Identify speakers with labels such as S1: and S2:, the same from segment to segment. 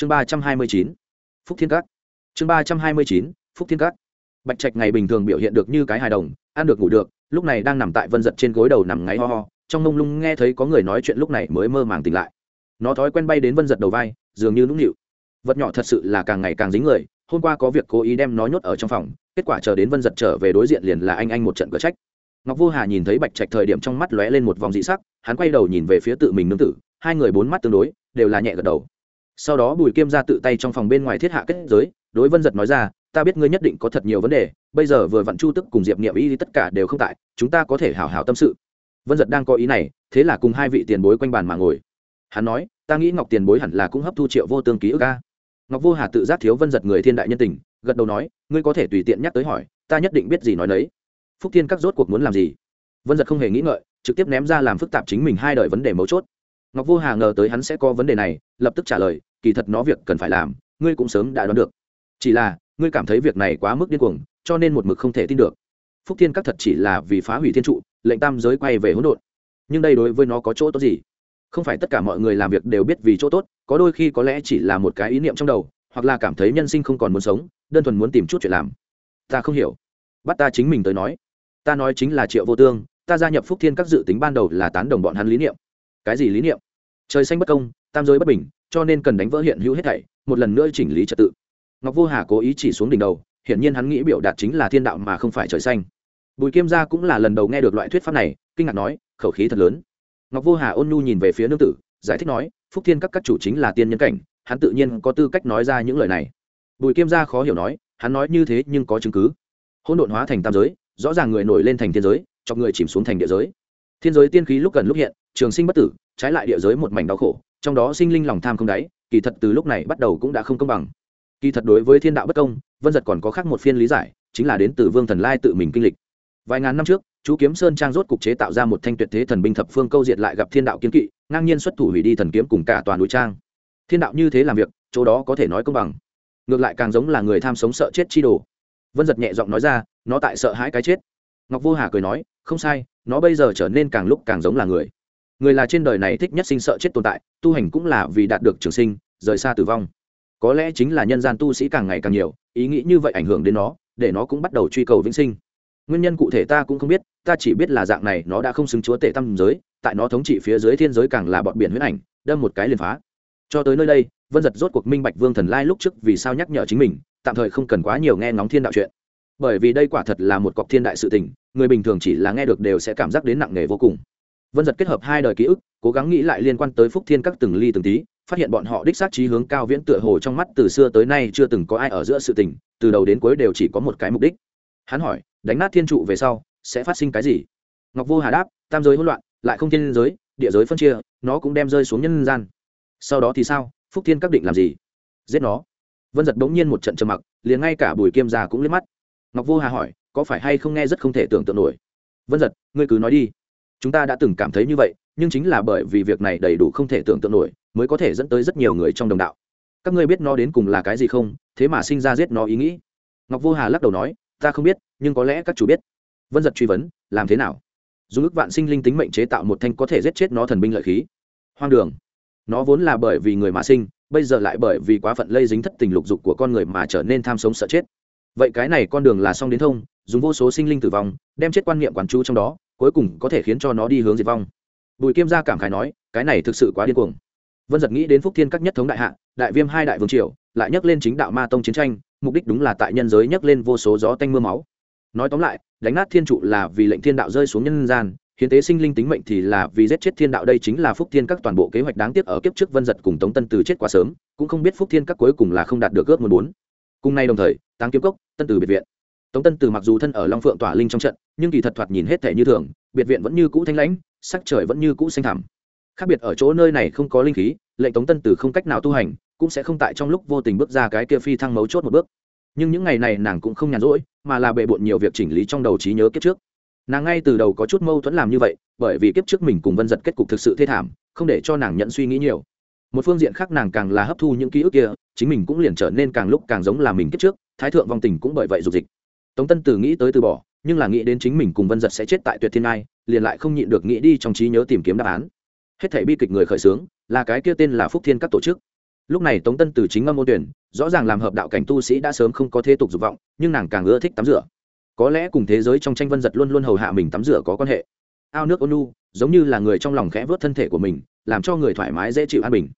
S1: chương ba trăm hai mươi chín, phúc thiên các. Chương ba trăm hai mươi chín, phúc thiên các. Bạch trạch ngày bình thường biểu hiện được như cái hài đồng, ăn được ngủ được, lúc này đang nằm tại vân giật trên gối đầu nằm ngáy ho ho, trong mông lung nghe thấy có người nói chuyện lúc này mới mơ màng tỉnh lại. Nó thói quen bay đến vân giật đầu vai, dường như nũng nịu. Vật nhỏ thật sự là càng ngày càng dính người, hôm qua có việc cố ý đem nó nhốt ở trong phòng, kết quả chờ đến vân giật trở về đối diện liền là anh anh một trận cờ trách. Ngọc vô hà nhìn thấy bạch trạch thời điểm trong mắt lóe lên một vòng dị sắc, hắn quay đầu nhìn về phía tự mình nương tử, hai người bốn mắt tương đối, đều là nhẹ gật đầu sau đó bùi kiêm ra tự tay trong phòng bên ngoài thiết hạ kết giới, đối vân giật nói ra, ta biết ngươi nhất định có thật nhiều vấn đề, bây giờ vừa vặn chu tức cùng diệp nghiệm ý thì tất cả đều không tại, chúng ta có thể hào hào tâm sự. Vân giật đang có ý này, thế là cùng hai vị tiền bối quanh bàn mà ngồi. Hắn nói, ta nghĩ ngọc tiền bối hẳn là cũng hấp thu triệu vô tương ký ức ca ngọc vô hà tự giác thiếu vân giật người thiên đại nhân tình, gật đầu nói, ngươi có thể tùy tiện nhắc tới hỏi, ta nhất định biết gì nói đấy phúc thiên các rốt cuộc muốn làm gì? Vân giật không hề nghĩ ngợi, trực tiếp ném ra làm phức tạp chính mình hai đời vấn đề mấu chốt. Ngọc vô hà ngờ tới hắn sẽ có vấn đề này lập tức trả lời, kỳ thật nó việc cần phải làm, ngươi cũng sớm đã đoán được. Chỉ là, ngươi cảm thấy việc này quá mức điên cuồng, cho nên một mực không thể tin được. Phúc thiên các thật chỉ là vì phá hủy thiên trụ, lệnh tam giới quay về hỗn độn. Nhưng đây đối với nó có chỗ tốt gì? Không phải tất cả mọi người làm việc đều biết vì chỗ tốt, có đôi khi có lẽ chỉ là một cái ý niệm trong đầu, hoặc là cảm thấy nhân sinh không còn muốn sống, đơn thuần muốn tìm chút chuyện làm. Ta không hiểu. Bắt ta chính mình tới nói. Ta nói chính là triệu vô tương, ta gia nhập phúc thiên các dự tính ban đầu là tán đồng bọn hắn lý niệm. Cái gì lý niệm? Trời xanh bất công tam giới bất bình, cho nên cần đánh vỡ hiện hữu hết thảy, một lần nữa chỉnh lý trật tự. Ngọc vô hà cố ý chỉ xuống đỉnh đầu, hiển nhiên hắn nghĩ biểu đạt chính là thiên đạo mà không phải trời xanh. Bùi kiêm gia cũng là lần đầu nghe được loại thuyết pháp này, kinh ngạc nói, khẩu khí thật lớn. Ngọc vô hà ôn nhu nhìn về phía nương tử, giải thích nói, phúc thiên các các chủ chính là tiên nhân cảnh, hắn tự nhiên có tư cách nói ra những lời này. Bùi kiêm gia khó hiểu nói, hắn nói như thế nhưng có chứng cứ. Hỗn độn hóa thành tam giới, rõ ràng người nổi lên thành thiên giới, chọc người chìm xuống thành địa giới. Thiên giới tiên khí lúc gần lúc hiện, trường sinh bất tử, trái lại địa giới một mảnh đau khổ trong đó sinh linh lòng tham không đáy, kỳ thật từ lúc này bắt đầu cũng đã không công bằng. Kỳ thật đối với thiên đạo bất công, vân giật còn có khác một phiên lý giải, chính là đến từ vương thần lai tự mình kinh lịch. Vài ngàn năm trước, chú kiếm sơn trang rốt cục chế tạo ra một thanh tuyệt thế thần binh thập phương câu diệt lại gặp thiên đạo kiên kỵ, ngang nhiên xuất thủ hủy đi thần kiếm cùng cả toàn núi trang. Thiên đạo như thế làm việc, chỗ đó có thể nói công bằng. Ngược lại càng giống là người tham sống sợ chết chi đồ. Vân giật nhẹ giọng nói ra, nó tại sợ hãi cái chết. Ngọc vô hà cười nói, không sai, nó bây giờ trở nên càng lúc càng giống là người người là trên đời này thích nhất sinh sợ chết tồn tại, tu hành cũng là vì đạt được trường sinh, rời xa tử vong. Có lẽ chính là nhân gian tu sĩ càng ngày càng nhiều, ý nghĩ như vậy ảnh hưởng đến nó, để nó cũng bắt đầu truy cầu vĩnh sinh. Nguyên nhân cụ thể ta cũng không biết, ta chỉ biết là dạng này nó đã không xứng chúa tể tâm giới, tại nó thống trị phía dưới thiên giới càng là bọn biển huyết ảnh, đâm một cái liền phá. Cho tới nơi đây, vân giật rốt cuộc minh bạch vương thần lai lúc trước vì sao nhắc nhở chính mình, tạm thời không cần quá nhiều nghe ngóng thiên đạo chuyện. Bởi vì đây quả thật là một cọc thiên đại sự tình, người bình thường chỉ là nghe được đều sẽ cảm giác đến nặng nề vô cùng vân giật kết hợp hai đời ký ức, cố gắng nghĩ lại liên quan tới phúc thiên các từng ly từng tí, phát hiện bọn họ đích xác trí hướng cao viễn tựa hồ trong mắt từ xưa tới nay chưa từng có ai ở giữa sự tình, từ đầu đến cuối đều chỉ có một cái mục đích. Hắn hỏi, đánh nát thiên trụ về sau, sẽ phát sinh cái gì? Ngọc vô hà đáp, tam giới hỗn loạn, lại không thiên giới, địa giới phân chia, nó cũng đem rơi xuống nhân gian. Sau đó thì sao? Phúc thiên các định làm gì? Giết nó. Vân giật bỗng nhiên một trận trầm mặc, liền ngay cả bùi kiêm già cũng liếc mắt. Ngọc vô hà hỏi, có phải hay không nghe rất không thể tưởng tượng nổi? Vân giật, ngươi cứ nói đi chúng ta đã từng cảm thấy như vậy, nhưng chính là bởi vì việc này đầy đủ không thể tưởng tượng nổi, mới có thể dẫn tới rất nhiều người trong đồng đạo. Các ngươi biết nó đến cùng là cái gì không? Thế mà sinh ra giết nó ý nghĩ. Ngọc vô hà lắc đầu nói, ta không biết, nhưng có lẽ các chủ biết. Vân giật truy vấn, làm thế nào? Dùng ước vạn sinh linh tính mệnh chế tạo một thanh có thể giết chết nó thần binh lợi khí. Hoang đường. Nó vốn là bởi vì người mà sinh, bây giờ lại bởi vì quá phận lây dính thất tình lục dục của con người mà trở nên tham sống sợ chết. Vậy cái này con đường là xong đến thông, dùng vô số sinh linh tử vong, đem chết quan niệm quản chú trong đó cuối cùng có thể khiến cho nó đi hướng diệt vong. Bùi kiêm gia cảm khái nói, cái này thực sự quá điên cuồng. Vân giật nghĩ đến phúc thiên các nhất thống đại hạ, đại viêm hai đại vương triều, lại nhắc lên chính đạo ma tông chiến tranh, mục đích đúng là tại nhân giới nhắc lên vô số gió tanh mưa máu. Nói tóm lại, đánh nát thiên trụ là vì lệnh thiên đạo rơi xuống nhân gian, hiến tế sinh linh tính mệnh thì là vì giết chết thiên đạo. Đây chính là phúc thiên các toàn bộ kế hoạch đáng tiếc ở kiếp trước vân giật cùng tống tân từ chết quá sớm, cũng không biết phúc thiên các cuối cùng là không đạt được ước muốn bốn cùng nay đồng thời, táng kiếm cốc, tân từ biệt viện tống tân từ mặc dù thân ở long phượng tỏa linh trong trận, nhưng kỳ thật thoạt nhìn hết thể như thường, biệt viện vẫn như cũ thanh lãnh, sắc trời vẫn như cũ xanh thẳm. Khác biệt ở chỗ nơi này không có linh khí, lệnh tống tân từ không cách nào tu hành, cũng sẽ không tại trong lúc vô tình bước ra cái kia phi thăng mấu chốt một bước. Nhưng những ngày này nàng cũng không nhàn rỗi, mà là bệ bộn nhiều việc chỉnh lý trong đầu trí nhớ kiếp trước. Nàng ngay từ đầu có chút mâu thuẫn làm như vậy, bởi vì kiếp trước mình cùng vân giật kết cục thực sự thê thảm, không để cho nàng nhận suy nghĩ nhiều. Một phương diện khác nàng càng là hấp thu những ký ức kia, chính mình cũng liền trở nên càng lúc càng giống là mình kiếp trước, thái thượng vong tình cũng bởi vậy dục dịch tống tân từ nghĩ tới từ bỏ, nhưng là nghĩ đến chính mình cùng vân giật sẽ chết tại tuyệt thiên ai liền lại không nhịn được nghĩ đi trong trí nhớ tìm kiếm đáp án. Hết thể bi kịch người khởi xướng, là cái kia tên là phúc thiên các tổ chức. Lúc này tống tân từ chính ngâm môn tuyển, rõ ràng làm hợp đạo cảnh tu sĩ đã sớm không có thế tục dục vọng, nhưng nàng càng ưa thích tắm rửa. Có lẽ cùng thế giới trong tranh vân giật luôn luôn hầu hạ mình tắm rửa có quan hệ. Ao nước ônu giống như là người trong lòng khẽ vớt thân thể của mình, làm cho người thoải mái dễ chịu an bình.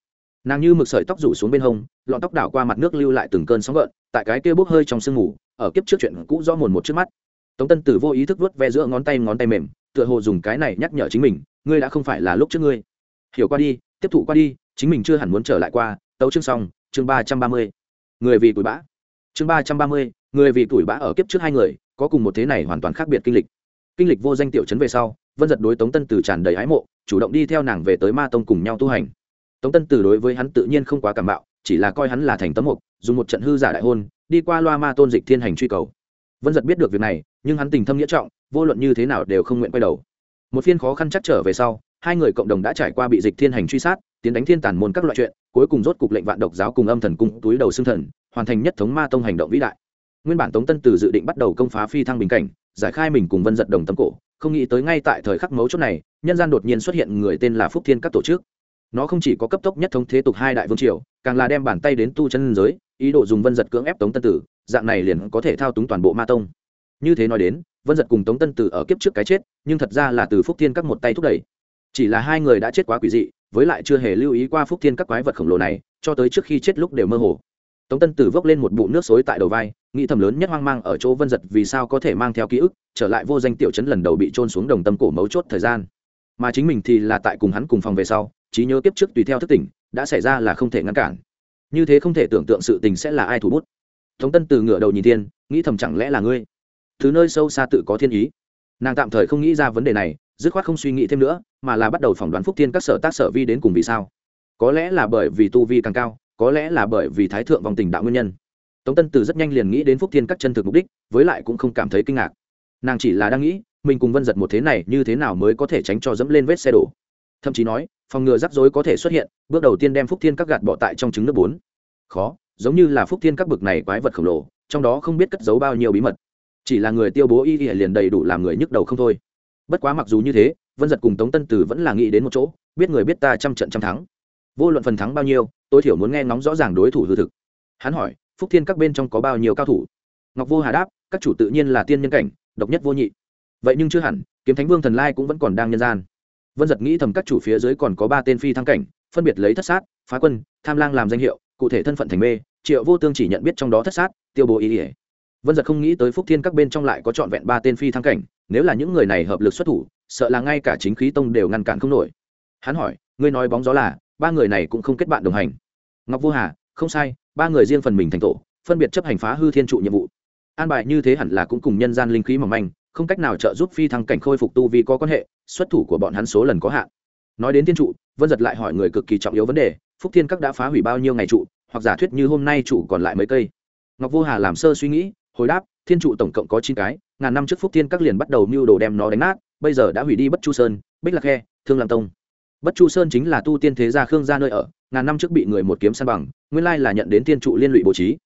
S1: Nàng như mực sợi tóc rủ xuống bên hông, lọn tóc đảo qua mặt nước lưu lại từng cơn sóng gợn, tại cái kia bốc hơi trong sương ngủ ở kiếp trước chuyện cũ do mồn một trước mắt. Tống tân tử vô ý thức vớt ve giữa ngón tay ngón tay mềm, tựa hồ dùng cái này nhắc nhở chính mình, ngươi đã không phải là lúc trước ngươi. Hiểu qua đi, tiếp thụ qua đi, chính mình chưa hẳn muốn trở lại qua, tấu chương xong, chương ba trăm ba mươi. Người vì tuổi bã chương ba trăm ba mươi, người vì tuổi bã ở kiếp trước hai người, có cùng một thế này hoàn toàn khác biệt kinh lịch. Kinh lịch vô danh tiểu chấn về sau, vân giật đối tống tân tử tràn đầy ái mộ, chủ động đi theo nàng về tới ma tông cùng nhau tu hành. Tống tân tử đối với hắn tự nhiên không quá cảm bạo, chỉ là coi hắn là thành tấm mục, dùng một trận hư giả đại hôn đi qua loa ma tôn dịch thiên hành truy cầu. Vân giật biết được việc này, nhưng hắn tình thâm nghĩa trọng, vô luận như thế nào đều không nguyện quay đầu. Một phiên khó khăn chắc trở về sau, hai người cộng đồng đã trải qua bị dịch thiên hành truy sát, tiến đánh thiên tản môn các loại chuyện, cuối cùng rốt cục lệnh vạn độc giáo cùng âm thần cung túi đầu xương thần, hoàn thành nhất thống ma tông hành động vĩ đại. Nguyên bản tống tân từ dự định bắt đầu công phá phi thăng bình cảnh, giải khai mình cùng vân giật đồng tấm cổ, không nghĩ tới ngay tại thời khắc mấu chốt này, nhân gian đột nhiên xuất hiện người tên là phúc thiên các tổ chức nó không chỉ có cấp tốc nhất thống thế tục hai đại vương triều, càng là đem bàn tay đến tu chân giới, ý đồ dùng vân giật cưỡng ép tống tân tử, dạng này liền có thể thao túng toàn bộ ma tông. Như thế nói đến, vân giật cùng tống tân tử ở kiếp trước cái chết, nhưng thật ra là từ phúc thiên các một tay thúc đẩy. Chỉ là hai người đã chết quá quỷ dị, với lại chưa hề lưu ý qua phúc thiên các quái vật khổng lồ này, cho tới trước khi chết lúc đều mơ hồ. Tống tân tử vốc lên một bụng nước xối tại đầu vai, nghĩ thầm lớn nhất hoang mang ở chỗ vân giật vì sao có thể mang theo ký ức, trở lại vô danh tiểu chấn lần đầu bị trôn xuống đồng tâm cổ mấu chốt thời gian. Mà chính mình thì là tại cùng hắn cùng phòng về sau trí nhớ kiếp trước tùy theo thức tỉnh, đã xảy ra là không thể ngăn cản. Như thế không thể tưởng tượng sự tình sẽ là ai thủ bút. Tống tân từ ngửa đầu nhìn thiên, nghĩ thầm chẳng lẽ là ngươi? Thứ nơi sâu xa tự có thiên ý. Nàng tạm thời không nghĩ ra vấn đề này, dứt khoát không suy nghĩ thêm nữa, mà là bắt đầu phỏng đoán phúc thiên các sở tác sở vi đến cùng vì sao. Có lẽ là bởi vì tu vi càng cao, có lẽ là bởi vì thái thượng vòng tình đạo nguyên nhân. Tống tân từ rất nhanh liền nghĩ đến phúc thiên các chân thực mục đích, với lại cũng không cảm thấy kinh ngạc. Nàng chỉ là đang nghĩ, mình cùng vân giật một thế này như thế nào mới có thể tránh cho dẫm lên vết xe đổ. Thậm chí nói phòng ngừa rắc rối có thể xuất hiện, bước đầu tiên đem phúc thiên các gạt bỏ tại trong trứng nước bốn. Khó, giống như là phúc thiên các bực này quái vật khổng lồ, trong đó không biết cất giấu bao nhiêu bí mật. Chỉ là người tiêu bố y y liền đầy đủ làm người nhức đầu không thôi. Bất quá mặc dù như thế, vân giật cùng tống tân tử vẫn là nghĩ đến một chỗ, biết người biết ta trăm trận trăm thắng. Vô luận phần thắng bao nhiêu, tối thiểu muốn nghe ngóng rõ ràng đối thủ hư thực. Hắn hỏi, phúc thiên các bên trong có bao nhiêu cao thủ? Ngọc vô hà đáp, các chủ tự nhiên là tiên nhân cảnh, độc nhất vô nhị. Vậy nhưng chưa hẳn, kiếm thánh vương thần lai cũng vẫn còn đang nhân gian vân giật nghĩ thầm các chủ phía dưới còn có ba tên phi thăng cảnh, phân biệt lấy thất sát, phá quân, tham lang làm danh hiệu, cụ thể thân phận thành mê, triệu vô tương chỉ nhận biết trong đó thất sát, tiêu bố ý ỉa vân giật không nghĩ tới phúc thiên các bên trong lại có trọn vẹn ba tên phi thăng cảnh, nếu là những người này hợp lực xuất thủ, sợ là ngay cả chính khí tông đều ngăn cản không nổi. Hắn hỏi, ngươi nói bóng gió là, ba người này cũng không kết bạn đồng hành. Ngọc vô hà, không sai, ba người riêng phần mình thành tổ, phân biệt chấp hành phá hư thiên trụ nhiệm vụ. An bài như thế hẳn là cũng cùng nhân gian linh khí mỏng manh, không cách nào trợ giúp phi thăng cảnh khôi phục tu vì có quan hệ xuất thủ của bọn hắn số lần có hạn. Nói đến thiên trụ, vân giật lại hỏi người cực kỳ trọng yếu vấn đề, phúc thiên các đã phá hủy bao nhiêu ngày trụ, hoặc giả thuyết như hôm nay trụ còn lại mấy cây. Ngọc vô hà làm sơ suy nghĩ, hồi đáp, thiên trụ tổng cộng có chín cái, ngàn năm trước phúc thiên các liền bắt đầu mưu đồ đem nó đánh nát, bây giờ đã hủy đi bất chu sơn, bích lạc khe, thương làm tông. Bất chu sơn chính là tu tiên thế gia khương gia nơi ở, ngàn năm trước bị người một kiếm san bằng, nguyên lai là nhận đến thiên trụ liên lụy bố trí.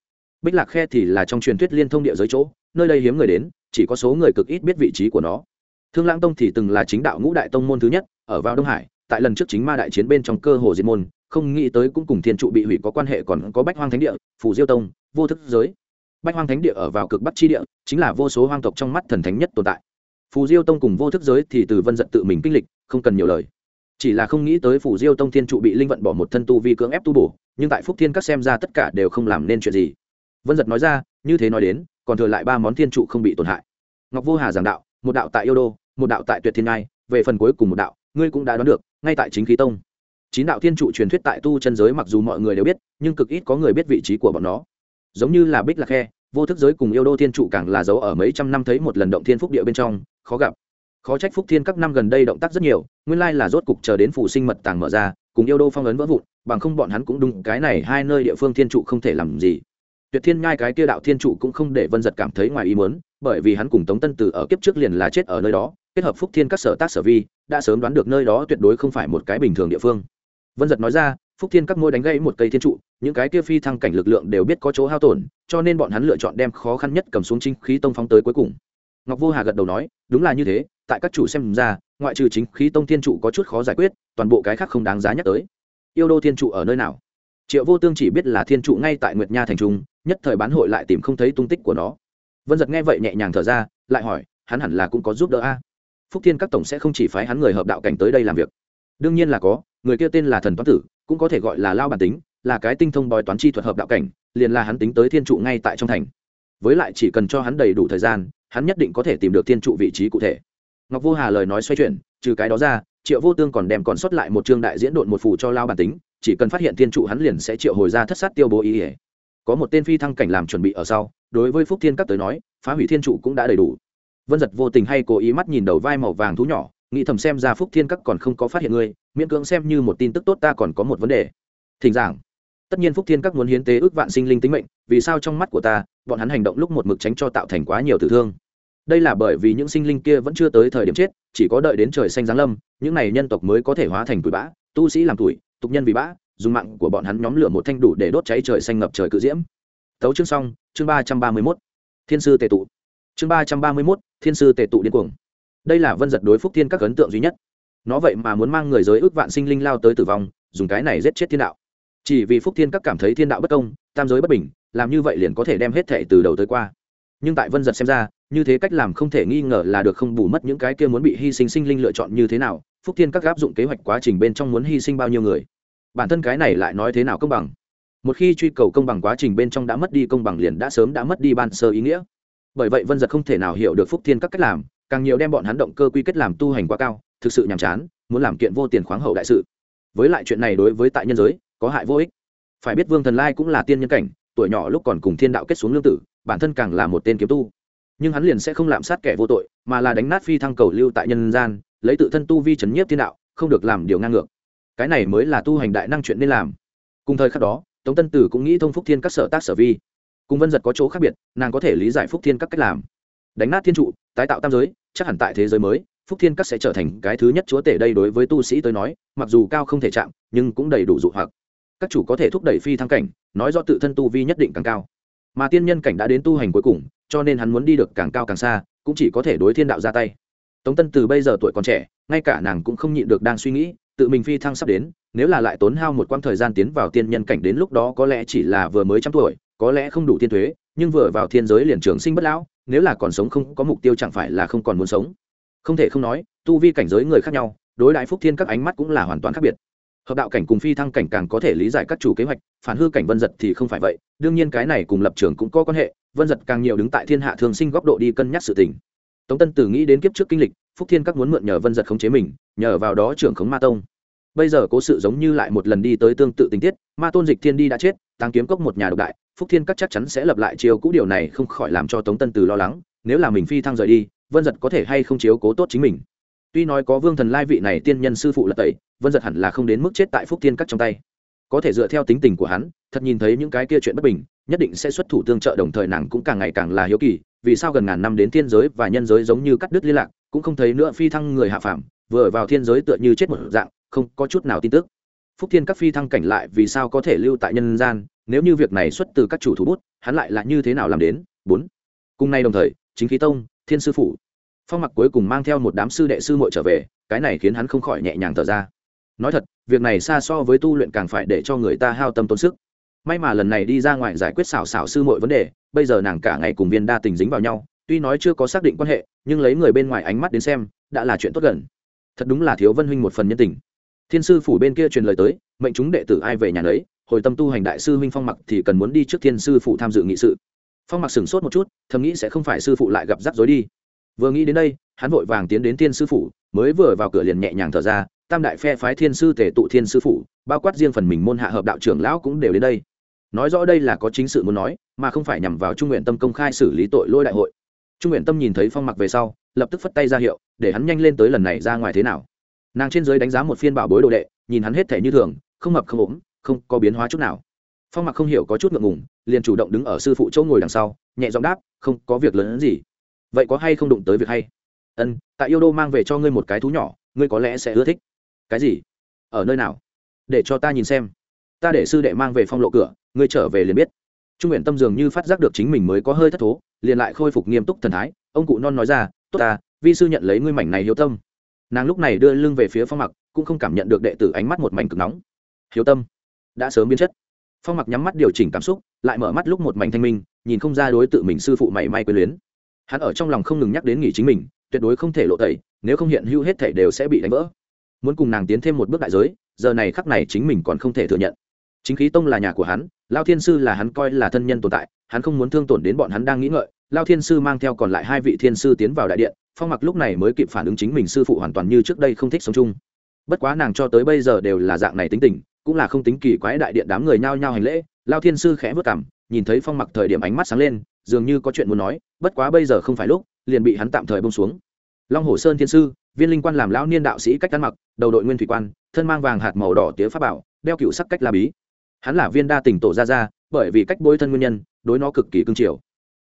S1: Bích lạc khe thì là trong truyền thuyết liên thông địa giới chỗ, nơi đây hiếm người đến, chỉ có số người cực ít biết vị trí của nó thương lãng tông thì từng là chính đạo ngũ đại tông môn thứ nhất, ở vào đông hải, tại lần trước chính ma đại chiến bên trong cơ hồ diệt môn, không nghĩ tới cũng cùng thiên trụ bị hủy có quan hệ còn có bách hoang thánh địa, phù diêu tông, vô thức giới. Bách hoang thánh địa ở vào cực bắc chi địa, chính là vô số hoang tộc trong mắt thần thánh nhất tồn tại. Phù diêu tông cùng vô thức giới thì từ vân giận tự mình kinh lịch, không cần nhiều lời. Chỉ là không nghĩ tới phù diêu tông thiên trụ bị linh vận bỏ một thân tu vi cưỡng ép tu bổ, nhưng tại phúc thiên các xem ra tất cả đều không làm nên chuyện gì. Vân giật nói ra, như thế nói đến, còn thừa lại ba món thiên trụ không bị tổn hại. Ngọc vô hà giảng đạo, một đạo tại yêu đô một đạo tại tuyệt thiên ngai về phần cuối cùng một đạo, ngươi cũng đã đoán được, ngay tại chính khí tông. Chín đạo thiên trụ truyền thuyết tại tu chân giới mặc dù mọi người đều biết, nhưng cực ít có người biết vị trí của bọn nó. Giống như là bích lạc khe, vô thức giới cùng yêu đô thiên trụ càng là dấu ở mấy trăm năm thấy một lần động thiên phúc địa bên trong, khó gặp. Khó trách phúc thiên các năm gần đây động tác rất nhiều, nguyên lai là rốt cục chờ đến phủ sinh mật tàng mở ra, cùng yêu đô phong ấn vỡ vụn, bằng không bọn hắn cũng đúng, cái này hai nơi địa phương thiên trụ không thể làm gì. Tuyệt thiên ngai cái kia đạo thiên trụ cũng không để vân giật cảm thấy ngoài ý muốn bởi vì hắn cùng tống tân tử ở kiếp trước liền là chết ở nơi đó, kết hợp phúc thiên các sở tác sở vi, đã sớm đoán được nơi đó tuyệt đối không phải một cái bình thường địa phương. Vân giật nói ra, phúc thiên các môi đánh gãy một cây thiên trụ, những cái kia phi thăng cảnh lực lượng đều biết có chỗ hao tổn, cho nên bọn hắn lựa chọn đem khó khăn nhất cầm xuống chính khí tông phóng tới cuối cùng. Ngọc vô hà gật đầu nói, đúng là như thế, tại các chủ xem ra, ngoại trừ chính khí tông thiên trụ có chút khó giải quyết, toàn bộ cái khác không đáng giá nhắc tới. Yêu đô thiên trụ ở nơi nào? Triệu vô tương chỉ biết là thiên trụ ngay tại nguyệt nha thành trung, nhất thời bán hội lại tìm không thấy tung tích của nó vân giật nghe vậy nhẹ nhàng thở ra, lại hỏi, hắn hẳn là cũng có giúp đỡ a. Phúc thiên các tổng sẽ không chỉ phái hắn người hợp đạo cảnh tới đây làm việc. Đương nhiên là có, người kia tên là thần toán tử, cũng có thể gọi là lao bản tính, là cái tinh thông bói toán chi thuật hợp đạo cảnh, liền là hắn tính tới thiên trụ ngay tại trong thành. Với lại chỉ cần cho hắn đầy đủ thời gian, hắn nhất định có thể tìm được thiên trụ vị trí cụ thể. Ngọc vô hà lời nói xoay chuyển, trừ cái đó ra, triệu vô tương còn đem còn sót lại một chương đại diễn độn một phù cho lao bản tính, chỉ cần phát hiện thiên trụ hắn liền sẽ triệu hồi ra thất sát tiêu bố ý ỉa có một tên phi thăng cảnh làm chuẩn bị ở sau đối với phúc thiên các tới nói, phá hủy thiên trụ cũng đã đầy đủ. Vân giật vô tình hay cố ý mắt nhìn đầu vai màu vàng thú nhỏ, nghĩ thầm xem ra phúc thiên các còn không có phát hiện ngươi, miễn cưỡng xem như một tin tức tốt ta còn có một vấn đề. Thỉnh giảng. Tất nhiên phúc thiên các muốn hiến tế ước vạn sinh linh tính mệnh, vì sao trong mắt của ta, bọn hắn hành động lúc một mực tránh cho tạo thành quá nhiều tử thương. Đây là bởi vì những sinh linh kia vẫn chưa tới thời điểm chết, chỉ có đợi đến trời xanh giáng lâm, những này nhân tộc mới có thể hóa thành tuổi bã, tu sĩ làm tuổi tục nhân vì bã, dùng mạng của bọn hắn nhóm lửa một thanh đủ để đốt cháy trời xanh ngập trời cự diễm tấu chương xong, chương ba trăm ba mươi mốt, thiên sư tề tụ. Chương ba trăm ba mươi mốt, thiên sư tề tụ điên cuồng. Đây là vân giật đối phúc thiên các ấn tượng duy nhất. Nó vậy mà muốn mang người giới ước vạn sinh linh lao tới tử vong, dùng cái này giết chết thiên đạo. Chỉ vì phúc thiên các cảm thấy thiên đạo bất công, tam giới bất bình, làm như vậy liền có thể đem hết thệ từ đầu tới qua. Nhưng tại vân giật xem ra, như thế cách làm không thể nghi ngờ là được không bù mất những cái kia muốn bị hy sinh sinh linh lựa chọn như thế nào, phúc thiên các áp dụng kế hoạch quá trình bên trong muốn hy sinh bao nhiêu người. Bản thân cái này lại nói thế nào công bằng? Một khi truy cầu công bằng quá trình bên trong đã mất đi công bằng liền đã sớm đã mất đi ban sơ ý nghĩa. Bởi vậy vân giật không thể nào hiểu được phúc thiên các cách làm, càng nhiều đem bọn hắn động cơ quy kết làm tu hành quá cao, thực sự nhàm chán, muốn làm kiện vô tiền khoáng hậu đại sự. Với lại chuyện này đối với tại nhân giới, có hại vô ích. Phải biết vương thần lai cũng là tiên nhân cảnh, tuổi nhỏ lúc còn cùng thiên đạo kết xuống lương tử, bản thân càng là một tên kiếm tu. Nhưng hắn liền sẽ không lạm sát kẻ vô tội, mà là đánh nát phi thăng cầu lưu tại nhân gian, lấy tự thân tu vi chấn nhiếp thiên đạo, không được làm điều ngang ngược. Cái này mới là tu hành đại năng chuyện nên làm. Cùng thời khắc đó tống tân tử cũng nghĩ thông phúc thiên các sở tác sở vi. Cùng vân giật có chỗ khác biệt, nàng có thể lý giải phúc thiên các cách làm. Đánh nát thiên trụ, tái tạo tam giới, chắc hẳn tại thế giới mới, phúc thiên các sẽ trở thành cái thứ nhất chúa tể đây đối với tu sĩ tới nói, mặc dù cao không thể chạm, nhưng cũng đầy đủ dụ hoặc. Các chủ có thể thúc đẩy phi thăng cảnh, nói do tự thân tu vi nhất định càng cao. Mà tiên nhân cảnh đã đến tu hành cuối cùng, cho nên hắn muốn đi được càng cao càng xa, cũng chỉ có thể đối thiên đạo ra tay. Tống tân từ bây giờ tuổi còn trẻ, ngay cả nàng cũng không nhịn được đang suy nghĩ tự mình phi thăng sắp đến, nếu là lại tốn hao một quãng thời gian tiến vào tiên nhân cảnh đến lúc đó có lẽ chỉ là vừa mới trăm tuổi, có lẽ không đủ tiên thuế, nhưng vừa vào thiên giới liền trường sinh bất lão, nếu là còn sống không có mục tiêu chẳng phải là không còn muốn sống. Không thể không nói, tu vi cảnh giới người khác nhau, đối đại phúc thiên các ánh mắt cũng là hoàn toàn khác biệt. Hợp đạo cảnh cùng phi thăng cảnh càng có thể lý giải các chủ kế hoạch, phản hư cảnh vân giật thì không phải vậy, đương nhiên cái này cùng lập trường cũng có quan hệ, vân giật càng nhiều đứng tại thiên hạ thường sinh góc độ đi cân nhắc sự tình. Tống tân tử nghĩ đến kiếp trước kinh lịch phúc thiên các muốn mượn nhờ vân giật khống chế mình, nhờ vào đó trưởng khống ma tông. Bây giờ cố sự giống như lại một lần đi tới tương tự tình tiết, ma tôn dịch thiên đi đã chết tăng kiếm cốc một nhà độc đại, phúc thiên các chắc chắn sẽ lập lại chiều cũ, điều này không khỏi làm cho tống tân từ lo lắng, nếu là mình phi thăng rời đi, vân giật có thể hay không chiếu cố tốt chính mình. Tuy nói có vương thần lai vị này tiên nhân sư phụ lật tẩy, vân giật hẳn là không đến mức chết tại phúc thiên các trong tay. Có thể dựa theo tính tình của hắn, thật nhìn thấy những cái kia chuyện bất bình, nhất định sẽ xuất thủ tương trợ, đồng thời nàng cũng càng ngày càng là hiếu kỳ, vì sao gần ngàn năm đến thiên giới và nhân giới giống như cắt đứt liên lạc cũng không thấy nữa phi thăng người hạ phàm, vừa vào thiên giới tựa như chết một dạng, không có chút nào tin tức. Phúc thiên các phi thăng cảnh lại vì sao có thể lưu tại nhân gian, nếu như việc này xuất từ các chủ thủ bút, hắn lại là như thế nào làm đến? Bốn. Cùng nay đồng thời, chính khí tông, thiên sư phụ phong mặc cuối cùng mang theo một đám sư đệ sư muội trở về, cái này khiến hắn không khỏi nhẹ nhàng thở ra. Nói thật, việc này xa so với tu luyện càng phải để cho người ta hao tâm tốn sức. May mà lần này đi ra ngoài giải quyết xảo xảo sư muội vấn đề, bây giờ nàng cả ngày cùng viên đa tình dính vào nhau tuy nói chưa có xác định quan hệ, nhưng lấy người bên ngoài ánh mắt đến xem, đã là chuyện tốt gần. Thật đúng là thiếu vân huynh một phần nhân tình. Thiên sư phủ bên kia truyền lời tới, mệnh chúng đệ tử ai về nhà đấy hồi tâm tu hành đại sư huynh phong mặc thì cần muốn đi trước thiên sư phụ tham dự nghị sự. Phong mặc sửng sốt một chút, thầm nghĩ sẽ không phải sư phụ lại gặp rắc rối đi. Vừa nghĩ đến đây, hắn vội vàng tiến đến thiên sư phụ mới vừa vào cửa liền nhẹ nhàng thở ra, tam đại phe phái thiên sư tề tụ thiên sư phụ bao quát riêng phần mình môn hạ hợp đạo trưởng lão cũng đều đến đây. Nói rõ đây là có chính sự muốn nói, mà không phải nhằm vào trung nguyện tâm công khai xử lý tội lỗi đại hội trung nguyện tâm nhìn thấy phong mặc về sau, lập tức phất tay ra hiệu, để hắn nhanh lên tới lần này ra ngoài thế nào. Nàng trên giới đánh giá một phiên bảo bối đồ đệ, nhìn hắn hết thể như thường, không mập không ốm, không có biến hóa chút nào. Phong mặc không hiểu có chút ngượng ngùng, liền chủ động đứng ở sư phụ chỗ ngồi đằng sau, nhẹ giọng đáp, không có việc lớn gì. Vậy có hay không đụng tới việc hay? Ân, tại yêu đô mang về cho ngươi một cái thú nhỏ, ngươi có lẽ sẽ ưa thích. Cái gì? Ở nơi nào? Để cho ta nhìn xem. Ta để sư đệ mang về phong lộ cửa, ngươi trở về liền biết. Trung nguyện tâm dường như phát giác được chính mình mới có hơi thất thố liền lại khôi phục nghiêm túc thần thái, ông cụ non nói ra, tốt ta, vi sư nhận lấy ngươi mảnh này hiếu tâm. Nàng lúc này đưa lưng về phía phong mặc, cũng không cảm nhận được đệ tử ánh mắt một mảnh cực nóng. Hiếu tâm? Đã sớm biến chất. Phong mặc nhắm mắt điều chỉnh cảm xúc, lại mở mắt lúc một mảnh thanh minh, nhìn không ra đối tự mình sư phụ mảy may quyền luyến. Hắn ở trong lòng không ngừng nhắc đến nghỉ chính mình, tuyệt đối không thể lộ tẩy, nếu không hiện hữu hết thể đều sẽ bị đánh vỡ. Muốn cùng nàng tiến thêm một bước đại giới, giờ này khắc này chính mình còn không thể thừa nhận. Chính khí tông là nhà của hắn, lao thiên sư là hắn coi là thân nhân tồn tại hắn không muốn thương tổn đến bọn hắn đang nghĩ ngợi, lao thiên sư mang theo còn lại hai vị thiên sư tiến vào đại điện, phong mặc lúc này mới kịp phản ứng chính mình sư phụ hoàn toàn như trước đây không thích sống chung. Bất quá nàng cho tới bây giờ đều là dạng này tính tình, cũng là không tính kỳ quái đại điện đám người nhao nhao hành lễ, lao thiên sư khẽ vất cảm, nhìn thấy phong mặc thời điểm ánh mắt sáng lên, dường như có chuyện muốn nói, bất quá bây giờ không phải lúc, liền bị hắn tạm thời bông xuống. Long hồ sơn thiên sư, viên linh quan làm lão niên đạo sĩ cách ăn mặc, đầu đội nguyên thủy quan, thân mang vàng hạt màu đỏ tía pháp bảo, đeo cựu sắc cách la bí. Hắn là viên đa tỉnh tổ gia gia bởi vì cách bôi thân nguyên nhân, đối nó cực kỳ cương triều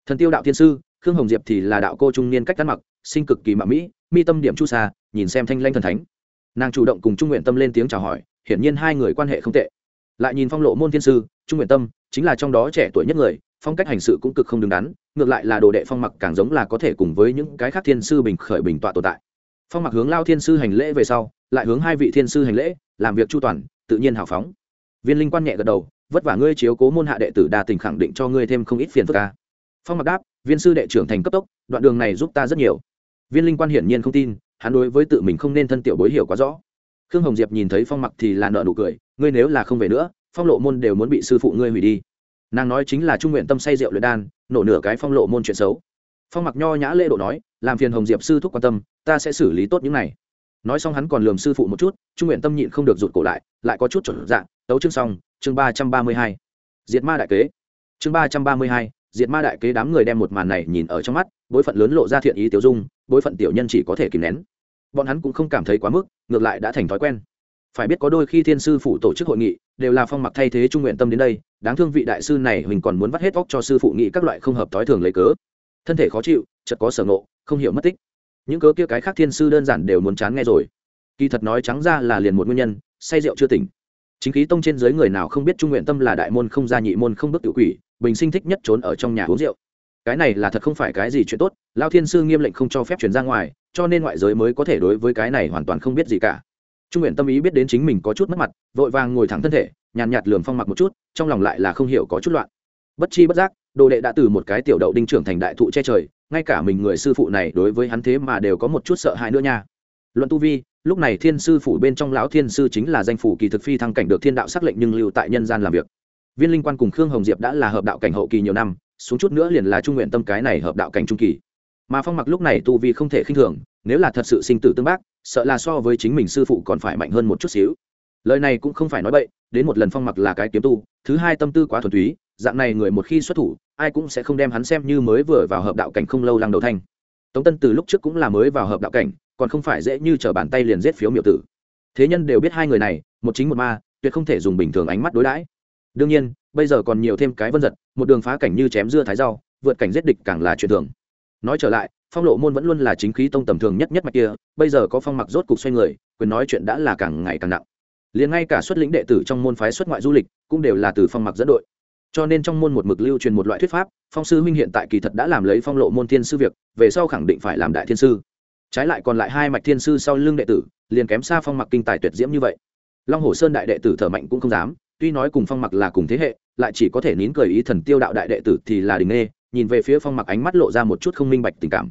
S1: thần tiêu đạo thiên sư, khương hồng diệp thì là đạo cô trung niên cách ăn mặc, sinh cực kỳ mạ mỹ, mi tâm điểm chu xa nhìn xem thanh lanh thần thánh. Nàng chủ động cùng trung nguyện tâm lên tiếng chào hỏi, hiển nhiên hai người quan hệ không tệ. Lại nhìn phong lộ môn thiên sư, trung nguyện tâm, chính là trong đó trẻ tuổi nhất người, phong cách hành sự cũng cực không đứng đắn, ngược lại là đồ đệ phong mặc càng giống là có thể cùng với những cái khác thiên sư bình khởi bình tọa tồn tại. Phong mặc hướng lao thiên sư hành lễ về sau, lại hướng hai vị thiên sư hành lễ, làm việc chu toàn, tự nhiên hào phóng. Viên linh quan nhẹ gật đầu vất vả ngươi chiếu cố môn hạ đệ tử đa tình khẳng định cho ngươi thêm không ít phiền phức ca. Phong mặc đáp, viên sư đệ trưởng thành cấp tốc, đoạn đường này giúp ta rất nhiều. Viên linh quan hiển nhiên không tin, hắn đối với tự mình không nên thân tiểu bối hiểu quá rõ. Khương hồng diệp nhìn thấy phong mặc thì là nợ nụ cười, ngươi nếu là không về nữa, phong lộ môn đều muốn bị sư phụ ngươi hủy đi. Nàng nói chính là trung nguyện tâm say rượu luyện đan, nổ nửa cái phong lộ môn chuyện xấu. Phong mặc nho nhã lễ độ nói, làm phiền hồng diệp sư thúc quan tâm, ta sẽ xử lý tốt những này nói xong hắn còn lườm sư phụ một chút, trung nguyện tâm nhịn không được rụt cổ lại lại có chút chuẩn dạng tấu chương xong, chương ba trăm ba mươi hai. Diệt ma đại kế. Chương ba trăm ba mươi hai, diệt ma đại kế đám người đem một màn này nhìn ở trong mắt, bối phận lớn lộ ra thiện ý tiêu dung, bối phận tiểu nhân chỉ có thể kìm nén. Bọn hắn cũng không cảm thấy quá mức, ngược lại đã thành thói quen. Phải biết có đôi khi thiên sư phụ tổ chức hội nghị, đều là phong mặc thay thế trung nguyện tâm đến đây, đáng thương vị đại sư này mình còn muốn vắt hết vóc cho sư phụ nghị các loại không hợp thói thường lấy cớ. Thân thể khó chịu, chợt có sở ngộ, không hiểu mất tích những cớ kia cái khác thiên sư đơn giản đều muốn chán nghe rồi. Kỳ thật nói trắng ra là liền một nguyên nhân, say rượu chưa tỉnh. Chính khí tông trên dưới người nào không biết trung nguyện tâm là đại môn không ra nhị môn không bước tự quỷ, bình sinh thích nhất trốn ở trong nhà uống rượu. Cái này là thật không phải cái gì chuyện tốt, lao thiên sư nghiêm lệnh không cho phép chuyển ra ngoài, cho nên ngoại giới mới có thể đối với cái này hoàn toàn không biết gì cả. Trung nguyện tâm ý biết đến chính mình có chút mất mặt, vội vàng ngồi thẳng thân thể, nhàn nhạt lường phong mặc một chút, trong lòng lại là không hiểu có chút loạn. Bất chi bất giác, đồ đệ đã từ một cái tiểu đậu đinh trưởng thành đại thụ che trời ngay cả mình người sư phụ này đối với hắn thế mà đều có một chút sợ hãi nữa nha. Luận tu vi, lúc này thiên sư phủ bên trong lão thiên sư chính là danh phủ kỳ thực phi thăng cảnh được thiên đạo xác lệnh nhưng lưu tại nhân gian làm việc. Viên linh quan cùng khương hồng diệp đã là hợp đạo cảnh hậu kỳ nhiều năm, xuống chút nữa liền là trung nguyện tâm cái này hợp đạo cảnh trung kỳ. Mà phong mặc lúc này tu vi không thể khinh thường, nếu là thật sự sinh tử tương bác, sợ là so với chính mình sư phụ còn phải mạnh hơn một chút xíu. Lời này cũng không phải nói bậy, đến một lần phong mặc là cái kiếm tu, thứ hai tâm tư quá thuần túy dạng này người một khi xuất thủ, ai cũng sẽ không đem hắn xem như mới vừa vào hợp đạo cảnh không lâu lăng đầu thanh. Tống tân từ lúc trước cũng là mới vào hợp đạo cảnh, còn không phải dễ như t r ở bàn tay liền giết phiếu miểu tử. Thế nhân đều biết hai người này, một chính một ma, tuyệt không thể dùng bình thường ánh mắt đối đãi. Đương nhiên, bây giờ còn nhiều thêm cái vân giật, một đường phá cảnh như chém dưa thái rau, vượt cảnh giết địch càng là chuyện thường. Nói trở lại, phong lộ môn vẫn luôn là chính khí tông tầm thường nhất nhất mạch kia, bây giờ có phong mặc rốt cục xoay người, quyền nói chuyện đã là càng ngày càng nặng. Liền ngay cả xuất lĩnh đệ tử trong môn phái xuất ngoại du lịch, cũng đều là từ phong mặc dẫn đội cho nên trong môn một mực lưu truyền một loại thuyết pháp, phong sư huynh hiện tại kỳ thật đã làm lấy phong lộ môn thiên sư việc, về sau khẳng định phải làm đại thiên sư. Trái lại còn lại hai mạch thiên sư sau lưng đệ tử, liền kém xa phong mặc kinh tài tuyệt diễm như vậy. Long hồ sơn đại đệ tử thở mạnh cũng không dám, tuy nói cùng phong mặc là cùng thế hệ, lại chỉ có thể nín cười ý thần tiêu đạo đại đệ tử thì là đình nghê, nhìn về phía phong mặc ánh mắt lộ ra một chút không minh bạch tình cảm.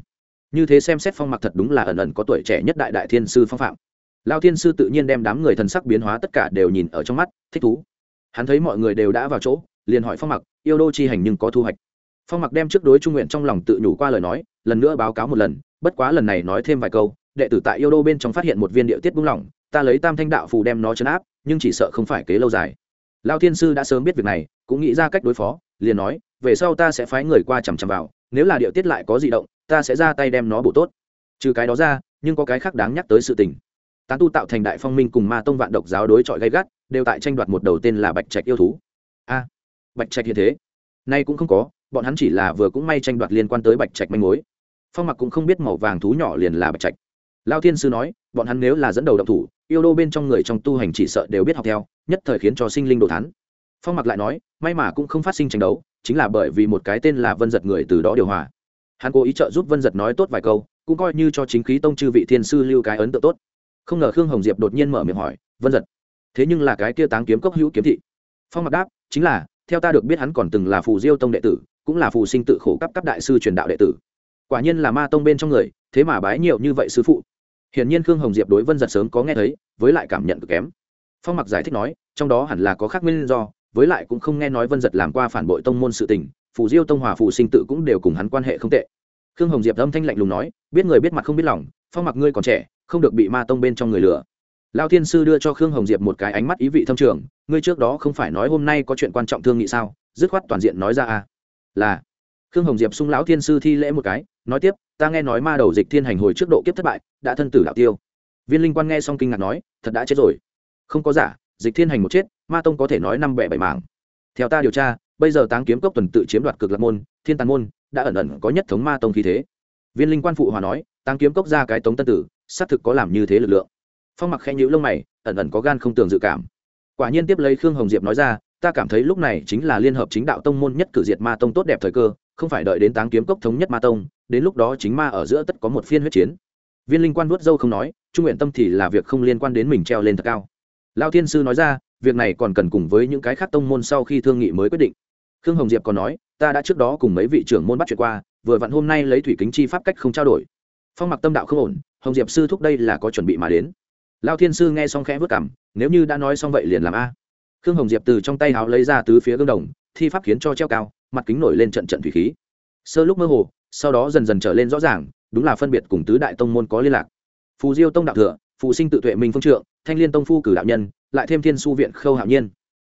S1: Như thế xem xét phong mặc thật đúng là ẩn ẩn có tuổi trẻ nhất đại đại thiên sư phong phạm. Lao thiên sư tự nhiên đem đám người thần sắc biến hóa tất cả đều nhìn ở trong mắt, thích thú. Hắn thấy mọi người đều đã vào chỗ liền hỏi phong mặc, yêu đô chi hành nhưng có thu hoạch. Phong mặc đem trước đối trung nguyện trong lòng tự nhủ qua lời nói, lần nữa báo cáo một lần, bất quá lần này nói thêm vài câu, đệ tử tại yêu đô bên trong phát hiện một viên điệu tiết bung lỏng ta lấy tam thanh đạo phù đem nó chấn áp, nhưng chỉ sợ không phải kế lâu dài. Lao thiên sư đã sớm biết việc này, cũng nghĩ ra cách đối phó, liền nói, về sau ta sẽ phái người qua chằm chằm vào, nếu là điệu tiết lại có di động, ta sẽ ra tay đem nó bổ tốt. Trừ cái đó ra, nhưng có cái khác đáng nhắc tới sự tình. Tán tu tạo thành đại phong minh cùng ma tông vạn độc giáo đối chọi gay gắt, đều tại tranh đoạt một đầu tên là bạch trạch yêu thú. A bạch trạch hiện thế. Nay cũng không có, bọn hắn chỉ là vừa cũng may tranh đoạt liên quan tới bạch trạch manh mối. Phong mặc cũng không biết màu vàng thú nhỏ liền là bạch trạch. Lao thiên sư nói, bọn hắn nếu là dẫn đầu độc thủ, yêu đô bên trong người trong tu hành chỉ sợ đều biết học theo, nhất thời khiến cho sinh linh đồ thắn phong mặc lại nói, may mà cũng không phát sinh tranh đấu, chính là bởi vì một cái tên là vân giật người từ đó điều hòa. Hắn cố ý trợ giúp vân giật nói tốt vài câu, cũng coi như cho chính khí tông chư vị thiên sư lưu cái ấn tượng tốt. Không ngờ khương hồng diệp đột nhiên mở miệng hỏi, vân giật, thế nhưng là cái kia táng kiếm cốc hữu kiếm thị? Phong mặc đáp, chính là theo ta được biết hắn còn từng là phù diêu tông đệ tử, cũng là phù sinh tự khổ cấp cấp đại sư truyền đạo đệ tử. Quả nhiên là ma tông bên trong người, thế mà bái nhiều như vậy sư phụ. Hiển nhiên khương hồng diệp đối vân giật sớm có nghe thấy, với lại cảm nhận cực kém. Phong mặc giải thích nói, trong đó hẳn là có khác nguyên do, với lại cũng không nghe nói vân giật làm qua phản bội tông môn sự tình, phù diêu tông hòa phù sinh tự cũng đều cùng hắn quan hệ không tệ. Khương hồng diệp âm thanh lạnh lùng nói, biết người biết mặt không biết lòng, phong mặc ngươi còn trẻ, không được bị ma tông bên trong người lừa lao thiên sư đưa cho khương hồng diệp một cái ánh mắt ý vị thâm trường, ngươi trước đó không phải nói hôm nay có chuyện quan trọng thương nghị sao? Dứt khoát toàn diện nói ra à. Là. Khương hồng diệp sung lão thiên sư thi lễ một cái, nói tiếp, ta nghe nói ma đầu dịch thiên hành hồi trước độ kiếp thất bại, đã thân tử đạo tiêu. Viên linh quan nghe xong kinh ngạc nói, thật đã chết rồi. Không có giả, dịch thiên hành một chết, ma tông có thể nói năm bẻ bảy mảng theo ta điều tra, bây giờ táng kiếm cốc tuần tự chiếm đoạt cực lạc môn, thiên tàn môn, đã ẩn ẩn có nhất thống ma tông khí thế. Viên linh quan phụ hòa nói, táng kiếm cốc ra cái tống tân tử, xác thực có làm như thế lực lượng phong mặc khen nhữ lông mày, ẩn ẩn có gan không tường dự cảm. Quả nhiên tiếp lấy khương hồng diệp nói ra, ta cảm thấy lúc này chính là liên hợp chính đạo tông môn nhất cử diệt ma tông tốt đẹp thời cơ, không phải đợi đến táng kiếm cốc thống nhất ma tông, đến lúc đó chính ma ở giữa tất có một phiên huyết chiến. Viên linh quan vuốt dâu không nói, trung nguyện tâm thì là việc không liên quan đến mình treo lên thật cao. Lao thiên sư nói ra, việc này còn cần cùng với những cái khác tông môn sau khi thương nghị mới quyết định. Khương hồng diệp còn nói, ta đã trước đó cùng mấy vị trưởng môn bắt chuyện qua, vừa vặn hôm nay lấy thủy kính chi pháp cách không trao đổi. Phong mặc tâm đạo không ổn, hồng diệp sư thúc đây là có chuẩn bị mà đến lao thiên sư nghe xong khẽ vất cảm, nếu như đã nói xong vậy liền làm a. Khương hồng diệp từ trong tay háo lấy ra tứ phía gương đồng, thi pháp khiến cho treo cao, mặt kính nổi lên trận trận thủy khí. Sơ lúc mơ hồ, sau đó dần dần trở lên rõ ràng, đúng là phân biệt cùng tứ đại tông môn có liên lạc. Phù diêu tông đạo thừa, phù sinh tự tuệ minh phương trượng, thanh liên tông phu cử đạo nhân, lại thêm thiên su viện khâu hạo nhiên.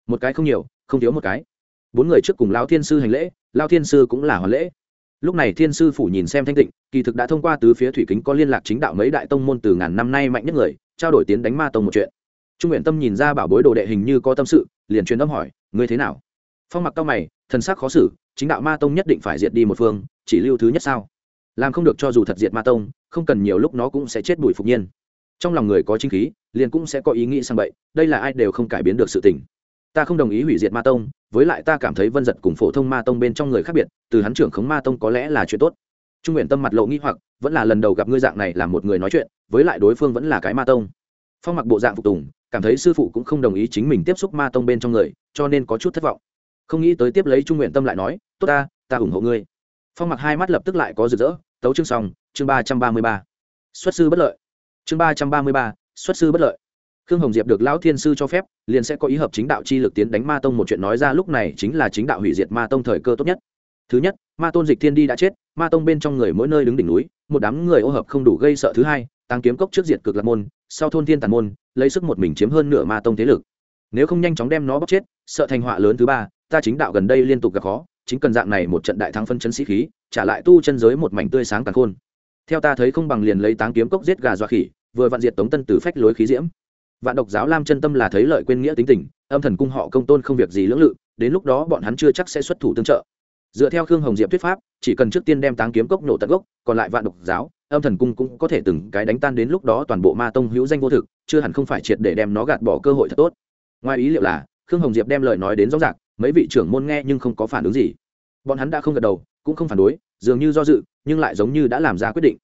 S1: Một cái không nhiều, không thiếu một cái. Bốn người trước cùng lao thiên sư hành lễ, lao thiên sư cũng là hoàn lễ lúc này thiên sư phủ nhìn xem thanh tịnh, kỳ thực đã thông qua tứ phía thủy kính có liên lạc chính đạo mấy đại tông môn từ ngàn năm nay mạnh nhất người, trao đổi tiến đánh ma tông một chuyện. Trung nguyện tâm nhìn ra bảo bối đồ đệ hình như có tâm sự, liền truyền âm hỏi, ngươi thế nào? Phong mặc cao mày, thần sắc khó xử, chính đạo ma tông nhất định phải diệt đi một phương, chỉ lưu thứ nhất sao? Làm không được cho dù thật diệt ma tông, không cần nhiều lúc nó cũng sẽ chết bụi phục nhiên. Trong lòng người có chính khí, liền cũng sẽ có ý nghĩ sang bậy, đây là ai đều không cải biến được sự tình. Ta không đồng ý hủy diệt ma tông, với lại ta cảm thấy vân giật cùng phổ thông ma tông bên trong người khác biệt từ hắn trưởng khống ma tông có lẽ là chuyện tốt. Trung nguyện tâm mặt lộ nghi hoặc, vẫn là lần đầu gặp ngươi dạng này là một người nói chuyện, với lại đối phương vẫn là cái ma tông. Phong mặc bộ dạng phục tùng, cảm thấy sư phụ cũng không đồng ý chính mình tiếp xúc ma tông bên trong người, cho nên có chút thất vọng. Không nghĩ tới tiếp lấy trung nguyện tâm lại nói, tốt ta ta ủng hộ ngươi. Phong mặc hai mắt lập tức lại có rực rỡ, tấu chương xong, chương ba trăm ba mươi ba. Xuất sư bất lợi. Chương ba trăm ba mươi ba, xuất sư bất lợi. Khương hồng diệp được lão thiên sư cho phép, liền sẽ có ý hợp chính đạo chi lực tiến đánh ma tông một chuyện nói ra lúc này chính là chính đạo hủy diệt ma tông thời cơ tốt nhất thứ nhất, ma tôn dịch thiên đi đã chết, ma tông bên trong người mỗi nơi đứng đỉnh núi, một đám người ô hợp không đủ gây sợ thứ hai, tăng kiếm cốc trước diệt cực lạc môn, sau thôn thiên tàn môn, lấy sức một mình chiếm hơn nửa ma tông thế lực. Nếu không nhanh chóng đem nó bóc chết, sợ thành họa lớn thứ ba, ta chính đạo gần đây liên tục gặp khó, chính cần dạng này một trận đại thắng phân chấn sĩ khí, trả lại tu chân giới một mảnh tươi sáng càng khôn. Theo ta thấy không bằng liền lấy táng kiếm cốc giết gà dọa khỉ, vừa vạn diệt tống tân từ phách lối khí diễm. Vạn độc giáo lam chân tâm là thấy lợi quên nghĩa tính tình, âm thần cung họ công tôn không việc gì lưỡng lự, đến lúc đó bọn hắn chưa chắc sẽ xuất thủ tương trợ dựa theo khương hồng diệp thuyết pháp, chỉ cần trước tiên đem táng kiếm cốc nổ tận gốc, còn lại vạn độc giáo, âm thần cung cũng có thể từng cái đánh tan đến lúc đó toàn bộ ma tông hữu danh vô thực, chưa hẳn không phải triệt để đem nó gạt bỏ cơ hội thật tốt. Ngoài ý liệu là, khương hồng diệp đem lời nói đến rõ ràng, mấy vị trưởng môn nghe nhưng không có phản ứng gì. Bọn hắn đã không gật đầu, cũng không phản đối, dường như do dự, nhưng lại giống như đã làm ra quyết định.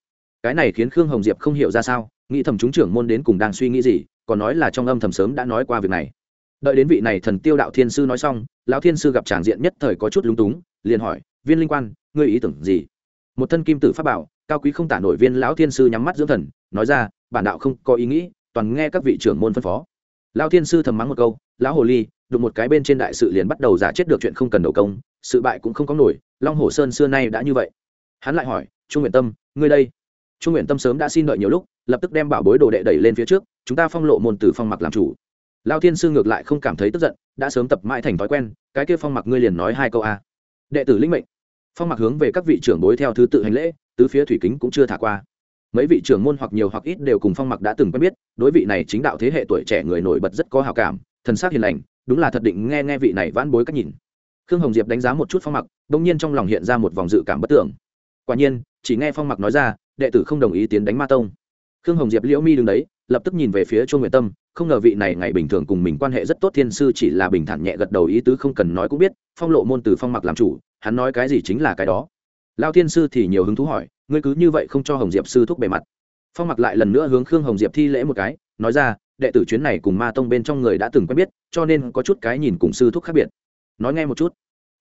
S1: Cái này khiến khương hồng diệp không hiểu ra sao, nghĩ thầm chúng trưởng môn đến cùng đang suy nghĩ gì, còn nói là trong âm thầm sớm đã nói qua việc này đợi đến vị này thần tiêu đạo thiên sư nói xong, lão thiên sư gặp tràng diện nhất thời có chút lúng túng, liền hỏi, viên linh quan, ngươi ý tưởng gì? Một thân kim tử pháp bảo, cao quý không tả nổi viên lão thiên sư nhắm mắt dưỡng thần, nói ra, bản đạo không có ý nghĩ, toàn nghe các vị trưởng môn phân phó. Lão thiên sư thầm mắng một câu, lão hồ ly, đụng một cái bên trên đại sự liền bắt đầu giả chết được chuyện không cần đầu công, sự bại cũng không có nổi, long hồ sơn xưa nay đã như vậy. Hắn lại hỏi, trung nguyện tâm, ngươi đây? Trung nguyện tâm sớm đã xin đợi nhiều lúc, lập tức đem bảo bối đồ đệ đẩy lên phía trước, chúng ta phong lộ môn tử phong mặc làm chủ lao thiên sư ngược lại không cảm thấy tức giận, đã sớm tập mãi thành thói quen, cái kia phong mặc ngươi liền nói hai câu a. Đệ tử linh mệnh. Phong mặc hướng về các vị trưởng bối theo thứ tự hành lễ, tứ phía thủy kính cũng chưa thả qua. Mấy vị trưởng môn hoặc nhiều hoặc ít đều cùng phong mặc đã từng quen biết, đối vị này chính đạo thế hệ tuổi trẻ người nổi bật rất có hào cảm, thần sắc hiền lành, đúng là thật định nghe nghe vị này vãn bối cách nhìn. Khương hồng diệp đánh giá một chút phong mặc đông nhiên trong lòng hiện ra một vòng dự cảm bất tưởng. Quả nhiên, chỉ nghe phong mặc nói ra, đệ tử không đồng ý tiến đánh ma tông. Khương hồng diệp liễu mi đứng đấy, lập tức nhìn về phía chu nguyện tâm không ngờ vị này ngày bình thường cùng mình quan hệ rất tốt thiên sư chỉ là bình thản nhẹ gật đầu ý tứ không cần nói cũng biết, phong lộ môn từ phong mặc làm chủ, hắn nói cái gì chính là cái đó. Lao thiên sư thì nhiều hứng thú hỏi, ngươi cứ như vậy không cho hồng diệp sư thúc bề mặt. Phong mặc lại lần nữa hướng khương hồng diệp thi lễ một cái, nói ra, đệ tử chuyến này cùng ma tông bên trong người đã từng quen biết, cho nên có chút cái nhìn cùng sư thúc khác biệt. Nói nghe một chút.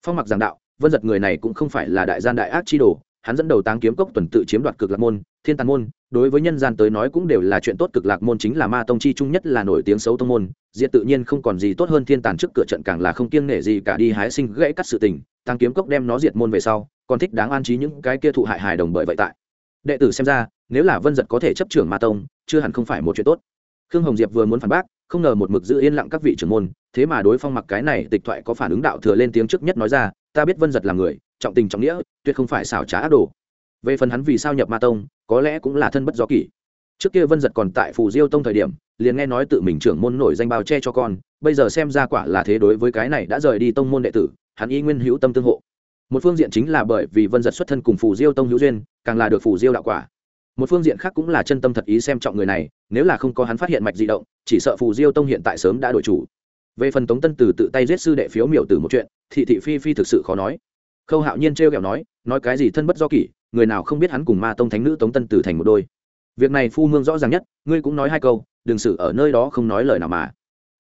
S1: Phong mặc giảng đạo, vân giật người này cũng không phải là đại gian đại ác chi đồ hắn dẫn đầu táng kiếm cốc tuần tự chiếm đoạt cực lạc môn, thiên tàn môn, đối với nhân gian tới nói cũng đều là chuyện tốt cực lạc môn chính là ma tông chi trung nhất là nổi tiếng xấu tông môn, diệt tự nhiên không còn gì tốt hơn thiên tàn trước cửa trận càng là không kiêng nể gì cả đi hái sinh gãy cắt sự tình, táng kiếm cốc đem nó diệt môn về sau, còn thích đáng an trí những cái kia thụ hại hài đồng bởi vậy tại. Đệ tử xem ra, nếu là vân giật có thể chấp trưởng ma tông, chưa hẳn không phải một chuyện tốt. Khương hồng diệp vừa muốn phản bác, không ngờ một mực giữ yên lặng các vị trưởng môn thế mà đối phong mặc cái này tịch thoại có phản ứng đạo thừa lên tiếng trước nhất nói ra, ta biết vân giật là người, trọng tình trọng nghĩa, tuyệt không phải xảo trá ác đồ. Về phần hắn vì sao nhập ma tông, có lẽ cũng là thân bất do kỷ. Trước kia vân giật còn tại phù diêu tông thời điểm, liền nghe nói tự mình trưởng môn nổi danh bao che cho con, bây giờ xem ra quả là thế đối với cái này đã rời đi tông môn đệ tử, hắn y nguyên hữu tâm tương hộ. Một phương diện chính là bởi vì vân giật xuất thân cùng phù diêu tông hữu duyên, càng là được phù diêu đạo quả. Một phương diện khác cũng là chân tâm thật ý xem trọng người này, nếu là không có hắn phát hiện mạch di động, chỉ sợ phù diêu tông hiện tại sớm đã đổi chủ về phần tống tân từ tự tay giết sư đệ phiếu miểu tử một chuyện, thị thị phi phi thực sự khó nói. Khâu hạo nhiên trêu kẹo nói nói cái gì thân bất do kỷ, người nào không biết hắn cùng ma tông thánh nữ tống tân từ thành một đôi. Việc này phu mương rõ ràng nhất, ngươi cũng nói hai câu, đừng xử ở nơi đó không nói lời nào mà.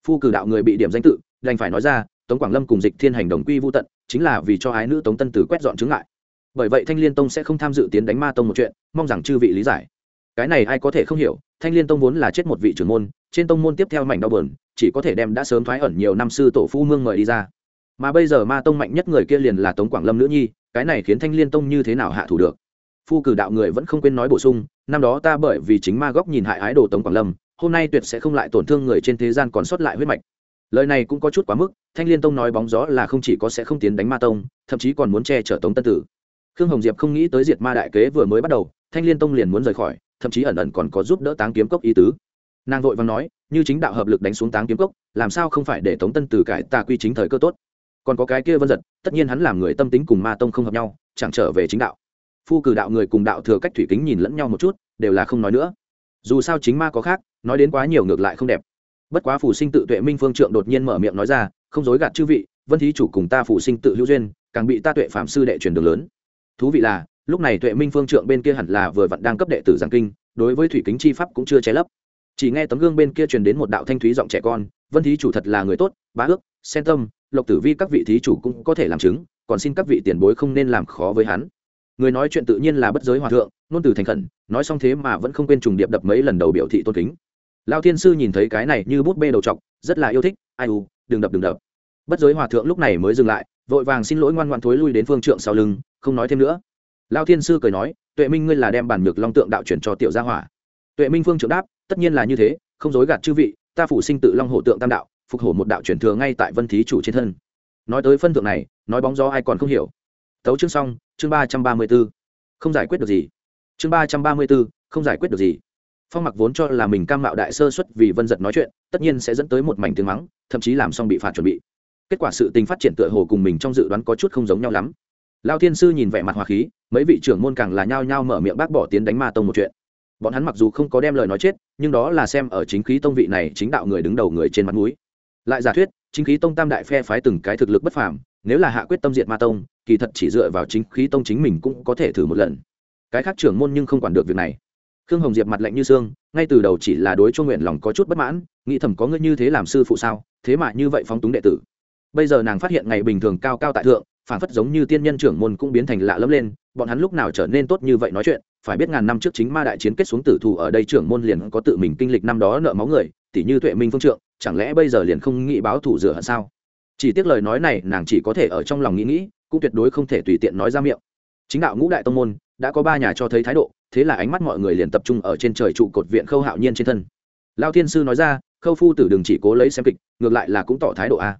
S1: Phu cử đạo người bị điểm danh tự, đành phải nói ra, tống quảng lâm cùng dịch thiên hành đồng quy vô tận, chính là vì cho ái nữ tống tân từ quét dọn chứng lại bởi vậy thanh liên tông sẽ không tham dự tiến đánh ma tông một chuyện, mong rằng chư vị lý giải. Cái này ai có thể không hiểu, thanh liên tông vốn là chết một vị trưởng môn trên tông môn tiếp theo mảnh đau bờn chỉ có thể đem đã sớm thoái ẩn nhiều năm sư tổ phu mương mời đi ra. Mà bây giờ ma tông mạnh nhất người kia liền là tống quảng lâm nữ nhi, cái này khiến thanh liên tông như thế nào hạ thủ được? Phu cử đạo người vẫn không quên nói bổ sung, năm đó ta bởi vì chính ma góc nhìn hại ái đồ tống quảng lâm, hôm nay tuyệt sẽ không lại tổn thương người trên thế gian còn sót lại huyết mạch. Lời này cũng có chút quá mức, thanh liên tông nói bóng gió là không chỉ có sẽ không tiến đánh ma tông, thậm chí còn muốn che chở tống tân tử. Khương hồng diệp không nghĩ tới diệt ma đại kế vừa mới bắt đầu, thanh liên tông liền muốn rời khỏi, thậm chí ẩn ẩn còn có giúp đỡ táng kiếm cốc ý tứ nàng vội vàng nói, như chính đạo hợp lực đánh xuống táng kiếm cốc, làm sao không phải để tống tân từ cải tà quy chính thời cơ tốt? Còn có cái kia vân giật, tất nhiên hắn làm người tâm tính cùng ma tông không hợp nhau, chẳng trở về chính đạo. Phu cử đạo người cùng đạo thừa cách thủy kính nhìn lẫn nhau một chút, đều là không nói nữa. Dù sao chính ma có khác, nói đến quá nhiều ngược lại không đẹp. Bất quá phủ sinh tự tuệ minh phương trượng đột nhiên mở miệng nói ra, không dối gạt chư vị, vân thí chủ cùng ta phủ sinh tự hữu duyên, càng bị ta tuệ phạm sư đệ truyền đường lớn. Thú vị là, lúc này tuệ minh phương trượng bên kia hẳn là vừa vặn đang cấp đệ tử giảng kinh, đối với thủy kính chi pháp cũng chưa che lấp chỉ nghe tấm gương bên kia truyền đến một đạo thanh thúy giọng trẻ con, vân thí chủ thật là người tốt, bá ước, sen tâm, lộc tử vi các vị thí chủ cũng có thể làm chứng, còn xin các vị tiền bối không nên làm khó với hắn. Người nói chuyện tự nhiên là bất giới hòa thượng, nôn từ thành khẩn, nói xong thế mà vẫn không quên trùng điệp đập mấy lần đầu biểu thị tôn kính. Lao thiên sư nhìn thấy cái này như bút bê đầu t rất là yêu thích, ai u, đừng đập đừng đập. Bất giới hòa thượng lúc này mới dừng lại, vội vàng xin lỗi ngoan ngoan thối lui đến phương trượng sau lưng, không nói thêm nữa. Lao thiên sư cười nói, tuệ minh ngươi là đem bản nhược long tượng đạo chuyển cho tiểu gia hỏa. Tuệ minh phương trượng đáp tất nhiên là như thế, không dối gạt chư vị, ta phủ sinh tự long hổ tượng tam đạo, phục hổ một đạo chuyển thừa ngay tại vân thí chủ trên thân. Nói tới phân thượng này, nói bóng gió ai còn không hiểu. Tấu chương xong, chương ba trăm ba mươi b ố không giải quyết được gì. Chương ba trăm ba mươi b ố không giải quyết được gì. Phong mặc vốn cho là mình cam mạo đại sơ xuất vì vân giật nói chuyện, tất nhiên sẽ dẫn tới một mảnh tiếng mắng, thậm chí làm xong bị phạt chuẩn bị. Kết quả sự tình phát triển tựa hồ cùng mình trong dự đoán có chút không giống nhau lắm. Lao thiên sư nhìn vẻ mặt hòa khí, mấy vị trưởng môn càng là nhao nhao mở miệng bác bỏ tiến đánh ma tông một chuyện. Bọn hắn mặc dù không có đem lời nói chết nhưng đó là xem ở chính khí tông vị này chính đạo người đứng đầu người trên mặt mũi. Lại giả thuyết, chính khí tông tam đại phe phái từng cái thực lực bất phàm, nếu là hạ quyết tâm diệt ma tông, kỳ thật chỉ dựa vào chính khí tông chính mình cũng có thể thử một lần. Cái khác trưởng môn nhưng không quản được việc này. Khương hồng diệp mặt lạnh như xương, ngay từ đầu chỉ là đối cho nguyện lòng có chút bất mãn, nghĩ thầm có ngươi như thế làm sư phụ sao, thế mà như vậy phóng túng đệ tử. Bây giờ nàng phát hiện ngày bình thường cao cao tại thượng phản phất giống như tiên nhân trưởng môn cũng biến thành lạ lẫm lên, bọn hắn lúc nào trở nên tốt như vậy nói chuyện phải biết ngàn năm trước chính ma đại chiến kết xuống tử thù ở đây trưởng môn liền có tự mình kinh lịch năm đó nợ máu người tỷ như tuệ minh phương trượng, chẳng lẽ bây giờ liền không nghĩ báo thủ rửa hận sao? Chỉ tiếc lời nói này nàng chỉ có thể ở trong lòng nghĩ nghĩ, cũng tuyệt đối không thể tùy tiện nói ra miệng. Chính đạo ngũ đại tông môn, đã có ba nhà cho thấy thái độ, thế là ánh mắt mọi người liền tập trung ở trên trời trụ cột viện khâu hạo nhiên trên thân. Lao thiên sư nói ra, khâu phu tử đừng chỉ cố lấy xem kịch, ngược lại là cũng tỏ thái độ a.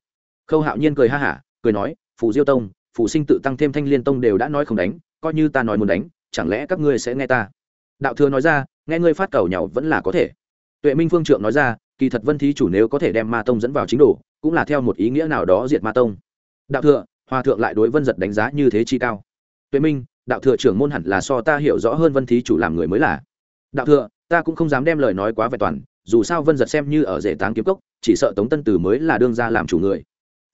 S1: Khâu hạo nhiên cười ha hả, cười nói, phù diêu tông, phù sinh tự tăng thêm thanh liên tông đều đã nói không đánh, coi như ta nói muốn đánh chẳng lẽ các ngươi sẽ nghe ta? Đạo thừa nói ra, nghe ngươi phát cầu nhau vẫn là có thể. Tuệ minh phương trượng nói ra, kỳ thật vân thí chủ nếu có thể đem ma tông dẫn vào chính đồ, cũng là theo một ý nghĩa nào đó diệt ma tông. Đạo thừa, hòa thượng lại đối vân giật đánh giá như thế chi cao. Tuệ minh, đạo thừa trưởng môn hẳn là so ta hiểu rõ hơn vân thí chủ làm người mới là. Đạo thừa, ta cũng không dám đem lời nói quá vẹn toàn, dù sao vân giật xem như ở rể táng kiếm cốc, chỉ sợ tống tân tử mới là đương ra làm chủ người.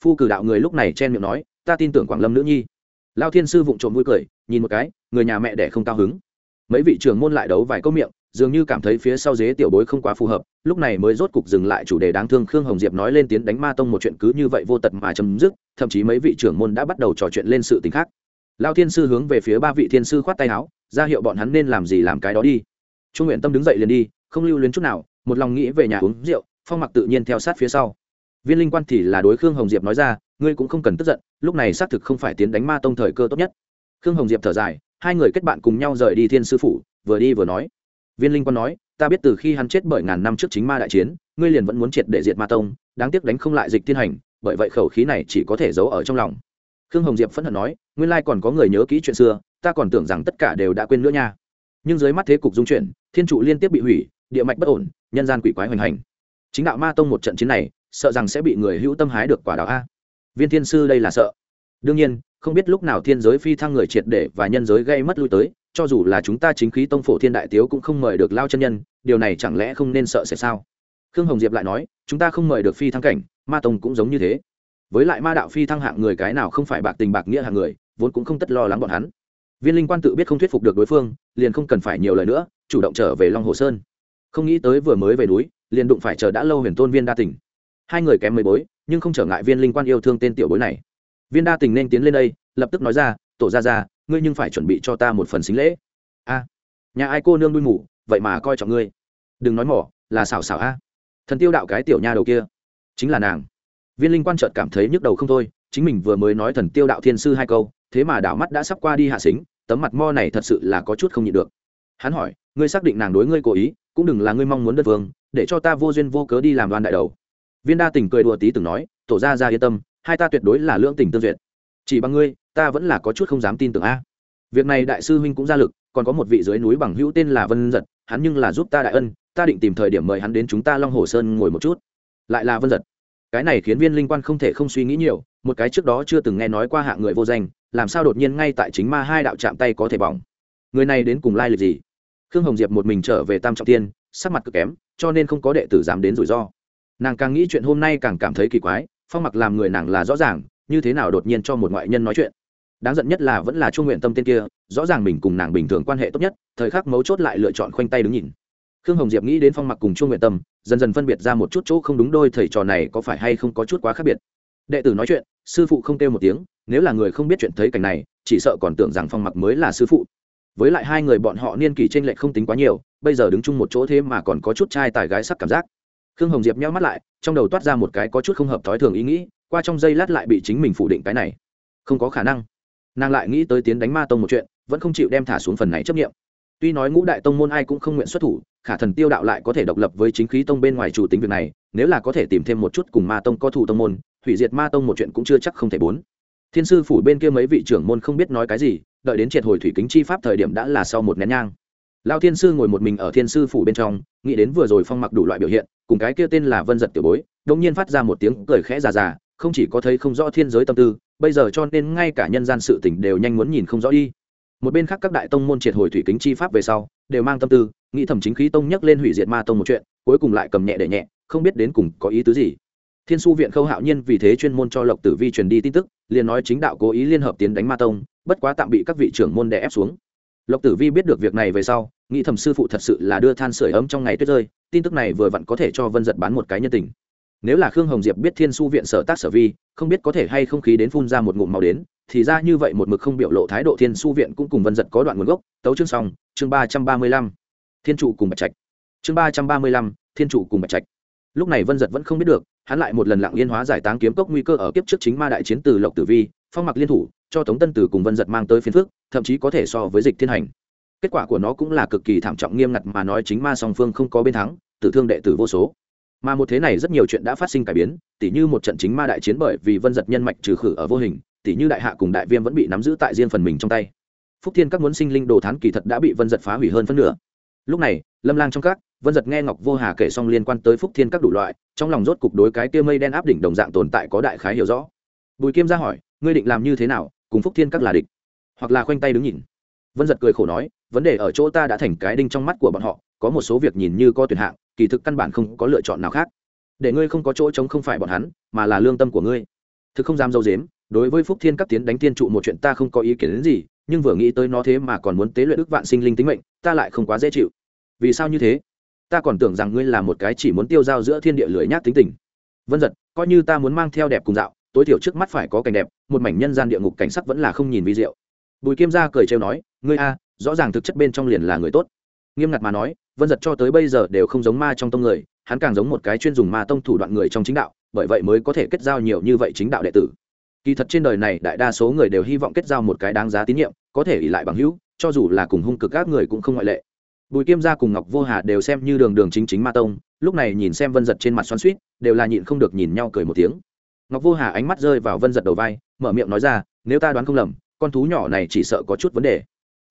S1: Phu cử đạo người lúc này chen miệng nói, ta tin tưởng quảng lâm nữ nhi. Lao thiên sư vụng trộm vui cười nhìn một cái, người nhà mẹ đẻ không cao hứng. Mấy vị trưởng môn lại đấu vài câu miệng, dường như cảm thấy phía sau dế tiểu bối không quá phù hợp, lúc này mới rốt cục dừng lại chủ đề đáng thương khương hồng diệp nói lên tiến đánh ma tông một chuyện cứ như vậy vô tật mà chấm dứt, thậm chí mấy vị trưởng môn đã bắt đầu trò chuyện lên sự t ì n h khác. Lao thiên sư hướng về phía ba vị thiên sư khoát tay áo, ra hiệu bọn hắn nên làm gì làm cái đó đi. Trung nguyện tâm đứng dậy liền đi, không lưu luyến chút nào, một lòng nghĩ về nhà uống rượu, phong mặc tự nhiên theo sát phía sau. Viên linh quan thì là đối khương hồng diệp nói ra, ngươi cũng không cần tức giận, lúc này xác thực không phải tiến đánh ma tông thời cơ tốt nhất khương hồng diệp thở dài, hai người kết bạn cùng nhau rời đi thiên sư phủ, vừa đi vừa nói. Viên linh quan nói, ta biết từ khi hắn chết bởi ngàn năm trước chính ma đại chiến, ngươi liền vẫn muốn triệt để diệt ma tông, đáng tiếc đánh không lại dịch thiên hành, bởi vậy khẩu khí này chỉ có thể giấu ở trong lòng. Khương hồng diệp phẫn hận nói, nguyên lai còn có người nhớ kỹ chuyện xưa, ta còn tưởng rằng tất cả đều đã quên nữa nha. Nhưng dưới mắt thế cục dung chuyển, thiên trụ liên tiếp bị hủy, địa mạch bất ổn, nhân gian quỷ quái hoành hành. Chính đạo ma tông một trận chiến này, sợ rằng sẽ bị người hữu tâm hái được quả đạo a. Viên thiên sư đây là sợ đương nhiên, không biết lúc nào thiên giới phi thăng người triệt để và nhân giới gây mất lui tới, cho dù là chúng ta chính khí tông phổ thiên đại tiếu cũng không mời được lao chân nhân, điều này chẳng lẽ không nên sợ sẽ sao? Khương hồng diệp lại nói, chúng ta không mời được phi thăng cảnh, ma tông cũng giống như thế. Với lại ma đạo phi thăng hạng người cái nào không phải bạc tình bạc nghĩa hạng người, vốn cũng không tất lo lắng bọn hắn. Viên linh quan tự biết không thuyết phục được đối phương, liền không cần phải nhiều lời nữa, chủ động trở về long hồ sơn. Không nghĩ tới vừa mới về núi, liền đụng phải chờ đã lâu huyền tôn viên đa tình hai người kém mấy bối, nhưng không trở ngại viên linh quan yêu thương tên tiểu bối này viên đa tình nên tiến lên đây, lập tức nói ra, tổ ra ra ngươi nhưng phải chuẩn bị cho ta một phần xính lễ. A, nhà ai cô nương đuôi mủ vậy mà coi trọng ngươi. Đừng nói mỏ, là xảo xảo a. Thần tiêu đạo cái tiểu nha đầu kia, chính là nàng. Viên linh quan trợt cảm thấy nhức đầu không thôi, chính mình vừa mới nói thần tiêu đạo thiên sư hai câu, thế mà đảo mắt đã sắp qua đi hạ xính, tấm mặt mo này thật sự là có chút không nhịn được. Hắn hỏi, ngươi xác định nàng đối ngươi cố ý, cũng đừng là ngươi mong muốn đất vương, để cho ta vô duyên vô cớ đi làm đoan đại đầu. Viên đa tình cười đùa tí từng nói, tổ ra ra yên tâm hai ta tuyệt đối là lưỡng tình tương duyệt. Chỉ bằng ngươi, ta vẫn là có chút không dám tin tưởng a. Việc này đại sư huynh cũng ra lực, còn có một vị dưới núi bằng hữu tên là vân giật, hắn nhưng là giúp ta đại ân, ta định tìm thời điểm mời hắn đến chúng ta long hồ sơn ngồi một chút. Lại là vân giật. Cái này khiến viên linh quan không thể không suy nghĩ nhiều, một cái trước đó chưa từng nghe nói qua hạng người vô danh, làm sao đột nhiên ngay tại chính ma hai đạo chạm tay có thể bỏng. Người này đến cùng lai lịch gì? Khương hồng diệp một mình trở về tam trọng tiên, sắc mặt cực kém, cho nên không có đệ tử dám đến rủi ro. Nàng càng nghĩ chuyện hôm nay càng cảm thấy kỳ quái phong mặc làm người nàng là rõ ràng, như thế nào đột nhiên cho một ngoại nhân nói chuyện. Đáng giận nhất là vẫn là trung nguyện tâm tên kia, rõ ràng mình cùng nàng bình thường quan hệ tốt nhất, thời khắc mấu chốt lại lựa chọn khoanh tay đứng nhìn. Khương hồng diệp nghĩ đến phong mặc cùng trung nguyện tâm, dần dần phân biệt ra một chút chỗ không đúng đôi thầy trò này có phải hay không có chút quá khác biệt. Đệ tử nói chuyện, sư phụ không kêu một tiếng, nếu là người không biết chuyện thấy cảnh này, chỉ sợ còn tưởng rằng phong mặc mới là sư phụ. Với lại hai người bọn họ niên kỷ t r ê n lệch không tính quá nhiều, bây giờ đứng chung một chỗ thế mà còn có chút trai tài gái sắc cảm giác khương hồng diệp nhau mắt lại, trong đầu toát ra một cái có chút không hợp thói thường ý nghĩ, qua trong giây lát lại bị chính mình phủ định cái này. Không có khả năng. Nàng lại nghĩ tới tiến đánh ma tông một chuyện, vẫn không chịu đem thả xuống phần này chấp nghiệm. Tuy nói ngũ đại tông môn ai cũng không nguyện xuất thủ, khả thần tiêu đạo lại có thể độc lập với chính khí tông bên ngoài chủ tính việc này, nếu là có thể tìm thêm một chút cùng ma tông có thủ tông môn, hủy diệt ma tông một chuyện cũng chưa chắc không thể bốn. Thiên sư phủ bên kia mấy vị trưởng môn không biết nói cái gì, đợi đến triệt hồi thủy kính chi pháp thời điểm đã là sau một nén nhang. Lao thiên sư ngồi một mình ở thiên sư phủ bên trong, nghĩ đến vừa rồi phong mặc đủ loại biểu hiện cùng cái kia tên là vân giật tiểu bối đông nhiên phát ra một tiếng cười khẽ già già, không chỉ có thấy không rõ thiên giới tâm tư, bây giờ cho nên ngay cả nhân gian sự tỉnh đều nhanh muốn nhìn không rõ đi. Một bên khác các đại tông môn triệt hồi thủy kính chi pháp về sau, đều mang tâm tư, nghĩ thẩm chính khí tông nhắc lên hủy diệt ma tông một chuyện, cuối cùng lại cầm nhẹ để nhẹ, không biết đến cùng có ý tứ gì. Thiên su viện khâu hạo nhiên vì thế chuyên môn cho lộc tử vi truyền đi tin tức, liền nói chính đạo cố ý liên hợp tiến đánh ma tông, bất quá tạm bị các vị trưởng môn đè ép xuống. Lộc tử vi biết được việc này về sau nghĩ thẩm sư phụ thật sự là đưa than sửa ấm trong ngày tuyết rơi, tin tức này vừa vặn có thể cho vân giật bán một cái nhân tình. Nếu là khương hồng diệp biết thiên su viện sở tác sở vi, không biết có thể hay không khí đến phun ra một ngụm màu đến, thì ra như vậy một mực không biểu lộ thái độ thiên su viện cũng cùng vân giật có đoạn nguồn gốc. Tấu chương xong, chương ba trăm ba mươi lăm. Thiên trụ cùng bạch trạch. Chương ba trăm ba mươi lăm, thiên trụ cùng bạch trạch. Lúc này vân giật vẫn không biết được, hắn lại một lần lặng yên hóa giải táng kiếm cốc nguy cơ ở kiếp trước chính ma đại chiến từ lộc tử vi, phong mặc liên thủ, cho tống tân tử cùng vân giật mang tới phiên phước thậm chí có thể so với dịch thiên hành kết quả của nó cũng là cực kỳ thảm trọng nghiêm ngặt mà nói chính ma song phương không có bên thắng, tử thương đệ tử vô số. Mà một thế này rất nhiều chuyện đã phát sinh cải biến, tỉ như một trận chính ma đại chiến bởi vì vân giật nhân mạch trừ khử ở vô hình, tỉ như đại hạ cùng đại viêm vẫn bị nắm giữ tại riêng phần mình trong tay. Phúc thiên các muốn sinh linh đồ thán kỳ thật đã bị vân giật phá hủy hơn phân nửa. Lúc này, lâm lang trong các, vân giật nghe ngọc vô hà kể xong liên quan tới phúc thiên các đủ loại, trong lòng rốt cục đối cái kia mây đen áp đỉnh đồng dạng tồn tại có đại khái hiểu rõ. Bùi kiêm ra hỏi, ngươi định làm như thế nào, cùng phúc thiên các là địch? Hoặc là khoanh tay đứng nhìn. Vân giật cười khổ nói vấn đề ở chỗ ta đã thành cái đinh trong mắt của bọn họ, có một số việc nhìn như có tuyển hạng, kỳ thực căn bản không có lựa chọn nào khác. Để ngươi không có chỗ chống không phải bọn hắn, mà là lương tâm của ngươi. Thực không dám dâu dếm, đối với phúc thiên các tiến đánh tiên trụ một chuyện ta không có ý kiến đến gì, nhưng vừa nghĩ tới nó thế mà còn muốn tế luyện đức vạn sinh linh tính mệnh, ta lại không quá dễ chịu. Vì sao như thế? Ta còn tưởng rằng ngươi là một cái chỉ muốn tiêu dao giữa thiên địa lưỡi nhát tính tình. Vân giật coi như ta muốn mang theo đẹp cùng dạo, tối thiểu trước mắt phải có cảnh đẹp, một mảnh nhân gian địa ngục cảnh sắc vẫn là không nhìn vi diệu. Bùi kim gia cười trêu nói, ngươi a rõ ràng thực chất bên trong liền là người tốt. Nghiêm ngặt mà nói, vân giật cho tới bây giờ đều không giống ma trong tông người, hắn càng giống một cái chuyên dùng ma tông thủ đoạn người trong chính đạo, bởi vậy mới có thể kết giao nhiều như vậy chính đạo đệ tử. Kỳ thật trên đời này đại đa số người đều hy vọng kết giao một cái đáng giá tín nhiệm, có thể ỉ lại bằng hữu, cho dù là cùng hung cực các người cũng không ngoại lệ. Bùi kim gia cùng ngọc vô hà đều xem như đường đường chính chính ma tông, lúc này nhìn xem vân giật trên mặt xoắn suýt đều là nhịn không được nhìn nhau cười một tiếng. Ngọc vô hà ánh mắt rơi vào vân giật đầu vai, mở miệng nói ra, nếu ta đoán không lầm, con thú nhỏ này chỉ sợ có chút vấn đề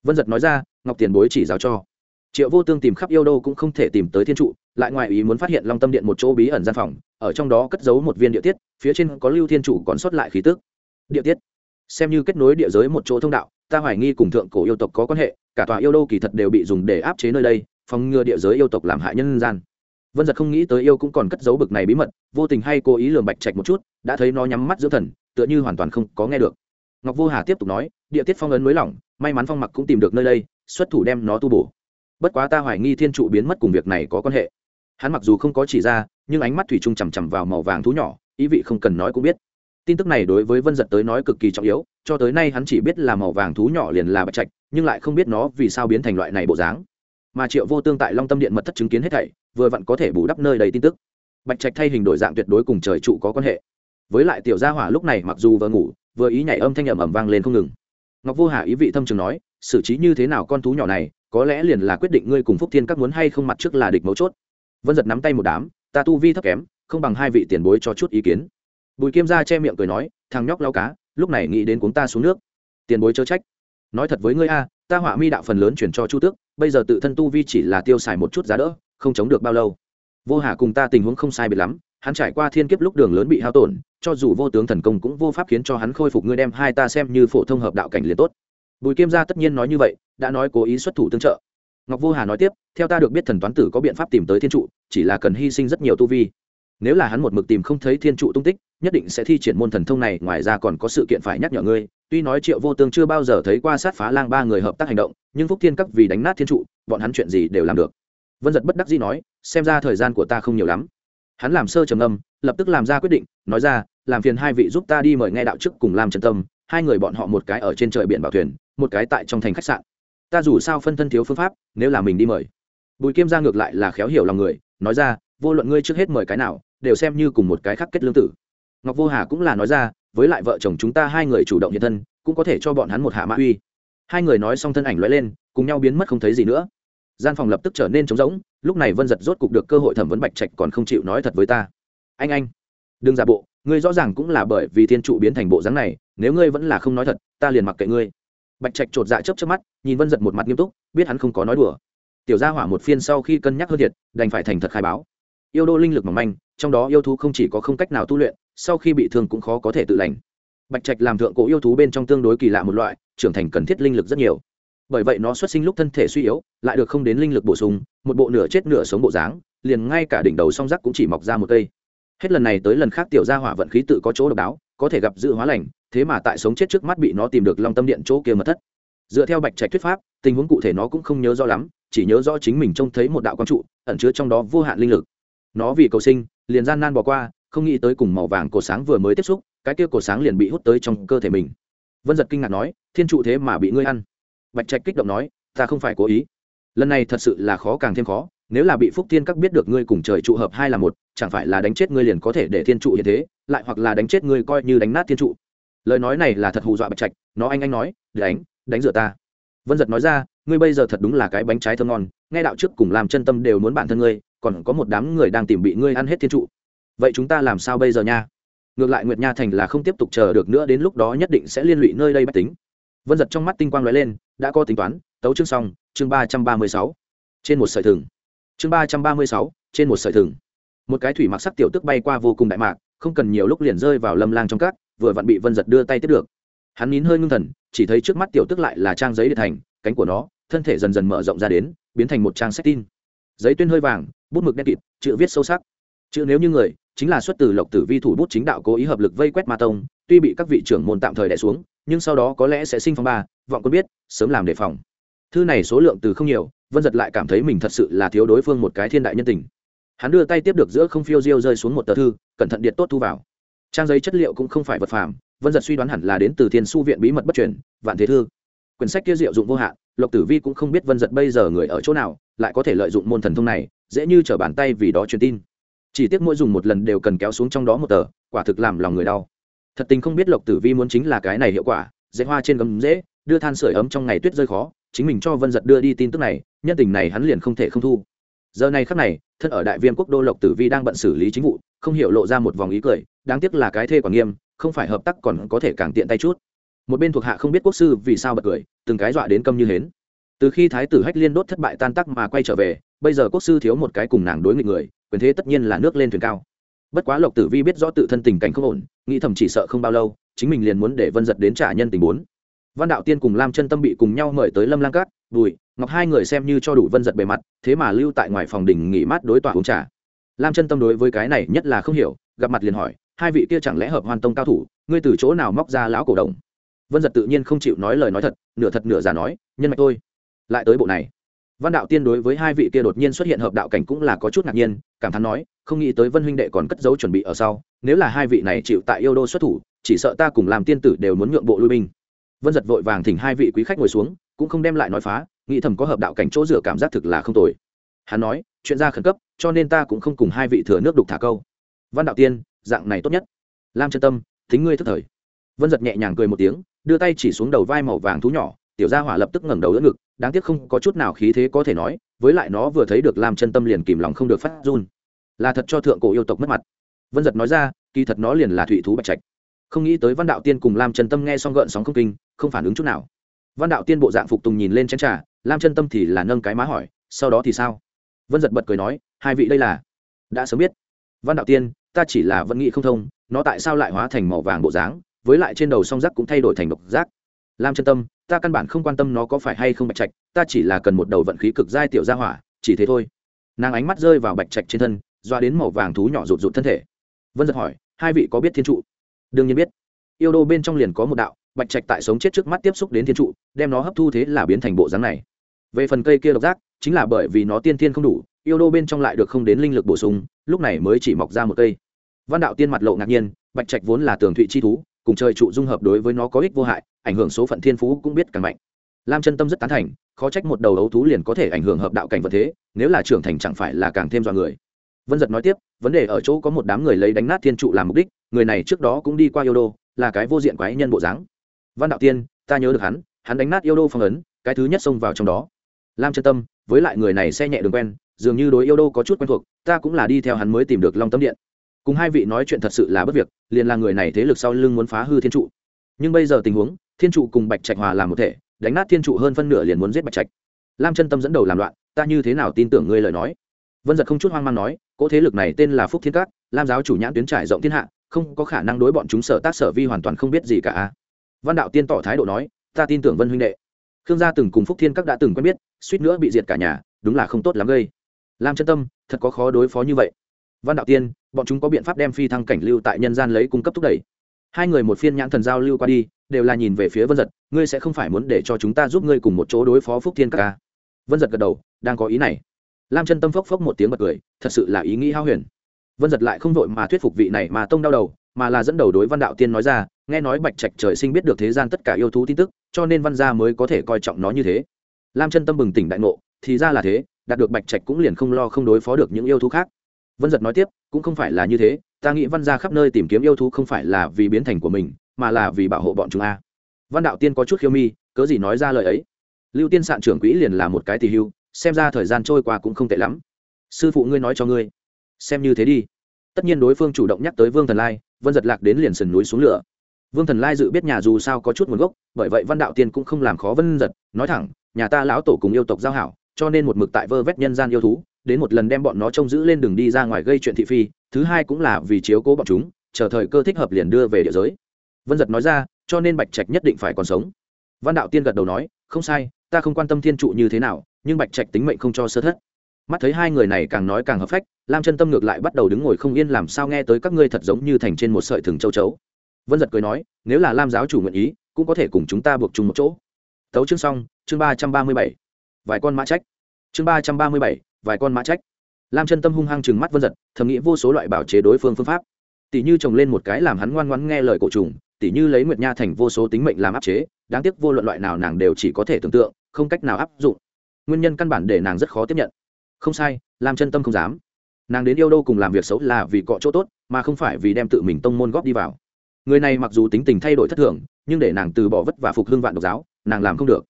S1: vân giật nói ra, ngọc tiền bối chỉ giáo cho. Triệu vô tương tìm khắp yêu đô cũng không thể tìm tới thiên trụ, lại ngoài ý muốn phát hiện long tâm điện một chỗ bí ẩn gian phòng, ở trong đó cất giấu một viên địa tiết, phía trên có lưu thiên trụ còn sót lại khí tức. Địa tiết? Xem như kết nối địa giới một chỗ thông đạo, ta hoài nghi cùng thượng cổ yêu tộc có quan hệ, cả tòa yêu đô kỳ thật đều bị dùng để áp chế nơi đây, phòng ngừa địa giới yêu tộc làm hại nhân gian. Vân giật không nghĩ tới yêu cũng còn cất giấu bực này bí mật, vô tình hay cố ý lường bạch trạch một chút, đã thấy nó nhắm mắt giữa thần, tựa như hoàn toàn không có nghe được. Ngọc vô hà tiếp tục nói, địa tiết phong ấn mới lỏng may mắn phong mặc cũng tìm được nơi đây, xuất thủ đem nó tu bổ. Bất quá ta hoài nghi thiên trụ biến mất cùng việc này có quan hệ. Hắn mặc dù không có chỉ ra, nhưng ánh mắt thủy chung chằm chằm vào màu vàng thú nhỏ, ý vị không cần nói cũng biết. Tin tức này đối với vân giật tới nói cực kỳ trọng yếu, cho tới nay hắn chỉ biết là màu vàng thú nhỏ liền là bạch trạch, nhưng lại không biết nó vì sao biến thành loại này bộ dáng. Mà triệu vô tương tại long tâm điện mật thất chứng kiến hết thảy, vừa vặn có thể bù đắp nơi đầy tin tức. Bạch trạch thay hình đổi dạng tuyệt đối cùng trời trụ có quan hệ. Với lại tiểu gia hỏa lúc này mặc dù vừa ngủ, vừa ý nhảy âm thanh ầm ầm vang lên không ngừng ngọc vô hà ý vị thâm trường nói, xử trí như thế nào con thú nhỏ này, có lẽ liền là quyết định ngươi cùng phúc thiên các muốn hay không mặt trước là địch mấu chốt. Vân giật nắm tay một đám, ta tu vi thấp kém, không bằng hai vị tiền bối cho chút ý kiến. Bùi kiêm ra che miệng cười nói, thằng nhóc lao cá, lúc này nghĩ đến cuốn ta xuống nước. Tiền bối chớ trách. Nói thật với ngươi a, ta họa mi đạo phần lớn chuyển cho chu tước, bây giờ tự thân tu vi chỉ là tiêu xài một chút giá đỡ, không chống được bao lâu. Vô hà cùng ta tình huống không sai biệt lắm hắn trải qua thiên kiếp lúc đường lớn bị hao tổn, cho dù vô tướng thần công cũng vô pháp khiến cho hắn khôi phục ngươi đem hai ta xem như phổ thông hợp đạo cảnh liền tốt. Bùi kiêm gia tất nhiên nói như vậy, đã nói cố ý xuất thủ tương trợ. Ngọc vô hà nói tiếp, theo ta được biết thần toán tử có biện pháp tìm tới thiên trụ, chỉ là cần hy sinh rất nhiều tu vi. Nếu là hắn một mực tìm không thấy thiên trụ tung tích, nhất định sẽ thi triển môn thần thông này, ngoài ra còn có sự kiện phải nhắc nhở ngươi. Tuy nói triệu vô tương chưa bao giờ thấy qua sát phá lang ba người hợp tác hành động, nhưng phúc thiên cấp vì đánh nát thiên trụ, bọn hắn chuyện gì đều làm được. Vân giật bất đắc dĩ nói, xem ra thời gian của ta không nhiều lắm hắn làm sơ trầm âm lập tức làm ra quyết định, nói ra, làm phiền hai vị giúp ta đi mời nghe đạo chức cùng làm trần tâm, hai người bọn họ một cái ở trên trời biển bảo thuyền, một cái tại trong thành khách sạn. Ta dù sao phân thân thiếu phương pháp, nếu là mình đi mời. Bùi kim ra ngược lại là khéo hiểu lòng người, nói ra, vô luận ngươi trước hết mời cái nào, đều xem như cùng một cái khắc kết lương tử. Ngọc vô hà cũng là nói ra, với lại vợ chồng chúng ta hai người chủ động hiện thân, cũng có thể cho bọn hắn một hạ mã uy. Hai người nói xong thân ảnh lóe lên, cùng nhau biến mất không thấy gì nữa gian phòng lập tức trở nên trống rỗng, lúc này vân giật rốt cục được cơ hội thẩm vấn bạch trạch còn không chịu nói thật với ta. Anh anh, đừng giả bộ, ngươi rõ ràng cũng là bởi vì thiên trụ biến thành bộ dáng này, nếu ngươi vẫn là không nói thật, ta liền mặc kệ ngươi. Bạch trạch chột dạ chớp chớp mắt, nhìn vân giật một mặt nghiêm túc, biết hắn không có nói đùa. Tiểu gia hỏa một phiên sau khi cân nhắc hơn thiệt, đành phải thành thật khai báo. Yêu đô linh lực mỏng manh, trong đó yêu thú không chỉ có không cách nào tu luyện, sau khi bị thương cũng khó có thể tự lành. Bạch trạch làm thượng cổ yêu thú bên trong tương đối kỳ lạ một loại, trưởng thành cần thiết linh lực rất nhiều bởi vậy nó xuất sinh lúc thân thể suy yếu, lại được không đến linh lực bổ sung, một bộ nửa chết nửa sống bộ dáng, liền ngay cả đỉnh đầu song rắc cũng chỉ mọc ra một cây. Hết lần này tới lần khác tiểu gia hỏa vận khí tự có chỗ độc đáo, có thể gặp dự hóa lành, thế mà tại sống chết trước mắt bị nó tìm được long tâm điện chỗ kia mật thất. Dựa theo bạch trạch thuyết pháp, tình huống cụ thể nó cũng không nhớ rõ lắm, chỉ nhớ rõ chính mình trông thấy một đạo quang trụ, ẩn chứa trong đó vô hạn linh lực. Nó vì cầu sinh, liền gian nan bỏ qua, không nghĩ tới cùng màu vàng cổ sáng vừa mới tiếp xúc, cái kia cổ sáng liền bị hút tới trong cơ thể mình. Vân giật kinh ngạc nói, thiên trụ thế mà bị ngươi ăn bạch trạch kích động nói, ta không phải cố ý. Lần này thật sự là khó càng thêm khó. Nếu là bị phúc thiên các biết được ngươi cùng trời trụ hợp hai là một, chẳng phải là đánh chết ngươi liền có thể để thiên trụ hiện thế, lại hoặc là đánh chết ngươi coi như đánh nát thiên trụ. Lời nói này là thật hù dọa bạch trạch, nó anh anh nói, đánh đánh rửa ta. Vân giật nói ra, ngươi bây giờ thật đúng là cái bánh trái thơm ngon, nghe đạo trước cùng làm chân tâm đều muốn bản thân ngươi, còn có một đám người đang tìm bị ngươi ăn hết thiên trụ. Vậy chúng ta làm sao bây giờ nha? Ngược lại nguyệt nha thành là không tiếp tục chờ được nữa, đến lúc đó nhất định sẽ liên lụy nơi đây bách tính vân giật trong mắt tinh quang l ó e lên đã có tính toán tấu chương xong chương ba trăm ba mươi sáu. Trên một sợi thừng. Chương ba trăm ba mươi sáu trên một sợi thừng. Một cái thủy mặc sắc tiểu tức bay qua vô cùng đại mạc không cần nhiều lúc liền rơi vào lâm lang trong cát, vừa vặn bị vân giật đưa tay tiếp được. Hắn nín hơi ngưng thần chỉ thấy trước mắt tiểu tức lại là trang giấy để thành cánh của nó thân thể dần dần mở rộng ra đến biến thành một trang sách tin. Giấy tuyên hơi vàng bút mực đen kịt chữ viết sâu sắc. Chữ nếu như người chính là xuất từ lộc tử vi thủ bút chính đạo cố ý hợp lực vây quét ma tông tuy bị các vị trưởng môn tạm thời đẻ xuống nhưng sau đó có lẽ sẽ sinh phong ba, vọng quân biết, sớm làm đề phòng. Thư này số lượng từ không nhiều, vân giật lại cảm thấy mình thật sự là thiếu đối phương một cái thiên đại nhân tình. Hắn đưa tay tiếp được giữa không phiêu diêu rơi xuống một tờ thư, cẩn thận điện tốt thu vào. Trang giấy chất liệu cũng không phải vật phàm, vân giật suy đoán hẳn là đến từ thiên su viện bí mật bất truyền, vạn thế thư. Quyển sách kia diệu dụng vô hạn, lộc tử vi cũng không biết vân giật bây giờ người ở chỗ nào, lại có thể lợi dụng môn thần thông này, dễ như t r ở bàn tay vì đó truyền tin. Chỉ tiếc mỗi dùng một lần đều cần kéo xuống trong đó một tờ, quả thực làm lòng người đau thật tình không biết lộc tử vi muốn chính là cái này hiệu quả dễ hoa trên gấm dễ, đưa than sửa ấm trong ngày tuyết rơi khó, chính mình cho vân giật đưa đi tin tức này, nhân tình này hắn liền không thể không thu. Giờ này khắc này, thân ở đại viên quốc đô lộc tử vi đang bận xử lý chính vụ, không hiểu lộ ra một vòng ý cười, đáng tiếc là cái thê còn nghiêm, không phải hợp tác còn có thể càng tiện tay chút. Một bên thuộc hạ không biết quốc sư vì sao bật cười, từng cái dọa đến câm như hến. Từ khi thái tử hách liên đốt thất bại tan tắc mà quay trở về, bây giờ quốc sư thiếu một cái cùng nàng đối nghịch người, quyền thế tất nhiên là nước lên thuyền cao bất quá lộc tử vi biết rõ tự thân tình cảnh không ổn, nghĩ thầm chỉ sợ không bao lâu, chính mình liền muốn để vân giật đến trả nhân tình bốn. Văn đạo tiên cùng lam chân tâm bị cùng nhau mời tới lâm lang cát bùi ngọc hai người xem như cho đủ vân giật bề mặt, thế mà lưu tại ngoài phòng đình nghỉ mát đối tòa uống trà. Lam chân tâm đối với cái này nhất là không hiểu, gặp mặt liền hỏi, hai vị kia chẳng lẽ hợp hoàn tông cao thủ, ngươi từ chỗ nào móc ra lão cổ đồng? Vân giật tự nhiên không chịu nói lời nói thật, nửa thật nửa giả nói, nhân mạch tôi. Lại tới bộ này văn đạo tiên đối với hai vị kia đột nhiên xuất hiện hợp đạo cảnh cũng là có chút ngạc nhiên, cảm thán nói, không nghĩ tới vân huynh đệ còn cất dấu chuẩn bị ở sau, nếu là hai vị này chịu tại yêu đô xuất thủ, chỉ sợ ta cùng làm tiên tử đều muốn nhượng bộ lui binh. Vân giật vội vàng thỉnh hai vị quý khách ngồi xuống, cũng không đem lại nói phá, nghĩ thầm có hợp đạo cảnh chỗ dựa cảm giác thực là không tồi. Hắn nói, chuyện ra khẩn cấp, cho nên ta cũng không cùng hai vị thừa nước đục thả câu. Văn đạo tiên, dạng này tốt nhất. Lam chân tâm, thính ngươi thức thời. Vân giật nhẹ nhàng cười một tiếng, đưa tay chỉ xuống đầu vai màu vàng thú nhỏ, tiểu gia hỏa lập tức ngẩng đầu đỡ ngực đáng tiếc không có chút nào khí thế có thể nói, với lại nó vừa thấy được lam chân tâm liền kìm lòng không được phát run. Là thật cho thượng cổ yêu tộc mất mặt. Vân giật nói ra, kỳ thật nó liền là thủy thú bạch trạch. Không nghĩ tới văn đạo tiên cùng lam chân tâm nghe xong gợn sóng không kinh, không phản ứng chút nào. Văn đạo tiên bộ dạng phục tùng nhìn lên chén trà, lam chân tâm thì là nâng cái má hỏi, sau đó thì sao? Vân giật bật cười nói, hai vị đây là? Đã sớm biết. Văn đạo tiên, ta chỉ là vẫn nghĩ không thông, nó tại sao lại hóa thành màu vàng bộ dáng, với lại trên đầu song giác cũng thay đổi thành độc giác lam chân tâm, ta căn bản không quan tâm nó có phải hay không bạch trạch, ta chỉ là cần một đầu vận khí cực giai tiểu gia hỏa, chỉ thế thôi. Nàng ánh mắt rơi vào bạch trạch trên thân, doa đến màu vàng thú nhỏ rụt rụt thân thể. Vân giật hỏi, hai vị có biết thiên trụ? Đương nhiên biết. Yêu đô bên trong liền có một đạo, bạch trạch tại sống chết trước mắt tiếp xúc đến thiên trụ, đem nó hấp thu thế là biến thành bộ dáng này. Về phần cây kia độc giác, chính là bởi vì nó tiên thiên không đủ, yêu đô bên trong lại được không đến linh lực bổ sung, lúc này mới chỉ mọc ra một cây. Văn đạo tiên mặt lộ ngạc nhiên, bạch trạch vốn là tường thụy chi thú, cùng trời trụ dung hợp đối với nó có ích vô hại ảnh hưởng số phận thiên phú cũng biết càng mạnh. Lam chân tâm rất tán thành, khó trách một đầu ấu thú liền có thể ảnh hưởng hợp đạo cảnh vật thế, nếu là trưởng thành chẳng phải là càng thêm dọa người. Vân giật nói tiếp, vấn đề ở chỗ có một đám người lấy đánh nát thiên trụ làm mục đích, người này trước đó cũng đi qua yêu đô, là cái vô diện quái nhân bộ dáng. Văn đạo tiên, ta nhớ được hắn hắn đánh nát yêu đô phong ấn, cái thứ nhất xông vào trong đó. Lam chân tâm, với lại người này xe nhẹ đường quen, dường như đối yêu đô có chút quen thuộc, ta cũng là đi theo hắn mới tìm được long tâm điện. Cùng hai vị nói chuyện thật sự là bất việc, liền là người này thế lực sau lưng muốn phá hư thiên trụ. Nhưng bây giờ tình huống thiên trụ cùng bạch trạch hòa làm một thể, đánh nát thiên trụ hơn phân nửa liền muốn giết bạch trạch. Lam chân tâm dẫn đầu làm loạn, ta như thế nào tin tưởng ngươi lời nói? Vân giật không chút hoang mang nói, cỗ thế lực này tên là phúc thiên cát lam giáo chủ nhãn tuyến trải rộng thiên hạ, không có khả năng đối bọn chúng sở tác sở vi hoàn toàn không biết gì cả văn đạo tiên tỏ thái độ nói, ta tin tưởng vân huynh đệ. Khương gia từng cùng phúc thiên các đã từng quen biết, suýt nữa bị diệt cả nhà, đúng là không tốt lắm gây. Lam chân tâm, thật có khó đối phó như vậy. Văn đạo tiên, bọn chúng có biện pháp đem phi thăng cảnh lưu tại nhân gian lấy cung cấp thúc đẩy. Hai người một phiên nhãn thần giao lưu qua đi đều là nhìn về phía vân giật, ngươi sẽ không phải muốn để cho chúng ta giúp ngươi cùng một chỗ đối phó phúc thiên các ca. Vân giật gật đầu, đang có ý này. Lam chân tâm phốc phốc một tiếng bật cười, thật sự là ý nghĩ hao huyền. Vân giật lại không vội mà thuyết phục vị này mà tông đau đầu, mà là dẫn đầu đối văn đạo tiên nói ra, nghe nói bạch trạch trời sinh biết được thế gian tất cả yêu thú tin tức, cho nên văn gia mới có thể coi trọng nó như thế. Lam chân tâm bừng tỉnh đại ngộ, thì ra là thế, đạt được bạch trạch cũng liền không lo không đối phó được những yêu thú khác. Vân giật nói tiếp, cũng không phải là như thế, ta nghĩ văn gia khắp nơi tìm kiếm yêu thú không phải là vì biến thành của mình mà là vì bảo hộ bọn chúng a. Văn đạo tiên có chút khiêu mi, cớ gì nói ra lời ấy? Lưu tiên sạn trưởng quỹ liền là một cái tỉ hưu, xem ra thời gian trôi qua cũng không tệ lắm. Sư phụ ngươi nói cho ngươi, xem như thế đi. Tất nhiên đối phương chủ động nhắc tới vương thần lai, vân giật lạc đến liền sườn núi xuống lửa. Vương thần lai dự biết nhà dù sao có chút nguồn gốc, bởi vậy văn đạo tiên cũng không làm khó vân giật, nói thẳng, nhà ta lão tổ cùng yêu tộc giao hảo, cho nên một mực tại vơ vét nhân gian yêu thú, đến một lần đem bọn nó trông giữ lên đường đi ra ngoài gây chuyện thị phi, thứ hai cũng là vì chiếu cố bọn chúng, chờ thời cơ thích hợp liền đưa về địa giới vân giật nói ra, cho nên bạch trạch nhất định phải còn sống. Văn đạo tiên gật đầu nói, không sai, ta không quan tâm thiên trụ như thế nào, nhưng bạch trạch tính mệnh không cho sơ thất. Mắt thấy hai người này càng nói càng hợp phách, lam chân tâm ngược lại bắt đầu đứng ngồi không yên, làm sao nghe tới các ngươi thật giống như thành trên một sợi thừng châu chấu. Vân giật cười nói, nếu là lam giáo chủ nguyện ý, cũng có thể cùng chúng ta buộc chung một chỗ. Tấu chương xong, chương ba trăm ba mươi bảy. Vài con mã trách. Chương ba trăm ba mươi bảy, vài con mã trách. Lam chân tâm hung hăng chừng mắt vân giật, thầm nghĩ vô số loại bảo chế đối phương phương pháp. Tỷ như trồng lên một cái làm hắn ngoan ngoãn nghe lời cổ trùng tỉ như lấy nguyệt nha thành vô số tính mệnh làm áp chế, đáng tiếc vô luận loại nào nàng đều chỉ có thể tưởng tượng, không cách nào áp dụng. Nguyên nhân căn bản để nàng rất khó tiếp nhận. Không sai, lam chân tâm không dám. Nàng đến yêu đâu cùng làm việc xấu là vì cọ chỗ tốt, mà không phải vì đem tự mình tông môn góp đi vào. Người này mặc dù tính tình thay đổi thất thường, nhưng để nàng từ bỏ vất và phục hưng vạn độc giáo, nàng làm không được.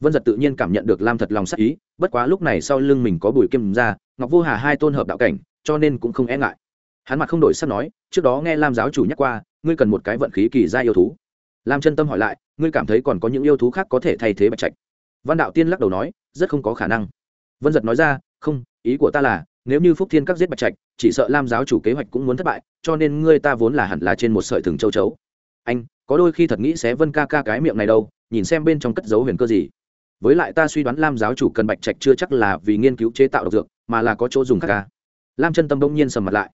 S1: Vân giật tự nhiên cảm nhận được lam thật lòng sắc ý, bất quá lúc này sau lưng mình có bùi kim ra, ngọc vô hà hai tôn hợp đạo cảnh, cho nên cũng không e ngại. Hắn mặt không đổi sắc nói, trước đó nghe lam giáo chủ nhắc qua ngươi cần một cái vận khí kỳ gia yêu thú. Lam chân tâm hỏi lại, ngươi cảm thấy còn có những yêu thú khác có thể thay thế bạch trạch? Văn đạo tiên lắc đầu nói, rất không có khả năng. Vân giật nói ra, không, ý của ta là, nếu như phúc thiên các giết bạch trạch, chỉ sợ lam giáo chủ kế hoạch cũng muốn thất bại, cho nên ngươi ta vốn là hẳn là trên một sợi thừng châu chấu. Anh, có đôi khi thật nghĩ sẽ vân ca ca cái miệng này đâu, nhìn xem bên trong cất dấu huyền cơ gì. Với lại ta suy đoán lam giáo chủ cần bạch trạch chưa chắc là vì nghiên cứu chế tạo độc dược, mà là có chỗ dùng khác ca lam chân tâm đông nhiên sầm mặt lại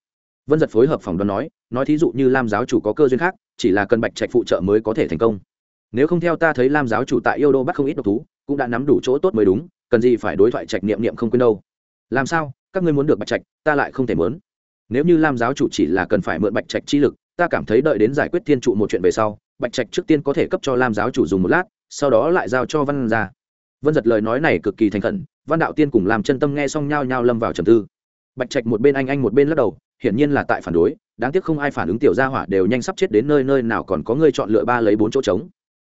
S1: vân giật phối hợp phòng đoán nói nói thí dụ như lam giáo chủ có cơ duyên khác, chỉ là cần bạch trạch phụ trợ mới có thể thành công. Nếu không theo ta thấy lam giáo chủ tại yêu đô bắt không ít độc thú, cũng đã nắm đủ chỗ tốt mới đúng, cần gì phải đối thoại trạch niệm niệm không quên đâu. Làm sao? Các ngươi muốn được bạch trạch, ta lại không thể muốn. Nếu như lam giáo chủ chỉ là cần phải mượn bạch trạch chi lực, ta cảm thấy đợi đến giải quyết thiên trụ một chuyện về sau, bạch trạch trước tiên có thể cấp cho lam giáo chủ dùng một lát, sau đó lại giao cho văn ra vân giật lời nói này cực kỳ thành khẩn, văn đạo tiên cùng làm chân tâm nghe xong nhao nhao lâm vào trầm tư. Bạch trạch một bên anh anh một bên lắc đầu hiển nhiên là tại phản đối, đáng tiếc không ai phản ứng tiểu gia hỏa đều nhanh sắp chết đến nơi nơi nào còn có người chọn lựa ba lấy bốn chỗ trống.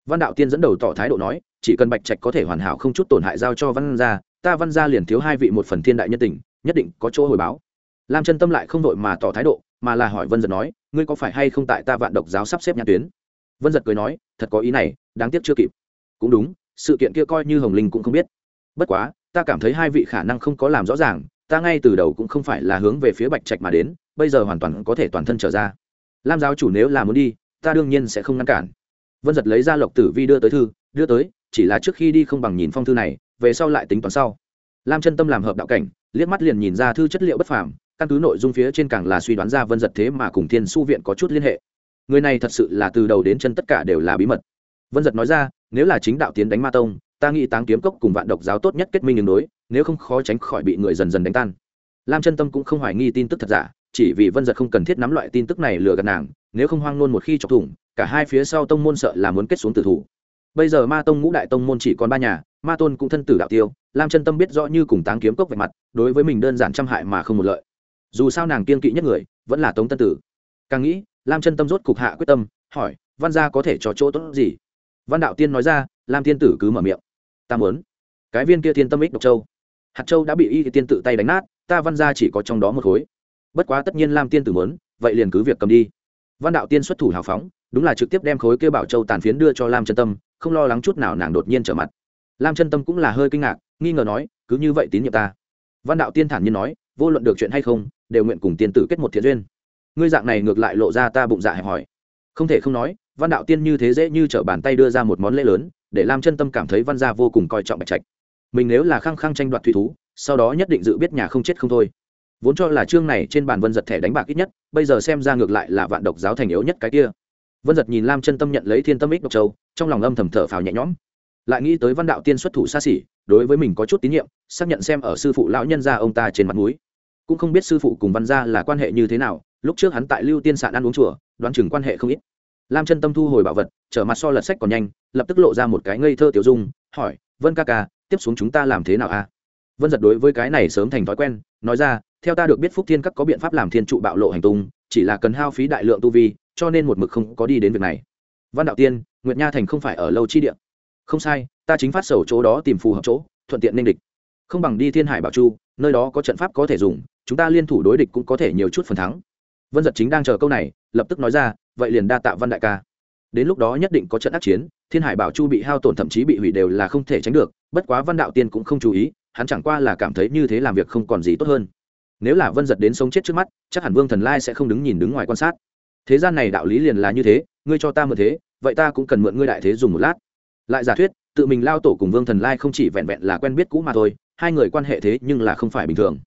S1: Văn đạo tiên dẫn đầu tỏ thái độ nói, chỉ cần bạch trạch có thể hoàn hảo không chút tổn hại giao cho văn gia, ta văn gia liền thiếu hai vị một phần thiên đại nhân tình, nhất định có chỗ hồi báo. Lam chân tâm lại không đội mà tỏ thái độ, mà là hỏi vân giật nói, ngươi có phải hay không tại ta vạn độc giáo sắp xếp nhà tuyến? Vân giật cười nói, thật có ý này, đáng tiếc chưa kịp. Cũng đúng, sự kiện kia coi như hồng linh cũng không biết. Bất quá, ta cảm thấy hai vị khả năng không có làm rõ ràng ta ngay từ đầu cũng không phải là hướng về phía bạch trạch mà đến, bây giờ hoàn toàn có thể toàn thân trở ra. Lam giáo chủ nếu là muốn đi, ta đương nhiên sẽ không ngăn cản. Vân giật lấy ra lộc tử vi đưa tới thư, đưa tới, chỉ là trước khi đi không bằng nhìn phong thư này, về sau lại tính toán sau. Lam chân tâm làm hợp đạo cảnh, liếc mắt liền nhìn ra thư chất liệu bất phàm, căn cứ nội dung phía trên càng là suy đoán ra vân giật thế mà cùng thiên su viện có chút liên hệ. Người này thật sự là từ đầu đến chân tất cả đều là bí mật. Vân giật nói ra, nếu là chính đạo tiến đánh ma tông, ta nghĩ táng kiếm cốc cùng vạn độc giáo tốt nhất kết minh đường đối nếu không khó tránh khỏi bị người dần dần đánh tan. Lam chân tâm cũng không hoài nghi tin tức thật giả, chỉ vì vân giật không cần thiết nắm loại tin tức này lừa gạt nàng, nếu không hoang nôn một khi chọc thủng, cả hai phía sau tông môn sợ là muốn kết xuống tử thủ. Bây giờ ma tông ngũ đại tông môn chỉ còn ba nhà, ma tôn cũng thân tử đạo tiêu, lam chân tâm biết rõ như cùng táng kiếm cốc vạch mặt, đối với mình đơn giản trăm hại mà không một lợi. Dù sao nàng kiên kỵ nhất người, vẫn là tống tân tử. Càng nghĩ, lam chân tâm rốt cục hạ quyết tâm, hỏi, văn gia có thể cho chỗ tốt gì? Văn đạo tiên nói ra, lam tiên tử cứ mở miệng. Ta muốn cái viên kia thiên tâm ích độc châu hạt châu đã bị y tiên tự tay đánh nát, ta văn gia chỉ có trong đó một khối. Bất quá tất nhiên lam tiên tử muốn, vậy liền cứ việc cầm đi. Văn đạo tiên xuất thủ hào phóng, đúng là trực tiếp đem khối kia bảo châu tàn phiến đưa cho lam chân tâm, không lo lắng chút nào nàng đột nhiên trở mặt. Lam chân tâm cũng là hơi kinh ngạc, nghi ngờ nói, cứ như vậy tín nhiệm ta. Văn đạo tiên thản nhiên nói, vô luận được chuyện hay không, đều nguyện cùng tiên tử kết một thiện duyên. Ngươi dạng này ngược lại lộ ra ta bụng dạ hẹp hỏi không thể không nói, văn đạo tiên như thế dễ như t r ở bàn tay đưa ra một món lễ lớn, để lam chân tâm cảm thấy văn gia vô cùng coi trọng bạch trạch mình nếu là khăng khăng tranh đoạt thủy thú, sau đó nhất định dự biết nhà không chết không thôi. Vốn cho là chương này trên bàn vân giật thẻ đánh bạc ít nhất, bây giờ xem ra ngược lại là vạn độc giáo thành yếu nhất cái kia. Vân giật nhìn lam chân tâm nhận lấy thiên tâm ích độc châu, trong lòng âm thầm thở phào nhẹ nhõm. Lại nghĩ tới văn đạo tiên xuất thủ xa xỉ, đối với mình có chút tín nhiệm, xác nhận xem ở sư phụ lão nhân gia ông ta trên mặt núi cũng không biết sư phụ cùng văn gia là quan hệ như thế nào, lúc trước hắn tại lưu tiên sạn ăn uống chùa, đoán chừng quan hệ không ít. Lam chân tâm thu hồi bảo vật, trở mặt so lật sách còn nhanh, lập tức lộ ra một cái ngây thơ tiểu dung, hỏi, vân ca ca tiếp xuống chúng ta làm thế nào a vân giật đối với cái này sớm thành thói quen, nói ra, theo ta được biết phúc thiên các có biện pháp làm thiên trụ bạo lộ hành tung, chỉ là cần hao phí đại lượng tu vi, cho nên một mực không có đi đến việc này. Văn đạo tiên, nguyệt nha thành không phải ở lâu chi điện không sai, ta chính phát sầu chỗ đó tìm phù hợp chỗ, thuận tiện nên địch. Không bằng đi thiên hải bảo chu, nơi đó có trận pháp có thể dùng, chúng ta liên thủ đối địch cũng có thể nhiều chút phần thắng. Vân giật chính đang chờ câu này, lập tức nói ra, vậy liền đa tạ văn đại ca. Đến lúc đó nhất định có trận ác chiến, thiên hải bảo chu bị hao tổn thậm chí bị hủy đều là không thể tránh được bất quá văn đạo tiên cũng không chú ý, hắn chẳng qua là cảm thấy như thế làm việc không còn gì tốt hơn. Nếu là vân giật đến sống chết trước mắt, chắc hẳn vương thần lai sẽ không đứng nhìn đứng ngoài quan sát. Thế gian này đạo lý liền là như thế, ngươi cho ta mượn thế, vậy ta cũng cần mượn ngươi đại thế dùng một lát. Lại giả thuyết, tự mình lao tổ cùng vương thần lai không chỉ vẹn vẹn là quen biết cũ mà thôi, hai người quan hệ thế nhưng là không phải bình thường.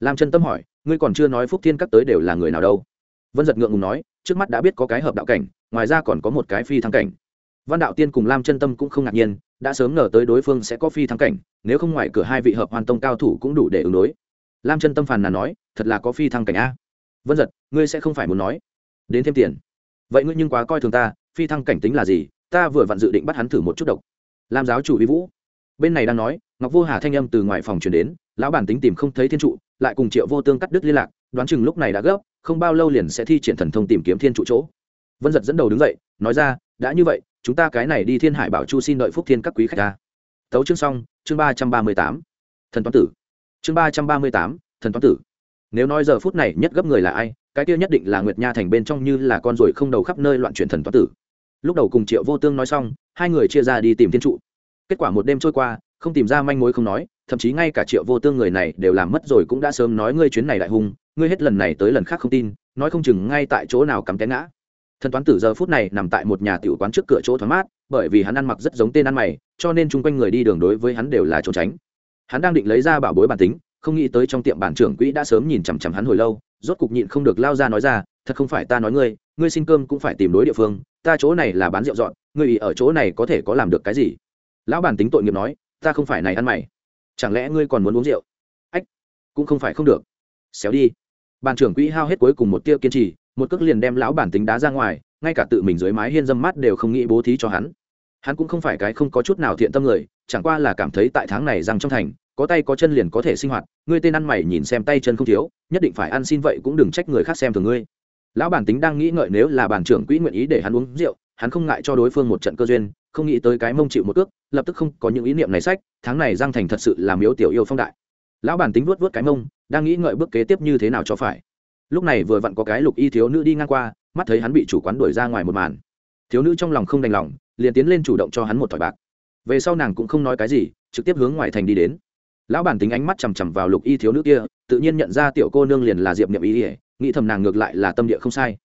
S1: Lam chân tâm hỏi, ngươi còn chưa nói phúc thiên các tới đều là người nào đâu? Vân giật ngượng ngùng nói, trước mắt đã biết có cái hợp đạo cảnh, ngoài ra còn có một cái phi thăng cảnh. Văn đạo tiên cùng lam chân tâm cũng không ngạc nhiên đã sớm ngờ tới đối phương sẽ có phi thăng cảnh, nếu không ngoài cửa hai vị hợp hoàn tông cao thủ cũng đủ để ứng đối. Lam chân tâm phàn là nói, thật là có phi thăng cảnh a. Vân giật ngươi sẽ không phải muốn nói. Đến thêm tiền. Vậy ngươi nhưng quá coi thường ta, phi thăng cảnh tính là gì? Ta vừa vặn dự định bắt hắn thử một chút độc. Lam giáo chủ vi vũ. Bên này đang nói, ngọc vô hà thanh âm từ ngoài phòng truyền đến, lão bản tính tìm không thấy thiên trụ, lại cùng triệu vô tương cắt đứt liên lạc, đoán chừng lúc này đã gấp, không bao lâu liền sẽ thi triển thần thông tìm kiếm thiên trụ chỗ. Vân giật dẫn đầu đứng dậy, nói ra, đã như vậy chúng ta cái này đi thiên hải bảo chu xin đợi phúc thiên các quý khách ta. Tấu chương xong, chương ba trăm ba mươi tám. Thần toán tử. Chương ba trăm ba mươi tám, thần toán tử. Nếu nói giờ phút này nhất gấp người là ai, cái kia nhất định là nguyệt nha thành bên trong như là con ruồi không đầu khắp nơi loạn chuyển thần toán tử. Lúc đầu cùng triệu vô tương nói xong, hai người chia ra đi tìm thiên trụ. Kết quả một đêm trôi qua, không tìm ra manh mối không nói, thậm chí ngay cả triệu vô tương người này đều làm mất rồi cũng đã sớm nói ngươi chuyến này đại hung ngươi hết lần này tới lần khác không tin, nói không chừng ngay tại chỗ nào cắm té ngã thần toán tử giờ phút này nằm tại một nhà tiểu quán trước cửa chỗ thoáng mát, bởi vì hắn ăn mặc rất giống tên ăn mày, cho nên chung quanh người đi đường đối với hắn đều là trốn tránh. Hắn đang định lấy ra bảo bối bản tính, không nghĩ tới trong tiệm bản trưởng quỹ đã sớm nhìn chằm chằm hắn hồi lâu, rốt cục nhịn không được lao ra nói ra, thật không phải ta nói ngươi ngươi xin cơm cũng phải tìm đối địa phương, ta chỗ này là bán rượu dọn, ngươi ý ở chỗ này có thể có làm được cái gì? Lão bản tính tội nghiệp nói, ta không phải này ăn mày. Chẳng lẽ ngươi còn muốn uống rượu? Ách, cũng không phải không được. Xéo đi. Bàn trưởng quỹ hao hết cuối cùng một tia kiên trì một cước liền đem lão bản tính đá ra ngoài, ngay cả tự mình dưới mái hiên dâm mát đều không nghĩ bố thí cho hắn. Hắn cũng không phải cái không có chút nào thiện tâm người, chẳng qua là cảm thấy tại tháng này rằng trong thành, có tay có chân liền có thể sinh hoạt, ngươi tên ăn mày nhìn xem tay chân không thiếu, nhất định phải ăn xin vậy cũng đừng trách người khác xem thường ngươi. Lão bản tính đang nghĩ ngợi nếu là bản trưởng quỹ nguyện ý để hắn uống rượu, hắn không ngại cho đối phương một trận cơ duyên, không nghĩ tới cái mông chịu một cước, lập tức không có những ý niệm này sách, tháng này giang thành thật sự làm yếu tiểu yêu phong đại. Lão bản tính vuốt vuốt cái mông, đang nghĩ ngợi bước kế tiếp như thế nào cho phải lúc này vừa vặn có cái lục y thiếu nữ đi ngang qua, mắt thấy hắn bị chủ quán đuổi ra ngoài một màn. Thiếu nữ trong lòng không đành lòng, liền tiến lên chủ động cho hắn một thỏi bạc. Về sau nàng cũng không nói cái gì, trực tiếp hướng ngoài thành đi đến. Lão bản tính ánh mắt chằm chằm vào lục y thiếu nữ kia, tự nhiên nhận ra tiểu cô nương liền là diệp niệm y ỉa nghĩ thầm nàng ngược lại là tâm địa không sai.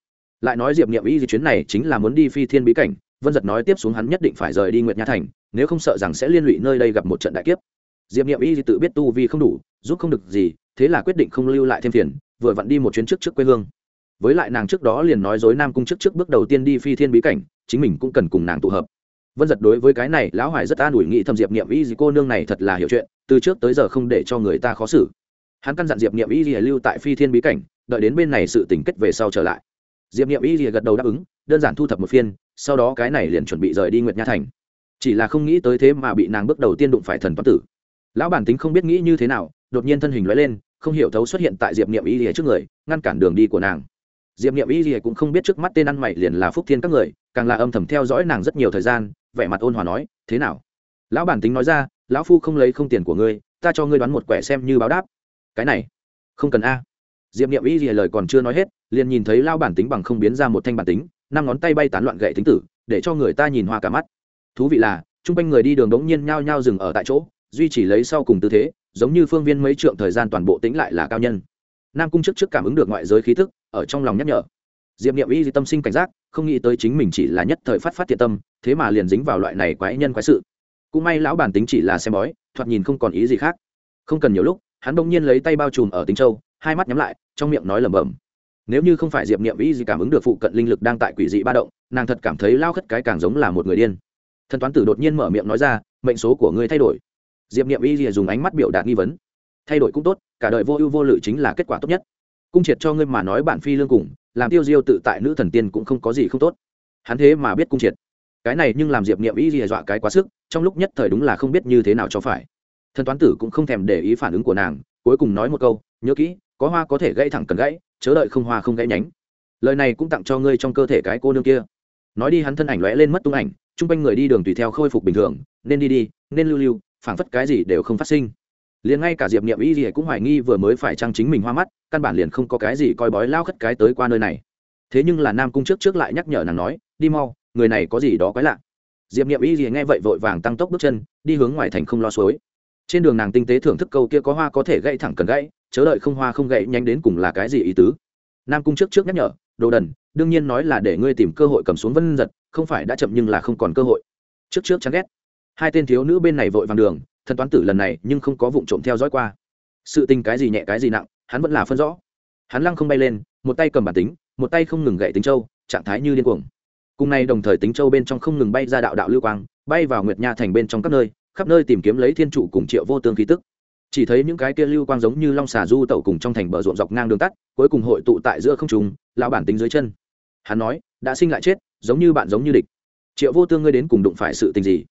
S1: Lại nói diệp niệm y chuyến này chính là muốn đi phi thiên bí cảnh, vân giật nói tiếp xuống hắn nhất định phải rời đi nguyệt nha thành, nếu không sợ rằng sẽ liên lụy nơi đây gặp một trận đại kiếp. Diệp niệm y tự biết tu vi không đủ, giúp không được gì, thế là quyết định không lưu lại thêm phiền vừa vặn đi một chuyến trước trước quê hương. Với lại nàng trước đó liền nói dối nam cung trước trước bước đầu tiên đi phi thiên bí cảnh, chính mình cũng cần cùng nàng tụ hợp. Vân giật đối với cái này, lão hoài rất an ủi nghĩ thầm diệp niệm y gì cô nương này thật là hiểu chuyện, từ trước tới giờ không để cho người ta khó xử. Hắn căn dặn diệp niệm y gì lưu tại phi thiên bí cảnh, đợi đến bên này sự tình kết về sau trở lại. Diệp niệm y gì gật đầu đáp ứng, đơn giản thu thập một phiên, sau đó cái này liền chuẩn bị rời đi nguyệt nha thành. Chỉ là không nghĩ tới thế mà bị nàng bước đầu tiên đụng phải thần toán tử. Lão bản tính không biết nghĩ như thế nào, đột nhiên thân hình lóe lên không hiểu thấu xuất hiện tại diệp niệm y lìa trước người, ngăn cản đường đi của nàng. Diệp niệm y lìa cũng không biết trước mắt tên ăn mày liền là phúc thiên các người, càng là âm thầm theo dõi nàng rất nhiều thời gian, vẻ mặt ôn hòa nói, thế nào? Lão bản tính nói ra, lão phu không lấy không tiền của ngươi, ta cho ngươi đoán một quẻ xem như báo đáp. Cái này, không cần a. Diệp niệm y lìa lời còn chưa nói hết, liền nhìn thấy lao bản tính bằng không biến ra một thanh bản tính, năm ngón tay bay tán loạn gậy tính tử, để cho người ta nhìn hoa cả mắt. Thú vị là, chung quanh người đi đường đống nhiên nhao nhao dừng ở tại chỗ, duy chỉ lấy sau cùng tư thế giống như phương viên mấy trượng thời gian toàn bộ tính lại là cao nhân. Nam cung trước trước cảm ứng được ngoại giới khí thức ở trong lòng nhắc nhở. Diệp niệm y tâm sinh cảnh giác, không nghĩ tới chính mình chỉ là nhất thời phát phát thiện tâm, thế mà liền dính vào loại này quái nhân quái sự. Cũng may lão bản tính chỉ là xem bói, thoạt nhìn không còn ý gì khác. Không cần nhiều lúc, hắn bỗng nhiên lấy tay bao trùm ở tính châu, hai mắt nhắm lại, trong miệng nói lẩm bẩm. Nếu như không phải diệp niệm y gì cảm ứng được phụ cận linh lực đang tại quỷ dị ba động, nàng thật cảm thấy lao khất cái càng giống là một người điên. Thần toán tử đột nhiên mở miệng nói ra, mệnh số của ngươi thay đổi diệp niệm y rìa dùng ánh mắt biểu đạt nghi vấn. Thay đổi cũng tốt, cả đời vô ưu vô lự chính là kết quả tốt nhất. Cung triệt cho ngươi mà nói bản phi lương cùng, làm tiêu diêu tự tại nữ thần tiên cũng không có gì không tốt. Hắn thế mà biết cung triệt. Cái này nhưng làm diệp niệm y rìa dọa cái quá sức, trong lúc nhất thời đúng là không biết như thế nào cho phải. Thần toán tử cũng không thèm để ý phản ứng của nàng, cuối cùng nói một câu, nhớ kỹ, có hoa có thể gãy thẳng cần gãy, chớ đợi không hoa không gãy nhánh. Lời này cũng tặng cho ngươi trong cơ thể cái cô nương kia. Nói đi hắn thân ảnh lóe lên mất tung ảnh, chung quanh người đi đường tùy theo khôi phục bình thường, nên đi đi, nên lưu lưu phảng phất cái gì đều không phát sinh. Liền ngay cả diệp niệm y gì cũng hoài nghi vừa mới phải trang chính mình hoa mắt, căn bản liền không có cái gì coi bói lao khất cái tới qua nơi này. Thế nhưng là nam cung trước trước lại nhắc nhở nàng nói, đi mau, người này có gì đó quái lạ. Diệp niệm y gì nghe vậy vội vàng tăng tốc bước chân, đi hướng ngoài thành không lo suối. Trên đường nàng tinh tế thưởng thức câu kia có hoa có thể gãy thẳng cần gãy, chớ đợi không hoa không gãy, nhanh đến cùng là cái gì ý tứ. Nam cung trước trước nhắc nhở, đồ đần, đương nhiên nói là để ngươi tìm cơ hội cầm xuống vân giật, không phải đã chậm nhưng là không còn cơ hội. Trước trước chán ghét hai tên thiếu nữ bên này vội vàng đường, thần toán tử lần này nhưng không có vụ trộm theo dõi qua. Sự tình cái gì nhẹ cái gì nặng, hắn vẫn là phân rõ. Hắn lăng không bay lên, một tay cầm bản tính, một tay không ngừng gậy tính châu, trạng thái như điên cuồng. Cùng nay đồng thời tính châu bên trong không ngừng bay ra đạo đạo lưu quang, bay vào nguyệt nha thành bên trong các nơi, khắp nơi tìm kiếm lấy thiên trụ cùng triệu vô tương khí tức. Chỉ thấy những cái kia lưu quang giống như long xà du tẩu cùng trong thành bờ ruộng dọc ngang đường tắt, cuối cùng hội tụ tại giữa không trùng lão bản tính dưới chân. Hắn nói, đã sinh lại chết, giống như bạn giống như địch. Triệu vô tương ngươi đến cùng đụng phải sự tình gì?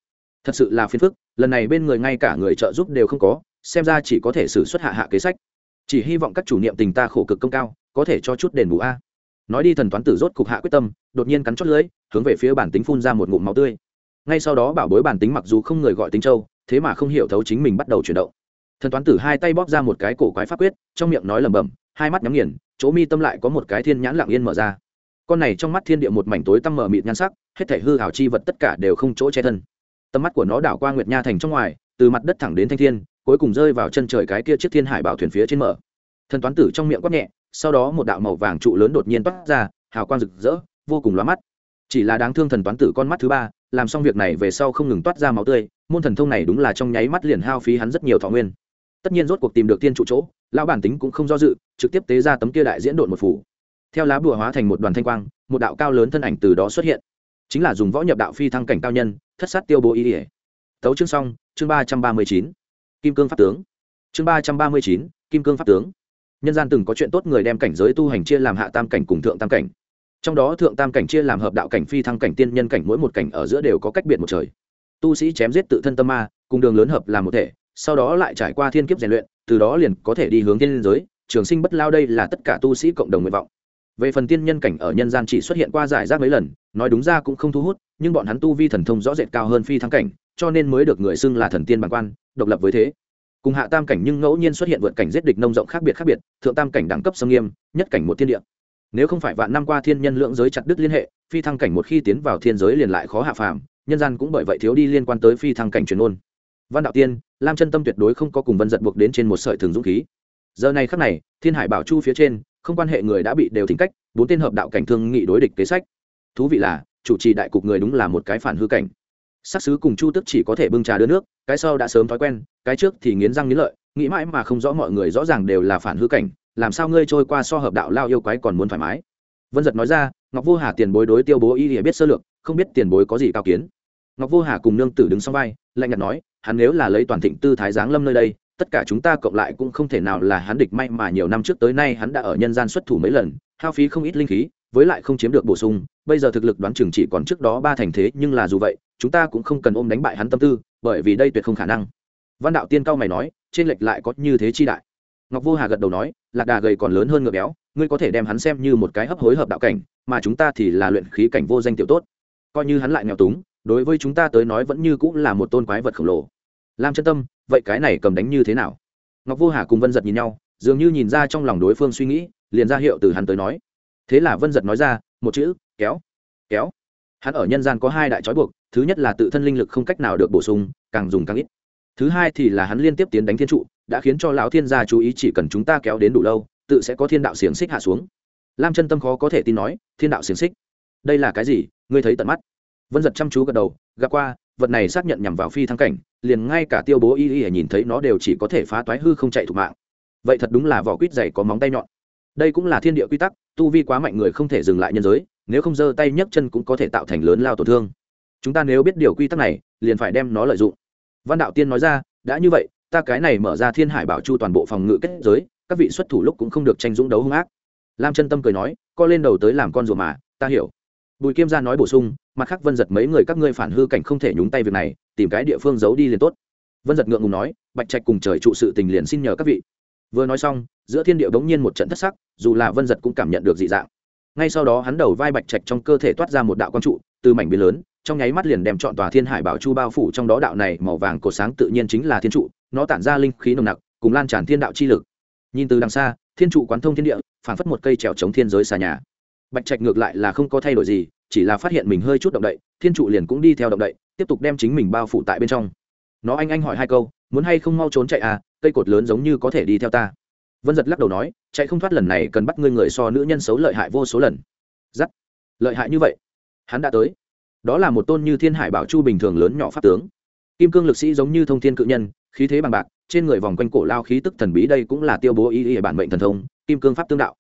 S1: Thật sự là phiền phức, lần này bên người ngay cả người trợ giúp đều không có, xem ra chỉ có thể xử xuất hạ hạ kế sách. Chỉ hy vọng các chủ niệm tình ta khổ cực công cao, có thể cho chút đền bù a. Nói đi thần toán tử rốt cục hạ quyết tâm, đột nhiên cắn chót lưỡi, hướng về phía bản tính phun ra một ngụm máu tươi. Ngay sau đó bảo bối bản tính mặc dù không người gọi tính châu, thế mà không hiểu thấu chính mình bắt đầu chuyển động. Thần toán tử hai tay bóp ra một cái cổ quái pháp quyết, trong miệng nói lẩm bẩm, hai mắt nhắm nghiền, chỗ mi tâm lại có một cái thiên nhãn lặng yên mở ra. Con này trong mắt thiên địa một mảnh tối tăm mở mịt nhan sắc, hết thể hư hào chi vật tất cả đều không chỗ che thân tầm mắt của nó đảo qua nguyệt nha thành trong ngoài, từ mặt đất thẳng đến thanh thiên, cuối cùng rơi vào chân trời cái kia chiếc thiên hải bảo thuyền phía trên mở. Thần toán tử trong miệng quát nhẹ, sau đó một đạo màu vàng trụ lớn đột nhiên toát ra, hào quang rực rỡ, vô cùng lóa mắt. Chỉ là đáng thương thần toán tử con mắt thứ ba, làm xong việc này về sau không ngừng toát ra máu tươi, môn thần thông này đúng là trong nháy mắt liền hao phí hắn rất nhiều thọ nguyên. Tất nhiên rốt cuộc tìm được tiên trụ chỗ, lão bản tính cũng không do dự, trực tiếp tế ra tấm kia đại diễn độn một phủ. Theo lá bùa hóa thành một đoàn thanh quang, một đạo cao lớn thân ảnh từ đó xuất hiện. Chính là dùng võ nhập đạo phi thăng cảnh cao nhân thất sát tiêu bố ý ỉa. Tấu chương xong, chương ba trăm ba mươi chín. Kim cương pháp tướng. Chương ba trăm ba mươi chín, kim cương pháp tướng. Nhân gian từng có chuyện tốt người đem cảnh giới tu hành chia làm hạ tam cảnh cùng thượng tam cảnh. Trong đó thượng tam cảnh chia làm hợp đạo cảnh phi thăng cảnh tiên nhân cảnh mỗi một cảnh ở giữa đều có cách biệt một trời. Tu sĩ chém giết tự thân tâm ma, cùng đường lớn hợp làm một thể, sau đó lại trải qua thiên kiếp rèn luyện, từ đó liền có thể đi hướng thiên giới, trường sinh bất lao đây là tất cả tu sĩ cộng đồng nguyện vọng. Về phần tiên nhân cảnh ở nhân gian chỉ xuất hiện qua giải rác mấy lần, nói đúng ra cũng không thu hút nhưng bọn hắn tu vi thần thông rõ rệt cao hơn phi thăng cảnh, cho nên mới được người xưng là thần tiên bản quan, độc lập với thế. Cùng hạ tam cảnh nhưng ngẫu nhiên xuất hiện vượt cảnh giết địch nông rộng khác biệt khác biệt, thượng tam cảnh đẳng cấp sông nghiêm, nhất cảnh một thiên địa. Nếu không phải vạn năm qua thiên nhân lượng giới chặt đứt liên hệ, phi thăng cảnh một khi tiến vào thiên giới liền lại khó hạ phàm, nhân gian cũng bởi vậy thiếu đi liên quan tới phi thăng cảnh truyền ôn văn đạo tiên, lam chân tâm tuyệt đối không có cùng vân giật buộc đến trên một sợi thường dũng khí. Giờ này khắc này, thiên hải bảo chu phía trên, không quan hệ người đã bị đều thỉnh cách, bốn tên hợp đạo cảnh thương nghị đối địch kế sách. Thú vị là chủ trì đại cục người đúng là một cái phản hư cảnh. Sắc sứ cùng chu tức chỉ có thể bưng trà đưa nước, cái sau đã sớm thói quen, cái trước thì nghiến răng nghiến lợi, nghĩ mãi mà không rõ mọi người rõ ràng đều là phản hư cảnh, làm sao ngươi trôi qua so hợp đạo lao yêu quái còn muốn thoải mái? Vân giật nói ra, ngọc vô hà tiền bối đối tiêu bố y hiểu biết sơ lược, không biết tiền bối có gì cao kiến. Ngọc vô hà cùng nương tử đứng sau vai, lạnh nhạt nói, hắn nếu là lấy toàn thịnh tư thái giáng lâm nơi đây, tất cả chúng ta cộng lại cũng không thể nào là hắn địch may mà nhiều năm trước tới nay hắn đã ở nhân gian xuất thủ mấy lần, hao phí không ít linh khí với lại không chiếm được bổ sung, bây giờ thực lực đoán chừng chỉ còn trước đó ba thành thế, nhưng là dù vậy, chúng ta cũng không cần ôm đánh bại hắn tâm tư, bởi vì đây tuyệt không khả năng. Văn đạo tiên cao mày nói, trên lệch lại có như thế chi đại. Ngọc vô hà gật đầu nói, lạc đà gầy còn lớn hơn ngựa béo, ngươi có thể đem hắn xem như một cái hấp hối hợp đạo cảnh, mà chúng ta thì là luyện khí cảnh vô danh tiểu tốt. Coi như hắn lại nghèo túng, đối với chúng ta tới nói vẫn như cũng là một tôn quái vật khổng lồ. Lam chân tâm, vậy cái này cầm đánh như thế nào? Ngọc vô hà cùng vân giật nhìn nhau, dường như nhìn ra trong lòng đối phương suy nghĩ, liền ra hiệu từ hắn tới nói thế là vân giật nói ra, một chữ, kéo kéo. Hắn ở nhân gian có hai đại trói buộc, thứ nhất là tự thân linh lực không cách nào được bổ sung, càng dùng càng ít. Thứ hai thì là hắn liên tiếp tiến đánh thiên trụ, đã khiến cho lão thiên gia chú ý chỉ cần chúng ta kéo đến đủ lâu, tự sẽ có thiên đạo xiềng xích hạ xuống. Lam chân tâm khó có thể tin nói, thiên đạo xiềng xích? Đây là cái gì? Ngươi thấy tận mắt. Vân giật chăm chú gật đầu, gặp qua, vật này xác nhận nhằm vào phi thăng cảnh, liền ngay cả tiêu bố y y nhìn thấy nó đều chỉ có thể phá toái hư không chạy thủ mạng. Vậy thật đúng là vỏ quýt dày có móng tay nhọn đây cũng là thiên địa quy tắc, tu vi quá mạnh người không thể dừng lại nhân giới, nếu không giơ tay nhấc chân cũng có thể tạo thành lớn lao tổn thương. Chúng ta nếu biết điều quy tắc này, liền phải đem nó lợi dụng. Văn đạo tiên nói ra, đã như vậy, ta cái này mở ra thiên hải bảo chu toàn bộ phòng ngự kết giới, các vị xuất thủ lúc cũng không được tranh dũng đấu hung ác. Lam chân tâm cười nói, co lên đầu tới làm con rùa mà, ta hiểu. Bùi kiêm gia nói bổ sung, mặt khác vân giật mấy người các ngươi phản hư cảnh không thể nhúng tay việc này, tìm cái địa phương giấu đi liền tốt. Vân giật ngượng ngùng nói, bạch trạch cùng trời trụ sự tình liền xin nhờ các vị. Vừa nói xong giữa thiên điệu đống nhiên một trận thất sắc, dù là vân giật cũng cảm nhận được dị dạng. Ngay sau đó hắn đầu vai bạch trạch trong cơ thể toát ra một đạo quang trụ, từ mảnh biến lớn, trong nháy mắt liền đem chọn tòa thiên hải bảo chu bao phủ trong đó đạo này màu vàng cổ sáng tự nhiên chính là thiên trụ, nó tản ra linh khí nồng nặc, cùng lan tràn thiên đạo chi lực. Nhìn từ đằng xa, thiên trụ quán thông thiên địa phản phất một cây trèo chống thiên giới xà nhà. Bạch trạch ngược lại là không có thay đổi gì, chỉ là phát hiện mình hơi chút động đậy, thiên trụ liền cũng đi theo động đậy, tiếp tục đem chính mình bao phủ tại bên trong. Nó anh anh hỏi hai câu, muốn hay không mau trốn chạy à? Cây cột lớn giống như có thể đi theo ta vân giật lắc đầu nói, chạy không thoát lần này cần bắt ngươi người so nữ nhân xấu lợi hại vô số lần. Giắt. Lợi hại như vậy? Hắn đã tới. Đó là một tôn như thiên hải bảo chu bình thường lớn nhỏ pháp tướng. Kim cương lực sĩ giống như thông thiên cự nhân, khí thế bằng bạc, trên người vòng quanh cổ lao khí tức thần bí đây cũng là tiêu bố ý ý bản mệnh thần thông, kim cương pháp tương đạo.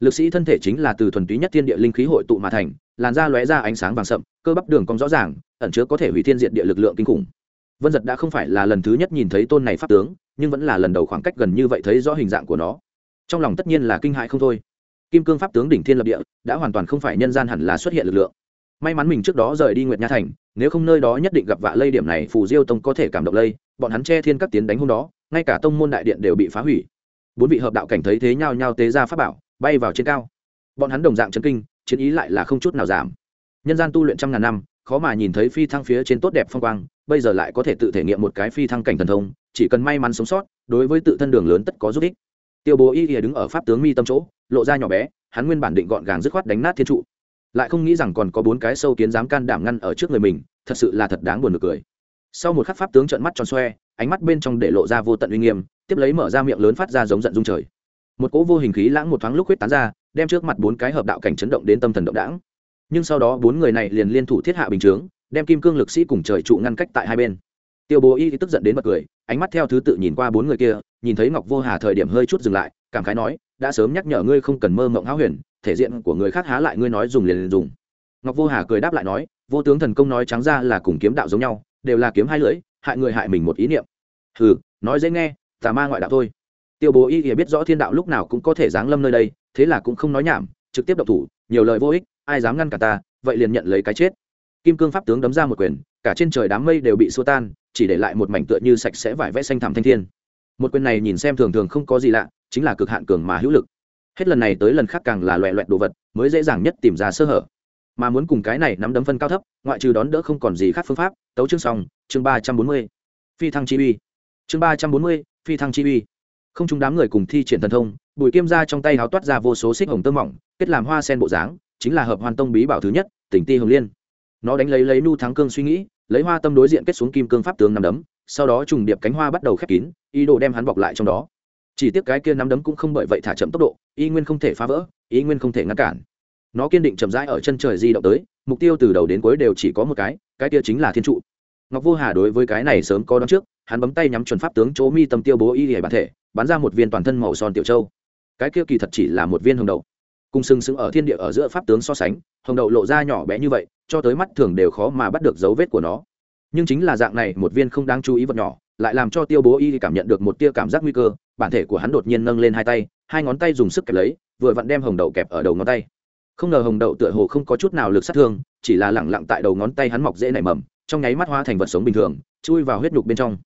S1: Lực sĩ thân thể chính là từ thuần túy nhất thiên địa linh khí hội tụ mà thành, làn da lóe ra ánh sáng vàng sậm, cơ bắp đường cong rõ ràng, ẩn chứa có thể hủy thiên diện địa lực lượng kinh khủng. Vân giật đã không phải là lần thứ nhất nhìn thấy tôn này pháp tướng nhưng vẫn là lần đầu khoảng cách gần như vậy thấy rõ hình dạng của nó. Trong lòng tất nhiên là kinh hại không thôi. Kim cương pháp tướng đỉnh thiên lập địa, đã hoàn toàn không phải nhân gian hẳn là xuất hiện lực lượng. May mắn mình trước đó rời đi nguyệt nha thành, nếu không nơi đó nhất định gặp vạ lây điểm này, phù diêu tông có thể cảm động lây, bọn hắn che thiên các tiến đánh hôm đó, ngay cả tông môn đại điện đều bị phá hủy. Bốn vị hợp đạo cảnh thấy thế nhau nhau tế ra pháp bảo, bay vào trên cao. Bọn hắn đồng dạng chấn kinh, chiến ý lại là không chút nào giảm. Nhân gian tu luyện trăm ngàn năm, khó mà nhìn thấy phi thăng phía trên tốt đẹp phong quang, bây giờ lại có thể tự thể nghiệm một cái phi thăng cảnh thần thông chỉ cần may mắn sống sót, đối với tự thân đường lớn tất có giúp ích. Tiêu bố y ỉa đứng ở pháp tướng mi tâm chỗ, lộ ra nhỏ bé, hắn nguyên bản định gọn gàng dứt khoát đánh nát thiên trụ. Lại không nghĩ rằng còn có bốn cái sâu kiến dám can đảm ngăn ở trước người mình, thật sự là thật đáng buồn được cười. Sau một khắc pháp tướng trợn mắt tròn xoe, ánh mắt bên trong để lộ ra vô tận uy nghiêm, tiếp lấy mở ra miệng lớn phát ra giống giận dung trời. Một cỗ vô hình khí lãng một thoáng lúc huyết tán ra, đem trước mặt bốn cái hợp đạo cảnh chấn động đến tâm thần động đảng nhưng sau đó bốn người này liền liên thủ thiết hạ bình chướng, đem kim cương lực sĩ cùng trời trụ ngăn cách tại hai bên tiêu bố y tức giận đến bật cười, ánh mắt theo thứ tự nhìn qua bốn người kia, nhìn thấy ngọc vô hà thời điểm hơi chút dừng lại, cảm khái nói, đã sớm nhắc nhở ngươi không cần mơ mộng háo huyền, thể diện của người khác há lại ngươi nói dùng liền liền dùng. Ngọc vô hà cười đáp lại nói, vô tướng thần công nói trắng ra là cùng kiếm đạo giống nhau, đều là kiếm hai lưỡi, hại người hại mình một ý niệm. Hừ, nói dễ nghe, tà ma ngoại đạo thôi. Tiêu bố y biết rõ thiên đạo lúc nào cũng có thể giáng lâm nơi đây, thế là cũng không nói nhảm, trực tiếp động thủ, nhiều lời vô ích, ai dám ngăn cả ta, vậy liền nhận lấy cái chết. Kim cương pháp tướng đấm ra một quyền, cả trên trời đám mây đều bị xua tan chỉ để lại một mảnh tựa như sạch sẽ vải vẽ xanh thảm thanh thiên. Một quyền này nhìn xem thường thường không có gì lạ, chính là cực hạn cường mà hữu lực. Hết lần này tới lần khác càng là loẹ loẹt đồ vật, mới dễ dàng nhất tìm ra sơ hở. Mà muốn cùng cái này nắm đấm phân cao thấp, ngoại trừ đón đỡ không còn gì khác phương pháp, tấu chương xong, chương ba trăm bốn mươi. Phi thăng chi uy. Chương ba trăm bốn mươi, phi thăng chi uy. Không chúng đám người cùng thi triển thần thông, bùi kim ra trong tay háo toát ra vô số xích hồng tơ mỏng, kết làm hoa sen bộ dáng, chính là hợp hoàn tông bí bảo thứ nhất, tỉnh ti hồng liên. Nó đánh lấy lấy nu thắng cương suy nghĩ lấy hoa tâm đối diện kết xuống kim cương pháp tướng nằm đấm, sau đó trùng điệp cánh hoa bắt đầu khép kín, ý đồ đem hắn bọc lại trong đó. Chỉ tiếc cái kia nắm đấm cũng không bởi vậy thả chậm tốc độ, y nguyên không thể phá vỡ, y nguyên không thể ngăn cản. Nó kiên định chậm rãi ở chân trời di động tới, mục tiêu từ đầu đến cuối đều chỉ có một cái cái kia chính là thiên trụ. Ngọc vô hà đối với cái này sớm có đón trước, hắn bấm tay nhắm chuẩn pháp tướng chỗ mi tâm tiêu bố y hề bản thể, bắn ra một viên toàn thân màu son tiểu châu. Cái kia kỳ thật chỉ là một viên hồng đầu cùng sừng sững ở thiên địa ở giữa pháp tướng so sánh, hồng đậu lộ ra nhỏ bé như vậy, cho tới mắt thường đều khó mà bắt được dấu vết của nó. Nhưng chính là dạng này, một viên không đáng chú ý vật nhỏ, lại làm cho tiêu bố y cảm nhận được một tia cảm giác nguy cơ, bản thể của hắn đột nhiên nâng lên hai tay, hai ngón tay dùng sức kẹp lấy, vừa vặn đem hồng đậu kẹp ở đầu ngón tay. Không ngờ hồng đậu tựa hồ không có chút nào lực sát thương, chỉ là lẳng lặng tại đầu ngón tay hắn mọc dễ nảy mầm, trong nháy mắt hóa thành vật sống bình thường, chui vào huyết nhục bên trong.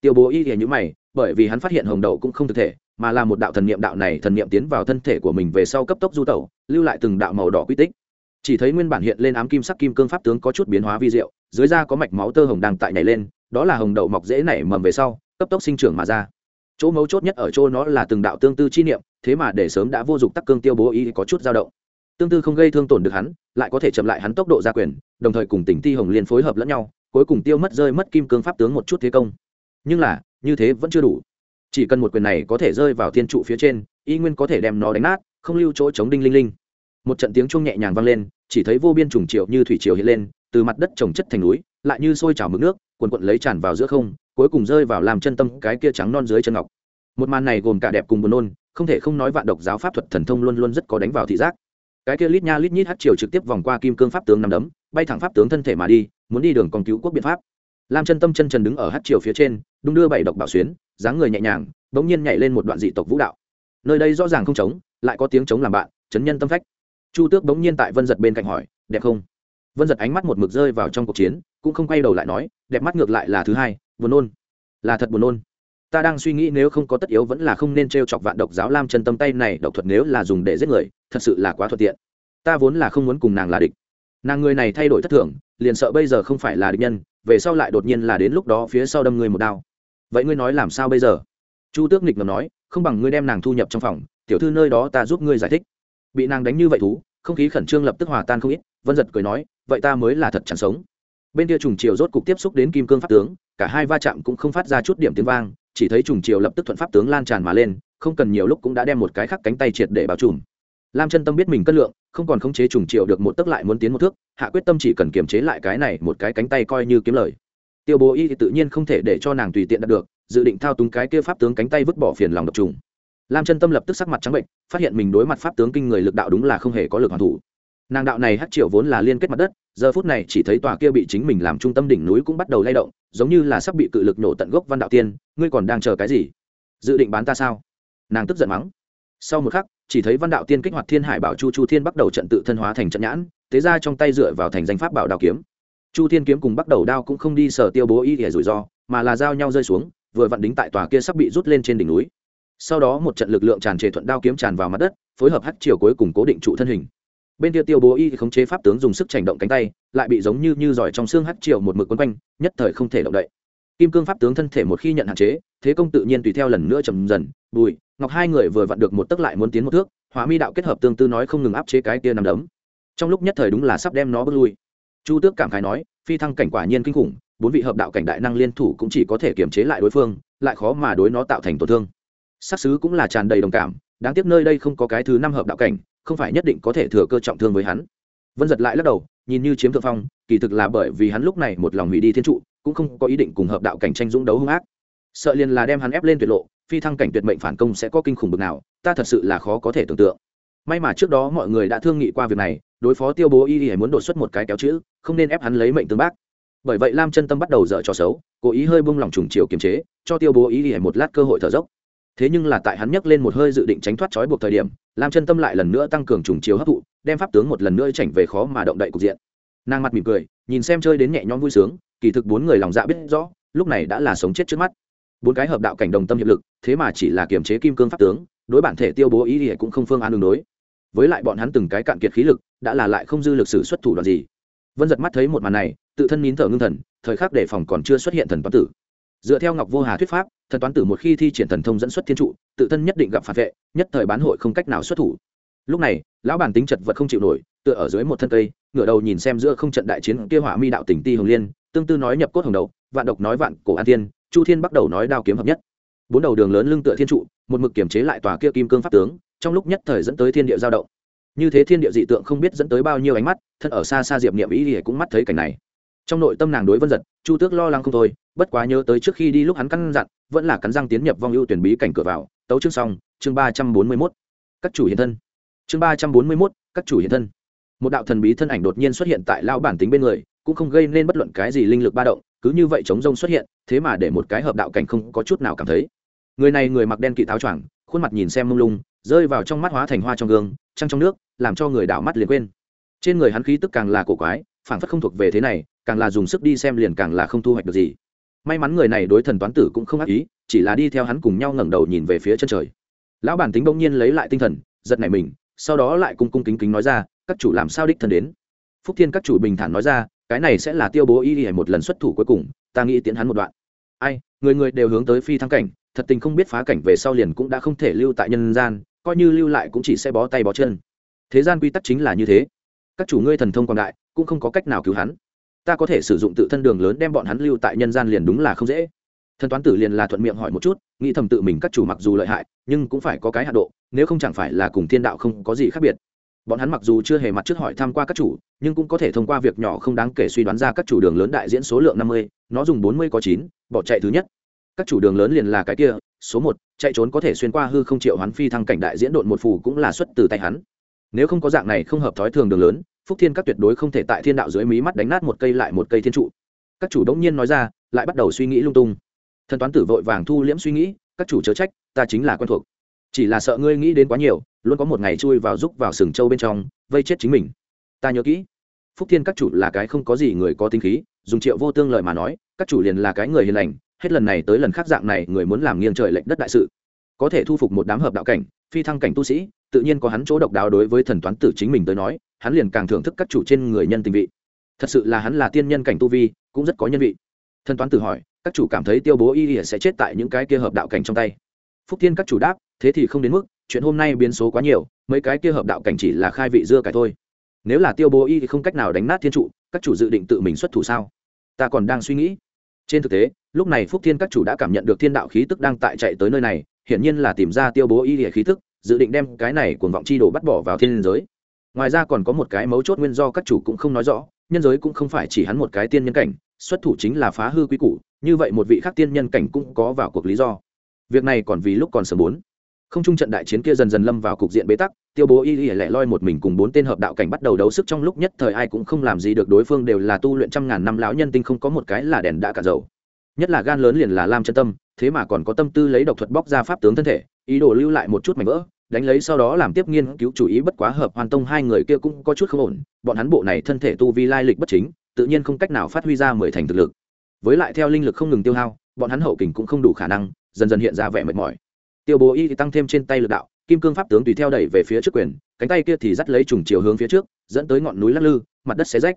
S1: Tiêu bố y thì nhữ mày, bởi vì hắn phát hiện hồng đậu cũng không thực thể mà là một đạo thần niệm đạo này thần niệm tiến vào thân thể của mình về sau cấp tốc du tẩu, lưu lại từng đạo màu đỏ quy tích. Chỉ thấy nguyên bản hiện lên ám kim sắc kim cương pháp tướng có chút biến hóa vi diệu, dưới da có mạch máu tơ hồng đang tại nhảy lên, đó là hồng đậu mọc dễ nảy mầm về sau, cấp tốc sinh trưởng mà ra. Chỗ mấu chốt nhất ở chỗ nó là từng đạo tương tư chi niệm, thế mà để sớm đã vô dụng tắc cương tiêu bố ý có chút dao động. Tương tư không gây thương tổn được hắn, lại có thể chậm lại hắn tốc độ gia quyền, đồng thời cùng tỉnh ti hồng liên phối hợp lẫn nhau, cuối cùng tiêu mất rơi mất kim cương pháp tướng một chút thế công. Nhưng là, như thế vẫn chưa đủ chỉ cần một quyền này có thể rơi vào thiên trụ phía trên, y nguyên có thể đem nó đánh nát, không lưu chỗ chống đinh linh linh. Một trận tiếng chuông nhẹ nhàng vang lên, chỉ thấy vô biên trùng triệu như thủy triều hiện lên, từ mặt đất trồng chất thành núi, lại như sôi trào mực nước quần quận lấy tràn vào giữa không, cuối cùng rơi vào làm chân tâm cái kia trắng non dưới chân ngọc. Một màn này gồm cả đẹp cùng buồn nôn, không thể không nói vạn độc giáo pháp thuật thần thông luôn luôn rất có đánh vào thị giác. Cái kia lít nha lít nhít hát triều trực tiếp vòng qua kim cương pháp tướng nằm đấm, bay thẳng pháp tướng thân thể mà đi, muốn đi đường còn cứu quốc biện pháp. Lam chân tâm chân trần đứng ở hát triều phía trên, đung đưa bảy độc bảo xuyến dáng người nhẹ nhàng, bỗng nhiên nhảy lên một đoạn dị tộc vũ đạo. Nơi đây rõ ràng không trống, lại có tiếng trống làm bạn, chấn nhân tâm phách. Chu tước bỗng nhiên tại vân giật bên cạnh hỏi, đẹp không? Vân giật ánh mắt một mực rơi vào trong cuộc chiến, cũng không quay đầu lại nói, đẹp mắt ngược lại là thứ hai, buồn nôn. Là thật buồn nôn. Ta đang suy nghĩ nếu không có tất yếu vẫn là không nên t r e o chọc vạn độc giáo lam chân tâm tay này, độc thuật nếu là dùng để giết người, thật sự là quá thuận tiện. Ta vốn là không muốn cùng nàng là địch. Nàng người này thay đổi thất thường, liền sợ bây giờ không phải là địch nhân, về sau lại đột nhiên là đến lúc đó phía sau đâm người một đao vậy ngươi nói làm sao bây giờ? Chu tước nghịch ngầm nói, không bằng ngươi đem nàng thu nhập trong phòng, tiểu thư nơi đó ta giúp ngươi giải thích. Bị nàng đánh như vậy thú, không khí khẩn trương lập tức hòa tan không ít, vân giật cười nói, vậy ta mới là thật chẳng sống. Bên kia trùng triều rốt cục tiếp xúc đến kim cương pháp tướng, cả hai va chạm cũng không phát ra chút điểm tiếng vang, chỉ thấy trùng triều lập tức thuận pháp tướng lan tràn mà lên, không cần nhiều lúc cũng đã đem một cái khắc cánh tay triệt để bao trùm. Lam chân tâm biết mình cân lượng, không còn khống chế trùng triều được một tấc lại muốn tiến một thước, hạ quyết tâm chỉ cần kiềm chế lại cái này một cái cánh tay coi như kiếm lời tiêu bố y thì tự nhiên không thể để cho nàng tùy tiện đạt được, dự định thao túng cái kia pháp tướng cánh tay vứt bỏ phiền lòng độc trùng. Lam chân tâm lập tức sắc mặt trắng bệnh, phát hiện mình đối mặt pháp tướng kinh người lực đạo đúng là không hề có lực hoàn thủ. Nàng đạo này hát triệu vốn là liên kết mặt đất, giờ phút này chỉ thấy tòa kia bị chính mình làm trung tâm đỉnh núi cũng bắt đầu lay động, giống như là sắp bị cự lực nổ tận gốc văn đạo tiên, ngươi còn đang chờ cái gì? Dự định bán ta sao? Nàng tức giận mắng. Sau một khắc, chỉ thấy văn đạo tiên kích hoạt thiên hải bảo chu chu thiên bắt đầu trận tự thân hóa thành trận nhãn, thế ra trong tay dựa vào thành danh pháp bảo đào kiếm chu thiên kiếm cùng bắt đầu đao cũng không đi sở tiêu bố y để rủi ro, mà là giao nhau rơi xuống, vừa vặn đính tại tòa kia sắp bị rút lên trên đỉnh núi. Sau đó một trận lực lượng tràn trề thuận đao kiếm tràn vào mặt đất, phối hợp hắt chiều cuối cùng cố định trụ thân hình. Bên kia tiêu bố y khống chế pháp tướng dùng sức chành động cánh tay, lại bị giống như như giỏi trong xương hắt chiều một mực quấn quanh, nhất thời không thể động đậy. Kim cương pháp tướng thân thể một khi nhận hạn chế, thế công tự nhiên tùy theo lần nữa chầm dần, bùi, ngọc hai người vừa vặn được một tấc lại muốn tiến một thước, hóa mi đạo kết hợp tương tư nói không ngừng áp chế cái kia nằm đấm. Trong lúc nhất thời đúng là sắp đem nó bước lui chu tước cảm khái nói, phi thăng cảnh quả nhiên kinh khủng, bốn vị hợp đạo cảnh đại năng liên thủ cũng chỉ có thể kiềm chế lại đối phương, lại khó mà đối nó tạo thành tổn thương. Sắc xứ cũng là tràn đầy đồng cảm, đáng tiếc nơi đây không có cái thứ năm hợp đạo cảnh, không phải nhất định có thể thừa cơ trọng thương với hắn. Vân giật lại lắc đầu, nhìn như chiếm thượng phong, kỳ thực là bởi vì hắn lúc này một lòng hủy đi thiên trụ, cũng không có ý định cùng hợp đạo cảnh tranh dũng đấu hung ác. Sợ liền là đem hắn ép lên tuyệt lộ, phi thăng cảnh tuyệt mệnh phản công sẽ có kinh khủng bực nào, ta thật sự là khó có thể tưởng tượng. May mà trước đó mọi người đã thương nghị qua việc này đối phó tiêu bố y y muốn đột xuất một cái kéo chữ, không nên ép hắn lấy mệnh tương bác. Bởi vậy lam chân tâm bắt đầu dở trò xấu, cố ý hơi bung lòng trùng chiều kiềm chế, cho tiêu bố y y một lát cơ hội thở dốc. Thế nhưng là tại hắn nhấc lên một hơi dự định tránh thoát trói buộc thời điểm, lam chân tâm lại lần nữa tăng cường trùng chiều hấp thụ, đem pháp tướng một lần nữa chảnh về khó mà động đậy cục diện. Nàng mặt mỉm cười, nhìn xem chơi đến nhẹ nhõm vui sướng, kỳ thực bốn người lòng dạ biết rõ, lúc này đã là sống chết trước mắt. Bốn cái hợp đạo cảnh đồng tâm hiệp lực, thế mà chỉ là kiềm chế kim cương pháp tướng, đối bản thể tiêu bố ý thì cũng không phương án đường đối với lại bọn hắn từng cái cạn kiệt khí lực, đã là lại không dư lực sử xuất thủ đoạn gì. Vân giật mắt thấy một màn này, tự thân nín thở ngưng thần, thời khắc đề phòng còn chưa xuất hiện thần toán tử. Dựa theo ngọc vô hà thuyết pháp, thần toán tử một khi thi triển thần thông dẫn xuất thiên trụ, tự thân nhất định gặp phản vệ, nhất thời bán hội không cách nào xuất thủ. Lúc này, lão bản tính chật vật không chịu nổi, tựa ở dưới một thân cây, ngửa đầu nhìn xem giữa không trận đại chiến kia hỏa mi đạo tỉnh ti hồng liên, tương tư nói nhập cốt hồng đầu, vạn độc nói vạn cổ an tiên, chu thiên bắt đầu nói đao kiếm hợp nhất. Bốn đầu đường lớn lưng tựa thiên trụ, một mực kiểm chế lại tòa kia kim cương pháp tướng trong lúc nhất thời dẫn tới thiên địa giao động. Như thế thiên địa dị tượng không biết dẫn tới bao nhiêu ánh mắt, thân ở xa xa diệp niệm ý thì cũng mắt thấy cảnh này. Trong nội tâm nàng đối vân giật, chu tước lo lắng không thôi, bất quá nhớ tới trước khi đi lúc hắn căn dặn, vẫn là cắn răng tiến nhập vong ưu tuyển bí cảnh cửa vào. Tấu chương xong, chương ba trăm bốn mươi mốt. Các chủ hiện thân. Chương ba trăm bốn mươi mốt, các chủ hiện thân. Một đạo thần bí thân ảnh đột nhiên xuất hiện tại lao bản tính bên người, cũng không gây nên bất luận cái gì linh lực ba động, cứ như vậy chống rông xuất hiện, thế mà để một cái hợp đạo cảnh không có chút nào cảm thấy. Người này người mặc đen kỵ tháo choàng, khuôn mặt nhìn xem mông lung rơi vào trong mắt hóa thành hoa trong gương, trăng trong nước, làm cho người đảo mắt liền quên. Trên người hắn khí tức càng là cổ quái phản phất không thuộc về thế này, càng là dùng sức đi xem liền càng là không thu hoạch được gì. May mắn người này đối thần toán tử cũng không ác ý, chỉ là đi theo hắn cùng nhau ngẩng đầu nhìn về phía chân trời. Lão bản tính bỗng nhiên lấy lại tinh thần, giật nảy mình, sau đó lại cung cung kính kính nói ra, các chủ làm sao đích thân đến? Phúc thiên các chủ bình thản nói ra, cái này sẽ là tiêu bố y y một lần xuất thủ cuối cùng, ta nghĩ tiến hắn một đoạn. Ai, người người đều hướng tới phi thăng cảnh, thật tình không biết phá cảnh về sau liền cũng đã không thể lưu tại nhân gian coi như lưu lại cũng chỉ sẽ bó tay bó chân. Thế gian quy tắc chính là như thế. Các chủ ngươi thần thông quảng đại, cũng không có cách nào cứu hắn. Ta có thể sử dụng tự thân đường lớn đem bọn hắn lưu tại nhân gian liền đúng là không dễ. Thần toán tử liền là thuận miệng hỏi một chút, nghĩ thầm tự mình các chủ mặc dù lợi hại, nhưng cũng phải có cái hạ độ, nếu không chẳng phải là cùng thiên đạo không có gì khác biệt. Bọn hắn mặc dù chưa hề mặt trước hỏi tham q u a các chủ, nhưng cũng có thể thông qua việc nhỏ không đáng kể suy đoán ra các chủ đường lớn đại diễn số lượng năm mươi, nó dùng bốn mươi có chín, bỏ chạy thứ nhất các chủ đường lớn liền là cái kia, số một, chạy trốn có thể xuyên qua hư không triệu hoán phi thăng cảnh đại diễn độn một phù cũng là xuất từ tay hắn. Nếu không có dạng này không hợp thói thường đường lớn, phúc thiên các tuyệt đối không thể tại thiên đạo dưới mí mắt đánh nát một cây lại một cây thiên trụ. Các chủ đống nhiên nói ra, lại bắt đầu suy nghĩ lung tung. Thần toán tử vội vàng thu liễm suy nghĩ, các chủ chớ trách, ta chính là quen thuộc. Chỉ là sợ ngươi nghĩ đến quá nhiều, luôn có một ngày chui vào rúc vào sừng châu bên trong, vây chết chính mình. Ta nhớ kỹ, phúc thiên các chủ là cái không có gì người có tinh khí, dùng triệu vô tương lời mà nói, các chủ liền là cái người hiền lành hết lần này tới lần khác dạng này người muốn làm nghiêng trời lệch đất đại sự. Có thể thu phục một đám hợp đạo cảnh, phi thăng cảnh tu sĩ, tự nhiên có hắn chỗ độc đáo đối với thần toán tử chính mình tới nói, hắn liền càng thưởng thức các chủ trên người nhân tình vị. Thật sự là hắn là tiên nhân cảnh tu vi, cũng rất có nhân vị. Thần toán tử hỏi, các chủ cảm thấy tiêu bố y ỉa sẽ chết tại những cái kia hợp đạo cảnh trong tay? Phúc thiên các chủ đáp, thế thì không đến mức, chuyện hôm nay biến số quá nhiều, mấy cái kia hợp đạo cảnh chỉ là khai vị dưa cải thôi. Nếu là tiêu bố y thì không cách nào đánh nát thiên trụ, các chủ dự định tự mình xuất thủ sao? Ta còn đang suy nghĩ. Trên thực tế lúc này phúc thiên các chủ đã cảm nhận được thiên đạo khí tức đang tại chạy tới nơi này, hiển nhiên là tìm ra tiêu bố y địa khí tức, dự định đem cái này cuồng vọng chi đồ bắt bỏ vào thiên giới. Ngoài ra còn có một cái mấu chốt nguyên do các chủ cũng không nói rõ, nhân giới cũng không phải chỉ hắn một cái tiên nhân cảnh, xuất thủ chính là phá hư quy củ, như vậy một vị khác tiên nhân cảnh cũng có vào cuộc lý do. Việc này còn vì lúc còn sớm bốn. Không trung trận đại chiến kia dần dần lâm vào cục diện bế tắc, tiêu bố y y lẻ loi một mình cùng bốn tên hợp đạo cảnh bắt đầu đấu sức trong lúc nhất thời ai cũng không làm gì được, đối phương đều là tu luyện trăm ngàn năm lão nhân tinh không có một cái là đèn đã cả dầu nhất là gan lớn liền là lam chân tâm, thế mà còn có tâm tư lấy độc thuật bóc ra pháp tướng thân thể, ý đồ lưu lại một chút mảnh vỡ, đánh lấy sau đó làm tiếp nghiên cứu chủ ý bất quá hợp hoàn tông hai người kia cũng có chút không ổn, bọn hắn bộ này thân thể tu vi lai lịch bất chính, tự nhiên không cách nào phát huy ra mười thành thực lực. Với lại theo linh lực không ngừng tiêu hao, bọn hắn hậu kình cũng không đủ khả năng, dần dần hiện ra vẻ mệt mỏi. Tiêu bố y thì tăng thêm trên tay lực đạo, kim cương pháp tướng tùy theo đẩy về phía trước quyền, cánh tay kia thì dắt lấy trùng chiều hướng phía trước, dẫn tới ngọn núi lắc lư, mặt đất xé rách.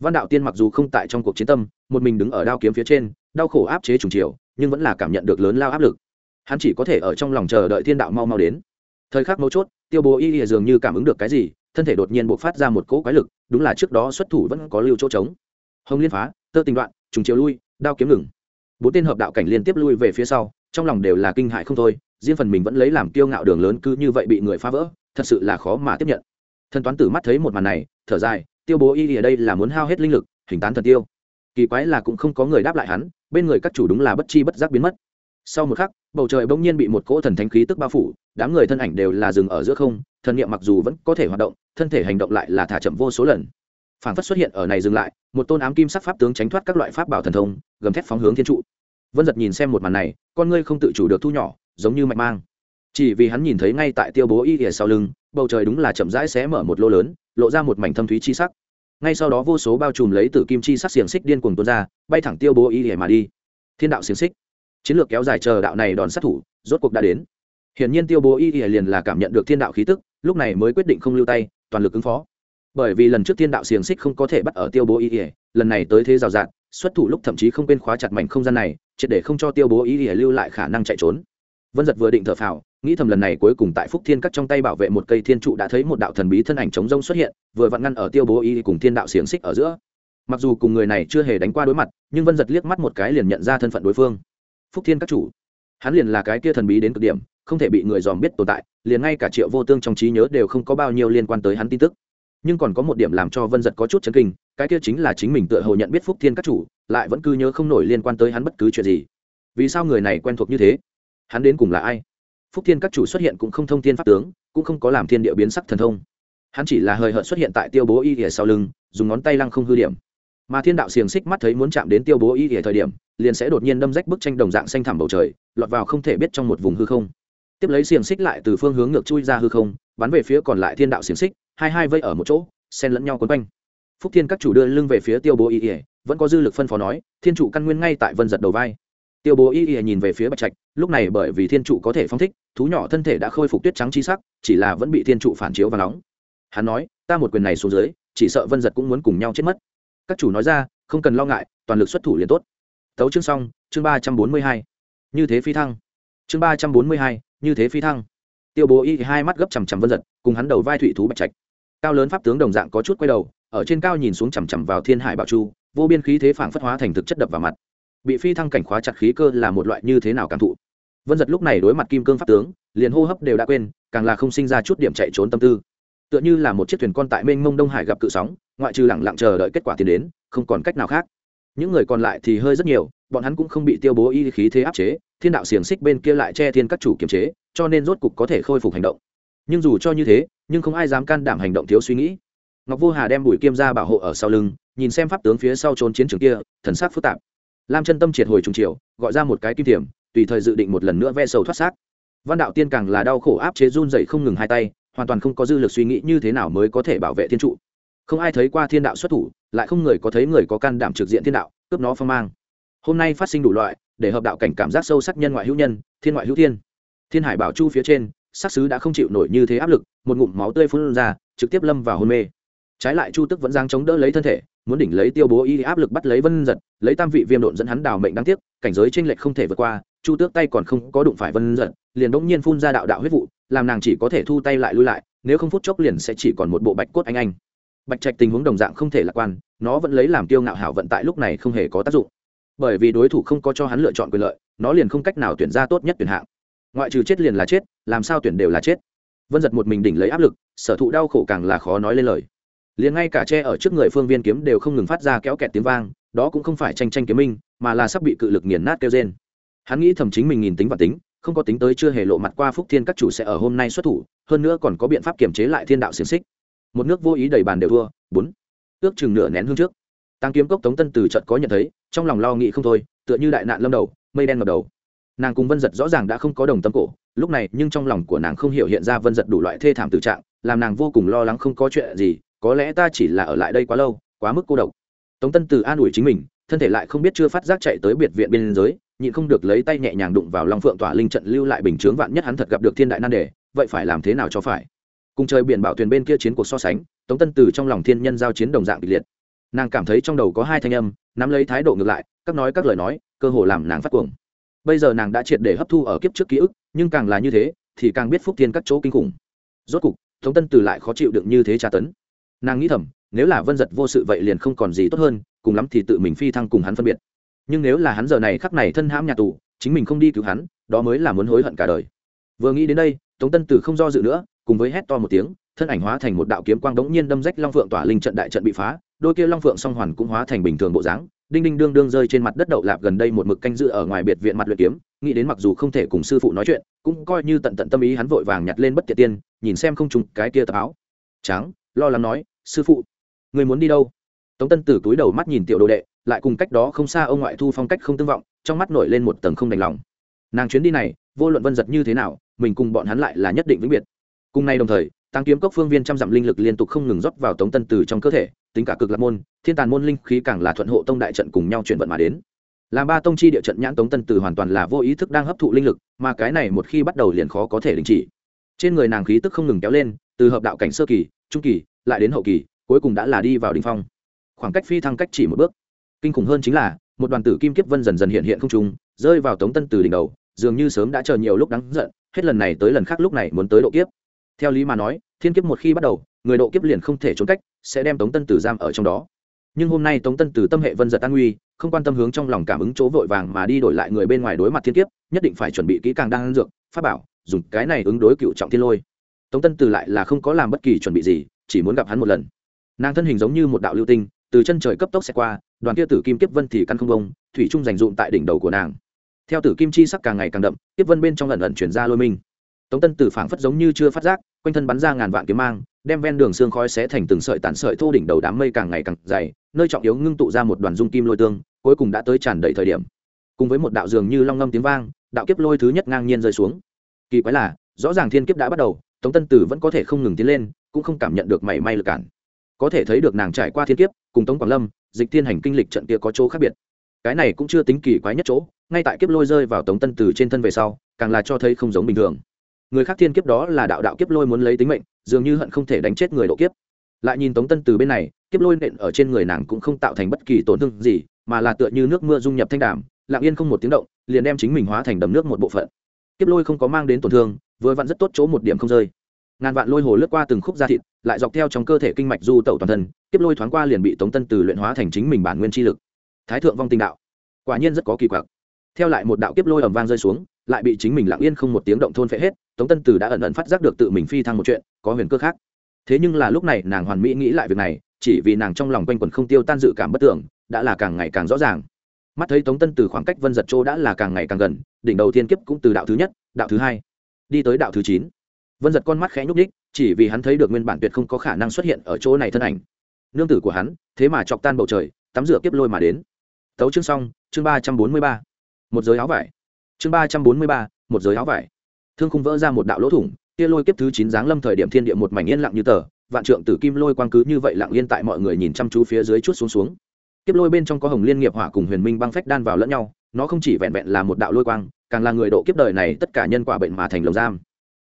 S1: Văn đạo tiên mặc dù không tại trong cuộc chiến tâm, một mình đứng ở đao kiếm phía trên đau khổ áp chế trùng chiều, nhưng vẫn là cảm nhận được lớn lao áp lực. Hắn chỉ có thể ở trong lòng chờ đợi thiên đạo mau mau đến. Thời khắc mấu chốt, tiêu bố y ỉa dường như cảm ứng được cái gì, thân thể đột nhiên buộc phát ra một cỗ quái lực, đúng là trước đó xuất thủ vẫn có lưu chỗ trống. Hồng liên phá, tơ tình đoạn, trùng chiều lui, đao kiếm ngừng. Bốn tên hợp đạo cảnh liên tiếp lui về phía sau, trong lòng đều là kinh hại không thôi, riêng phần mình vẫn lấy làm kiêu ngạo đường lớn cứ như vậy bị người phá vỡ, thật sự là khó mà tiếp nhận. Thần toán tử mắt thấy một màn này, thở dài, tiêu bố y ở đây là muốn hao hết linh lực, hình tán thần tiêu kỳ quái là cũng không có người đáp lại hắn, bên người các chủ đúng là bất chi bất giác biến mất. Sau một khắc, bầu trời bỗng nhiên bị một cỗ thần thánh khí tức bao phủ, đám người thân ảnh đều là dừng ở giữa không, thần niệm mặc dù vẫn có thể hoạt động, thân thể hành động lại là thả chậm vô số lần. Phản phất xuất hiện ở này dừng lại, một tôn ám kim sắc pháp tướng tránh thoát các loại pháp bảo thần thông, gầm thép phóng hướng thiên trụ. Vân giật nhìn xem một màn này, con ngươi không tự chủ được thu nhỏ, giống như mạch mang. Chỉ vì hắn nhìn thấy ngay tại tiêu bố y ỉa sau lưng, bầu trời đúng là chậm rãi xé mở một lô lớn, lộ ra một mảnh thâm thúy chi sắc ngay sau đó vô số bao trùm lấy từ kim chi sắc xiềng xích điên cuồng tuôn ra, bay thẳng tiêu bố y hề mà đi. Thiên đạo xiềng xích. Chiến lược kéo dài chờ đạo này đòn sát thủ, rốt cuộc đã đến. Hiển nhiên tiêu bố y hề liền là cảm nhận được thiên đạo khí tức, lúc này mới quyết định không lưu tay, toàn lực ứng phó. Bởi vì lần trước thiên đạo xiềng xích không có thể bắt ở tiêu bố y hề lần này tới thế rào rạt, xuất thủ lúc thậm chí không quên khóa chặt mảnh không gian này, triệt để không cho tiêu bố y hề lưu lại khả năng chạy trốn vân giật vừa định thở phào, nghĩ thầm lần này cuối cùng tại phúc thiên cắt trong tay bảo vệ một cây thiên trụ đã thấy một đạo thần bí thân ảnh chống rông xuất hiện, vừa vặn ngăn ở tiêu bố y cùng thiên đạo xiềng xích ở giữa. Mặc dù cùng người này chưa hề đánh qua đối mặt, nhưng vân giật liếc mắt một cái liền nhận ra thân phận đối phương. Phúc thiên các chủ, hắn liền là cái kia thần bí đến cực điểm, không thể bị người dòm biết tồn tại, liền ngay cả triệu vô tương trong trí nhớ đều không có bao nhiêu liên quan tới hắn tin tức. Nhưng còn có một điểm làm cho vân giật có chút chấn kinh, cái kia chính là chính mình tựa hồ nhận biết phúc thiên các chủ, lại vẫn cứ nhớ không nổi liên quan tới hắn bất cứ chuyện gì. Vì sao người này quen thuộc như thế? Hắn đến cùng là ai? Phúc thiên các chủ xuất hiện cũng không thông thiên pháp tướng, cũng không có làm thiên địa biến sắc thần thông. Hắn chỉ là hời hợt xuất hiện tại tiêu bố y ỉa sau lưng, dùng ngón tay lăng không hư điểm. Mà thiên đạo xiềng xích mắt thấy muốn chạm đến tiêu bố y ỉa thời điểm, liền sẽ đột nhiên đâm rách bức tranh đồng dạng xanh thẳm bầu trời, lọt vào không thể biết trong một vùng hư không. Tiếp lấy xiềng xích lại từ phương hướng ngược chui ra hư không, bắn về phía còn lại thiên đạo xiềng xích, hai hai vây ở một chỗ, xen lẫn nhau quấn quanh. Phúc thiên các chủ đưa lưng về phía tiêu bố y ỉa vẫn có dư lực phân phó nói, thiên chủ căn nguyên ngay tại vân giật đầu vai. Tiêu bố y ỉa nhìn về phía bạch trạch lúc này bởi vì thiên trụ có thể phong thích, thú nhỏ thân thể đã khôi phục tuyết trắng chi sắc, chỉ là vẫn bị thiên trụ phản chiếu và nóng. Hắn nói, ta một quyền này xuống dưới, chỉ sợ vân giật cũng muốn cùng nhau chết mất. Các chủ nói ra, không cần lo ngại, toàn lực xuất thủ liền tốt. Tấu chương xong, chương ba trăm bốn mươi hai. Như thế phi thăng. Chương ba trăm bốn mươi hai, như thế phi thăng. Tiêu bố y hai mắt gấp chằm chằm vân giật, cùng hắn đầu vai thủy thú bạch trạch. Cao lớn pháp tướng đồng dạng có chút quay đầu, ở trên cao nhìn xuống chằm chằm vào thiên hải bảo chu, vô biên khí thế phảng phất hóa thành thực chất đập vào mặt. Bị phi thăng cảnh khóa chặt khí cơ là một loại như thế nào cảm thụ? Vân giật lúc này đối mặt kim cương pháp tướng, liền hô hấp đều đã quên, càng là không sinh ra chút điểm chạy trốn tâm tư. Tựa như là một chiếc thuyền con tại mênh mông đông hải gặp cự sóng, ngoại trừ lẳng lặng chờ đợi kết quả tiến đến, không còn cách nào khác. Những người còn lại thì hơi rất nhiều, bọn hắn cũng không bị tiêu bố y khí thế áp chế, thiên đạo xiềng xích bên kia lại che thiên các chủ kiềm chế, cho nên rốt cục có thể khôi phục hành động. Nhưng dù cho như thế, nhưng không ai dám can đảm hành động thiếu suy nghĩ. Ngọc vô hà đem bùi kiêm ra bảo hộ ở sau lưng, nhìn xem pháp tướng phía sau trốn chiến trường kia, thần sắc phức tạp. Lam chân tâm triệt hồi trùng triều gọi ra một cái kim tiềm tùy thời dự định một lần nữa ve sầu thoát xác. Văn đạo tiên càng là đau khổ áp chế run dậy không ngừng hai tay, hoàn toàn không có dư lực suy nghĩ như thế nào mới có thể bảo vệ thiên trụ. Không ai thấy qua thiên đạo xuất thủ, lại không người có thấy người có can đảm trực diện thiên đạo, cướp nó phong mang. Hôm nay phát sinh đủ loại, để hợp đạo cảnh cảm giác sâu sắc nhân ngoại hữu nhân, thiên ngoại hữu thiên. Thiên hải bảo chu phía trên sắc sứ đã không chịu nổi như thế áp lực, một ngụm máu tươi phun ra, trực tiếp lâm vào hôn mê. Trái lại chu tức vẫn giang chống đỡ lấy thân thể, muốn đỉnh lấy tiêu bố y áp lực bắt lấy vân giật, lấy tam vị viêm độn dẫn hắn đào mệnh đáng tiếc, cảnh giới tranh lệch không thể vượt qua chu tước tay còn không có đụng phải vân giật, liền bỗng nhiên phun ra đạo đạo huyết vụ, làm nàng chỉ có thể thu tay lại lui lại, nếu không phút chốc liền sẽ chỉ còn một bộ bạch cốt anh anh. Bạch trạch tình huống đồng dạng không thể lạc quan, nó vẫn lấy làm tiêu ngạo hảo vận tại lúc này không hề có tác dụng. Bởi vì đối thủ không có cho hắn lựa chọn quyền lợi, nó liền không cách nào tuyển ra tốt nhất tuyển hạng. Ngoại trừ chết liền là chết, làm sao tuyển đều là chết. Vân giật một mình đỉnh lấy áp lực, sở thụ đau khổ càng là khó nói lên lời. Liền ngay cả tre ở trước người phương viên kiếm đều không ngừng phát ra kéo kẹt tiếng vang, đó cũng không phải tranh tranh kiếm minh, mà là sắp bị cự lực nghiền nát kêu trên hắn nghĩ thầm chính mình nghìn tính và tính, không có tính tới chưa hề lộ mặt qua phúc thiên các chủ sẽ ở hôm nay xuất thủ, hơn nữa còn có biện pháp kiềm chế lại thiên đạo xiềng xích. Một nước vô ý đầy bàn đều thua, bốn. Ước chừng nửa nén hương trước. Tăng kiếm cốc tống tân từ trận có nhận thấy, trong lòng lo nghĩ không thôi, tựa như đại nạn lâm đầu, mây đen ngập đầu. Nàng cùng vân giật rõ ràng đã không có đồng tâm cổ, lúc này nhưng trong lòng của nàng không hiểu hiện ra vân giật đủ loại thê thảm tự trạng, làm nàng vô cùng lo lắng không có chuyện gì, có lẽ ta chỉ là ở lại đây quá lâu, quá mức cô độc. Tống tân từ an ủi chính mình, thân thể lại không biết chưa phát giác chạy tới biệt viện bên giới nhịn không được lấy tay nhẹ nhàng đụng vào long phượng tỏa linh trận lưu lại bình chướng vạn nhất hắn thật gặp được thiên đại nan đề, vậy phải làm thế nào cho phải? Cùng trời biển bảo thuyền bên kia chiến cuộc so sánh, tống tân từ trong lòng thiên nhân giao chiến đồng dạng kịch liệt. Nàng cảm thấy trong đầu có hai thanh âm, nắm lấy thái độ ngược lại, các nói các lời nói, cơ hồ làm nàng phát cuồng. Bây giờ nàng đã triệt để hấp thu ở kiếp trước ký ức, nhưng càng là như thế, thì càng biết phúc thiên các chỗ kinh khủng. Rốt cục, tống tân từ lại khó chịu đựng như thế tra tấn. Nàng nghĩ thầm, nếu là vân giật vô sự vậy liền không còn gì tốt hơn, cùng lắm thì tự mình phi thăng cùng hắn phân biệt nhưng nếu là hắn giờ này khắc này thân hãm nhà tù, chính mình không đi cứu hắn, đó mới là muốn hối hận cả đời. Vừa nghĩ đến đây, tống tân tử không do dự nữa, cùng với hét to một tiếng, thân ảnh hóa thành một đạo kiếm quang đống nhiên đâm rách long phượng tỏa linh trận đại trận bị phá, đôi kia long phượng song hoàn cũng hóa thành bình thường bộ dáng, đinh đinh đương đương rơi trên mặt đất đậu lạp gần đây một mực canh dự ở ngoài biệt viện mặt luyện kiếm, nghĩ đến mặc dù không thể cùng sư phụ nói chuyện, cũng coi như tận tận tâm ý hắn vội vàng nhặt lên bất tiệt tiên, nhìn xem không trùng cái kia tập áo. Trắng lo lắng nói, sư phụ, người muốn đi đâu? Tống tân tử túi đầu mắt nhìn tiểu đồ đệ lại cùng cách đó không xa ông ngoại thu phong cách không tương vọng, trong mắt nổi lên một tầng không đành lòng. Nàng chuyến đi này, vô luận vân giật như thế nào, mình cùng bọn hắn lại là nhất định vĩnh biệt. Cùng nay đồng thời, tăng kiếm cốc phương viên trăm dặm linh lực liên tục không ngừng rót vào tống tân từ trong cơ thể, tính cả cực lạc môn, thiên tàn môn linh khí càng là thuận hộ tông đại trận cùng nhau chuyển vận mà đến. Làm ba tông chi địa trận nhãn tống tân từ hoàn toàn là vô ý thức đang hấp thụ linh lực, mà cái này một khi bắt đầu liền khó có thể đình chỉ. Trên người nàng khí tức không ngừng kéo lên, từ hợp đạo cảnh sơ kỳ, trung kỳ, lại đến hậu kỳ, cuối cùng đã là đi vào đình phong. Khoảng cách phi thăng cách chỉ một bước kinh khủng hơn chính là, một đoàn tử kim kiếp vân dần dần hiện hiện không trung, rơi vào tống tân từ đỉnh đầu, dường như sớm đã chờ nhiều lúc đáng giận, hết lần này tới lần khác lúc này muốn tới độ kiếp. Theo lý mà nói, thiên kiếp một khi bắt đầu, người độ kiếp liền không thể trốn cách, sẽ đem tống tân tử giam ở trong đó. Nhưng hôm nay tống tân tử tâm hệ vân giật an nguy, không quan tâm hướng trong lòng cảm ứng chỗ vội vàng mà đi đổi lại người bên ngoài đối mặt thiên kiếp, nhất định phải chuẩn bị kỹ càng đang dược phát bảo, dùng cái này ứng đối cựu trọng thiên lôi. Tống tân tử lại là không có làm bất kỳ chuẩn bị gì, chỉ muốn gặp hắn một lần. Nàng thân hình giống như một đạo lưu tinh, từ chân trời cấp tốc xe qua đoàn kia tử kim kiếp vân thì căn không bông, thủy trung dành dụm tại đỉnh đầu của nàng. Theo tử kim chi sắc càng ngày càng đậm, kiếp vân bên trong lần lần chuyển ra lôi minh. Tống tân tử phảng phất giống như chưa phát giác, quanh thân bắn ra ngàn vạn kiếm mang, đem ven đường xương khói xé thành từng sợi tản sợi thô đỉnh đầu đám mây càng ngày càng dày, nơi trọng yếu ngưng tụ ra một đoàn dung kim lôi tương, cuối cùng đã tới tràn đầy thời điểm. Cùng với một đạo dường như long ngâm tiếng vang, đạo kiếp lôi thứ nhất ngang nhiên rơi xuống. Kỳ quái là, rõ ràng thiên kiếp đã bắt đầu, tống tân tử vẫn có thể không ngừng tiến lên, cũng không cảm nhận được mảy may lực cản có thể thấy được nàng trải qua thiên kiếp, cùng tống quảng lâm, dịch thiên hành kinh lịch trận kia có chỗ khác biệt. Cái này cũng chưa tính kỳ quái nhất chỗ, ngay tại kiếp lôi rơi vào tống tân từ trên thân về sau, càng là cho thấy không giống bình thường. Người khác thiên kiếp đó là đạo đạo kiếp lôi muốn lấy tính mệnh, dường như hận không thể đánh chết người độ kiếp. Lại nhìn tống tân từ bên này, kiếp lôi nện ở trên người nàng cũng không tạo thành bất kỳ tổn thương gì, mà là tựa như nước mưa dung nhập thanh đàm, lặng yên không một tiếng động, liền đem chính mình hóa thành đầm nước một bộ phận. Kiếp lôi không có mang đến tổn thương, vừa vặn rất tốt chỗ một điểm không rơi. Ngàn vạn lôi hồ lướt qua từng khúc da thịt lại dọc theo trong cơ thể kinh mạch du tẩu toàn thân, kiếp lôi thoáng qua liền bị tống tân từ luyện hóa thành chính mình bản nguyên chi lực. Thái thượng vong tinh đạo. Quả nhiên rất có kỳ quặc. Theo lại một đạo kiếp lôi ầm vang rơi xuống, lại bị chính mình lặng yên không một tiếng động thôn phệ hết, tống tân từ đã ẩn ẩn phát giác được tự mình phi thăng một chuyện, có huyền cơ khác. Thế nhưng là lúc này nàng hoàn mỹ nghĩ lại việc này, chỉ vì nàng trong lòng quanh quẩn không tiêu tan dự cảm bất tưởng, đã là càng ngày càng rõ ràng. Mắt thấy tống tân từ khoảng cách vân giật châu đã là càng ngày càng gần, đỉnh đầu tiên kiếp cũng từ đạo thứ nhất, đạo thứ hai, đi tới đạo thứ chín. Vân giật con mắt khẽ nhúc ních chỉ vì hắn thấy được nguyên bản tuyệt không có khả năng xuất hiện ở chỗ này thân ảnh. Nương tử của hắn, thế mà chọc tan bầu trời, tắm rửa kiếp lôi mà đến. Tấu chương xong, chương ba trăm bốn mươi ba. Một giới áo vải. Chương ba trăm bốn mươi ba, một giới áo vải. Thương khung vỡ ra một đạo lỗ thủng tia lôi kiếp thứ chín giáng lâm thời điểm thiên địa một mảnh yên lặng như tờ, vạn trượng tử kim lôi quang cứ như vậy lặng yên tại mọi người nhìn chăm chú phía dưới chút xuống xuống. Kiếp lôi bên trong có hồng liên nghiệp hỏa cùng huyền minh băng phách đan vào lẫn nhau, nó không chỉ vẹn vẹn là một đạo lôi quang, càng là người độ kiếp đời này tất cả nhân quả bệnh mà thành lồng giam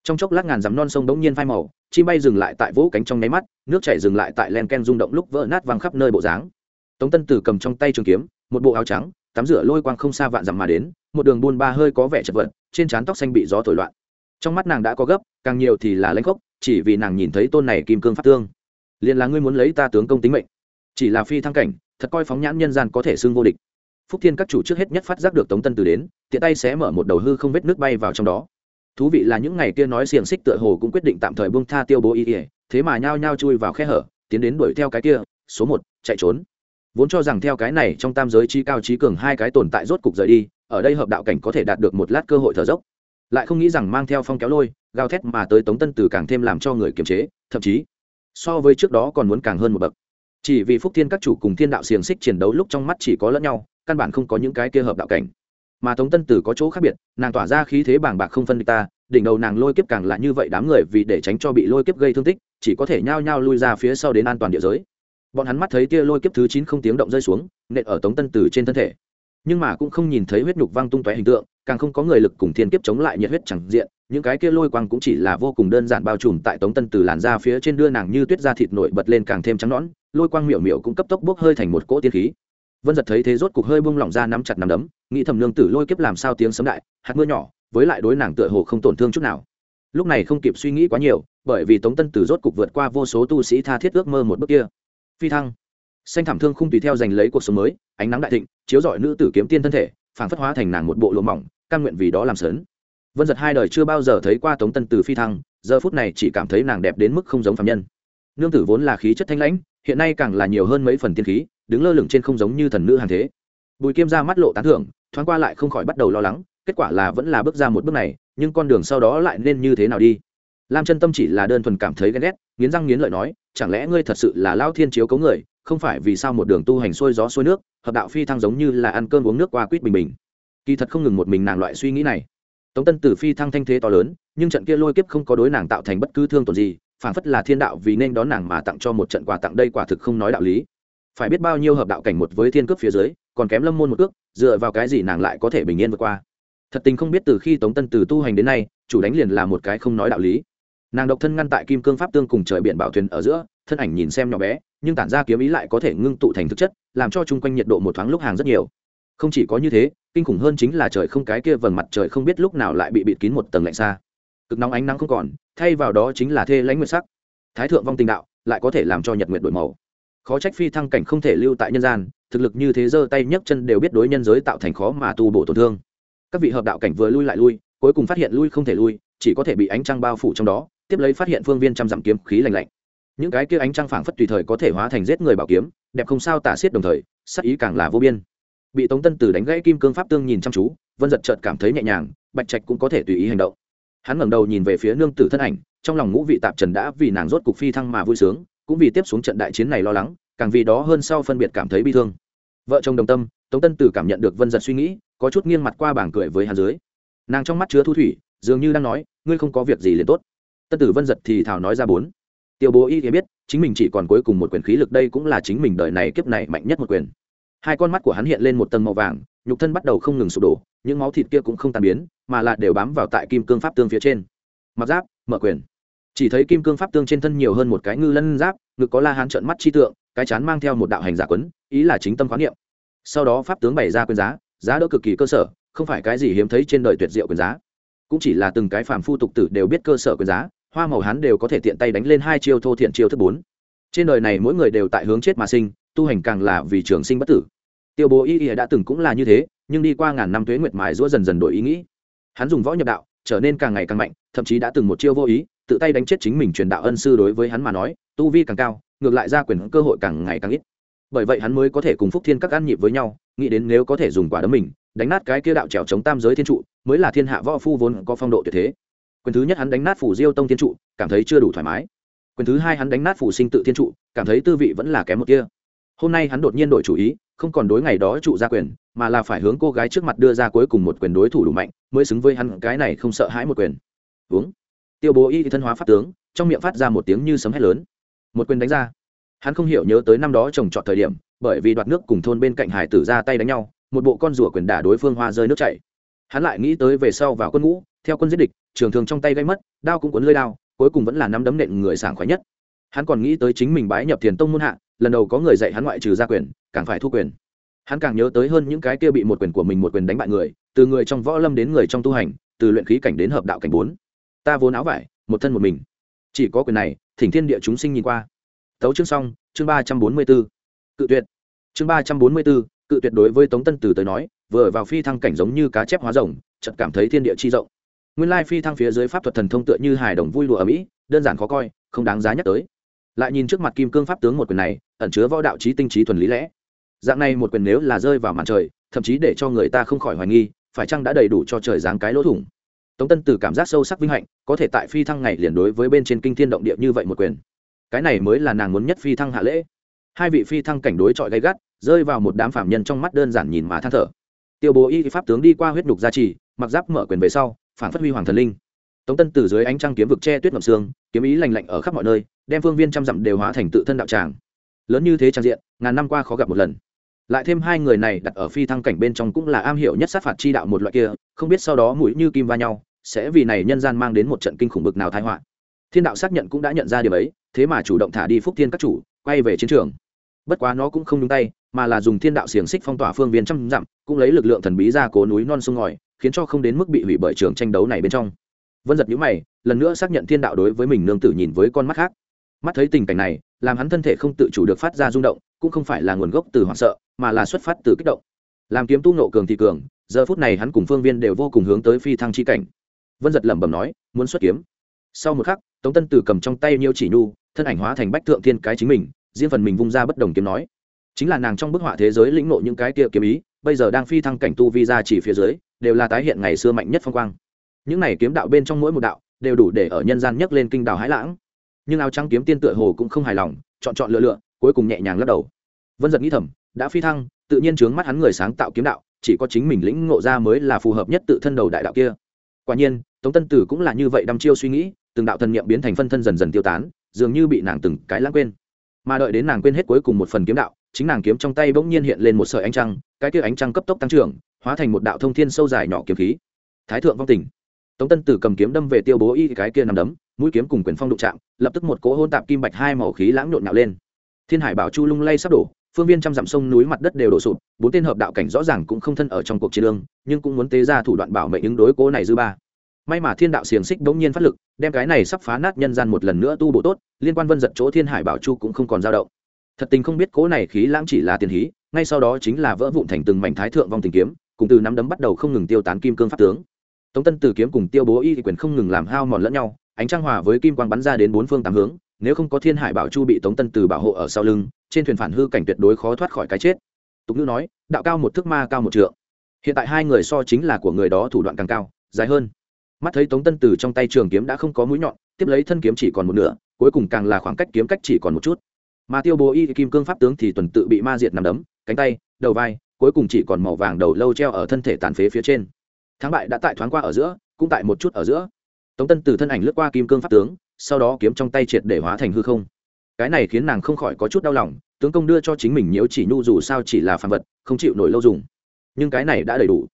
S1: trong chốc lát ngàn dắm non sông đống nhiên phai màu, chim bay dừng lại tại vỗ cánh trong nháy mắt, nước chảy dừng lại tại len ken rung động lúc vỡ nát văng khắp nơi bộ dáng. Tống tân tử cầm trong tay trường kiếm, một bộ áo trắng, tắm rửa lôi quang không xa vạn dặm mà đến, một đường buôn ba hơi có vẻ chật vật, trên trán tóc xanh bị gió thổi loạn. Trong mắt nàng đã có gấp, càng nhiều thì là lãnh khốc, chỉ vì nàng nhìn thấy tôn này kim cương phát tương. Liền là ngươi muốn lấy ta tướng công tính mệnh. Chỉ là phi thăng cảnh, thật coi phóng nhãn nhân gian có thể xưng vô địch. Phúc thiên các chủ trước hết nhất phát giác được tống tân từ đến, tiện tay sẽ mở một đầu hư không vết nước bay vào trong đó thú vị là những ngày kia nói xiềng xích tựa hồ cũng quyết định tạm thời buông tha tiêu bố y ỉa thế mà nhao nhao chui vào khe hở, tiến đến đuổi theo cái kia, số một, chạy trốn. Vốn cho rằng theo cái này trong tam giới chi cao trí cường hai cái tồn tại rốt cục rời đi, ở đây hợp đạo cảnh có thể đạt được một lát cơ hội thở dốc. Lại không nghĩ rằng mang theo phong kéo lôi, gào thét mà tới tống tân từ càng thêm làm cho người kiềm chế, thậm chí so với trước đó còn muốn càng hơn một bậc. Chỉ vì phúc thiên các chủ cùng thiên đạo xiềng xích chiến đấu lúc trong mắt chỉ có lẫn nhau, căn bản không có những cái kia hợp đạo cảnh mà tống tân tử có chỗ khác biệt, nàng tỏa ra khí thế bàng bạc không phân địch ta, đỉnh đầu nàng lôi kiếp càng là như vậy đám người vì để tránh cho bị lôi kiếp gây thương tích, chỉ có thể nhao nhao lui ra phía sau đến an toàn địa giới. Bọn hắn mắt thấy tia lôi kiếp thứ chín không tiếng động rơi xuống, nện ở tống tân tử trên thân thể. Nhưng mà cũng không nhìn thấy huyết nhục văng tung tóe hình tượng, càng không có người lực cùng thiên kiếp chống lại nhiệt huyết chẳng diện, những cái kia lôi quang cũng chỉ là vô cùng đơn giản bao trùm tại tống tân từ làn da phía trên đưa nàng như tuyết da thịt nổi bật lên càng thêm trắng nõn, lôi quang miểu miểu cũng cấp tốc bốc hơi thành một cỗ tiên khí vân giật thấy thế rốt cục hơi bung lỏng ra nắm chặt nắm đấm, nghĩ thầm nương tử lôi kiếp làm sao tiếng sấm đại, hạt mưa nhỏ, với lại đối nàng tựa hồ không tổn thương chút nào. Lúc này không kịp suy nghĩ quá nhiều, bởi vì tống tân tử rốt cục vượt qua vô số tu sĩ tha thiết ước mơ một bước kia. Phi thăng. Xanh thảm thương không tùy theo giành lấy cuộc sống mới, ánh nắng đại thịnh, chiếu rọi nữ tử kiếm tiên thân thể phản phất hóa thành nàng một bộ lụa mỏng căn nguyện vì đó làm sớn. Vân giật hai đời chưa bao giờ thấy qua tống tân từ phi thăng, giờ phút này chỉ cảm thấy nàng đẹp đến mức không giống phạm nhân. Nương tử vốn là khí chất thanh lãnh, hiện nay càng là nhiều hơn mấy phần tiên khí đứng lơ lửng trên không giống như thần nữ hàng thế. Bùi kiêm ra mắt lộ tán thưởng, thoáng qua lại không khỏi bắt đầu lo lắng, kết quả là vẫn là bước ra một bước này, nhưng con đường sau đó lại nên như thế nào đi? Lam chân tâm chỉ là đơn thuần cảm thấy ghen ghét, nghiến răng nghiến lợi nói, chẳng lẽ ngươi thật sự là lao thiên chiếu cấu người, không phải vì sao một đường tu hành xuôi gió xuôi nước, hợp đạo phi thăng giống như là ăn cơm uống nước qua quýt bình bình. Kỳ thật không ngừng một mình nàng loại suy nghĩ này. Tống tân tử phi thăng thanh thế to lớn, nhưng trận kia lôi kiếp không có đối nàng tạo thành bất cứ thương tổn gì phản phất là thiên đạo vì nên đón nàng mà tặng cho một trận quà tặng đây quả thực không nói đạo lý phải biết bao nhiêu hợp đạo cảnh một với thiên cướp phía dưới còn kém lâm môn một cước, dựa vào cái gì nàng lại có thể bình yên vượt qua? Thật tình không biết từ khi tống tân từ tu hành đến nay chủ đánh liền là một cái không nói đạo lý. Nàng độc thân ngăn tại kim cương pháp tương cùng trời biển bảo thuyền ở giữa thân ảnh nhìn xem nhỏ bé nhưng tản ra kiếm ý lại có thể ngưng tụ thành thực chất làm cho chung quanh nhiệt độ một thoáng lúc hàng rất nhiều. Không chỉ có như thế kinh khủng hơn chính là trời không cái kia vầng mặt trời không biết lúc nào lại bị bịt kín một tầng lạnh xa. Cực nóng ánh nắng không còn thay vào đó chính là thê lãnh nguyệt sắc. Thái thượng vong tình đạo lại có thể làm cho nhật nguyệt đổi màu khó trách phi thăng cảnh không thể lưu tại nhân gian, thực lực như thế giơ tay nhấc chân đều biết đối nhân giới tạo thành khó mà tu bổ tổn thương. Các vị hợp đạo cảnh vừa lui lại lui, cuối cùng phát hiện lui không thể lui, chỉ có thể bị ánh trăng bao phủ trong đó, tiếp lấy phát hiện phương viên trăm dặm kiếm khí lạnh lạnh. Những cái kia ánh trăng phảng phất tùy thời có thể hóa thành giết người bảo kiếm, đẹp không sao tả xiết đồng thời, sắc ý càng là vô biên. Bị tống tân tử đánh gãy kim cương pháp tương nhìn chăm chú, vân giật chợt cảm thấy nhẹ nhàng, bạch trạch cũng có thể tùy ý hành động. Hắn ngẩng đầu nhìn về phía nương tử thân ảnh, trong lòng ngũ vị tạp trần đã vì nàng rốt cục phi thăng mà vui sướng cũng vì tiếp xuống trận đại chiến này lo lắng, càng vì đó hơn sau phân biệt cảm thấy bi thương. Vợ chồng đồng tâm, tống tân tử cảm nhận được vân giật suy nghĩ, có chút nghiêng mặt qua bảng cười với hắn dưới. Nàng trong mắt chứa thu thủy, dường như đang nói, ngươi không có việc gì liền tốt. Tân tử vân giật thì thảo nói ra bốn. Tiêu bố y thì biết, chính mình chỉ còn cuối cùng một quyền khí lực đây cũng là chính mình đời này kiếp này mạnh nhất một quyền. Hai con mắt của hắn hiện lên một tầng màu vàng, nhục thân bắt đầu không ngừng sụp đổ, những máu thịt kia cũng không tàn biến, mà là đều bám vào tại kim cương pháp tương phía trên. Mặc giáp, mở quyền chỉ thấy kim cương pháp tương trên thân nhiều hơn một cái ngư lân giáp, ngực có la hán trợn mắt chi tượng, cái chán mang theo một đạo hành giả quấn, ý là chính tâm khoán niệm. Sau đó pháp tướng bày ra quyền giá giá đỡ cực kỳ cơ sở, không phải cái gì hiếm thấy trên đời tuyệt diệu quyền giá. Cũng chỉ là từng cái phàm phu tục tử đều biết cơ sở quyền giá, hoa màu hắn đều có thể tiện tay đánh lên hai chiêu thô thiện chiêu thứ bốn. Trên đời này mỗi người đều tại hướng chết mà sinh, tu hành càng là vì trường sinh bất tử. Tiêu bố y y đã từng cũng là như thế, nhưng đi qua ngàn năm tuế nguyệt mài giũa dần dần đổi ý nghĩ. Hắn dùng võ nhập đạo, trở nên càng ngày càng mạnh, thậm chí đã từng một chiêu vô ý tự tay đánh chết chính mình truyền đạo ân sư đối với hắn mà nói, tu vi càng cao, ngược lại ra quyền cơ hội càng ngày càng ít. Bởi vậy hắn mới có thể cùng phúc thiên các ăn nhịp với nhau, nghĩ đến nếu có thể dùng quả đấm mình, đánh nát cái kia đạo trèo chống tam giới thiên trụ, mới là thiên hạ võ phu vốn có phong độ tuyệt thế. Quyền thứ nhất hắn đánh nát phủ diêu tông thiên trụ, cảm thấy chưa đủ thoải mái. Quyền thứ hai hắn đánh nát phủ sinh tự thiên trụ, cảm thấy tư vị vẫn là kém một kia. Hôm nay hắn đột nhiên đổi chủ ý, không còn đối ngày đó trụ ra quyền, mà là phải hướng cô gái trước mặt đưa ra cuối cùng một quyền đối thủ đủ mạnh, mới xứng với hắn cái này không sợ hãi một quyền. Uống tiêu bố y thân hóa pháp tướng, trong miệng phát ra một tiếng như sấm hét lớn. Một quyền đánh ra. Hắn không hiểu nhớ tới năm đó trồng trọt thời điểm, bởi vì đoạt nước cùng thôn bên cạnh hải tử ra tay đánh nhau, một bộ con rủa quyền đả đối phương hoa rơi nước chảy. Hắn lại nghĩ tới về sau vào quân ngũ, theo quân giết địch, trường thường trong tay gây mất, đao cũng cuốn lơi đao, cuối cùng vẫn là năm đấm nện người sảng khoái nhất. Hắn còn nghĩ tới chính mình bái nhập thiền tông môn hạ, lần đầu có người dạy hắn ngoại trừ gia quyền, càng phải thu quyền. Hắn càng nhớ tới hơn những cái kia bị một quyền của mình một quyền đánh bại người, từ người trong võ lâm đến người trong tu hành, từ luyện khí cảnh đến hợp đạo cảnh bốn ta vốn áo vải, một thân một mình. Chỉ có quyền này, thỉnh thiên địa chúng sinh nhìn qua. Tấu chương xong, chương ba trăm bốn mươi b ố cự tuyệt. Chương ba trăm bốn mươi b ố cự tuyệt đối với tống tân tử tới nói, vừa vào phi thăng cảnh giống như cá chép hóa rồng chật cảm thấy thiên địa chi rộng. Nguyên lai phi thăng phía dưới pháp thuật thần thông tựa như hài đồng vui lụa ở mỹ, đơn giản khó coi, không đáng giá nhắc tới. Lại nhìn trước mặt kim cương pháp tướng một quyền này, ẩn chứa võ đạo trí tinh trí thuần lý lẽ. Dạng này một quyền nếu là rơi vào màn trời, thậm chí để cho người ta không khỏi hoài nghi, phải chăng đã đầy đủ cho trời giáng cái lỗ thủng? Tống tân từ cảm giác sâu sắc vinh hạnh, có thể tại phi thăng ngày liền đối với bên trên kinh thiên động địa như vậy một quyền. Cái này mới là nàng muốn nhất phi thăng hạ lễ. Hai vị phi thăng cảnh đối chọi gay gắt, rơi vào một đám phạm nhân trong mắt đơn giản nhìn mà than thở. Tiêu bố y pháp tướng đi qua huyết đục gia trì, mặc giáp mở quyền về sau, phản phát huy hoàng thần linh. Tống tân từ dưới ánh trăng kiếm vực che tuyết ngậm xương kiếm ý lành lạnh ở khắp mọi nơi, đem phương viên trăm dặm đều hóa thành tự thân đạo tràng. Lớn như thế trang diện, ngàn năm qua khó gặp một lần. Lại thêm hai người này đặt ở phi thăng cảnh bên trong cũng là am hiểu nhất sát phạt chi đạo một loại kia, không biết sau đó mũi như kim va nhau sẽ vì này nhân gian mang đến một trận kinh khủng bực nào thái họa. Thiên đạo xác nhận cũng đã nhận ra điều ấy, thế mà chủ động thả đi phúc thiên các chủ, quay về chiến trường. Bất quá nó cũng không nhúng tay, mà là dùng thiên đạo xiềng xích phong tỏa phương viên trăm dặm, cũng lấy lực lượng thần bí ra cố núi non sông ngòi, khiến cho không đến mức bị hủy bởi trường tranh đấu này bên trong. Vân giật nhữ mày, lần nữa xác nhận thiên đạo đối với mình nương tử nhìn với con mắt khác. Mắt thấy tình cảnh này, làm hắn thân thể không tự chủ được phát ra rung động, cũng không phải là nguồn gốc từ hoảng sợ, mà là xuất phát từ kích động. Làm kiếm tu nộ cường thì cường, giờ phút này hắn cùng phương viên đều vô cùng hướng tới phi thăng chi cảnh vân giật lẩm bẩm nói, muốn xuất kiếm. Sau một khắc, tống tân tử cầm trong tay nhiêu chỉ nhu, thân ảnh hóa thành bách thượng thiên cái chính mình, riêng phần mình vung ra bất đồng kiếm nói. Chính là nàng trong bức họa thế giới lĩnh nộ những cái kia kiếm ý, bây giờ đang phi thăng cảnh tu vi ra chỉ phía dưới, đều là tái hiện ngày xưa mạnh nhất phong quang. Những này kiếm đạo bên trong mỗi một đạo, đều đủ để ở nhân gian nhấc lên kinh đảo hãi lãng. Nhưng áo trắng kiếm tiên tựa hồ cũng không hài lòng, chọn chọn lựa lựa, cuối cùng nhẹ nhàng lắc đầu. Vân giật nghĩ thầm, đã phi thăng, tự nhiên trướng mắt hắn người sáng tạo kiếm đạo, chỉ có chính mình lĩnh ngộ ra mới là phù hợp nhất tự thân đầu đại đạo kia. Quả nhiên tống tân tử cũng là như vậy đăm chiêu suy nghĩ, từng đạo thần niệm biến thành phân thân dần dần tiêu tán, dường như bị nàng từng cái lãng quên. Mà đợi đến nàng quên hết cuối cùng một phần kiếm đạo, chính nàng kiếm trong tay bỗng nhiên hiện lên một sợi ánh trăng, cái kia ánh trăng cấp tốc tăng trưởng, hóa thành một đạo thông thiên sâu dài nhỏ kiếm khí. Thái thượng vong tình. Tống tân tử cầm kiếm đâm về tiêu bố y, cái kia nằm đấm, mũi kiếm cùng quyền phong đụng chạm, lập tức một cỗ hôn tạp kim bạch hai màu khí lãng nhộn nhạo lên. Thiên hải bảo chu lung lay sắp đổ, phương viên trăm dặm sông núi mặt đất đều đổ sụp, bốn tên hợp đạo cảnh rõ ràng cũng không thân ở trong cuộc chiến đương nhưng cũng muốn tế ra thủ đoạn bảo mệnh ứng đối cố này dư ba may mà thiên đạo xiềng xích bỗng nhiên phát lực, đem cái này sắp phá nát nhân gian một lần nữa tu bổ tốt, liên quan vân giật chỗ thiên hải bảo chu cũng không còn dao động. Thật tình không biết cố này khí lãng chỉ là tiền hí, ngay sau đó chính là vỡ vụn thành từng mảnh thái thượng vong tình kiếm, cùng từ nắm đấm bắt đầu không ngừng tiêu tán kim cương pháp tướng. Tống tân từ kiếm cùng tiêu bố y quyền không ngừng làm hao mòn lẫn nhau, ánh trăng hòa với kim quang bắn ra đến bốn phương tám hướng, nếu không có thiên hải bảo chu bị tống tân từ bảo hộ ở sau lưng, trên thuyền phản hư cảnh tuyệt đối khó thoát khỏi cái chết. Tục ngữ nói, đạo cao một thước ma cao một trượng. Hiện tại hai người so chính là của người đó thủ đoạn càng cao, dài hơn mắt thấy tống tân từ trong tay trường kiếm đã không có mũi nhọn, tiếp lấy thân kiếm chỉ còn một nửa, cuối cùng càng là khoảng cách kiếm cách chỉ còn một chút. Mà tiêu bố y kim cương pháp tướng thì tuần tự bị ma diệt nằm đấm, cánh tay, đầu vai, cuối cùng chỉ còn màu vàng đầu lâu treo ở thân thể tàn phế phía trên. Thắng bại đã tại thoáng qua ở giữa, cũng tại một chút ở giữa. Tống tân từ thân ảnh lướt qua kim cương pháp tướng, sau đó kiếm trong tay triệt để hóa thành hư không. Cái này khiến nàng không khỏi có chút đau lòng, tướng công đưa cho chính mình nhiễu chỉ nhu dù sao chỉ là phàm vật, không chịu nổi lâu dùng. Nhưng cái này đã đầy đủ.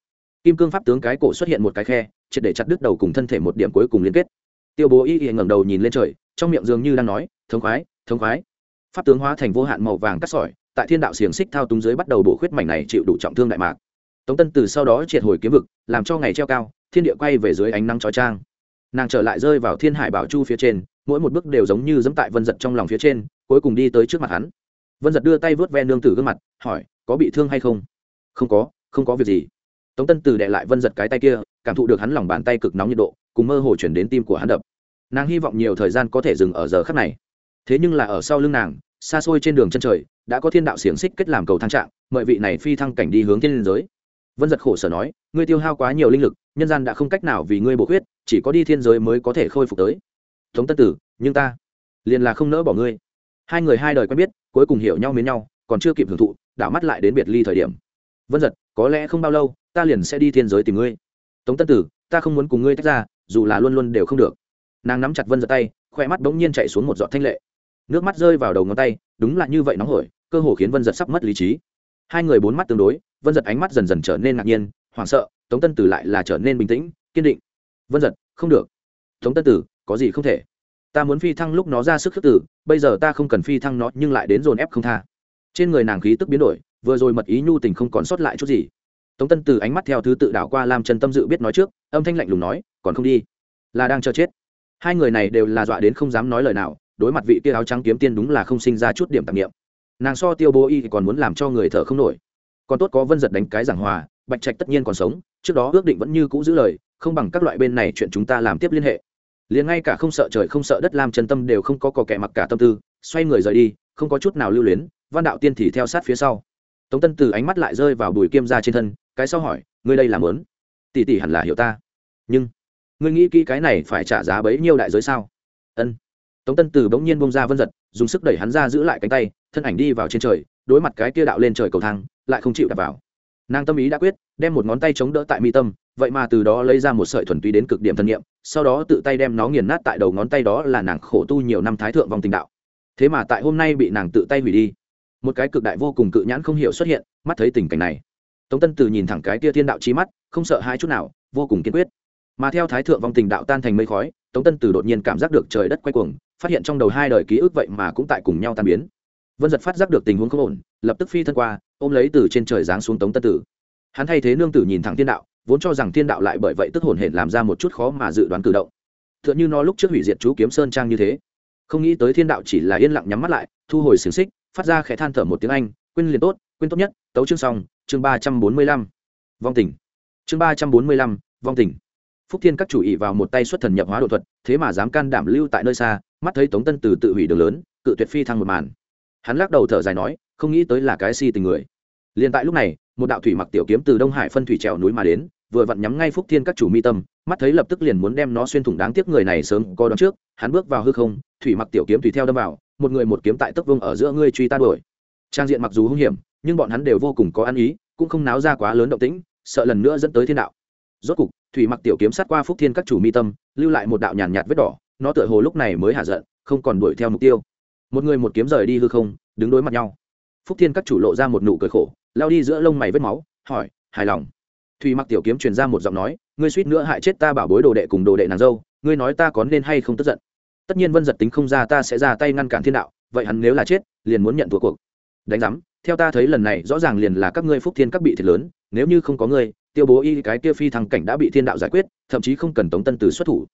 S1: Kim cương pháp tướng cái cổ xuất hiện một cái khe triệt để chặt đứt đầu cùng thân thể một điểm cuối cùng liên kết. Tiêu bố y y ngẩng đầu nhìn lên trời, trong miệng dường như đang nói, thống khoái thống khoái. Pháp tướng hóa thành vô hạn màu vàng cắt sỏi, tại thiên đạo xiềng xích thao túng dưới bắt đầu bổ khuyết mảnh này chịu đủ trọng thương đại mạc. Tống tân từ sau đó triệt hồi kiếm vực, làm cho ngày treo cao, thiên địa quay về dưới ánh nắng chói trang nàng trở lại rơi vào thiên hải bảo chu phía trên, mỗi một bước đều giống như dẫm tại vân giật trong lòng phía trên, cuối cùng đi tới trước mặt hắn. Vân giật đưa tay vớt ve nương tử gương mặt, hỏi, có bị thương hay không? Không có không có việc gì. Tống tân từ đệ lại vân giật cái tay kia cảm thụ được hắn lòng bàn tay cực nóng nhiệt độ, cùng mơ hồ chuyển đến tim của hắn đập. Nàng hy vọng nhiều thời gian có thể dừng ở giờ khắc này. Thế nhưng là ở sau lưng nàng, xa xôi trên đường chân trời, đã có thiên đạo xiềng xích kết làm cầu thang trạng mọi vị này phi thăng cảnh đi hướng thiên liên giới. Vân giật khổ sở nói, ngươi tiêu hao quá nhiều linh lực, nhân gian đã không cách nào vì ngươi bổ huyết chỉ có đi thiên giới mới có thể khôi phục tới. Tống tân tử, nhưng ta liền là không nỡ bỏ ngươi. Hai người hai đời quen biết, cuối cùng hiểu nhau mến nhau, còn chưa kịp hưởng thụ, đảo mắt lại đến biệt ly thời điểm. Vân giật, có lẽ không bao lâu, ta liền sẽ đi thiên giới tìm ngươi tống tân tử, ta không muốn cùng ngươi tách ra, dù là luôn luôn đều không được. Nàng nắm chặt vân giật tay khoe mắt bỗng nhiên chạy xuống một giọt thanh lệ. Nước mắt rơi vào đầu ngón tay, đúng là như vậy nóng hổi, cơ hồ khiến vân giật sắp mất lý trí. Hai người bốn mắt tương đối, vân giật ánh mắt dần dần trở nên ngạc nhiên, hoảng sợ, tống tân tử lại là trở nên bình tĩnh, kiên định. Vân giật, không được. Tống tân tử, có gì không thể? Ta muốn phi thăng lúc nó ra sức khước tử, bây giờ ta không cần phi thăng nó nhưng lại đến dồn ép không tha. Trên người nàng khí tức biến đổi, vừa rồi mật ý nhu tình không còn sót lại chút gì tống tân từ ánh mắt theo thứ tự đảo qua Lam trần tâm dự biết nói trước, âm thanh lạnh lùng nói, còn không đi? Là đang chờ chết. Hai người này đều là dọa đến không dám nói lời nào, đối mặt vị kia áo trắng kiếm tiên đúng là không sinh ra chút điểm tạp nghiệm nàng so tiêu bố y thì còn muốn làm cho người thở không nổi. Còn tốt có vân giật đánh cái giảng hòa, bạch trạch tất nhiên còn sống, trước đó ước định vẫn như cũ giữ lời, không bằng các loại bên này chuyện chúng ta làm tiếp liên hệ. Liền ngay cả không sợ trời không sợ đất Lam chân tâm đều không có cò kẻ mặc cả tâm tư, xoay người rời đi, không có chút nào lưu luyến, văn đạo tiên thì theo sát phía sau. Tống tân từ ánh mắt lại rơi vào bùi kiêm ra trên thân cái sau hỏi, ngươi đây làm lớn, tỷ tỷ hẳn là hiểu ta. Nhưng, ngươi nghĩ kỹ cái này phải trả giá bấy nhiêu đại giới sao? Ân. Tống tân từ bỗng nhiên bông ra vân giật, dùng sức đẩy hắn ra giữ lại cánh tay, thân ảnh đi vào trên trời, đối mặt cái kia đạo lên trời cầu thang, lại không chịu đạp vào. Nàng tâm ý đã quyết, đem một ngón tay chống đỡ tại mi tâm, vậy mà từ đó lấy ra một sợi thuần túy đến cực điểm thân nhiệm sau đó tự tay đem nó nghiền nát tại đầu ngón tay đó là nàng khổ tu nhiều năm thái thượng vòng tình đạo. Thế mà tại hôm nay bị nàng tự tay hủy đi. Một cái cực đại vô cùng cự nhãn không hiểu xuất hiện, mắt thấy tình cảnh này tống tân từ nhìn thẳng cái tia thiên đạo trí mắt, không sợ hai chút nào, vô cùng kiên quyết. Mà theo thái thượng vong tình đạo tan thành mây khói, tống tân từ đột nhiên cảm giác được trời đất quay cuồng, phát hiện trong đầu hai đời ký ức vậy mà cũng tại cùng nhau tan biến. Vân giật phát giác được tình huống không ổn, lập tức phi thân qua, ôm lấy từ trên trời giáng xuống tống tân tử. Hắn thay thế nương tử nhìn thẳng thiên đạo, vốn cho rằng thiên đạo lại bởi vậy tức hồn hển làm ra một chút khó mà dự đoán cử động. T h ư ợ n h ư nó lúc trước hủy diệt chú kiếm sơn trang như thế. Không nghĩ tới thiên đạo chỉ là yên lặng nhắm mắt lại, thu hồi xiềng xích, phát ra khẽ than thở một tiếng anh, quên liền tốt, quên tốt nhất tấu chương xong, chương ba trăm bốn mươi lăm. Vong tỉnh chương ba trăm bốn mươi lăm, vong tỉnh phúc thiên các chủ ý vào một tay xuất thần nhập hóa độ thuật, thế mà dám can đảm lưu tại nơi xa, mắt thấy tống tân từ tự hủy đường lớn, cự tuyệt phi thăng một màn. Hắn lắc đầu thở dài nói, không nghĩ tới là cái si tình người. Liền tại lúc này, một đạo thủy mặc tiểu kiếm từ đông hải phân thủy trèo núi mà đến, vừa vặn nhắm ngay phúc thiên các chủ mi tâm, mắt thấy lập tức liền muốn đem nó xuyên thủng đáng tiếc người này sớm có đón trước, hắn bước vào hư không, thủy mặc tiểu kiếm tùy theo đâm vào, một người một kiếm tại tấc vương ở giữa ngươi truy ta đuổi. Trang diện mặc dù hung hiểm nhưng bọn hắn đều vô cùng có ăn ý, cũng không náo ra quá lớn động tĩnh, sợ lần nữa dẫn tới thiên đạo. Rốt cục, thủy mặc tiểu kiếm sát qua phúc thiên các chủ mi tâm, lưu lại một đạo nhàn nhạt vết đỏ, nó tựa hồ lúc này mới hạ giận, không còn đuổi theo mục tiêu. Một người một kiếm rời đi hư không, đứng đối mặt nhau. Phúc thiên các chủ lộ ra một nụ cười khổ, lao đi giữa lông mày vết máu, hỏi, hài lòng? Thùy mặc tiểu kiếm truyền ra một giọng nói, ngươi suýt nữa hại chết ta bảo bối đồ đệ cùng đồ đệ nàng dâu, ngươi nói ta có nên hay không tức giận? Tất nhiên vân giật tính không ra ta sẽ ra tay ngăn cản thiên đạo, vậy hắn nếu là chết, liền muốn nhận thua cuộc. Đánh giám theo ta thấy lần này rõ ràng liền là các ngươi phúc thiên các bị thiệt lớn, nếu như không có ngươi, tiêu bố y cái kia phi thăng cảnh đã bị thiên đạo giải quyết, thậm chí không cần tống tân từ xuất thủ.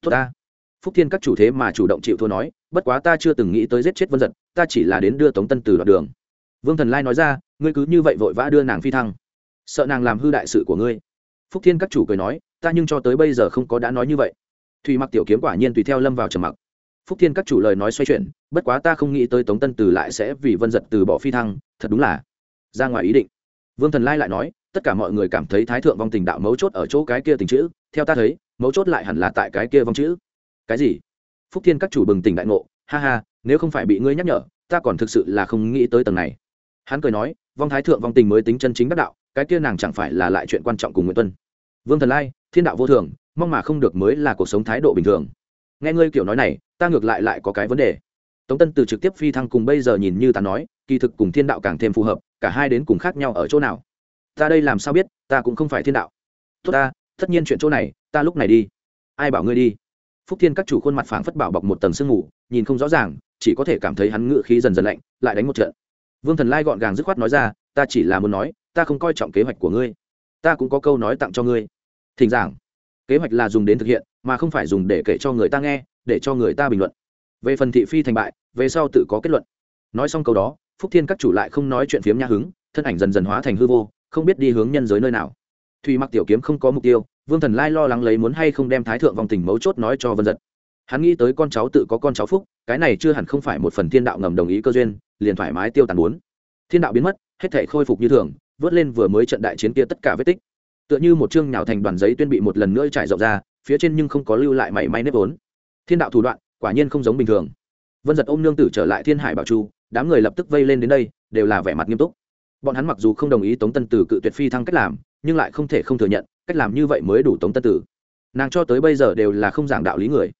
S1: Tốt ta. Phúc thiên các chủ thế mà chủ động chịu thua nói, bất quá ta chưa từng nghĩ tới giết chết vân giật, ta chỉ là đến đưa tống tân từ đoạn đường. Vương thần lai nói ra, ngươi cứ như vậy vội vã đưa nàng phi thăng. Sợ nàng làm hư đại sự của ngươi. Phúc thiên các chủ cười nói, ta nhưng cho tới bây giờ không có đã nói như vậy. Thùy mặc tiểu kiếm quả nhiên tùy theo lâm vào trầm mặc. Phúc thiên các chủ lời nói xoay chuyển, bất quá ta không nghĩ tới tống tân từ lại sẽ vì vân giật từ bỏ phi thăng thật đúng là ra ngoài ý định. Vương thần lai lại nói, tất cả mọi người cảm thấy thái thượng vong tình đạo mấu chốt ở chỗ cái kia tình chữ, theo ta thấy, mấu chốt lại hẳn là tại cái kia vong chữ. Cái gì? Phúc thiên các chủ bừng tỉnh đại ngộ, ha ha, nếu không phải bị ngươi nhắc nhở, ta còn thực sự là không nghĩ tới tầng này. Hắn cười nói, vong thái thượng vong tình mới tính chân chính đắc đạo, cái kia nàng chẳng phải là lại chuyện quan trọng cùng nguyễn tuân. Vương thần lai, thiên đạo vô thường, mong mà không được mới là cuộc sống thái độ bình thường. Nghe ngươi kiểu nói này, ta ngược lại lại có cái vấn đề tống tân từ trực tiếp phi thăng cùng bây giờ nhìn như ta nói, kỳ thực cùng thiên đạo càng thêm phù hợp, cả hai đến cùng khác nhau ở chỗ nào? Ta đây làm sao biết, ta cũng không phải thiên đạo. Tốt ta, tất nhiên chuyện chỗ này, ta lúc này đi. Ai bảo ngươi đi? Phúc thiên các chủ khuôn mặt phảng phất bảo bọc một tầng sương mù, nhìn không rõ ràng, chỉ có thể cảm thấy hắn ngự khí dần dần lạnh, lại đánh một trận. Vương thần lai gọn gàng dứt khoát nói ra, ta chỉ là muốn nói, ta không coi trọng kế hoạch của ngươi. Ta cũng có câu nói tặng cho ngươi. Thỉnh giảng. Kế hoạch là dùng đến thực hiện, mà không phải dùng để kể cho người ta nghe, để cho người ta bình luận về phần thị phi thành bại, về sau tự có kết luận. Nói xong câu đó, phúc thiên các chủ lại không nói chuyện phiếm nhã hứng, thân ảnh dần dần hóa thành hư vô, không biết đi hướng nhân giới nơi nào. Thùy mặc tiểu kiếm không có mục tiêu, vương thần lai lo lắng lấy muốn hay không đem thái thượng vòng tình mấu chốt nói cho vân giật. Hắn nghĩ tới con cháu tự có con cháu phúc, cái này chưa hẳn không phải một phần thiên đạo ngầm đồng ý cơ duyên, liền thoải mái tiêu tàn bốn. Thiên đạo biến mất, hết thể khôi phục như thường, vớt lên vừa mới trận đại chiến kia tất cả vết tích. Tựa như một chương nhào thành đoàn giấy tuyên bị một lần nữa trải rộng ra, phía trên nhưng không có lưu lại mảy may nếp vốn. Thiên đạo thủ đoạn quả nhiên không giống bình thường. Vân giật ôm nương tử trở lại thiên hải bảo chu, đám người lập tức vây lên đến đây, đều là vẻ mặt nghiêm túc. Bọn hắn mặc dù không đồng ý tống tân tử cự tuyệt phi thăng cách làm, nhưng lại không thể không thừa nhận, cách làm như vậy mới đủ tống tân tử. Nàng cho tới bây giờ đều là không giảng đạo lý người.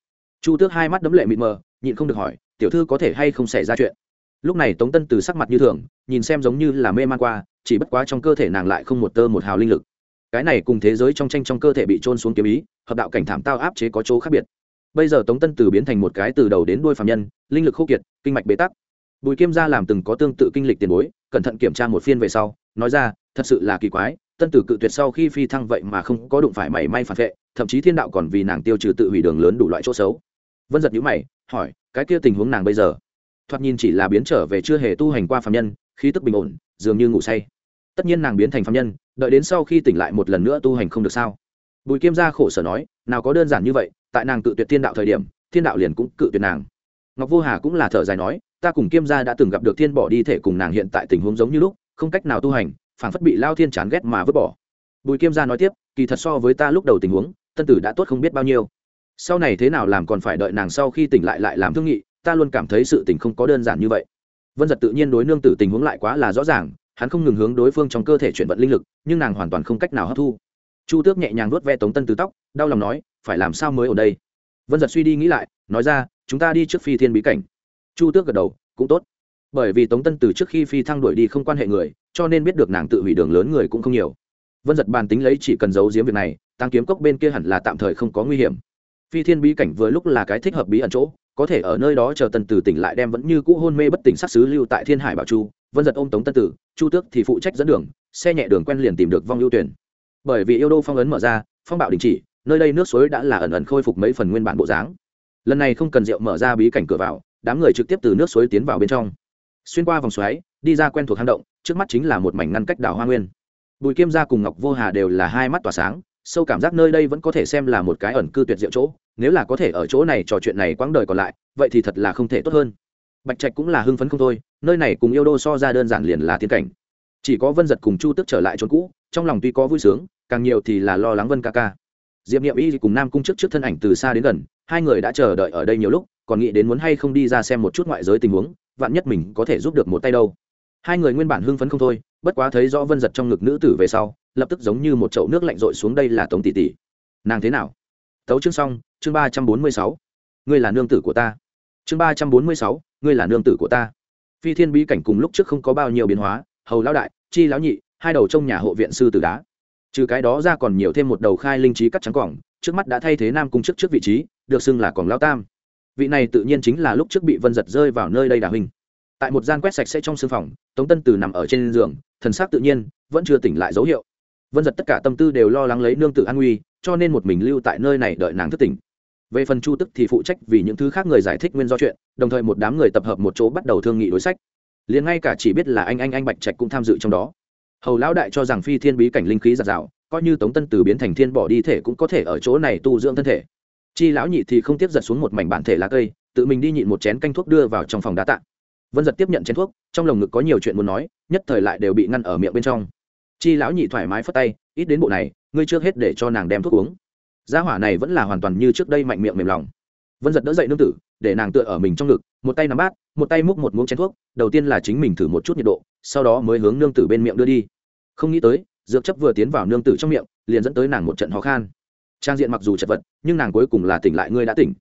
S1: Chu tước hai mắt đấm lệ mịt mờ, nhịn không được hỏi, tiểu thư có thể hay không xảy ra chuyện? Lúc này tống tân tử sắc mặt như thường, nhìn xem giống như là mê man qua, chỉ bất quá trong cơ thể nàng lại không một tơ một hào linh lực. Cái này cùng thế giới trong tranh trong cơ thể bị trôn xuống kiếm ý, hợp đạo cảnh thảm tao áp chế có chỗ khác biệt bây giờ tống tân tử biến thành một cái từ đầu đến đuôi phạm nhân, linh lực khô kiệt, kinh mạch bế tắc. Bùi kim gia làm từng có tương tự kinh lịch tiền bối, cẩn thận kiểm tra một phiên về sau, nói ra, thật sự là kỳ quái, tân tử cự tuyệt sau khi phi thăng vậy mà không có đụng phải mảy may phản vệ, thậm chí thiên đạo còn vì nàng tiêu trừ tự hủy đường lớn đủ loại chỗ xấu. Vân giật nhữ mày, hỏi, cái kia tình huống nàng bây giờ? Thoạt nhìn chỉ là biến trở về chưa hề tu hành qua phạm nhân, khí tức bình ổn, dường như ngủ say. Tất nhiên nàng biến thành phạm nhân, đợi đến sau khi tỉnh lại một lần nữa tu hành không được sao? Bùi kim gia khổ sở nói, nào có đơn giản như vậy tại nàng cự tuyệt thiên đạo thời điểm, thiên đạo liền cũng cự tuyệt nàng. Ngọc vô hà cũng là thở dài nói, ta cùng kiêm gia đã từng gặp được thiên bỏ đi thể cùng nàng hiện tại tình huống giống như lúc, không cách nào tu hành phản phất bị lao thiên chán ghét mà vứt bỏ. Bùi kiêm gia nói tiếp, kỳ thật so với ta lúc đầu tình huống, tân tử đã tốt không biết bao nhiêu. Sau này thế nào làm còn phải đợi nàng sau khi tỉnh lại lại làm thương nghị, ta luôn cảm thấy sự tình không có đơn giản như vậy. Vân giật tự nhiên đối nương tử tình huống lại quá là rõ ràng, hắn không ngừng hướng đối phương trong cơ thể chuyển vận linh lực, nhưng nàng hoàn toàn không cách nào hấp thu. Chu tước nhẹ nhàng nuốt ve tống tân từ tóc, đau lòng nói phải làm sao mới ở đây? Vân giật suy đi nghĩ lại, nói ra, chúng ta đi trước phi thiên bí cảnh. Chu tước gật đầu, cũng tốt. Bởi vì tống tân từ trước khi phi thăng đuổi đi không quan hệ người, cho nên biết được nàng tự hủy đường lớn người cũng không nhiều. Vân giật bàn tính lấy chỉ cần giấu giếm việc này tăng kiếm cốc bên kia hẳn là tạm thời không có nguy hiểm. Phi thiên bí cảnh vừa lúc là cái thích hợp bí ẩn chỗ, có thể ở nơi đó chờ tân tử tỉnh lại đem vẫn như cũ hôn mê bất tỉnh sát xứ lưu tại thiên hải bảo chu. Vân giật ôm tống tân tử chu tước thì phụ trách dẫn đường, xe nhẹ đường quen liền tìm được vong ưu tuyển. Bởi vì yêu đô phong ấn mở ra, phong bạo đình chỉ nơi đây nước suối đã là ẩn ẩn khôi phục mấy phần nguyên bản bộ dáng. Lần này không cần rượu mở ra bí cảnh cửa vào, đám người trực tiếp từ nước suối tiến vào bên trong. Xuyên qua vòng xoáy, đi ra quen thuộc hang động, trước mắt chính là một mảnh ngăn cách đảo hoa nguyên. Bùi kiêm gia cùng ngọc vô hà đều là hai mắt tỏa sáng, sâu cảm giác nơi đây vẫn có thể xem là một cái ẩn cư tuyệt diệu chỗ, nếu là có thể ở chỗ này trò chuyện này quãng đời còn lại, vậy thì thật là không thể tốt hơn. Bạch trạch cũng là hưng phấn không thôi, nơi này cùng yêu đô so ra đơn giản liền là thiên cảnh. Chỉ có vân giật cùng chu tức trở lại chỗ cũ, trong lòng tuy có vui sướng, càng nhiều thì là lo lắng vân ca ca diệp n i ệ m y cùng nam cung trước trước thân ảnh từ xa đến gần, hai người đã chờ đợi ở đây nhiều lúc, còn nghĩ đến muốn hay không đi ra xem một chút ngoại giới tình huống, vạn nhất mình có thể giúp được một tay đâu. Hai người nguyên bản hưng phấn không thôi, bất quá thấy rõ vân giật trong ngực nữ tử về sau, lập tức giống như một chậu nước lạnh rội xuống đây là tống tỷ tỷ. Nàng thế nào? Tấu chương xong, chương ba trăm bốn mươi sáu. Ngươi là nương tử của ta. Chương ba trăm bốn mươi sáu, ngươi là nương tử của ta. Phi thiên bí cảnh cùng lúc trước không có bao nhiêu biến hóa, hầu lão đại, chi lão nhị, hai đầu trong nhà hộ viện sư tử đá trừ cái đó ra còn nhiều thêm một đầu khai linh trí cắt trắng cỏng, trước mắt đã thay thế nam cung trước trước vị trí, được xưng là cỏng lao tam. Vị này tự nhiên chính là lúc trước bị vân giật rơi vào nơi đây đà huynh. Tại một gian quét sạch sẽ trong sưng phòng, tống tân từ nằm ở trên giường, thần sắc tự nhiên, vẫn chưa tỉnh lại dấu hiệu. Vân giật tất cả tâm tư đều lo lắng lấy nương tự an nguy, cho nên một mình lưu tại nơi này đợi nàng thức tỉnh. Về phần chu tức thì phụ trách vì những thứ khác người giải thích nguyên do chuyện, đồng thời một đám người tập hợp một chỗ bắt đầu thương nghị đối sách. Liền ngay cả chỉ biết là anh anh anh bạch trạch cũng tham dự trong đó hầu lão đại cho rằng phi thiên bí cảnh linh khí giạt rào, coi như tống tân từ biến thành thiên bỏ đi thể cũng có thể ở chỗ này tu dưỡng thân thể. Chi lão nhị thì không tiếp giật xuống một mảnh bản thể lá cây, tự mình đi nhịn một chén canh thuốc đưa vào trong phòng đá tạ. Vân giật tiếp nhận chén thuốc, trong lồng ngực có nhiều chuyện muốn nói, nhất thời lại đều bị ngăn ở miệng bên trong. Chi lão nhị thoải mái phất tay, ít đến bộ này, ngươi trước hết để cho nàng đem thuốc uống. Gia hỏa này vẫn là hoàn toàn như trước đây mạnh miệng mềm lòng vân giật đỡ dậy nương tử, để nàng tựa ở mình trong ngực, một tay nắm bát, một tay múc một muỗng chén thuốc, đầu tiên là chính mình thử một chút nhiệt độ, sau đó mới hướng nương tử bên miệng đưa đi. Không nghĩ tới, dược chấp vừa tiến vào nương tử trong miệng, liền dẫn tới nàng một trận khó khăn trang diện mặc dù chật vật, nhưng nàng cuối cùng là tỉnh lại ngươi đã tỉnh.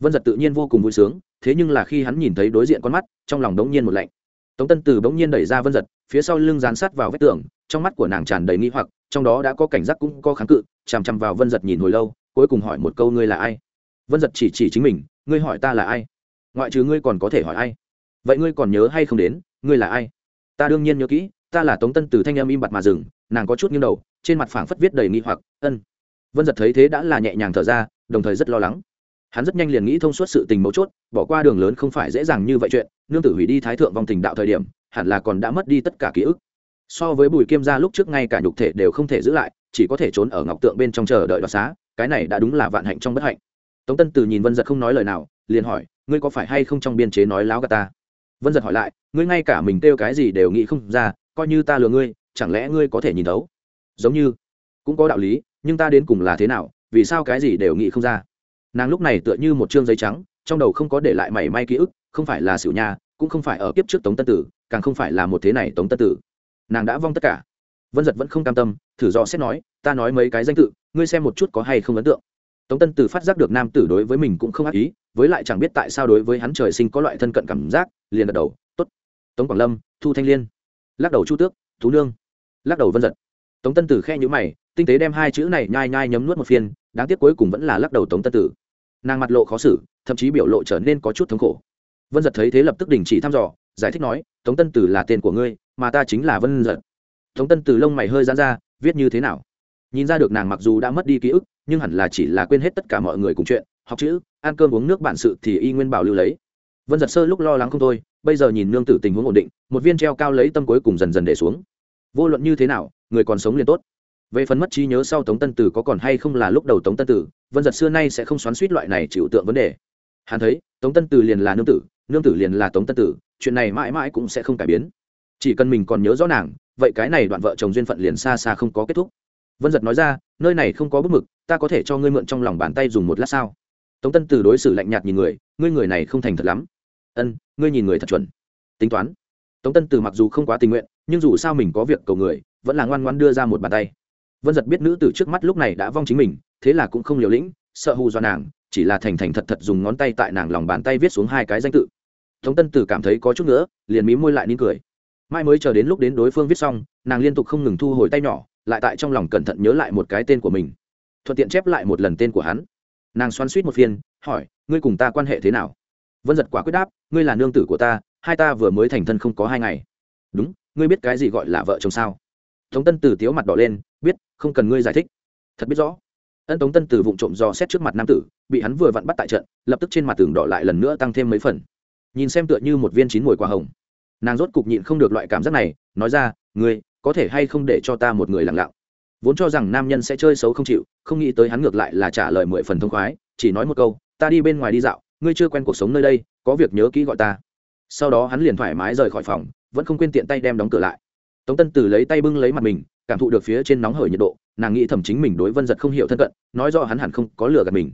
S1: Vân giật tự nhiên vô cùng vui sướng, thế nhưng là khi hắn nhìn thấy đối diện con mắt, trong lòng đống nhiên một lạnh. Tống tân từ bỗng nhiên đẩy ra vân giật, phía sau lưng dán sát vào vách tường, trong mắt của nàng tràn đầy nghi hoặc, trong đó đã có cảnh giác cũng có kháng cự, chằm chằm vào vân giật nhìn hồi lâu, cuối cùng hỏi một câu ngươi là ai? Vân giật chỉ chỉ chính mình, ngươi hỏi ta là ai? Ngoại trừ ngươi còn có thể hỏi ai? Vậy ngươi còn nhớ hay không đến, ngươi là ai? Ta đương nhiên nhớ kỹ, ta là tống tân từ thanh em im bặt mà dừng, nàng có chút nghiêng đầu, trên mặt phảng phất viết đầy nghi hoặc, ân. Vân giật thấy thế đã là nhẹ nhàng thở ra, đồng thời rất lo lắng. Hắn rất nhanh liền nghĩ thông suốt sự tình mấu chốt, bỏ qua đường lớn không phải dễ dàng như vậy chuyện, nương tử hủy đi thái thượng vong tình đạo thời điểm, hẳn là còn đã mất đi tất cả ký ức. So với bùi kiêm gia lúc trước ngay cả nhục thể đều không thể giữ lại, chỉ có thể trốn ở ngọc tượng bên trong chờ đợi đoạt xá, cái này đã đúng là vạn hạnh trong bất hạnh tống tân từ nhìn vân giật không nói lời nào, liền hỏi, ngươi có phải hay không trong biên chế nói láo gà ta? Vân giật hỏi lại, ngươi ngay cả mình kêu cái gì đều nghĩ không ra, coi như ta lừa ngươi, chẳng lẽ ngươi có thể nhìn thấu? Giống như, cũng có đạo lý, nhưng ta đến cùng là thế nào, vì sao cái gì đều nghĩ không ra? Nàng lúc này tựa như một chương giấy trắng, trong đầu không có để lại mảy may ký ức, không phải là xỉu nha cũng không phải ở kiếp trước tống tân tử, càng không phải là một thế này tống tân tử. Nàng đã vong tất cả. Vân giật vẫn không cam tâm, thử do xét nói, ta nói mấy cái danh tự, ngươi xem một chút có hay không ấn tượng tống tân Từ phát giác được nam tử đối với mình cũng không ác ý, với lại chẳng biết tại sao đối với hắn trời sinh có loại thân cận cảm giác, liền gật đầu t ố t tống quảng lâm, thu thanh liên. Lắc đầu chu tước, thú nương. Lắc đầu vân giật. Tống tân tử khe nhữ mày, tinh tế đem hai chữ này nhai nhai nhấm nuốt một phiên, đáng tiếc cuối cùng vẫn là lắc đầu tống tân tử. Nàng mặt lộ khó xử, thậm chí biểu lộ trở nên có chút thống khổ. Vân giật thấy thế lập tức đình chỉ thăm dò, giải thích nói, tống tân tử là tên của ngươi, mà ta chính là vân giật. Tống tân tử lông mày hơi dán ra, viết như thế nào? Nhìn ra được nàng mặc dù đã mất đi ký ức nhưng hẳn là chỉ là quên hết tất cả mọi người cùng chuyện, học chữ, ăn cơm uống nước bản sự thì y nguyên bảo lưu lấy. Vân giật sơ lúc lo lắng không thôi, bây giờ nhìn nương tử tình huống ổn định, một viên treo cao lấy tâm cuối cùng dần dần để xuống. Vô luận như thế nào, người còn sống liền tốt. Về phần mất trí nhớ sau tống tân tử có còn hay không là lúc đầu tống tân tử, vân giật xưa nay sẽ không xoắn suýt loại này chịu tượng vấn đề. Hắn thấy, tống tân tử liền là nương tử nương tử liền là tống tân tử, chuyện này mãi mãi cũng sẽ không cải biến. Chỉ cần mình còn nhớ rõ nàng, vậy cái này đoạn vợ chồng duyên phận liền xa xa không có kết thúc. Vân giật nói ra, nơi này không có bức mực ta có thể cho ngươi mượn trong lòng bàn tay dùng một lát sao? Tống tân từ đối xử lạnh nhạt nhìn người, ngươi người này không thành thật lắm. Ân, ngươi nhìn người thật chuẩn. Tính toán. Tống tân từ mặc dù không quá tình nguyện, nhưng dù sao mình có việc cầu người, vẫn là ngoan ngoan đưa ra một bàn tay. Vân giật biết nữ từ trước mắt lúc này đã vong chính mình, thế là cũng không liều lĩnh, sợ hù do nàng, chỉ là thành thành thật thật dùng ngón tay tại nàng lòng bàn tay viết xuống hai cái danh tự. Tống tân từ cảm thấy có chút nữa, liền mí môi lại nín cười. Mai mới chờ đến lúc đến đối phương viết xong, nàng liên tục không ngừng thu hồi tay nhỏ, lại tại trong lòng cẩn thận nhớ lại một cái tên của mình thuận tiện chép lại một lần tên của hắn. Nàng xoắn suýt một phiên, hỏi, ngươi cùng ta quan hệ thế nào? Vân giật quả quyết đáp, ngươi là nương tử của ta, hai ta vừa mới thành thân không có hai ngày. Đúng, ngươi biết cái gì gọi là vợ chồng sao? Tống tân tử tiếu mặt đỏ lên, biết, không cần ngươi giải thích. Thật biết rõ. Ân tống tân tử vụng trộm dò xét trước mặt nam tử, bị hắn vừa vặn bắt tại trận, lập tức trên mặt tường đỏ lại lần nữa tăng thêm mấy phần. Nhìn xem tựa như một viên chín mùi quả hồng. Nàng rốt cục nhịn không được loại cảm giác này, nói ra, ngươi, có thể hay không để cho ta một người lặng lặng? Vốn cho rằng nam nhân sẽ chơi xấu không chịu, không nghĩ tới hắn ngược lại là trả lời mười phần thông khoái, chỉ nói một câu, ta đi bên ngoài đi dạo, ngươi chưa quen cuộc sống nơi đây, có việc nhớ kỹ gọi ta. Sau đó hắn liền thoải mái rời khỏi phòng, vẫn không quên tiện tay đem đóng cửa lại. Tống tân tử lấy tay bưng lấy mặt mình, cảm thụ được phía trên nóng hởi nhiệt độ, nàng nghĩ thầm chính mình đối vân giật không hiểu thân cận, nói do hắn hẳn không có lừa gạt mình.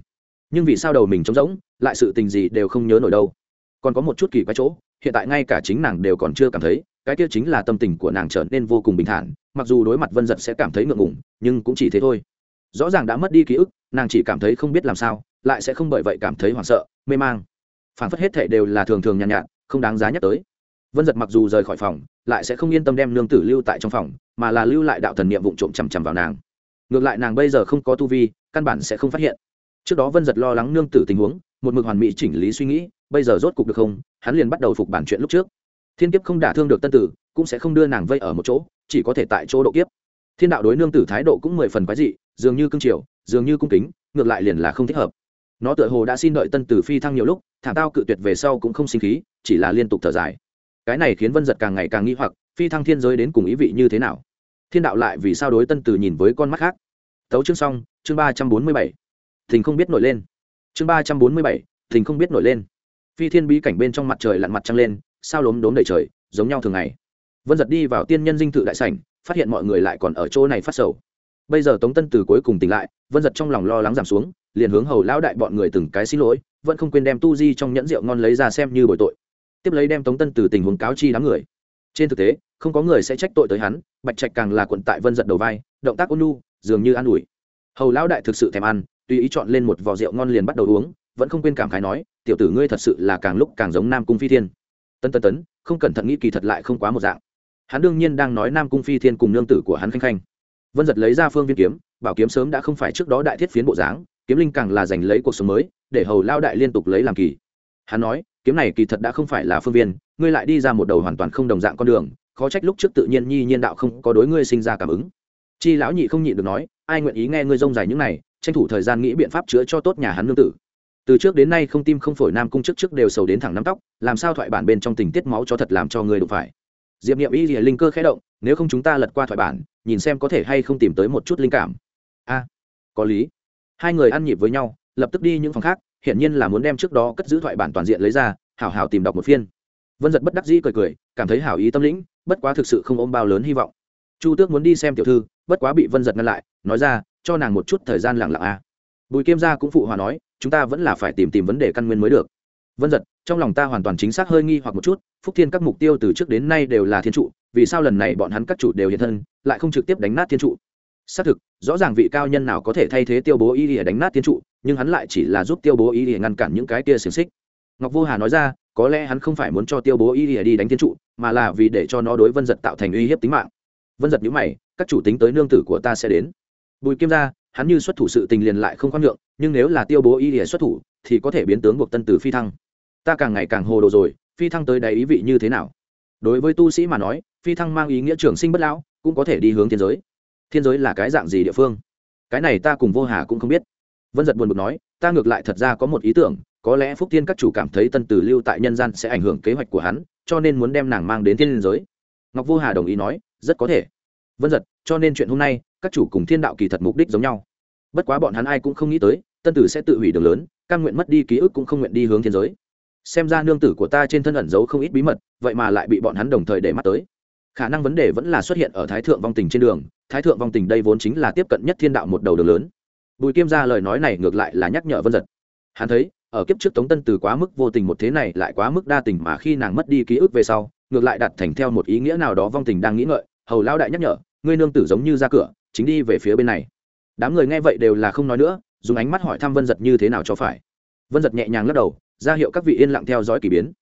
S1: Nhưng vì sao đầu mình trống rỗng, lại sự tình gì đều không nhớ nổi đâu. Còn có một chút kỳ quái chỗ hiện tại ngay cả chính nàng đều còn chưa cảm thấy cái kia chính là tâm tình của nàng trở nên vô cùng bình thản mặc dù đối mặt vân giật sẽ cảm thấy ngượng ngùng nhưng cũng chỉ thế thôi. Rõ ràng đã mất đi ký ức nàng chỉ cảm thấy không biết làm sao lại sẽ không bởi vậy cảm thấy hoảng sợ mê mang. Phản phất hết thệ đều là thường thường nhàn nhạt, nhạt không đáng giá nhắc tới. Vân giật mặc dù rời khỏi phòng lại sẽ không yên tâm đem nương tử lưu tại trong phòng mà là lưu lại đạo thần niệm vụ trộm chằm chằm vào nàng. Ngược lại nàng bây giờ không có tu vi căn bản sẽ không phát hiện. Trước đó vân giật lo lắng nương tử tình huống một mực hoàn mỹ chỉnh lý suy nghĩ bây giờ rốt cục được không, hắn liền bắt đầu phục bản chuyện lúc trước. Thiên kiếp không đả thương được tân tử, cũng sẽ không đưa nàng vây ở một chỗ, chỉ có thể tại chỗ độ kiếp. Thiên đạo đối nương tử thái độ cũng mười phần quái dị, dường như cưng chiều dường như cung kính, ngược lại liền là không thích hợp. Nó tựa hồ đã xin đợi tân tử phi thăng nhiều lúc thả tao cự tuyệt về sau cũng không sinh khí, chỉ là liên tục thở dài. Cái này khiến vân giật càng ngày càng nghi hoặc, phi thăng thiên giới đến cùng ý vị như thế nào? Thiên đạo lại vì sao đối tân tử nhìn với con mắt khác? Tấu chương xong, chương ba trăm bốn mươi bảy. Thình không biết nổi lên. Chương ba trăm bốn mươi bảy, thình không biết nổi lên phi thiên bí cảnh bên trong mặt trời lặn mặt trăng lên, sao lốm đốm đầy trời, giống nhau thường ngày. Vân giật đi vào tiên nhân dinh thự đại sảnh, phát hiện mọi người lại còn ở chỗ này phát sầu. Bây giờ tống tân từ cuối cùng tỉnh lại, vân giật trong lòng lo lắng giảm xuống, liền hướng hầu lão đại bọn người từng cái xin lỗi, vẫn không quên đem tu di trong nhẫn rượu ngon lấy ra xem như bồi tội. Tiếp lấy đem tống tân từ tình huống cáo chi đám người. Trên thực tế, không có người sẽ trách tội tới hắn, bạch trạch càng là quận tại vân giật đầu vai, động tác ôn nu dường như an ủi. Hầu lão đại thực sự thèm ăn, tùy ý chọn lên một vò rượu ngon liền bắt đầu uống vẫn không quên cảm khái nói, tiểu tử ngươi thật sự là càng lúc càng giống nam cung phi thiên. Tân tân tấn, không cẩn thận nghĩ kỳ thật lại không quá một dạng. Hắn đương nhiên đang nói nam cung phi thiên cùng nương tử của hắn khanh khanh. Vân giật lấy ra phương viên kiếm, bảo kiếm sớm đã không phải trước đó đại thiết phiến bộ dáng, kiếm linh càng là giành lấy cuộc sống mới, để hầu lao đại liên tục lấy làm kỳ. Hắn nói, kiếm này kỳ thật đã không phải là phương viên, ngươi lại đi ra một đầu hoàn toàn không đồng dạng con đường, khó trách lúc trước tự nhiên nhi nhiên đạo không có đối ngươi sinh ra cảm ứng. Chi lão nhị không nhịn được nói, ai nguyện ý nghe ngươi rông dài những này, tranh thủ thời gian nghĩ biện pháp chữa cho tốt nhà hắn nương tử từ trước đến nay không tim không phổi nam cung trước trước đều sầu đến thẳng nắm tóc, làm sao thoại bản bên trong tình tiết máu cho thật làm cho người đụng phải. Diệp niệm y thì linh cơ khẽ động, nếu không chúng ta lật qua thoại bản, nhìn xem có thể hay không tìm tới một chút linh cảm. A, có lý. Hai người ăn nhịp với nhau, lập tức đi những phòng khác, hiển nhiên là muốn đem trước đó cất giữ thoại bản toàn diện lấy ra, hảo hảo tìm đọc một phiên. Vân giật bất đắc dĩ cười cười, cảm thấy hảo ý tâm lĩnh, bất quá thực sự không ôm bao lớn hy vọng. Chu tước muốn đi xem tiểu thư, bất quá bị vân giật ngăn lại, nói ra, cho nàng một chút thời gian lặng lặng a. Bùi kiêm gia cũng phụ hòa nói chúng ta vẫn là phải tìm tìm vấn đề căn nguyên mới được. Vân giật trong lòng ta hoàn toàn chính xác hơi nghi hoặc một chút, phúc thiên các mục tiêu từ trước đến nay đều là thiên trụ, vì sao lần này bọn hắn các chủ đều hiện thân, lại không trực tiếp đánh nát thiên trụ? Xác thực, rõ ràng vị cao nhân nào có thể thay thế tiêu bố y để đánh nát thiên trụ, nhưng hắn lại chỉ là giúp tiêu bố y để ngăn cản những cái kia xiềng xích. Ngọc vô hà nói ra, có lẽ hắn không phải muốn cho tiêu bố y để đi đánh thiên trụ, mà là vì để cho nó đối vân giật tạo thành uy hiếp tính mạng. Vân giật nhữ mày, các chủ tính tới nương tử của ta sẽ đến. Bùi kim ra hắn như xuất thủ sự tình liền lại không khoan nhượng, nhưng nếu là tiêu bố y lìa xuất thủ, thì có thể biến tướng buộc tân tử phi thăng. Ta càng ngày càng hồ đồ rồi, phi thăng tới đầy ý vị như thế nào? Đối với tu sĩ mà nói, phi thăng mang ý nghĩa trường sinh bất lão, cũng có thể đi hướng thiên giới. Thiên giới là cái dạng gì địa phương? Cái này ta cùng vô hà cũng không biết. Vân giật buồn bực nói, ta ngược lại thật ra có một ý tưởng, có lẽ phúc tiên các chủ cảm thấy tân tử lưu tại nhân gian sẽ ảnh hưởng kế hoạch của hắn, cho nên muốn đem nàng mang đến thiên giới. Ngọc vô hà đồng ý nói, rất có thể. Vân giật, cho nên chuyện hôm nay các chủ cùng thiên đạo kỳ thật mục đích giống nhau. Bất quá bọn hắn ai cũng không nghĩ tới, tân tử sẽ tự hủy đường lớn căn nguyện mất đi ký ức cũng không nguyện đi hướng thiên giới. Xem ra nương tử của ta trên thân ẩn giấu không ít bí mật, vậy mà lại bị bọn hắn đồng thời để mắt tới. Khả năng vấn đề vẫn là xuất hiện ở thái thượng vong tình trên đường, thái thượng vong tình đây vốn chính là tiếp cận nhất thiên đạo một đầu đường lớn. Bùi kim ra lời nói này ngược lại là nhắc nhở vân giật. Hắn thấy, ở kiếp trước tống tân từ quá mức vô tình một thế này lại quá mức đa tình mà khi nàng mất đi ký ức về sau, ngược lại đặt thành theo một ý nghĩa nào đó vong tình đang nghĩ ngợi, hầu lao đại nhắc nhở, ngươi nương tử giống như ra cửa chính đi về phía bên này. Đám người nghe vậy đều là không nói nữa, dùng ánh mắt hỏi thăm vân giật như thế nào cho phải. Vân giật nhẹ nhàng lắc đầu, ra hiệu các vị yên lặng theo dõi k ỳ biến.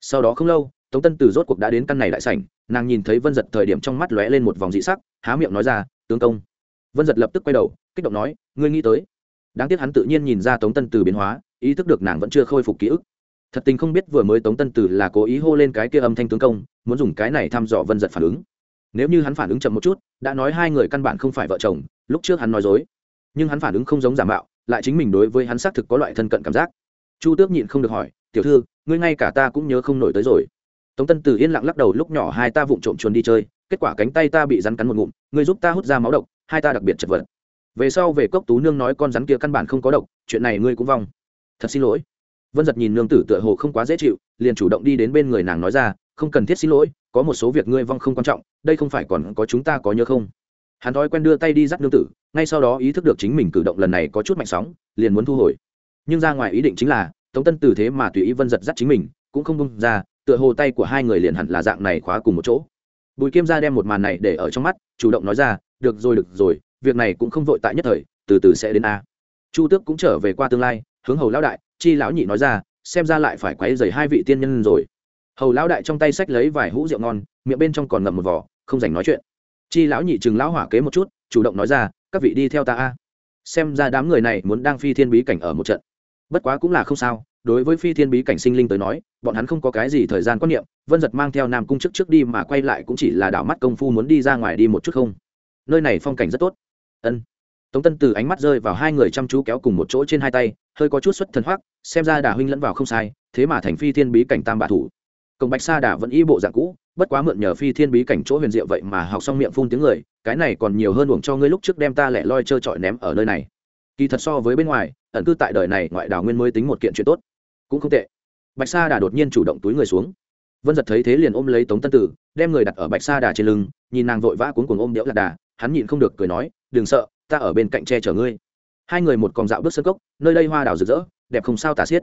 S1: Sau đó không lâu, tống tân từ rốt cuộc đã đến căn này đại sảnh, nàng nhìn thấy vân giật thời điểm trong mắt lóe lên một vòng dị sắc, há miệng nói ra, tướng công. Vân giật lập tức quay đầu, kích động nói, ngươi nghĩ tới. Đáng tiếc hắn tự nhiên nhìn ra tống tân từ biến hóa, ý thức được nàng vẫn chưa khôi phục ký ức. Thật tình không biết vừa mới tống tân từ là cố ý hô lên cái kia âm thanh tướng công, muốn dùng cái này thăm dò vân giật phản ứng nếu như hắn phản ứng chậm một chút, đã nói hai người căn bản không phải vợ chồng, lúc trước hắn nói dối. Nhưng hắn phản ứng không giống giả mạo, lại chính mình đối với hắn xác thực có loại thân cận cảm giác. Chu tước nhịn không được hỏi, tiểu thư, ngươi ngay cả ta cũng nhớ không nổi tới rồi. Tống tân từ yên lặng lắc đầu lúc nhỏ hai ta vụng trộm chuồn đi chơi, kết quả cánh tay ta bị rắn cắn một ngụm, ngươi giúp ta hút ra máu độc, hai ta đặc biệt chật vật. Về sau về cốc tú nương nói con rắn kia căn bản không có độc, chuyện này ngươi cũng vong. Thật xin lỗi. Vân giật nhìn nương tử tựa hồ không quá dễ chịu, liền chủ động đi đến bên người nàng nói ra, không cần thiết xin lỗi có một số việc ngươi vong không quan trọng, đây không phải còn có chúng ta có nhớ không? Hắn thói quen đưa tay đi dắt nương tử, ngay sau đó ý thức được chính mình cử động lần này có chút mạnh sóng, liền muốn thu hồi. Nhưng ra ngoài ý định chính là, tống tân từ thế mà tùy ý vân giật dắt chính mình, cũng không bung ra, tựa hồ tay của hai người liền hẳn là dạng này khóa cùng một chỗ. Bùi kiêm ra đem một màn này để ở trong mắt, chủ động nói ra, được rồi được rồi, việc này cũng không vội tại nhất thời, từ từ sẽ đến a. Chu tước cũng trở về qua tương lai, hướng hầu lão đại, chi lão nhị nói ra, xem ra lại phải quấy dày hai vị tiên nhân rồi hầu lão đại trong tay sách lấy vài hũ rượu ngon, miệng bên trong còn ngậm một vỏ không dành nói chuyện. Chi lão nhị chừng lão hỏa kế một chút, chủ động nói ra, các vị đi theo ta a. Xem ra đám người này muốn đang phi thiên bí cảnh ở một trận. Bất quá cũng là không sao, đối với phi thiên bí cảnh sinh linh tới nói, bọn hắn không có cái gì thời gian quan niệm, vân giật mang theo nam cung chức trước đi mà quay lại cũng chỉ là đảo mắt công phu muốn đi ra ngoài đi một chút không. Nơi này phong cảnh rất tốt. Ân. Tống tân từ ánh mắt rơi vào hai người chăm chú kéo cùng một chỗ trên hai tay, hơi có chút xuất thần hoác xem ra đà huynh lẫn vào không sai, thế mà thành phi thiên bí cảnh tam bạ thủ cổng bạch sa đà vẫn y bộ dạng cũ, bất quá mượn nhờ phi thiên bí cảnh chỗ huyền diệu vậy mà học xong miệng phun tiếng người, cái này còn nhiều hơn uổng cho ngươi lúc trước đem ta lẻ loi trơ trọi ném ở nơi này. Kỳ thật so với bên ngoài, ẩn cư tại đời này ngoại đảo nguyên mới tính một kiện chuyện tốt. Cũng không tệ. Bạch sa đà đột nhiên chủ động túi người xuống. Vân giật thấy thế liền ôm lấy tống tân tử, đem người đặt ở bạch sa đà trên lưng, nhìn nàng vội vã cuốn cuồng ôm đẽo lạc đà, hắn nhịn không được cười nói, đừng sợ, ta ở bên cạnh che chở ngươi. Hai người một còng dạo bước sân cốc, nơi đây hoa đào rực rỡ, đẹp không sao tả xiết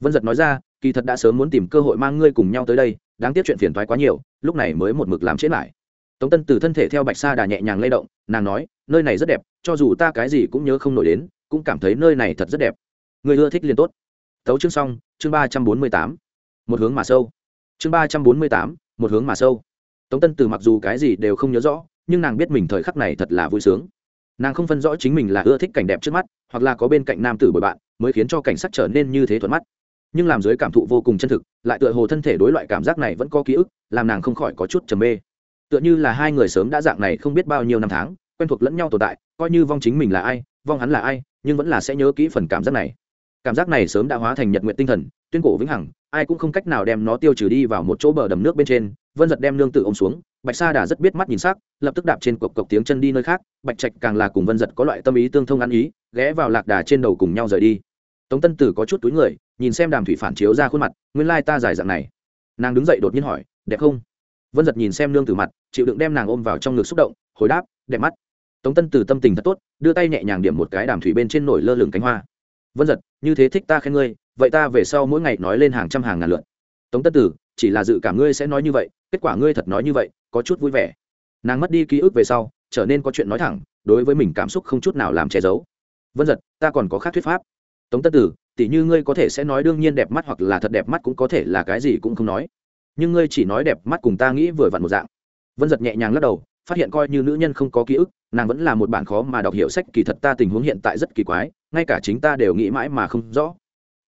S1: vân giật nói ra, kỳ thật đã sớm muốn tìm cơ hội mang ngươi cùng nhau tới đây, đáng tiếc chuyện phiền thoái quá nhiều, lúc này mới một mực làm chết lại. Tống tân từ thân thể theo bạch sa đà nhẹ nhàng lay động, nàng nói, nơi này rất đẹp, cho dù ta cái gì cũng nhớ không nổi đến, cũng cảm thấy nơi này thật rất đẹp. Người ưa thích liền tốt. Tấu chương xong, chương ba trăm bốn mươi tám. Một hướng mà sâu. Chương ba trăm bốn mươi tám, một hướng mà sâu. Tống tân từ mặc dù cái gì đều không nhớ rõ, nhưng nàng biết mình thời khắc này thật là vui sướng. Nàng không phân rõ chính mình là ưa thích cảnh đẹp trước mắt, hoặc là có bên cạnh nam tử bồi bạn, mới khiến cho cảnh sắc trở nên như thế thuận mắt nhưng làm dưới cảm thụ vô cùng chân thực, lại tựa hồ thân thể đối loại cảm giác này vẫn có ký ức, làm nàng không khỏi có chút trầm mê. Tựa như là hai người sớm đã dạng này không biết bao nhiêu năm tháng, quen thuộc lẫn nhau tồn tại, coi như vong chính mình là ai, vong hắn là ai, nhưng vẫn là sẽ nhớ kỹ phần cảm giác này. Cảm giác này sớm đã hóa thành nhật nguyện tinh thần, tuyên cổ vĩnh hằng, ai cũng không cách nào đem nó tiêu trừ đi vào một chỗ bờ đầm nước bên trên. Vân giật đem nương tự ôm xuống, bạch sa đà rất biết mắt nhìn s ắ c lập tức đạp trên cộc cộc tiếng chân đi nơi khác. Bạch trạch càng là cùng vân giật có loại tâm ý tương thông ăn ý, ghé vào lạc đà trên đầu cùng nhau rời đi. Tống tân tử có chút túi người nhìn xem đàm thủy phản chiếu ra khuôn mặt, nguyên lai ta dài dạng này. Nàng đứng dậy đột nhiên hỏi, đẹp không? Vân giật nhìn xem nương tử mặt, chịu đựng đem nàng ôm vào trong ngực xúc động, hồi đáp, đẹp mắt. Tống tân từ tâm tình thật tốt, đưa tay nhẹ nhàng điểm một cái đàm thủy bên trên nổi lơ lửng cánh hoa. Vân giật, như thế thích ta khen ngươi, vậy ta về sau mỗi ngày nói lên hàng trăm hàng ngàn lượt. Tống tân tử chỉ là dự cảm ngươi sẽ nói như vậy, kết quả ngươi thật nói như vậy, có chút vui vẻ. Nàng mất đi ký ức về sau, trở nên có chuyện nói thẳng, đối với mình cảm xúc không chút nào làm che giấu. Vân giật, ta còn có khác thuyết pháp. Tống tân tử tỉ như ngươi có thể sẽ nói đương nhiên đẹp mắt hoặc là thật đẹp mắt cũng có thể là cái gì cũng không nói. Nhưng ngươi chỉ nói đẹp mắt cùng ta nghĩ vừa vặn một dạng. Vân giật nhẹ nhàng lắc đầu, phát hiện coi như nữ nhân không có ký ức, nàng vẫn là một bản khó mà đọc hiểu sách, kỳ thật ta tình huống hiện tại rất kỳ quái, ngay cả chính ta đều nghĩ mãi mà không rõ.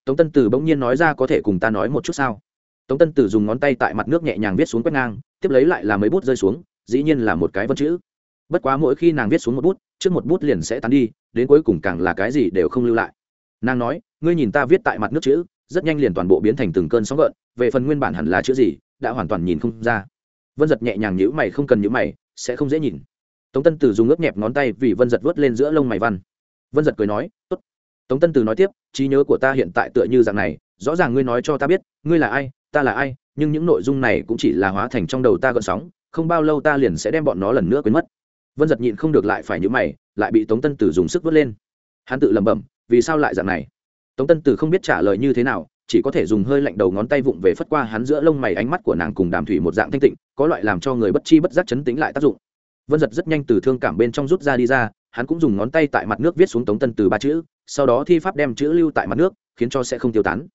S1: Tống tân tử bỗng nhiên nói ra có thể cùng ta nói một chút sao? Tống tân tử dùng ngón tay tại mặt nước nhẹ nhàng viết xuống quét ngang, tiếp lấy lại là mấy bút rơi xuống, dĩ nhiên là một cái vân chữ. Bất quá mỗi khi nàng viết xuống một bút, trước một bút liền sẽ tán đi, đến cuối cùng càng là cái gì đều không lưu lại. Nàng nói ngươi nhìn ta viết tại mặt nước chữ, rất nhanh liền toàn bộ biến thành từng cơn sóng gợn, về phần nguyên bản hẳn là chữ gì, đã hoàn toàn nhìn không ra. Vân giật nhẹ nhàng nhữ mày, không cần nhữ mày, sẽ không dễ nhìn. Tống tân tử dùng ướp nhẹp ngón tay vì vân giật vớt lên giữa lông mày văn. Vân giật cười nói, tốt. Tống tân tử nói tiếp, trí nhớ của ta hiện tại tựa như dạng này, rõ ràng ngươi nói cho ta biết, ngươi là ai, ta là ai, nhưng những nội dung này cũng chỉ là hóa thành trong đầu ta gợn sóng, không bao lâu ta liền sẽ đem bọn nó lần nữa quên mất. Vân giật nhịn không được lại phải nhữ mày, lại bị tống tân tử dùng sức vớt lên. Hắn tự lẩm bẩm, vì sao lại dạng này? Tống tân từ không biết trả lời như thế nào, chỉ có thể dùng hơi lạnh đầu ngón tay vụng về phất qua hắn giữa lông mày ánh mắt của nàng cùng đàm thủy một dạng thanh tịnh, có loại làm cho người bất chi bất giác chấn tĩnh lại tác dụng. Vân giật rất nhanh từ thương cảm bên trong rút ra đi ra, hắn cũng dùng ngón tay tại mặt nước viết xuống tống tân từ ba chữ, sau đó thi pháp đem chữ lưu tại mặt nước, khiến cho sẽ không tiêu tán.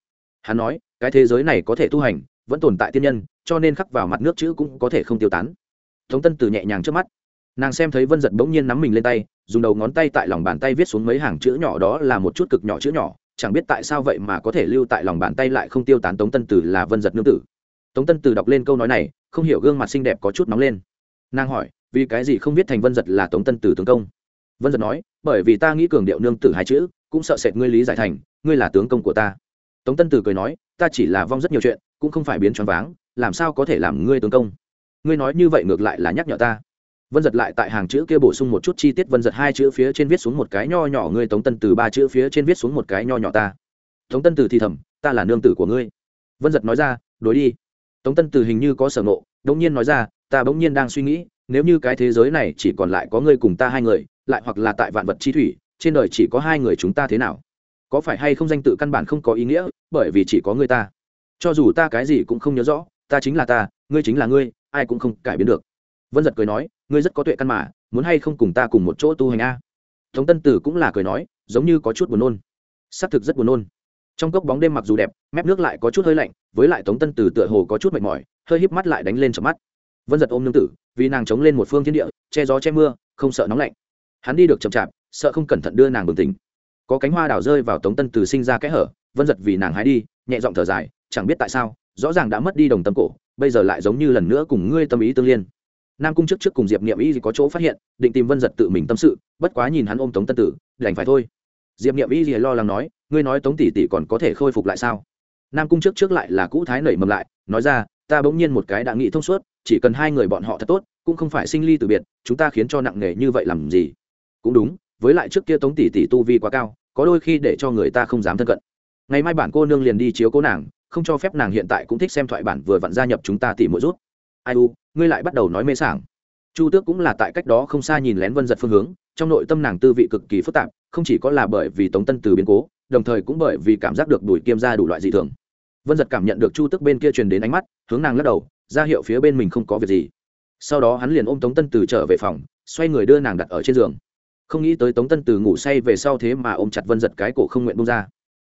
S1: Hắn nói, cái thế giới này có thể tu hành, vẫn tồn tại tiên nhân, cho nên khắc vào mặt nước chữ cũng có thể không tiêu tán. Tống tân từ nhẹ nhàng trước mắt. Nàng xem thấy vân giật bỗng nhiên nắm mình lên tay, dùng đầu ngón tay tại lòng bàn tay viết xuống mấy hàng chữ nhỏ đó là một chút cực nhỏ chữ nhỏ chẳng biết tại sao vậy mà có thể lưu tại lòng bàn tay lại không tiêu tán tống tân tử là vân giật nương tử. Tống tân tử đọc lên câu nói này, không hiểu gương mặt xinh đẹp có chút nóng lên. Nàng hỏi, vì cái gì không biết thành vân giật là tống tân tử tướng công? Vân giật nói, bởi vì ta nghĩ cường điệu nương tử hai chữ, cũng sợ sệt ngươi lý giải thành, ngươi là tướng công của ta. Tống tân tử cười nói, ta chỉ là vong rất nhiều chuyện, cũng không phải biến choáng váng, làm sao có thể làm ngươi tướng công? Ngươi nói như vậy ngược lại là nhắc nhở ta vân giật lại tại hàng chữ kia bổ sung một chút chi tiết, vân giật hai chữ phía trên viết xuống một cái nho nhỏ, ngươi tống tân từ ba chữ phía trên viết xuống một cái nho nhỏ ta. Tống tân từ thì thầm, ta là nương tử của ngươi. Vân giật nói ra, đối đi. Tống tân từ hình như có sở ngộ, đống nhiên nói ra, ta bỗng nhiên đang suy nghĩ, nếu như cái thế giới này chỉ còn lại có ngươi cùng ta hai người, lại hoặc là tại vạn vật chi thủy, trên đời chỉ có hai người chúng ta thế nào? Có phải hay không danh tự căn bản không có ý nghĩa, bởi vì chỉ có ngươi ta. Cho dù ta cái gì cũng không nhớ rõ, ta chính là ta, ngươi chính là ngươi, ai cũng không cải biến được vân giật cười nói, ngươi rất có tuệ căn mà, muốn hay không cùng ta cùng một chỗ tu hành a? Tống tân tử cũng là cười nói, giống như có chút buồn nôn. Xác thực rất buồn nôn. Trong cốc bóng đêm mặc dù đẹp, mép nước lại có chút hơi lạnh, với lại tống tân tử tựa hồ có chút mệt mỏi, hơi híp mắt lại đánh lên trong mắt. Vân giật ôm nương tử, vì nàng chống lên một phương thiên địa, che gió che mưa, không sợ nóng lạnh. Hắn đi được chậm chạp, sợ không cẩn thận đưa nàng bừng tỉnh. Có cánh hoa đào rơi vào tống tân từ sinh ra kẽ hở, vân giật vì nàng hái đi, nhẹ giọng thở dài, chẳng biết tại sao, rõ ràng đã mất đi đồng tâm cổ, bây giờ lại giống như lần nữa cùng ngươi tâm ý tương liên nam cung trước trước cùng diệp niệm y có chỗ phát hiện, định tìm vân giật tự mình tâm sự, bất quá nhìn hắn ôm tống tân tử, đành phải thôi. Diệp niệm y lo lắng nói, ngươi nói tống tỷ tỷ còn có thể khôi phục lại sao? Nam cung trước trước lại là cũ thái nảy mầm lại, nói ra, ta bỗng nhiên một cái đã nghĩ thông suốt, chỉ cần hai người bọn họ thật tốt, cũng không phải sinh ly từ biệt, chúng ta khiến cho nặng nề như vậy làm gì? Cũng đúng, với lại trước kia tống tỷ tỷ tu vi quá cao, có đôi khi để cho người ta không dám thân cận. Ngày mai bản cô nương liền đi chiếu cố nàng, không cho phép nàng hiện tại cũng thích xem thoại bản vừa vặn gia nhập chúng ta tỉ mỗi rút ai u, ngươi lại bắt đầu nói mê sảng. Chu tước cũng là tại cách đó không xa nhìn lén vân giật phương hướng, trong nội tâm nàng tư vị cực kỳ phức tạp, không chỉ có là bởi vì tống tân từ biến cố, đồng thời cũng bởi vì cảm giác được đuổi kiêm ra đủ loại dị thường. Vân giật cảm nhận được chu tước bên kia truyền đến ánh mắt, hướng nàng lắc đầu, ra hiệu phía bên mình không có việc gì. Sau đó hắn liền ôm tống tân từ trở về phòng, xoay người đưa nàng đặt ở trên giường. Không nghĩ tới tống tân từ ngủ say về sau thế mà ôm chặt vân giật cái cổ không nguyện bông ra.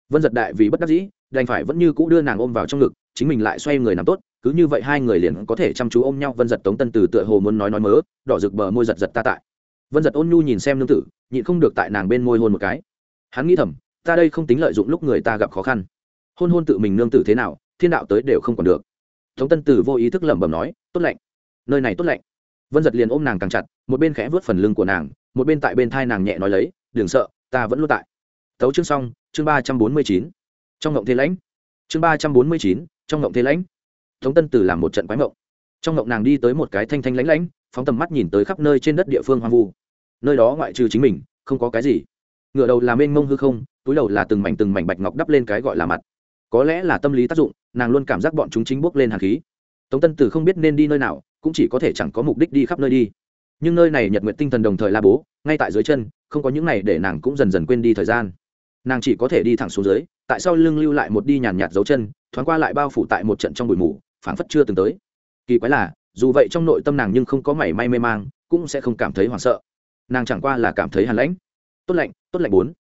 S1: Vân giật đại vì bất đắc dĩ, đành phải vẫn như cũ đưa nàng ôm vào trong ngực, chính mình lại xoay người nằm tốt cứ như vậy hai người liền có thể chăm chú ôm nhau. Vân giật tống tân từ tựa hồ muốn nói nói mớ, đỏ rực bờ môi giật giật ta tại. Vân giật ôn nhu nhìn xem nương tử, nhịn không được tại nàng bên môi hôn một cái. Hắn nghĩ thầm, ta đây không tính lợi dụng lúc người ta gặp khó khăn. Hôn hôn tự mình nương tử thế nào, thiên đạo tới đều không còn được. Tống tân tử vô ý thức lẩm bẩm nói, tốt lạnh. Nơi này tốt lạnh. Vân giật liền ôm nàng càng chặt, một bên khẽ vớt phần lưng của nàng, một bên tại bên thai nàng nhẹ nói lấy, đừng sợ, ta vẫn luôn tại. Tấu chương xong, chương ba trăm bốn mươi chín. Trong ngộng thế lãnh. Chương ba trăm bốn mươi chín, trong ngộng thế lãnh tống tân Từ làm một trận quái mộng trong mộng nàng đi tới một cái thanh thanh lãnh lãnh phóng tầm mắt nhìn tới khắp nơi trên đất địa phương hoang vu. Nơi đó ngoại trừ chính mình, không có cái gì. Ngựa đầu là mênh mông hư không, túi đầu là từng mảnh từng mảnh bạch ngọc đắp lên cái gọi là mặt. Có lẽ là tâm lý tác dụng, nàng luôn cảm giác bọn chúng chính bốc lên hàn khí. Tống tân Từ không biết nên đi nơi nào, cũng chỉ có thể chẳng có mục đích đi khắp nơi đi. Nhưng nơi này nhật nguyện tinh thần đồng thời la bố, ngay tại dưới chân, không có những này để nàng cũng dần dần quên đi thời gian. Nàng chỉ có thể đi thẳng xuống dưới, tại sao lưng lưu lại một đi nhàn nhạt dấu chân, thoáng qua lại bao phủ tại một trận trong bụi mù phảng phất chưa từng tới. Kỳ quái là, dù vậy trong nội tâm nàng nhưng không có mảy may mê mang, cũng sẽ không cảm thấy hoảng sợ. Nàng chẳng qua là cảm thấy hàn lãnh. Tốt lạnh tốt lạnh bốn.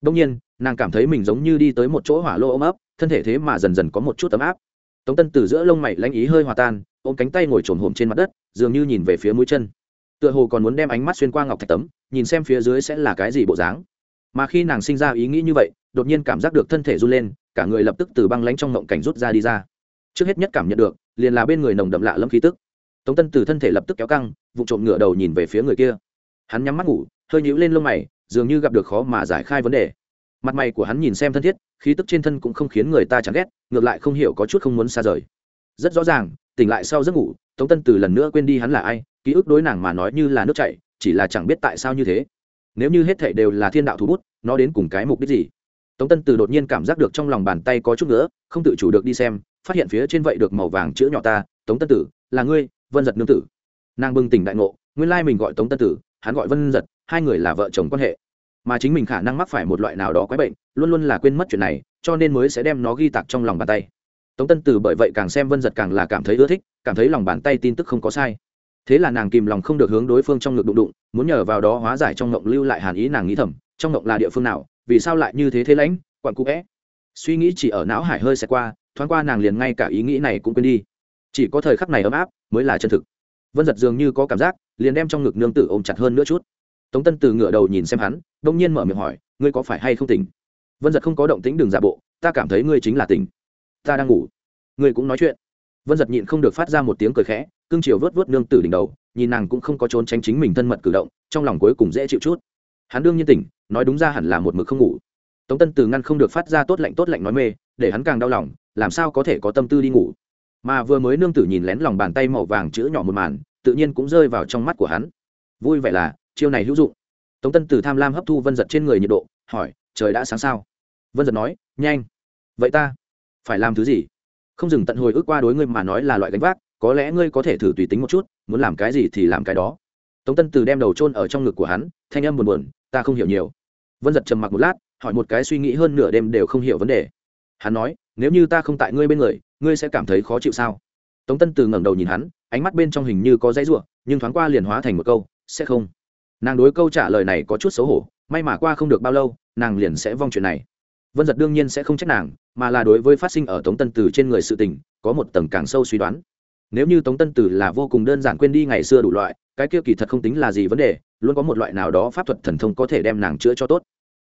S1: Đông nhiên, nàng cảm thấy mình giống như đi tới một chỗ hỏa lô ôm ấp, thân thể thế mà dần dần có một chút ấm áp. Tống tân từ giữa lông mày lãnh ý hơi hòa tan, ôm cánh tay ngồi trồn hồm trên mặt đất, dường như nhìn về phía mũi chân. Tựa hồ còn muốn đem ánh mắt xuyên qua ngọc thạch tấm, nhìn xem phía dưới sẽ là cái gì bộ dáng. Mà khi nàng sinh ra ý nghĩ như vậy, đột nhiên cảm giác được thân thể run lên, cả người lập tức từ băng lánh trong ngộng cảnh rút ra đi ra trước hết nhất cảm nhận được, liền là bên người nồng đậm lạ lâm khí tức. Tống tân từ thân thể lập tức kéo căng vụ trộm ngựa đầu nhìn về phía người kia. Hắn nhắm mắt ngủ, hơi nhíu lên lông mày, dường như gặp được khó mà giải khai vấn đề. Mặt mày của hắn nhìn xem thân thiết, khí tức trên thân cũng không khiến người ta chán ghét, ngược lại không hiểu có chút không muốn xa rời. Rất rõ ràng, tỉnh lại sau giấc ngủ, tống tân từ lần nữa quên đi hắn là ai, ký ức đối nàng mà nói như là nước chảy, chỉ là chẳng biết tại sao như thế. Nếu như hết thảy đều là thiên đạo thú bút, nó đến cùng cái mục đích gì? Tống tân từ đột nhiên cảm giác được trong lòng bàn tay có chút nữa không tự chủ được đi xem, phát hiện phía trên vậy được màu vàng chữ nhỏ ta, tống tân tử, là ngươi, vân giật nương tử. Nàng bừng tỉnh đại ngộ, nguyên lai mình gọi tống tân tử, hắn gọi vân giật, hai người là vợ chồng quan hệ. Mà chính mình khả năng mắc phải một loại nào đó quái bệnh, luôn luôn là quên mất chuyện này, cho nên mới sẽ đem nó ghi tạc trong lòng bàn tay. Tống tân Tử bởi vậy càng xem vân giật càng là cảm thấy ưa thích, cảm thấy lòng bàn tay tin tức không có sai. Thế là nàng kìm lòng không được hướng đối phương trong ngực đụng đụng, muốn nhờ vào đó hóa giải trong ngộng lưu lại hàn ý nàng nghĩ thầm, trong ngộng là địa phương nào vì sao lại như thế thế lãnh, quặn cụ vẽ suy nghĩ chỉ ở não hải hơi xẹt qua, thoáng qua nàng liền ngay cả ý nghĩ này cũng quên đi. Chỉ có thời khắc này ấm áp mới là chân thực. Vân giật dường như có cảm giác, liền đem trong ngực nương tử ôm chặt hơn nữa chút. Tống tân từ ngựa đầu nhìn xem hắn, đông nhiên mở miệng hỏi, ngươi có phải hay không tỉnh? Vân giật không có động tính đường giả bộ, ta cảm thấy ngươi chính là tỉnh. Ta đang ngủ. Ngươi cũng nói chuyện. Vân giật nhịn không được phát ra một tiếng cười khẽ cưng chiều vớt vớt nương tử đỉnh đầu, nhìn nàng cũng không có trốn tránh chính mình thân mật cử động, trong lòng cuối cùng dễ chịu chút hắn đương nhiên tỉnh, nói đúng ra hẳn là một mực không ngủ. Tống tân từ ngăn không được phát ra tốt lạnh tốt lạnh nói mê, để hắn càng đau lòng, làm sao có thể có tâm tư đi ngủ. Mà vừa mới nương tử nhìn lén lòng bàn tay màu vàng chữ nhỏ một màn, tự nhiên cũng rơi vào trong mắt của hắn. Vui vẻ là, chiêu này hữu dụng. Tống tân từ tham lam hấp thu vân giật trên người nhiệt độ, hỏi, trời đã sáng sao? Vân giật nói, nhanh. Vậy ta, phải làm thứ gì? Không dừng tận hồi ức qua đối ngươi mà nói là loại gánh vác, có lẽ ngươi có thể thử tùy tính một chút, muốn làm cái gì thì làm cái đó. Tống tân từ đem đầu chôn ở trong ngực của hắn, thanh âm buồn buồn ta không hiểu nhiều. Vân giật trầm mặc một lát, hỏi một cái suy nghĩ hơn nửa đêm đều không hiểu vấn đề. Hắn nói, nếu như ta không tại ngươi bên người, ngươi sẽ cảm thấy khó chịu sao? Tống tân từ ngẩng đầu nhìn hắn, ánh mắt bên trong hình như có dãy ruộng nhưng thoáng qua liền hóa thành một câu, sẽ không. Nàng đối câu trả lời này có chút xấu hổ, may mà qua không được bao lâu, nàng liền sẽ vong chuyện này. Vân giật đương nhiên sẽ không trách nàng, mà là đối với phát sinh ở tống tân từ trên người sự tình, có một tầng càng sâu suy đoán. Nếu như tống tân tử là vô cùng đơn giản quên đi ngày xưa đủ loại, cái kia kỳ thật không tính là gì vấn đề luôn có một loại nào đó pháp thuật thần thông có thể đem nàng chữa cho tốt.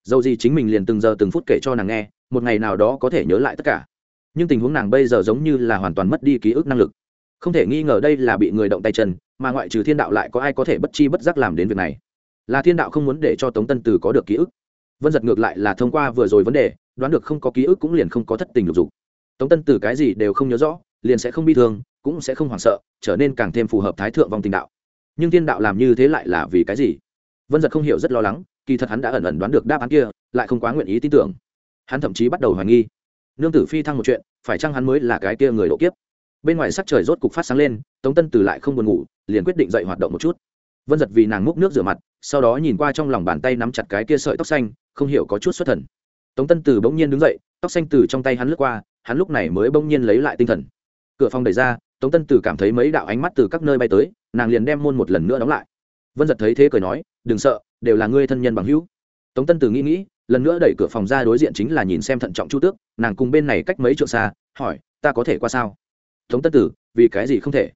S1: Dầu gì chính mình liền từng giờ từng phút kể cho nàng nghe, một ngày nào đó có thể nhớ lại tất cả. Nhưng tình huống nàng bây giờ giống như là hoàn toàn mất đi ký ức năng lực. Không thể nghi ngờ đây là bị người động tay chân, mà ngoại trừ thiên đạo lại có ai có thể bất chi bất giác làm đến việc này? Là thiên đạo không muốn để cho tống tân từ có được ký ức. Vân giật ngược lại là thông qua vừa rồi vấn đề, đoán được không có ký ức cũng liền không có thất tình lục dục. Tống tân từ cái gì đều không nhớ rõ, liền sẽ không bi thương, cũng sẽ không hoảng sợ, trở nên càng thêm phù hợp thái thượng vong tình đạo nhưng thiên đạo làm như thế lại là vì cái gì? Vân giật không hiểu rất lo lắng, kỳ thật hắn đã ẩn ẩn đoán được đáp án kia, lại không quá nguyện ý tin tưởng. Hắn thậm chí bắt đầu hoài nghi. Nương tử phi thăng một chuyện, phải chăng hắn mới là cái kia người độ kiếp? Bên ngoài sắc trời rốt cục phát sáng lên, tống tân từ lại không buồn ngủ, liền quyết định dậy hoạt động một chút. Vân giật vì nàng múc nước rửa mặt, sau đó nhìn qua trong lòng bàn tay nắm chặt cái kia sợi tóc xanh, không hiểu có chút xuất thần. Tống tân từ bỗng nhiên đứng dậy, tóc xanh từ trong tay hắn lướt qua, hắn lúc này mới bỗng nhiên lấy lại tinh thần. Cửa phòng đẩy ra, tống tân tử cảm thấy mấy đạo ánh mắt từ các nơi bay tới nàng liền đem môn một lần nữa đóng lại. Vân giật thấy thế cười nói, đừng sợ, đều là ngươi thân nhân bằng hữu. Tống tân Từ nghĩ nghĩ, lần nữa đẩy cửa phòng ra đối diện chính là nhìn xem thận trọng chu tước, nàng cùng bên này cách mấy chỗ xa, hỏi, ta có thể qua sao? Tống tân tử, vì cái gì không thể?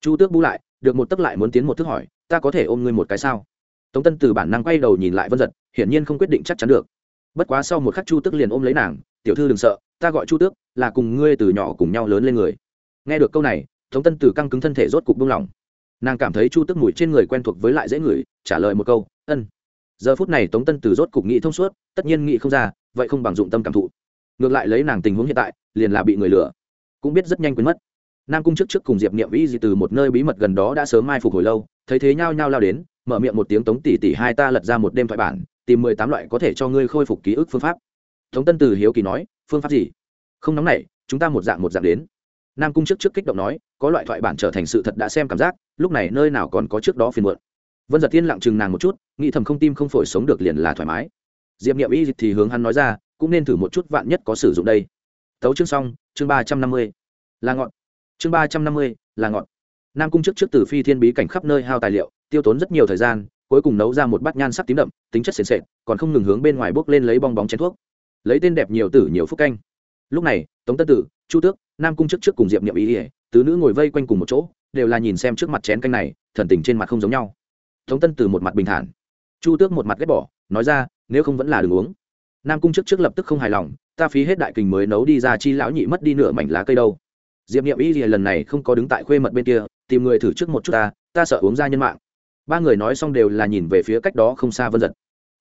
S1: Chu tước bu lại, được một tấc lại muốn tiến một thức hỏi, ta có thể ôm ngươi một cái sao? Tống tân Từ bản năng quay đầu nhìn lại vân giật, hiển nhiên không quyết định chắc chắn được. Bất quá sau một khắc chu tước liền ôm lấy nàng, tiểu thư đừng sợ, ta gọi chu tước, là cùng ngươi từ nhỏ cùng nhau lớn lên người. Nghe được câu này, tống tân Từ căng cứng thân thể rốt cục buông lỏng nàng cảm thấy chu tức mùi trên người quen thuộc với lại dễ ngửi, trả lời một câu, ân. Giờ phút này tống tân từ rốt cục nghĩ thông suốt, tất nhiên nghĩ không ra, vậy không bằng dụng tâm cảm thụ. Ngược lại lấy nàng tình huống hiện tại, liền là bị người lừa. Cũng biết rất nhanh quên mất. Nam cung trước trước cùng diệp niệm vĩ gì từ một nơi bí mật gần đó đã sớm mai phục hồi lâu, thấy thế nhao nhao lao đến, mở miệng một tiếng tống tỷ tỷ hai ta lật ra một đêm thoại bản, tìm mười tám loại có thể cho ngươi khôi phục ký ức phương pháp. Tống tân từ hiếu kỳ nói, phương pháp gì? Không nóng này chúng ta một dạng một dạng đến nam cung trước trước kích động nói, có loại thoại bản trở thành sự thật đã xem cảm giác, lúc này nơi nào còn có trước đó phiền muộn. Vân giật tiên lặng chừng nàng một chút, nghĩ thầm không tim không phổi sống được liền là thoải mái. Diệp nghiệm y thì hướng hắn nói ra, cũng nên thử một chút vạn nhất có sử dụng đây. Tấu chương xong, chương ba trăm năm mươi. Là ngọn. Chương ba trăm năm mươi, là ngọn. Nam cung trước trước từ phi thiên bí cảnh khắp nơi hao tài liệu, tiêu tốn rất nhiều thời gian, cuối cùng nấu ra một bát nhan sắc tím đậm, tính chất sền sệt, còn không ngừng hướng bên ngoài bốc lên lấy bong bóng chén thuốc. Lấy tên đẹp nhiều tử nhiều phúc canh. Lúc này, tống tân tử, chu tước nam cung trước trước cùng diệp niệm ý ỉa, tứ nữ ngồi vây quanh cùng một chỗ, đều là nhìn xem trước mặt chén canh này, thần tình trên mặt không giống nhau. Tống tân từ một mặt bình thản. Chu tước một mặt ghét bỏ, nói ra, nếu không vẫn là đường uống. Nam cung trước trước lập tức không hài lòng, ta phí hết đại kình mới nấu đi ra chi lão nhị mất đi nửa mảnh lá cây đâu. Diệp niệm ý ỉa lần này không có đứng tại khuê mật bên kia, tìm người thử trước một chút ta ta sợ uống ra nhân mạng. Ba người nói xong đều là nhìn về phía cách đó không xa vân giật.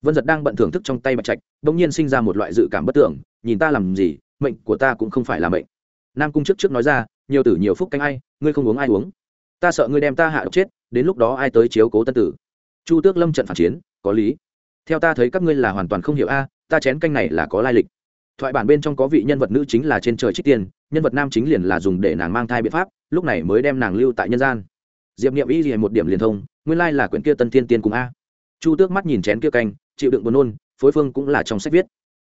S1: Vân giật đang bận thưởng thức trong tay bạch trạch đ ỗ n g nhiên sinh ra một loại dự cảm bất tưởng, nhìn ta làm gì, mệnh của ta cũng không phải là mệnh nam cung trước trước nói ra nhiều tử nhiều phúc canh ai ngươi không uống ai uống. Ta sợ ngươi đem ta hạ độc chết đến lúc đó ai tới chiếu cố tân tử. Chu tước lâm trận phản chiến có lý. Theo ta thấy các ngươi là hoàn toàn không hiểu a ta chén canh này là có lai lịch. Thoại bản bên trong có vị nhân vật nữ chính là trên trời trích tiền, nhân vật nam chính liền là dùng để nàng mang thai biện pháp lúc này mới đem nàng lưu tại nhân gian. Diệp Niệm ý gì một điểm liền thông nguyên lai là quyển kia tân thiên tiên cùng a. Chu tước mắt nhìn chén kia canh chịu đựng buồn nôn phối phương cũng là trong sách viết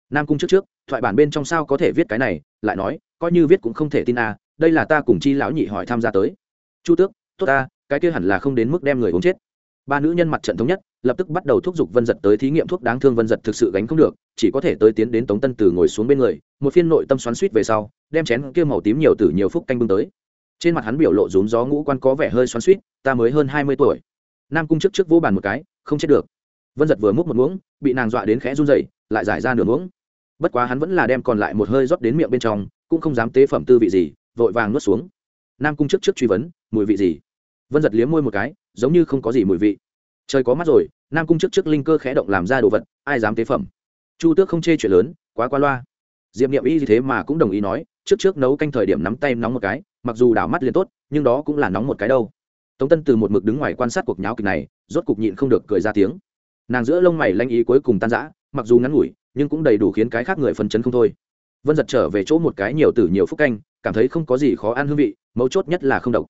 S1: nam cung trước trước, thoại bản bên trong sao có thể viết cái này, lại nói, coi như viết cũng không thể tin à đây là ta cùng chi lão nhị hỏi tham gia tới. Chu tước, tốt ta, cái kia hẳn là không đến mức đem người uống chết. Ba nữ nhân mặt trận thống nhất, lập tức bắt đầu thúc giục vân giật tới thí nghiệm thuốc đáng thương vân giật thực sự gánh không được, chỉ có thể tới tiến đến tống tân tử ngồi xuống bên người, một phiên nội tâm xoắn suýt về sau, đem chén kia màu tím nhiều từ nhiều phúc canh bưng tới. Trên mặt hắn biểu lộ rúm gió ngũ quan có vẻ hơi xoắn suýt ta mới hơn hai mươi tuổi. Nam cung trước trước vỗ bàn một cái, không chết được. Vân giật vừa múc một muỗng, bị nàng dọa đến khẽ run dậy lại giải ra nửa muỗng. Bất quá hắn vẫn là đem còn lại một hơi rót đến miệng bên trong, cũng không dám tế phẩm tư vị gì, vội vàng nuốt xuống. Nam cung trước trước truy vấn, mùi vị gì? Vân giật liếm môi một cái, giống như không có gì mùi vị. Trời có mắt rồi, nam cung trước trước linh cơ khẽ động làm ra đồ vật, ai dám tế phẩm? Chu tước không chê chuyện lớn, quá qua loa. Diệp niệm y gì thế mà cũng đồng ý nói, trước trước nấu canh thời điểm nắm tay nóng một cái, mặc dù đảo mắt liền tốt, nhưng đó cũng là nóng một cái đâu. Tống tân từ một mực đứng ngoài quan sát cuộc nháo kịch này, rốt cục nhịn không được cười ra tiếng. Nàng giữa lông mày lanh ý cuối cùng tan rã mặc dù ngắn ngủi, nhưng cũng đầy đủ khiến cái khác người phân chấn không thôi. Vân giật trở về chỗ một cái nhiều tử nhiều phúc canh, cảm thấy không có gì khó ăn hương vị, mấu chốt nhất là không độc.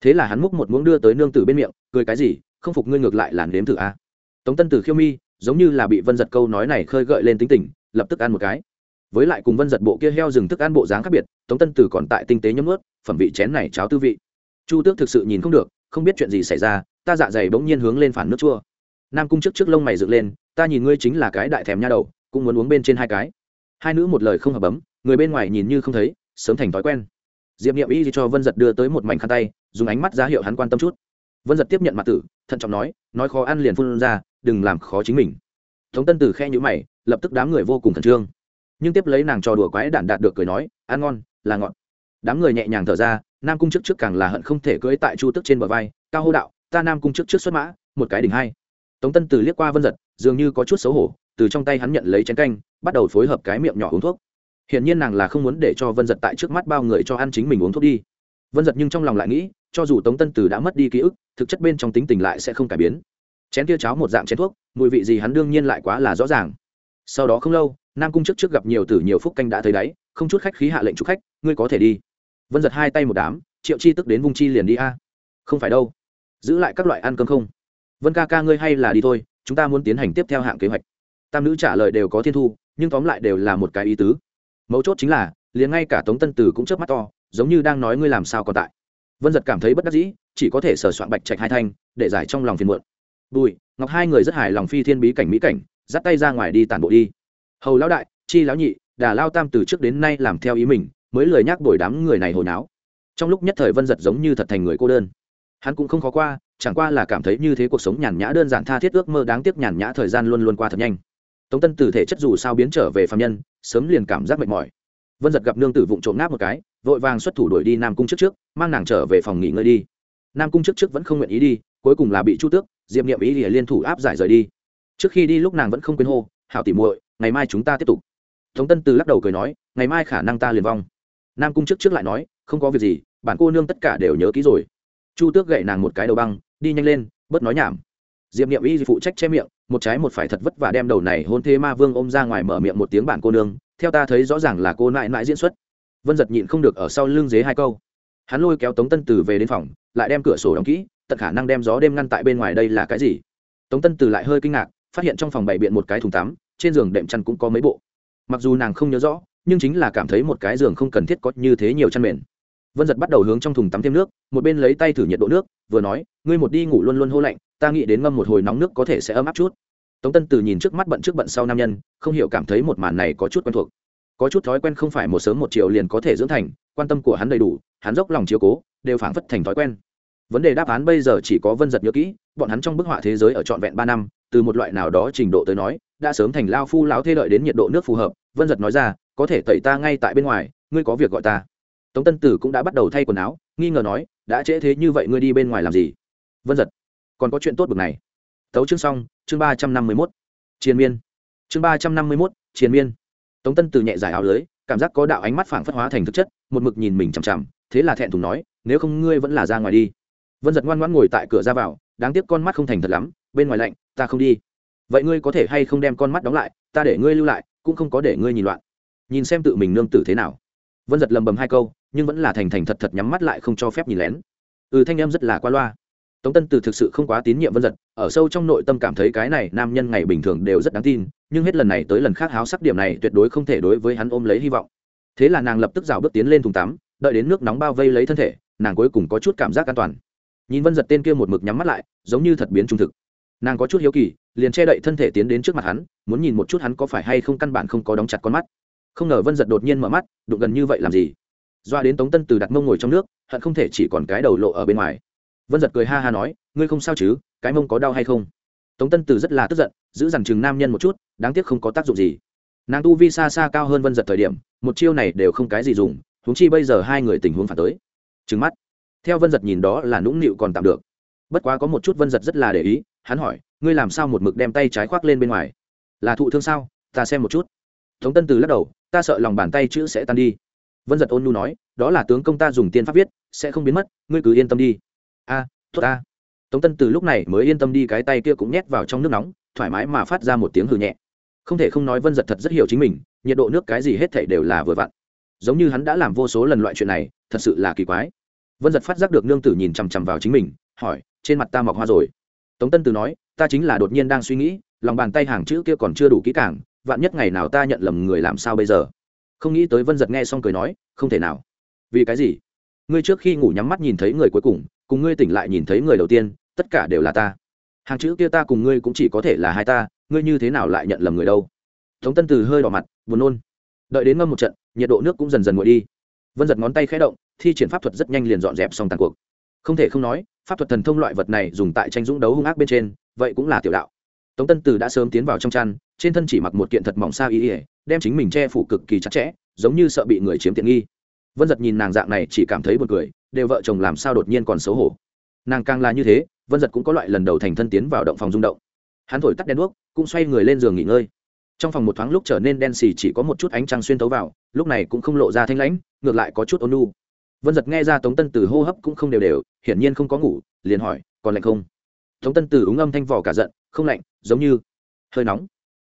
S1: Thế là hắn múc một muỗng đưa tới nương tử bên miệng, cười cái gì, không phục ngươi ngược lại làn nếm thử a. Tống tân tử khiêu mi, giống như là bị vân giật câu nói này khơi gợi lên tính tình, lập tức ăn một cái. Với lại cùng vân giật bộ kia heo rừng thức ăn bộ dáng khác biệt, tống tân tử còn tại tinh tế nhấm ướt phẩm vị chén này cháo tư vị. Chu tước thực sự nhìn không được, không biết chuyện gì xảy ra, ta dạ dày bỗng nhiên hướng lên phản nước chua. Nam cung trước trước lông mày dựng lên ta nhìn ngươi chính là cái đại thèm nha đầu, cũng muốn uống bên trên hai cái. Hai nữ một lời không hợp bấm, người bên ngoài nhìn như không thấy, sớm thành thói quen. Diệp nghiệm y cho vân giật đưa tới một mảnh khăn tay, dùng ánh mắt ra hiệu hắn quan tâm chút. Vân giật tiếp nhận mặt tử, thận trọng nói nói khó ăn liền phun ra, đừng làm khó chính mình. Tống tân tử khe nhữ mày, lập tức đám người vô cùng khẩn trương. Nhưng tiếp lấy nàng trò đùa quái đản đạt được cười nói, ăn ngon, là ngọt. Đám người nhẹ nhàng thở ra, nam cung trước trước càng là hận không thể cưỡi tại chu tức trên bờ vai, cao hô đạo, ta nam cung trước trước xuất mã, một cái đỉnh hai tống tân từ liếc qua vân giật, dường như có chút xấu hổ, từ trong tay hắn nhận lấy chén canh, bắt đầu phối hợp cái miệng nhỏ uống thuốc. Hiển nhiên nàng là không muốn để cho vân giật tại trước mắt bao người cho ăn chính mình uống thuốc đi. Vân giật nhưng trong lòng lại nghĩ, cho dù tống tân từ đã mất đi ký ức, thực chất bên trong tính tình lại sẽ không cải biến. Chén kia cháo một dạng chén thuốc, mùi vị gì hắn đương nhiên lại quá là rõ ràng. Sau đó không lâu, nam cung trước trước gặp nhiều tử nhiều phúc canh đã thấy đáy, không chút khách khí hạ lệnh chúc khách, ngươi có thể đi. Vân giật hai tay một đám, triệu chi tức đến vung chi liền đi a. Không phải đâu. Giữ lại các loại ăn cơm không? Vân ca ca ngươi hay là đi thôi, chúng ta muốn tiến hành tiếp theo hạng kế hoạch. Tam nữ trả lời đều có thiên thu, nhưng tóm lại đều là một cái ý tứ. Mấu chốt chính là, liền ngay cả tống tân tử cũng chớp mắt to, giống như đang nói ngươi làm sao còn tại. Vân giật cảm thấy bất đắc dĩ, chỉ có thể sửa soạn bạch trạch hai thanh, để giải trong lòng phiền muộn. Bùi, ngọc hai người rất hài lòng phi thiên bí cảnh mỹ cảnh, dắt tay ra ngoài đi tản bộ đi. Hầu lão đại, chi lão nhị, đà lao tam từ trước đến nay làm theo ý mình, mới lời nhắc đổi đám người này hồi náo. Trong lúc nhất thời vân giật giống như thật thành người cô đơn hắn cũng không khó qua, chẳng qua là cảm thấy như thế cuộc sống nhàn nhã đơn giản tha thiết ước mơ đáng tiếc nhàn nhã thời gian luôn luôn qua thật nhanh. Tống tân từ thể chất dù sao biến trở về phạm nhân, sớm liền cảm giác mệt mỏi. Vân giật gặp nương tử vụng trộm ngáp một cái, vội vàng xuất thủ đuổi đi nam cung trước trước, mang nàng trở về phòng nghỉ ngơi đi. Nam cung trước trước vẫn không nguyện ý đi, cuối cùng là bị chu tước, diệp niệm ý thì liên thủ áp giải rời đi. Trước khi đi lúc nàng vẫn không quên hô, hảo tỉ muội, ngày mai chúng ta tiếp tục. Tống tân từ lắc đầu cười nói, ngày mai khả năng ta liền vong. Nam cung trước trước lại nói, không có việc gì, bản cô nương tất cả đều nhớ kỹ rồi chu tước gậy nàng một cái đầu băng, đi nhanh lên, bớt nói nhảm. Diệp n i ệ m y phụ trách che miệng, một trái một phải thật vất và đem đầu này hôn thế ma vương ôm ra ngoài mở miệng một tiếng bản cô nương, theo ta thấy rõ ràng là cô nại nại diễn xuất. Vân giật nhịn không được ở sau lưng dế hai câu. Hắn lôi kéo tống tân từ về đến phòng, lại đem cửa sổ đóng kỹ, tận khả năng đem gió đêm ngăn tại bên ngoài đây là cái gì? Tống tân từ lại hơi kinh ngạc, phát hiện trong phòng bày biện một cái thùng tắm, trên giường đệm chăn cũng có mấy bộ. Mặc dù nàng không nhớ rõ, nhưng chính là cảm thấy một cái giường không cần thiết có như thế nhiều chăn mền vân giật bắt đầu hướng trong thùng tắm thêm nước, một bên lấy tay thử nhiệt độ nước, vừa nói, ngươi một đi ngủ luôn luôn hô lạnh, ta nghĩ đến ngâm một hồi nóng nước có thể sẽ ấm áp chút. Tống tân từ nhìn trước mắt bận trước bận sau nam nhân, không hiểu cảm thấy một màn này có chút quen thuộc. Có chút thói quen không phải một sớm một chiều liền có thể dưỡng thành, quan tâm của hắn đầy đủ, hắn dốc lòng chiếu cố, đều phảng phất thành thói quen. Vấn đề đáp án bây giờ chỉ có vân giật nhớ kỹ, bọn hắn trong bức họa thế giới ở trọn vẹn ba năm, từ một loại nào đó trình độ tới nói, đã sớm thành lao phu láo thê đợi đến nhiệt độ nước phù hợp, vân giật nói ra, có thể tẩy ta ngay tại bên ngoài, ngươi có việc gọi ta tống tân tử cũng đã bắt đầu thay quần áo, nghi ngờ nói, đã trễ thế như vậy ngươi đi bên ngoài làm gì? Vân giật, còn có chuyện tốt bực này. Tấu chương xong, chương ba trăm năm mươi mốt, triền miên. Chương ba trăm năm mươi mốt, triền miên. Tống tân tử nhẹ giải áo lưới, cảm giác có đạo ánh mắt phảng phất hóa thành thực chất, một mực nhìn mình chằm chằm, thế là thẹn thùng nói, nếu không ngươi vẫn là ra ngoài đi. Vân giật ngoan ngoãn ngồi tại cửa ra vào, đáng tiếc con mắt không thành thật lắm, bên ngoài lạnh, ta không đi. Vậy ngươi có thể hay không đem con mắt đóng lại, ta để ngươi lưu lại, cũng không có để ngươi nhìn loạn. Nhìn xem tự mình nương tử thế nào vân giật lầm bầm hai câu, nhưng vẫn là thành thành thật thật nhắm mắt lại không cho phép nhìn lén. Ừ thanh em rất là qua loa. Tống tân từ thực sự không quá tín nhiệm vân giật, ở sâu trong nội tâm cảm thấy cái này nam nhân ngày bình thường đều rất đáng tin, nhưng hết lần này tới lần khác háo sắc điểm này tuyệt đối không thể đối với hắn ôm lấy hy vọng. Thế là nàng lập tức rào bước tiến lên thùng tắm, đợi đến nước nóng bao vây lấy thân thể, nàng cuối cùng có chút cảm giác an toàn. Nhìn vân giật tên kia một mực nhắm mắt lại, giống như thật biến trung thực. Nàng có chút hiếu kỳ, liền che đậy thân thể tiến đến trước mặt hắn, muốn nhìn một chút hắn có phải hay không căn bản không có đóng chặt con mắt không ngờ vân giật đột nhiên mở mắt, đụng gần như vậy làm gì? Doa đến tống tân từ đặt mông ngồi trong nước, hận không thể chỉ còn cái đầu lộ ở bên ngoài. Vân giật cười ha ha nói, ngươi không sao chứ, cái mông có đau hay không? Tống tân từ rất là tức giận, giữ dằn chừng nam nhân một chút, đáng tiếc không có tác dụng gì. Nàng tu vi xa xa cao hơn vân giật thời điểm, một chiêu này đều không cái gì dùng, huống chi bây giờ hai người tình huống phản tới. Trừng mắt. Theo vân giật nhìn đó là nũng nịu còn tạm được. Bất quá có một chút vân giật rất là để ý, hắn hỏi, ngươi làm sao một mực đem tay trái khoác lên bên ngoài? Là thụ thương sao? Ta xem một chút tống tân từ lắc đầu ta sợ lòng bàn tay chữ sẽ tan đi. Vân giật ôn nhu nói đó là tướng công ta dùng tiên pháp viết sẽ không biến mất ngươi cứ yên tâm đi. A à, tốt ta. Tống tân từ lúc này mới yên tâm đi cái tay kia cũng nhét vào trong nước nóng thoải mái mà phát ra một tiếng hừ nhẹ. Không thể không nói vân giật thật rất hiểu chính mình nhiệt độ nước cái gì hết thể đều là vừa vặn. Giống như hắn đã làm vô số lần loại chuyện này thật sự là kỳ quái. Vân giật phát giác được nương tử nhìn chằm chằm vào chính mình hỏi trên mặt ta mọc hoa rồi? Tống tân từ nói ta chính là đột nhiên đang suy nghĩ lòng bàn tay hàng chữ kia còn chưa đủ kỹ càng vạn nhất ngày nào ta nhận lầm người làm sao bây giờ? Không nghĩ tới vân giật nghe xong cười nói, không thể nào. Vì cái gì? Ngươi trước khi ngủ nhắm mắt nhìn thấy người cuối cùng cùng ngươi tỉnh lại nhìn thấy người đầu tiên, tất cả đều là ta. Hàng chữ kia ta cùng ngươi cũng chỉ có thể là hai ta, ngươi như thế nào lại nhận lầm người đâu? Tống tân từ hơi đỏ mặt, buồn nôn. Đợi đến ngâm một trận, nhiệt độ nước cũng dần dần nguội đi. Vân giật ngón tay khẽ động, thi triển pháp thuật rất nhanh liền dọn dẹp xong tàn cuộc. Không thể không nói, pháp thuật thần thông loại vật này dùng tại tranh dũng đấu hung ác bên trên, vậy cũng là tiểu đạo tống tân từ đã sớm tiến vào trong chăn, trên thân chỉ mặc một kiện thật mỏng xa y ỉa đem chính mình che phủ cực kỳ chặt chẽ, giống như sợ bị người chiếm tiện nghi. Vân giật nhìn nàng dạng này chỉ cảm thấy b u ồ n cười, đều vợ chồng làm sao đột nhiên còn xấu hổ. Nàng càng là như thế, vân giật cũng có loại lần đầu thành thân tiến vào động phòng rung động. Hắn thổi tắt đèn đuốc, cũng xoay người lên giường nghỉ ngơi. Trong phòng một thoáng lúc trở nên đen xì chỉ có một chút ánh trăng xuyên tấu vào, lúc này cũng không lộ ra thanh lãnh, ngược lại có chút ôn nu vân giật nghe ra tống tân từ hô hấp cũng không đều đều, hiển nhiên không có ngủ, liền hỏi, còn lạnh không? Tống tân từ úng âm thanh vỏ cả giận không lạnh, giống như hơi nóng.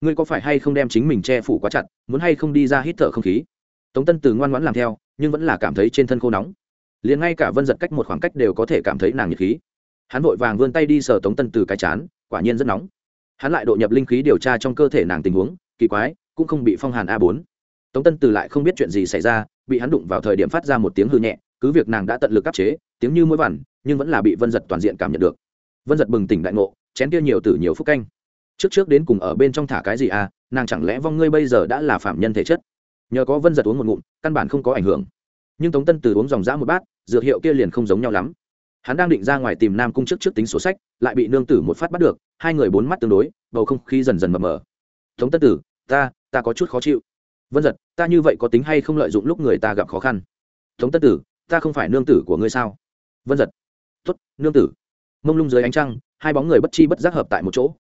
S1: Ngươi có phải hay không đem chính mình che phủ quá chặt, muốn hay không đi ra hít thở không khí? Tống tân từ ngoan ngoãn làm theo, nhưng vẫn là cảm thấy trên thân khô nóng. Liền ngay cả vân giật cách một khoảng cách đều có thể cảm thấy nàng nhiệt khí. Hắn vội vàng vươn tay đi sờ tống tân từ cái chán, quả nhiên rất nóng. Hắn lại độ nhập linh khí điều tra trong cơ thể nàng tình huống, kỳ quái, cũng không bị phong hàn a bốn. Tống tân từ lại không biết chuyện gì xảy ra, bị hắn đụng vào thời điểm phát ra một tiếng hư nhẹ, cứ việc nàng đã tận lực áp chế, tiếng như mũi vằn, nhưng vẫn là bị vân giật toàn diện cảm nhận được. Vân giật bừng tỉnh đại ngộ chén kia nhiều tử nhiều phúc canh. Trước trước đến cùng ở bên trong thả cái gì à nàng chẳng lẽ vong ngươi bây giờ đã là phạm nhân thể chất? Nhờ có vân giật uống một ngụm, căn bản không có ảnh hưởng. Nhưng tống tân từ uống dòng dã một bát, dược hiệu kia liền không giống nhau lắm. Hắn đang định ra ngoài tìm nam cung trước trước tính sổ sách, lại bị nương tử một phát bắt được, hai người bốn mắt tương đối, bầu không khí dần dần mờ mờ. Tống tân tử ta ta có chút khó chịu. Vân giật, ta như vậy có tính hay không lợi dụng lúc người ta gặp khó khăn? Tống tân tử ta không phải nương tử của ngươi sao? Vân giật. Tuất nương tử. Mông lung dưới ánh trăng hai bóng người bất chi bất giác hợp tại một chỗ.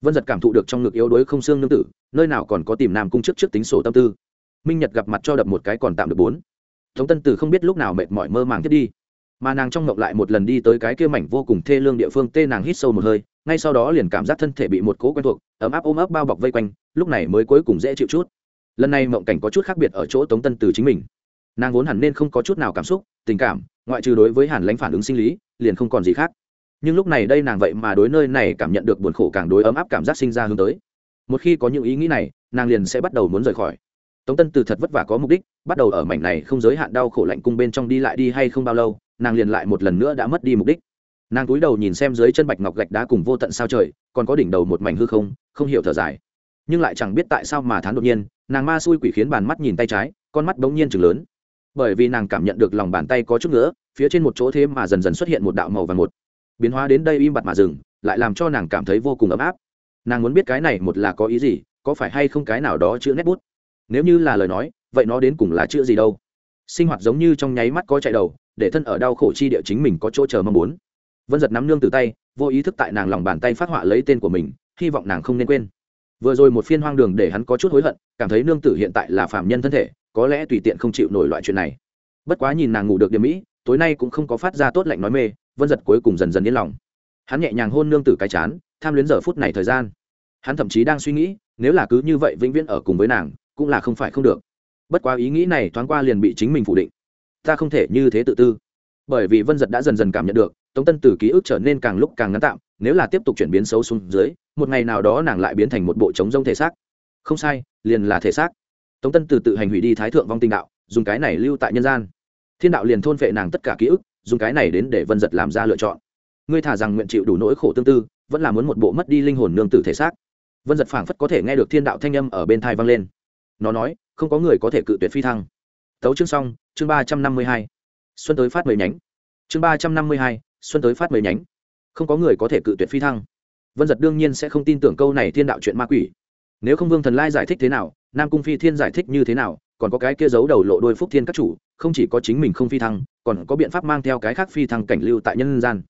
S1: Vân giật cảm thụ được trong ngực yếu đuối không xương nương tử, nơi nào còn có tìm nam cung trước trước tính sổ tâm tư. Minh nhật gặp mặt cho đập một cái còn tạm được bốn. Tống tân tử không biết lúc nào mệt mỏi mơ màng thiết đi. Mà nàng trong ngộng lại một lần đi tới cái kia mảnh vô cùng thê lương địa phương, tê nàng hít sâu một hơi, ngay sau đó liền cảm giác thân thể bị một cố quen thuộc, ấm áp ôm ấp bao bọc vây quanh, lúc này mới cuối cùng dễ chịu chút. Lần này mộng cảnh có chút khác biệt ở chỗ tống tân từ chính mình. Nàng vốn hẳn nên không có chút nào cảm xúc, tình cảm, ngoại trừ đối với hàn lãnh phản ứng sinh lý, liền không còn gì khác nhưng lúc này đây nàng vậy mà đối nơi này cảm nhận được buồn khổ càng đối ấm áp cảm giác sinh ra hướng tới. Một khi có những ý nghĩ này, nàng liền sẽ bắt đầu muốn rời khỏi. Tống tân từ thật vất vả có mục đích, bắt đầu ở mảnh này không giới hạn đau khổ lạnh cung bên trong đi lại đi hay không bao lâu, nàng liền lại một lần nữa đã mất đi mục đích. Nàng cúi đầu nhìn xem dưới chân bạch ngọc gạch đá cùng vô tận sao trời, còn có đỉnh đầu một mảnh hư không không hiểu thở dài. Nhưng lại chẳng biết tại sao mà thán đột nhiên, nàng ma xui quỷ khiến bàn mắt nhìn tay trái, con mắt bỗng nhiên chừng lớn. Bởi vì nàng cảm nhận được lòng bàn tay có chút nữa phía trên một chỗ thế mà dần dần xuất hiện một đạo màu vàng một biến hóa đến đây im bặt mà dừng, lại làm cho nàng cảm thấy vô cùng ấm áp. Nàng muốn biết cái này một là có ý gì, có phải hay không cái nào đó chữ nét bút? Nếu như là lời nói, vậy nó đến cùng là chữ gì đâu? Sinh hoạt giống như trong nháy mắt có chạy đầu, để thân ở đau khổ chi địa chính mình có chỗ chờ mong muốn. Vân giật nắm nương từ tay, vô ý thức tại nàng lòng bàn tay phát họa lấy tên của mình, hy vọng nàng không nên quên. Vừa rồi một phiên hoang đường để hắn có chút hối hận, cảm thấy nương tử hiện tại là phạm nhân thân thể, có lẽ tùy tiện không chịu nổi loại chuyện này. Bất quá nhìn nàng ngủ được điểm mỹ, tối nay cũng không có phát ra tốt lạnh nói mê vân giật cuối cùng dần dần yên lòng. Hắn nhẹ nhàng hôn nương tử cái chán, tham luyến giờ phút này thời gian. Hắn thậm chí đang suy nghĩ, nếu là cứ như vậy vĩnh viễn ở cùng với nàng, cũng là không phải không được. Bất quá ý nghĩ này thoáng qua liền bị chính mình phủ định. Ta không thể như thế tự tư. Bởi vì vân giật đã dần dần cảm nhận được, tống tân từ ký ức trở nên càng lúc càng ngắn tạm, nếu là tiếp tục chuyển biến xấu xuống dưới, một ngày nào đó nàng lại biến thành một bộ trống rông thể xác. Không sai, liền là thể xác. Tống tân từ tự hành hủy đi thái thượng vong tinh đạo, dùng cái này lưu tại nhân gian. Thiên đạo liền thôn vệ nàng tất cả ký ức dùng cái này đến để vân giật làm ra lựa chọn. Ngươi thả rằng nguyện chịu đủ nỗi khổ tương tư, vẫn là muốn một bộ mất đi linh hồn nương tử thể xác. Vân giật phảng phất có thể nghe được thiên đạo thanh âm ở bên thai vang lên. Nó nói, không có người có thể cự tuyệt phi thăng. Tấu chương xong, chương ba trăm năm mươi hai. Xuân tới phát mười nhánh. Chương ba trăm năm mươi hai, xuân tới phát mười nhánh. Không có người có thể cự tuyệt phi thăng. Vân giật đương nhiên sẽ không tin tưởng câu này thiên đạo chuyện ma quỷ. Nếu không vương thần lai giải thích thế nào, nam cung phi thiên giải thích như thế nào còn có cái kia giấu đầu lộ đôi phúc thiên các chủ, không chỉ có chính mình không phi thăng, còn có biện pháp mang theo cái khác phi thăng cảnh lưu tại nhân gian.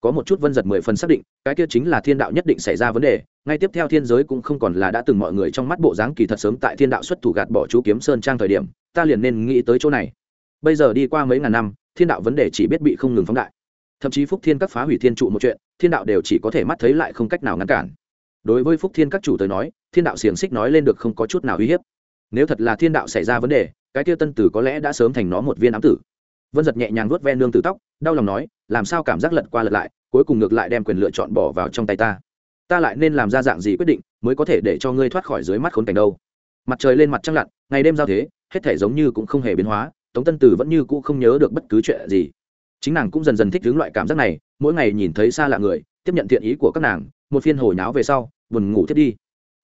S1: Có một chút vân giật mười phần xác định, cái kia chính là thiên đạo nhất định xảy ra vấn đề, ngay tiếp theo thiên giới cũng không còn là đã từng mọi người trong mắt bộ dáng kỳ thật sớm tại thiên đạo xuất thủ gạt bỏ chú kiếm sơn trang thời điểm, ta liền nên nghĩ tới chỗ này. Bây giờ đi qua mấy ngàn năm, thiên đạo vấn đề chỉ biết bị không ngừng phóng đại. Thậm chí phúc thiên các phá hủy thiên trụ một chuyện, thiên đạo đều chỉ có thể mắt thấy lại không cách nào ngăn cản. Đối với phúc thiên các chủ tới nói, thiên đạo xiềng xích nói lên được không có chút nào uy hiếp nếu thật là thiên đạo xảy ra vấn đề, cái kia tân tử có lẽ đã sớm thành nó một viên ám tử. Vân giật nhẹ nhàng vuốt ve nương tử tóc, đau lòng nói, làm sao cảm giác lật qua lật lại, cuối cùng ngược lại đem quyền lựa chọn bỏ vào trong tay ta. Ta lại nên làm ra dạng gì quyết định mới có thể để cho ngươi thoát khỏi dưới mắt khốn cảnh đâu? Mặt trời lên mặt trăng lặn, ngày đêm giao thế, hết thể giống như cũng không hề biến hóa, tống tân tử vẫn như cũ không nhớ được bất cứ chuyện gì. Chính nàng cũng dần dần thích hướng loại cảm giác này, mỗi ngày nhìn thấy xa lạ người, tiếp nhận thiện ý của các nàng, một phiên hồi nháo về sau, buồn ngủ thiết đi.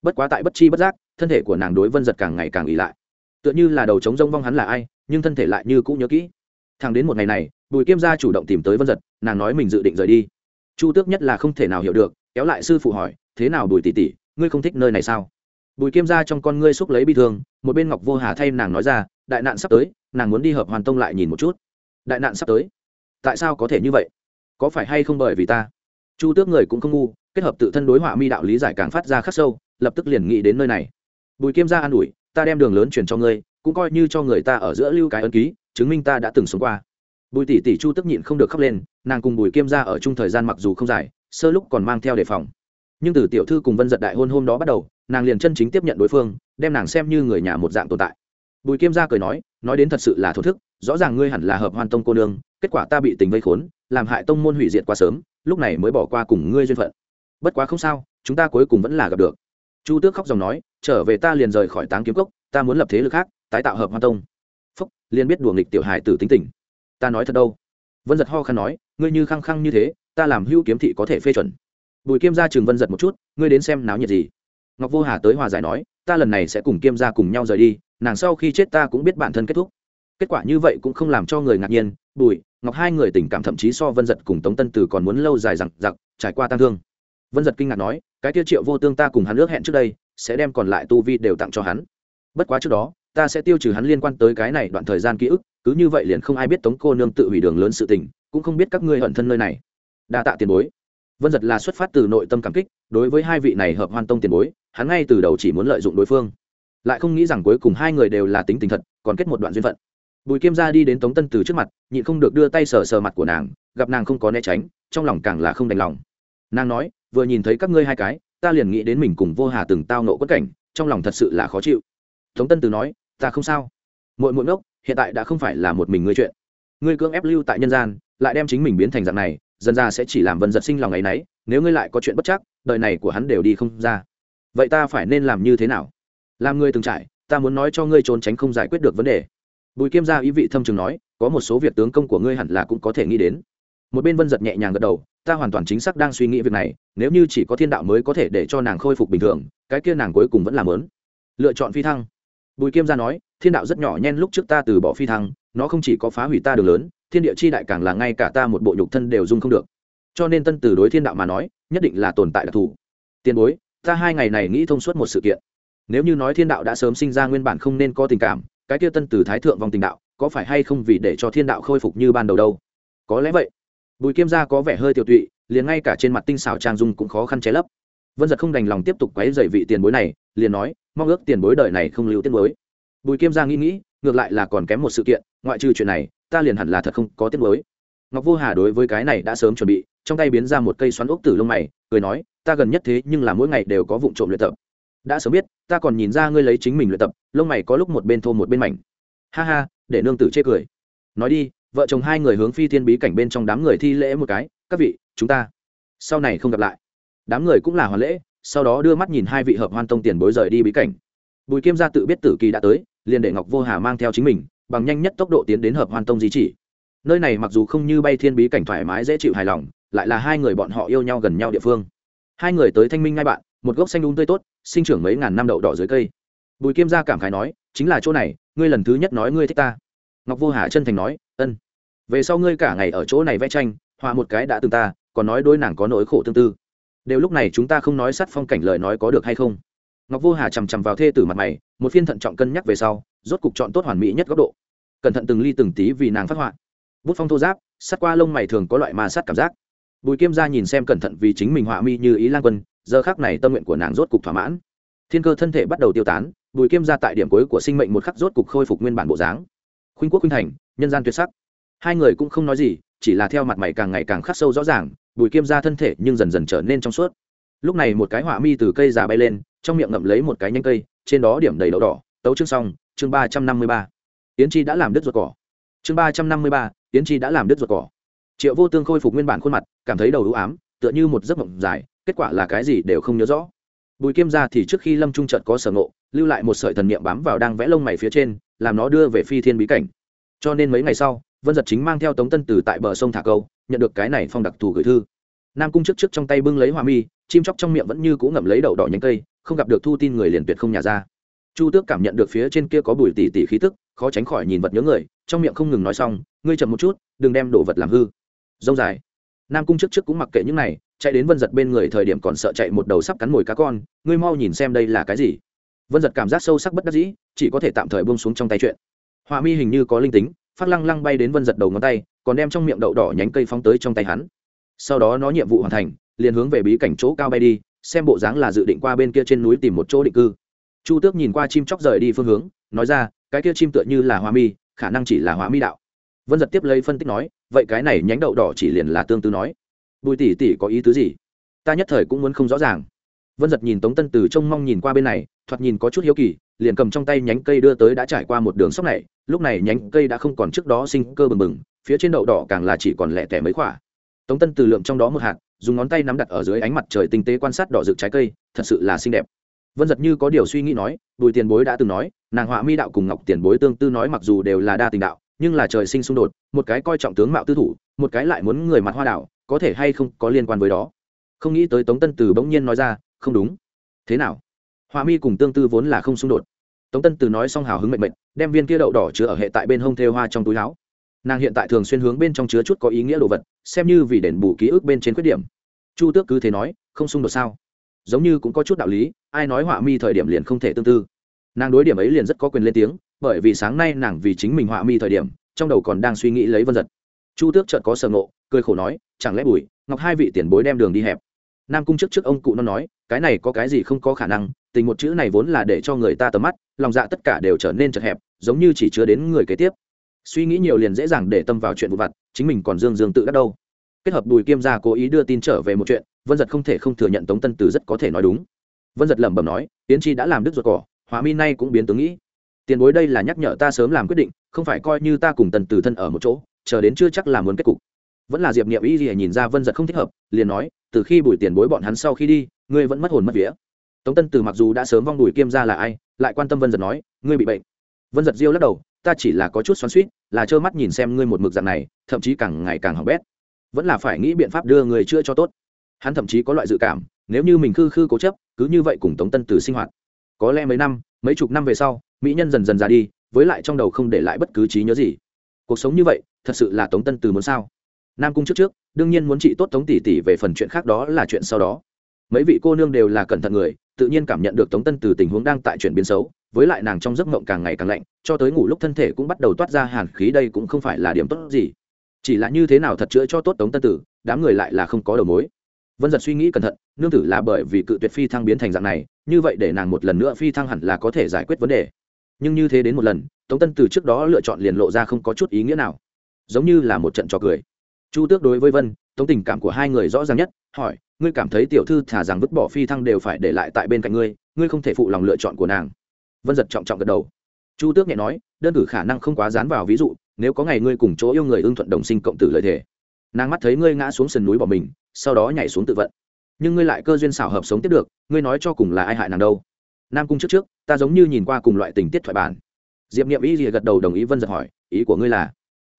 S1: Bất quá tại bất chi bất giác thân thể của nàng đối vân giật càng ngày càng ỉ lại. Tựa như là đầu trống rông vong hắn là ai, nhưng thân thể lại như cũng nhớ kỹ. Thằng đến một ngày này, bùi kiêm gia chủ động tìm tới vân giật, nàng nói mình dự định rời đi. Chu tước nhất là không thể nào hiểu được, kéo lại sư phụ hỏi, thế nào bùi tỷ tỷ, ngươi không thích nơi này sao? Bùi kiêm gia trong con ngươi xúc lấy bi thương, một bên ngọc vô hà thay nàng nói ra, đại nạn sắp tới, nàng muốn đi hợp hoàn tông lại nhìn một chút. Đại nạn sắp tới? Tại sao có thể như vậy? Có phải hay không bởi vì ta? Chu tước người cũng không ngu, kết hợp tự thân đối họa mi đạo lý giải càng phát ra khắc sâu, lập tức liền nghĩ đến nơi này bùi kiêm gia an ủi, ta đem đường lớn truyền cho ngươi, cũng coi như cho người ta ở giữa lưu cái ấn ký, chứng minh ta đã từng sống qua. Bùi tỷ tỷ chu tức nhịn không được khóc lên, nàng cùng bùi kiêm gia ở chung thời gian mặc dù không dài, sơ lúc còn mang theo đề phòng. Nhưng từ tiểu thư cùng vân giật đại hôn hôm đó bắt đầu, nàng liền chân chính tiếp nhận đối phương, đem nàng xem như người nhà một dạng tồn tại. Bùi kiêm gia cười nói nói đến thật sự là thổ thức, rõ ràng ngươi hẳn là hợp hoàn tông cô nương, kết quả ta bị tình vây khốn, làm hại tông môn hủy diệt quá sớm, lúc này mới bỏ qua cùng ngươi duyên phận. Bất quá không sao, chúng ta cuối cùng vẫn là gặp được chu tước khóc dòng nói, trở về ta liền rời khỏi táng kiếm cốc, ta muốn lập thế lực khác, tái tạo hợp hoa tông. Phúc, liền biết đùa nghịch tiểu hài tử tính tình. Ta nói thật đâu? Vân giật ho khăn nói, ngươi như khăng khăng như thế, ta làm hữu kiếm thị có thể phê chuẩn. Bùi kiêm ra trường vân giật một chút, ngươi đến xem náo nhiệt gì? Ngọc vô hà tới hòa giải nói, ta lần này sẽ cùng kiêm ra cùng nhau rời đi, nàng sau khi chết ta cũng biết bản thân kết thúc. Kết quả như vậy cũng không làm cho người ngạc nhiên, bùi, ngọc hai người tình cảm thậm chí so vân giật cùng tống tân từ còn muốn lâu dài rằng giặc trải qua tang thương. Vân giật kinh ngạc nói cái tiêu triệu vô tương ta cùng hắn ước hẹn trước đây, sẽ đem còn lại tu vi đều tặng cho hắn. Bất quá trước đó, ta sẽ tiêu trừ hắn liên quan tới cái này đoạn thời gian ký ức, cứ như vậy liền không ai biết tống cô nương tự hủy đường lớn sự tình, cũng không biết các ngươi hận thân nơi này. Đa tạ tiền bối. Vân giật là xuất phát từ nội tâm cảm kích, đối với hai vị này hợp hoan tông tiền bối, hắn ngay từ đầu chỉ muốn lợi dụng đối phương. Lại không nghĩ rằng cuối cùng hai người đều là tính tình thật, còn kết một đoạn duyên phận. Bùi kim ra đi đến tống tân từ trước mặt, nhịn không được đưa tay sờ sờ mặt của nàng, gặp nàng không có né tránh, trong lòng càng là không đành lòng. Nàng nói vừa nhìn thấy các ngươi hai cái, ta liền nghĩ đến mình cùng vô hà từng tao nộ quất cảnh, trong lòng thật sự là khó chịu. Tống tân từ nói, ta không sao. Mỗi mỗi ngốc, hiện tại đã không phải là một mình ngươi chuyện. Ngươi cưỡng ép lưu tại nhân gian, lại đem chính mình biến thành dạng này dân ra sẽ chỉ làm vân giật sinh lòng ấ y n ấ y nếu ngươi lại có chuyện bất chắc, đời này của hắn đều đi không ra. Vậy ta phải nên làm như thế nào? Làm ngươi từng trải, ta muốn nói cho ngươi trốn tránh không giải quyết được vấn đề. Bùi kiêm gia ý vị thâm trường nói, có một số việc tướng công của ngươi hẳn là cũng có thể nghĩ đến. Một bên vân giật nhẹ nhàng gật đầu ta hoàn toàn chính xác đang suy nghĩ việc này, nếu như chỉ có thiên đạo mới có thể để cho nàng khôi phục bình thường, cái kia nàng cuối cùng vẫn làm lớn. Lựa chọn phi thăng. Bùi kiêm gia nói, thiên đạo rất nhỏ nhen lúc trước ta từ bỏ phi thăng, nó không chỉ có phá hủy ta đường lớn, thiên địa chi đại càng là ngay cả ta một bộ nhục thân đều dung không được. Cho nên tân từ đối thiên đạo mà nói, nhất định là tồn tại đặc thù. Tiền bối, ta hai ngày này nghĩ thông suốt một sự kiện. Nếu như nói thiên đạo đã sớm sinh ra nguyên bản không nên có tình cảm, cái kia tân từ thái thượng vòng tình đạo, có phải hay không vì để cho thiên đạo khôi phục như ban đầu đâu? Có lẽ vậy bùi kiêm gia có vẻ hơi tiểu tụy, liền ngay cả trên mặt tinh xảo trang dung cũng khó khăn che lấp. Vân giật không đành lòng tiếp tục quấy dậy vị tiền bối này, liền nói, mong ước tiền bối đời này không lưu tiết bối. Bùi kiêm gia nghĩ nghĩ, ngược lại là còn kém một sự kiện, ngoại trừ chuyện này, ta liền hẳn là thật không có tiết bối. Ngọc vô hà đối với cái này đã sớm chuẩn bị, trong tay biến ra một cây xoắn ốc tử lông mày, cười nói, ta gần nhất thế nhưng là mỗi ngày đều có vụ trộm luyện tập. Đã sớm biết, ta còn nhìn ra ngươi lấy chính mình luyện tập, lông mày có lúc một bên thô một bên mảnh. Ha ha, để nương tử chê cười. Nói đi vợ chồng hai người hướng phi thiên bí cảnh bên trong đám người thi lễ một cái, các vị, chúng ta sau này không gặp lại. Đám người cũng là hoàn lễ, sau đó đưa mắt nhìn hai vị hợp hoan tông tiền bối rời đi bí cảnh. Bùi kiêm gia tự biết tử kỳ đã tới, liền để ngọc vô hà mang theo chính mình, bằng nhanh nhất tốc độ tiến đến hợp hoan tông di chỉ. Nơi này mặc dù không như bay thiên bí cảnh thoải mái dễ chịu hài lòng, lại là hai người bọn họ yêu nhau gần nhau địa phương. Hai người tới thanh minh ngay bạn, một gốc xanh đúng tươi tốt, sinh trưởng mấy ngàn năm đậu đỏ dưới cây. Bùi kiêm gia cảm khái nói, chính là chỗ này, ngươi lần thứ nhất nói ngươi thích ta. Ngọc vô hà chân thành nói, ân về sau ngươi cả ngày ở chỗ này vẽ tranh, họa một cái đã từng ta, còn nói đôi nàng có nỗi khổ tương tư. Đều lúc này chúng ta không nói sát phong cảnh lời nói có được hay không? Ngọc vô hà chằm chằm vào thê tử mặt mày, một phiên thận trọng cân nhắc về sau, rốt cục chọn tốt hoàn mỹ nhất góc độ. Cẩn thận từng ly từng tí vì nàng phát họa. Bút phong thô giáp sắt qua lông mày thường có loại ma sát cảm giác. Bùi kiêm ra nhìn xem cẩn thận vì chính mình họa mi như ý lan quân, giờ khác này tâm nguyện của nàng rốt cục thỏa mãn. Thiên cơ thân thể bắt đầu tiêu tán, bùi kiêm ra tại điểm cuối của sinh mệnh một khắc rốt cục khôi phục nguyên bản bộ dáng. Khuynh quốc khuynh thành, nhân gian tuyệt sắc hai người cũng không nói gì, chỉ là theo mặt mày càng ngày càng khắc sâu rõ ràng, bùi kiêm ra thân thể nhưng dần dần trở nên trong suốt. Lúc này một cái họa mi từ cây già bay lên, trong miệng ngậm lấy một cái nhánh cây, trên đó điểm đầy đậu đỏ, tấu chương xong, chương ba trăm năm mươi ba. Yến chi đã làm đứt ruột cỏ. Chương ba trăm năm mươi ba, yến chi đã làm đứt ruột cỏ. Triệu vô tương khôi phục nguyên bản khuôn mặt, cảm thấy đầu ưu ám, tựa như một giấc mộng dài, kết quả là cái gì đều không nhớ rõ. Bùi kiêm ra thì trước khi lâm trung trận có sở ngộ, lưu lại một sợi thần niệm bám vào đang vẽ lông mày phía trên, làm nó đưa về phi thiên bí cảnh. Cho nên mấy ngày sau vân giật chính mang theo tống tân từ tại bờ sông thả câu, nhận được cái này phong đặc thù gửi thư. Nam cung trước trước trong tay bưng lấy hoa mi, chim chóc trong miệng vẫn như cũ ngậm lấy đậu đỏ nhánh cây, không gặp được thu tin người liền tuyệt không nhà ra. Chu tước cảm nhận được phía trên kia có bùi tỉ tỉ khí tức, khó tránh khỏi nhìn vật nhớ người, trong miệng không ngừng nói xong, ngươi chậm một chút, đừng đem đồ vật làm hư. Dông dài. Nam cung trước trước cũng mặc kệ những này, chạy đến vân giật bên người thời điểm còn sợ chạy một đầu sắp cắn mồi cá con, ngươi mau nhìn xem đây là cái gì. Vân giật cảm giác sâu sắc bất đắc dĩ, chỉ có thể tạm thời buông xuống trong tay chuyện. Họa mi hình như có linh tính phát lăng lăng bay đến vân giật đầu ngón tay, còn đem trong miệng đậu đỏ nhánh cây phóng tới trong tay hắn. Sau đó nó nhiệm vụ hoàn thành, liền hướng về bí cảnh chỗ cao bay đi, xem bộ dáng là dự định qua bên kia trên núi tìm một chỗ định cư. Chu tước nhìn qua chim chóc rời đi phương hướng, nói ra, cái kia chim tựa như là hoa mi, khả năng chỉ là hoa mi đạo. Vân giật tiếp lấy phân tích nói, vậy cái này nhánh đậu đỏ chỉ liền là tương tư nói. Bùi tỷ tỷ có ý tứ gì? Ta nhất thời cũng muốn không rõ ràng. Vân giật nhìn tống tân từ trông mong nhìn qua bên này thoạt nhìn có chút hiếu kỳ, liền cầm trong tay nhánh cây đưa tới đã trải qua một đường sóc này, lúc này nhánh cây đã không còn trước đó sinh cơ bừng bừng, phía trên đậu đỏ càng là chỉ còn lẻ tẻ mấy quả tống tân từ lượng trong đó một hạt, dùng ngón tay nắm đặt ở dưới ánh mặt trời tinh tế quan sát đỏ rực trái cây, thật sự là xinh đẹp. Vân giật như có điều suy nghĩ nói, bùi tiền bối đã từng nói, nàng họa mi đạo cùng ngọc tiền bối tương tư nói mặc dù đều là đa tình đạo, nhưng là trời sinh xung đột, một cái coi trọng tướng mạo tư thủ, một cái lại muốn người mặt hoa đạo, có thể hay không có liên quan với đó. Không nghĩ tới tống tân từ bỗng nhiên nói ra, không đúng. Thế nào? Họa mi cùng tương tư vốn là không xung đột. Tống tân từ nói xong hào hứng mệnh mệnh đem viên kia đậu đỏ chứa ở hệ tại bên hông thêu hoa trong túi áo. Nàng hiện tại thường xuyên hướng bên trong chứa chút có ý nghĩa đồ vật, xem như vì đền bù ký ức bên trên khuyết điểm. Chu tước cứ thế nói, không xung đột sao? Giống như cũng có chút đạo lý, ai nói họa mi thời điểm liền không thể tương tư. Nàng đối điểm ấy liền rất có quyền lên tiếng, bởi vì sáng nay nàng vì chính mình họa mi thời điểm, trong đầu còn đang suy nghĩ lấy vân giật. Chu tước chợt có sở ngộ, cười khổ nói, chẳng lẽ bùi, ngọc hai vị tiền bối đem đường đi hẹp? Nam cung trước trước ông cụ nó nói, cái này có cái gì không có khả năng tình một chữ này vốn là để cho người ta tầm mắt, lòng dạ tất cả đều trở nên chật hẹp, giống như chỉ chứa đến người kế tiếp. Suy nghĩ nhiều liền dễ dàng để tâm vào chuyện vụ vặt, chính mình còn dương dương tự đắc đâu. Kết hợp bùi kiêm gia cố ý đưa tin trở về một chuyện, vân giật không thể không thừa nhận tống tân từ rất có thể nói đúng. Vân giật lẩm bẩm nói tiến chi đã làm đứt ruột cỏ, hóa mi nay cũng biến tướng nghĩ. Tiền bối đây là nhắc nhở ta sớm làm quyết định, không phải coi như ta cùng tần từ thân ở một chỗ, chờ đến chưa chắc là muốn kết cục. Vẫn là diệp niệm y gì nhìn ra vân giật không thích hợp, liền nói, từ khi bùi tiền bối bọn hắn sau khi đi, ngươi vẫn mất hồn mất vía tống tân từ mặc dù đã sớm vong đùi kiêm ra là ai, lại quan tâm vân giật nói, ngươi bị bệnh. Vân giật diêu lắc đầu, ta chỉ là có chút xoắn suýt là trơ mắt nhìn xem ngươi một mực dạng này, thậm chí càng ngày càng hỏng bét. Vẫn là phải nghĩ biện pháp đưa người chữa cho tốt. Hắn thậm chí có loại dự cảm, nếu như mình khư khư cố chấp, cứ như vậy cùng tống tân từ sinh hoạt. Có lẽ mấy năm, mấy chục năm về sau, mỹ nhân dần dần già đi, với lại trong đầu không để lại bất cứ trí nhớ gì. Cuộc sống như vậy, thật sự là tống tân từ muốn sao? Nam cung trước trước, đương nhiên muốn trị tốt tống tỷ tỷ về phần chuyện khác đó là chuyện sau đó. Mấy vị cô nương đều là cẩn thận người tự nhiên cảm nhận được tống tân từ tình huống đang tại chuyển biến xấu, với lại nàng trong giấc mộng càng ngày càng lạnh, cho tới ngủ lúc thân thể cũng bắt đầu toát ra hàn khí đây cũng không phải là điểm tốt gì. Chỉ là như thế nào thật chữa cho tốt tống tân tử, đám người lại là không có đầu mối. Vân giật suy nghĩ cẩn thận, nương tử là bởi vì cự tuyệt phi thăng biến thành dạng này, như vậy để nàng một lần nữa phi thăng hẳn là có thể giải quyết vấn đề. Nhưng như thế đến một lần, tống tân từ trước đó lựa chọn liền lộ ra không có chút ý nghĩa nào. Giống như là một trận trò cười chu tước đối với vân, tống tình cảm của hai người rõ ràng nhất, hỏi, ngươi cảm thấy tiểu thư thả rằng vứt bỏ phi thăng đều phải để lại tại bên cạnh ngươi ngươi không thể phụ lòng lựa chọn của nàng. Vân giật trọng trọng gật đầu. Chu tước nhẹ nói, đơn cử khả năng không quá dán vào ví dụ, nếu có ngày ngươi cùng chỗ yêu người ưng thuận đồng sinh cộng tử lợi thể nàng mắt thấy ngươi ngã xuống sườn núi bỏ mình, sau đó nhảy xuống tự vận. Nhưng ngươi lại cơ duyên xảo hợp sống tiếp được, ngươi nói cho cùng là ai hại nàng đâu? Nam cung trước trước, ta giống như nhìn qua cùng loại tình tiết thoại bản. Diệp nghiệm ý gì gật đầu đồng ý vân giật hỏi, ý của ngươi là?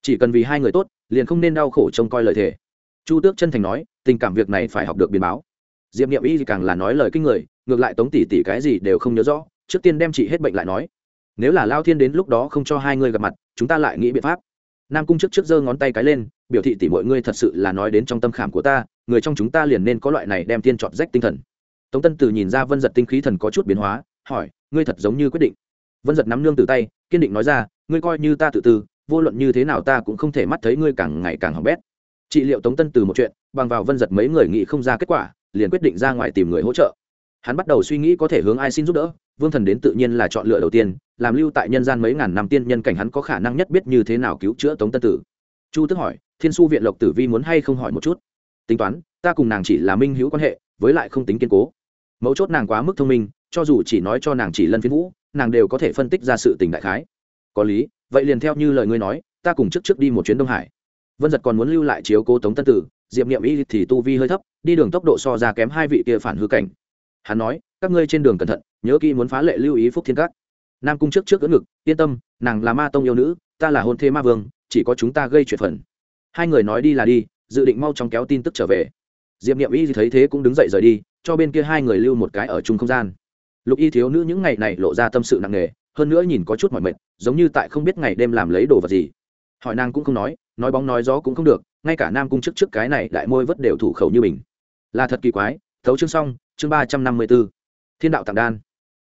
S1: Chỉ cần vì hai người tốt, liền không nên đau khổ trông coi lời thề. Chu tước chân thành nói, tình cảm việc này phải học được biến báo. Diệp nghiệm ý thì càng là nói lời kinh người, ngược lại tống tỷ tỷ cái gì đều không nhớ rõ, trước tiên đem chị hết bệnh lại nói. Nếu là lao thiên đến lúc đó không cho hai người gặp mặt, chúng ta lại nghĩ biện pháp. Nam cung trước trước giơ ngón tay cái lên, biểu thị tỷ mọi ngươi thật sự là nói đến trong tâm khảm của ta, người trong chúng ta liền nên có loại này đem tiên chọn rách tinh thần. Tống tân từ nhìn ra vân giật tinh khí thần có chút biến hóa, hỏi, ngươi thật giống như quyết định. Vân giật nắm nương từ tay, kiên định nói ra, ngươi coi như ta tự tư vô luận như thế nào ta cũng không thể mắt thấy ngươi càng ngày càng hỏng bét. Trị liệu tống tân từ một chuyện, bằng vào vân giật mấy người nghĩ không ra kết quả, liền quyết định ra ngoài tìm người hỗ trợ. Hắn bắt đầu suy nghĩ có thể hướng ai xin giúp đỡ, vương thần đến tự nhiên là chọn lựa đầu tiên, làm lưu tại nhân gian mấy ngàn năm tiên nhân cảnh hắn có khả năng nhất biết như thế nào cứu chữa tống tân tử. Chu tức hỏi, thiên su viện lộc tử vi muốn hay không hỏi một chút? Tính toán, ta cùng nàng chỉ là minh hữu quan hệ, với lại không tính kiên cố. Mấu chốt nàng quá mức thông minh, cho dù chỉ nói cho nàng chỉ lân phiên vũ, nàng đều có thể phân tích ra sự tình đại khái. Có lý vậy liền theo như lời ngươi nói, ta cùng trước trước đi một chuyến đông hải. Vân giật còn muốn lưu lại chiếu cố tống tân tử, diệp m y thì tu vi hơi thấp, đi đường tốc độ so ra kém hai vị kia phản hư cảnh. Hắn nói, các ngươi trên đường cẩn thận, nhớ kỹ muốn phá lệ lưu ý phúc thiên các. Nam cung trước trước cỡ ngực, yên tâm, nàng là ma tông yêu nữ, ta là hôn thê ma vương, chỉ có chúng ta gây chuyện phần. Hai người nói đi là đi, dự định mau chóng kéo tin tức trở về. Diệp nghiệm y thấy thế cũng đứng dậy rời đi, cho bên kia hai người lưu một cái ở chung không gian. Lục y thiếu nữ những ngày này lộ ra tâm sự nặng nề hơn nữa nhìn có chút mỏi mệt, giống như tại không biết ngày đêm làm lấy đồ vật gì. Hỏi nàng cũng không nói nói bóng nói gió cũng không được, ngay cả nam cung chức trước cái này đại môi vất đều thủ khẩu như mình. Là thật kỳ quái, thấu chương xong, chương ba trăm năm mươi b ố thiên đạo tạng đan.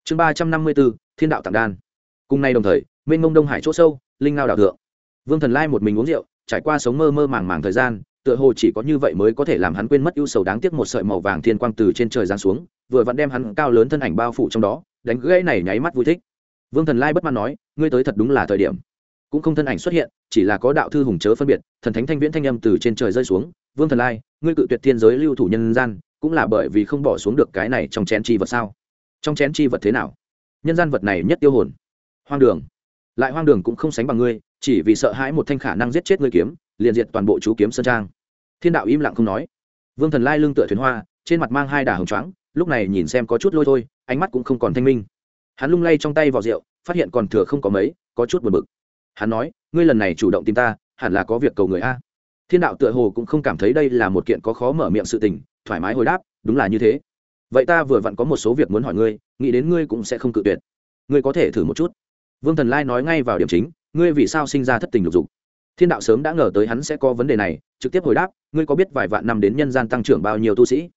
S1: Chương ba trăm năm mươi b ố thiên đạo tạng đan. Cùng nay đồng thời mênh mông đông hải chỗ sâu, linh ngao đạo thượng. Vương thần lai một mình uống rượu, trải qua sống mơ mơ màng màng thời gian, tựa hồ chỉ có như vậy mới có thể làm hắn quên mất ưu sầu đáng tiếc một sợi màu vàng thiên quang từ trên trời giáng xuống, vừa vặn đem hắn cao lớn thân ảnh bao phủ trong đó, đánh gãy này nháy mắt vui thích vương thần lai bất mãn nói, ngươi tới thật đúng là thời điểm. Cũng không thân ảnh xuất hiện, chỉ là có đạo thư hùng chớ phân biệt, thần thánh thanh viễn thanh âm từ trên trời rơi xuống, vương thần lai, ngươi cự tuyệt thiên giới lưu thủ nhân gian, cũng là bởi vì không bỏ xuống được cái này trong chén chi vật sao? Trong chén chi vật thế nào? Nhân gian vật này nhất tiêu hồn. Hoang đường. Lại hoang đường cũng không sánh bằng ngươi, chỉ vì sợ hãi một thanh khả năng giết chết ngươi kiếm, liền diệt toàn bộ chú kiếm sơn trang. Thiên đạo im lặng không nói. Vương thần lai lưng tựa thuyền hoa, trên mặt mang hai đà hồng choáng, lúc này nhìn xem có chút lôi thôi, ánh mắt cũng không còn thanh minh hắn lung lay trong tay vào rượu, phát hiện còn thừa không có mấy, có chút buồn bực. Hắn nói, ngươi lần này chủ động tìm ta, hẳn là có việc cầu người a. Thiên đạo tựa hồ cũng không cảm thấy đây là một kiện có khó mở miệng sự tình, thoải mái hồi đáp, đúng là như thế. Vậy ta vừa vặn có một số việc muốn hỏi ngươi, nghĩ đến ngươi cũng sẽ không cự tuyệt. Ngươi có thể thử một chút. Vương thần lai nói ngay vào điểm chính, ngươi vì sao sinh ra thất tình lục dục? Thiên đạo sớm đã ngờ tới hắn sẽ có vấn đề này, trực tiếp hồi đáp, ngươi có biết vài vạn năm đến nhân gian tăng trưởng bao nhiêu tu sĩ?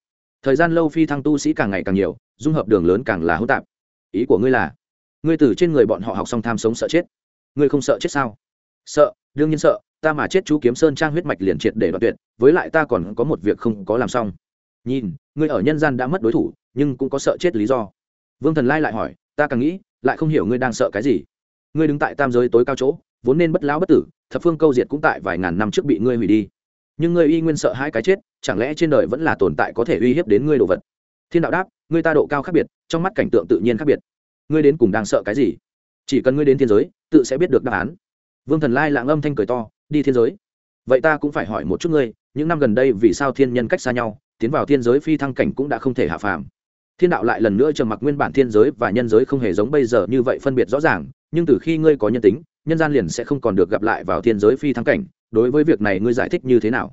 S1: Thời gian lâu phi thăng tu sĩ càng ngày càng nhiều, dung hợp đường lớn càng là hỗn tạp ý của ngươi là, ngươi từ trên người bọn họ học xong tham sống sợ chết. Ngươi không sợ chết sao? Sợ, đương nhiên sợ, ta mà chết chú kiếm sơn trang huyết mạch liền triệt để đoạt tuyệt, với lại ta còn có một việc không có làm xong. Nhìn, ngươi ở nhân gian đã mất đối thủ, nhưng cũng có sợ chết lý do. Vương thần lai lại hỏi, ta càng nghĩ, lại không hiểu ngươi đang sợ cái gì. Ngươi đứng tại tam giới tối cao chỗ, vốn nên bất lão bất tử, thập phương câu diệt cũng tại vài ngàn năm trước bị ngươi hủy đi. Nhưng ngươi y nguyên sợ hai cái chết, chẳng lẽ trên đời vẫn là tồn tại có thể uy hiếp đến ngươi đồ vật? Thiên đạo đáp, ngươi ta độ cao khác biệt trong mắt cảnh tượng tự nhiên khác biệt. Ngươi đến cùng đang sợ cái gì? Chỉ cần ngươi đến thiên giới, tự sẽ biết được đáp án. Vương thần lai lạng âm thanh cười to, đi thiên giới. Vậy ta cũng phải hỏi một chút ngươi, những năm gần đây vì sao thiên nhân cách xa nhau, tiến vào thiên giới phi thăng cảnh cũng đã không thể hạ phàm. Thiên đạo lại lần nữa trầm mặc nguyên bản thiên giới và nhân giới không hề giống bây giờ như vậy phân biệt rõ ràng, nhưng từ khi ngươi có nhân tính, nhân gian liền sẽ không còn được gặp lại vào thiên giới phi thăng cảnh. Đối với việc này ngươi giải thích như thế nào?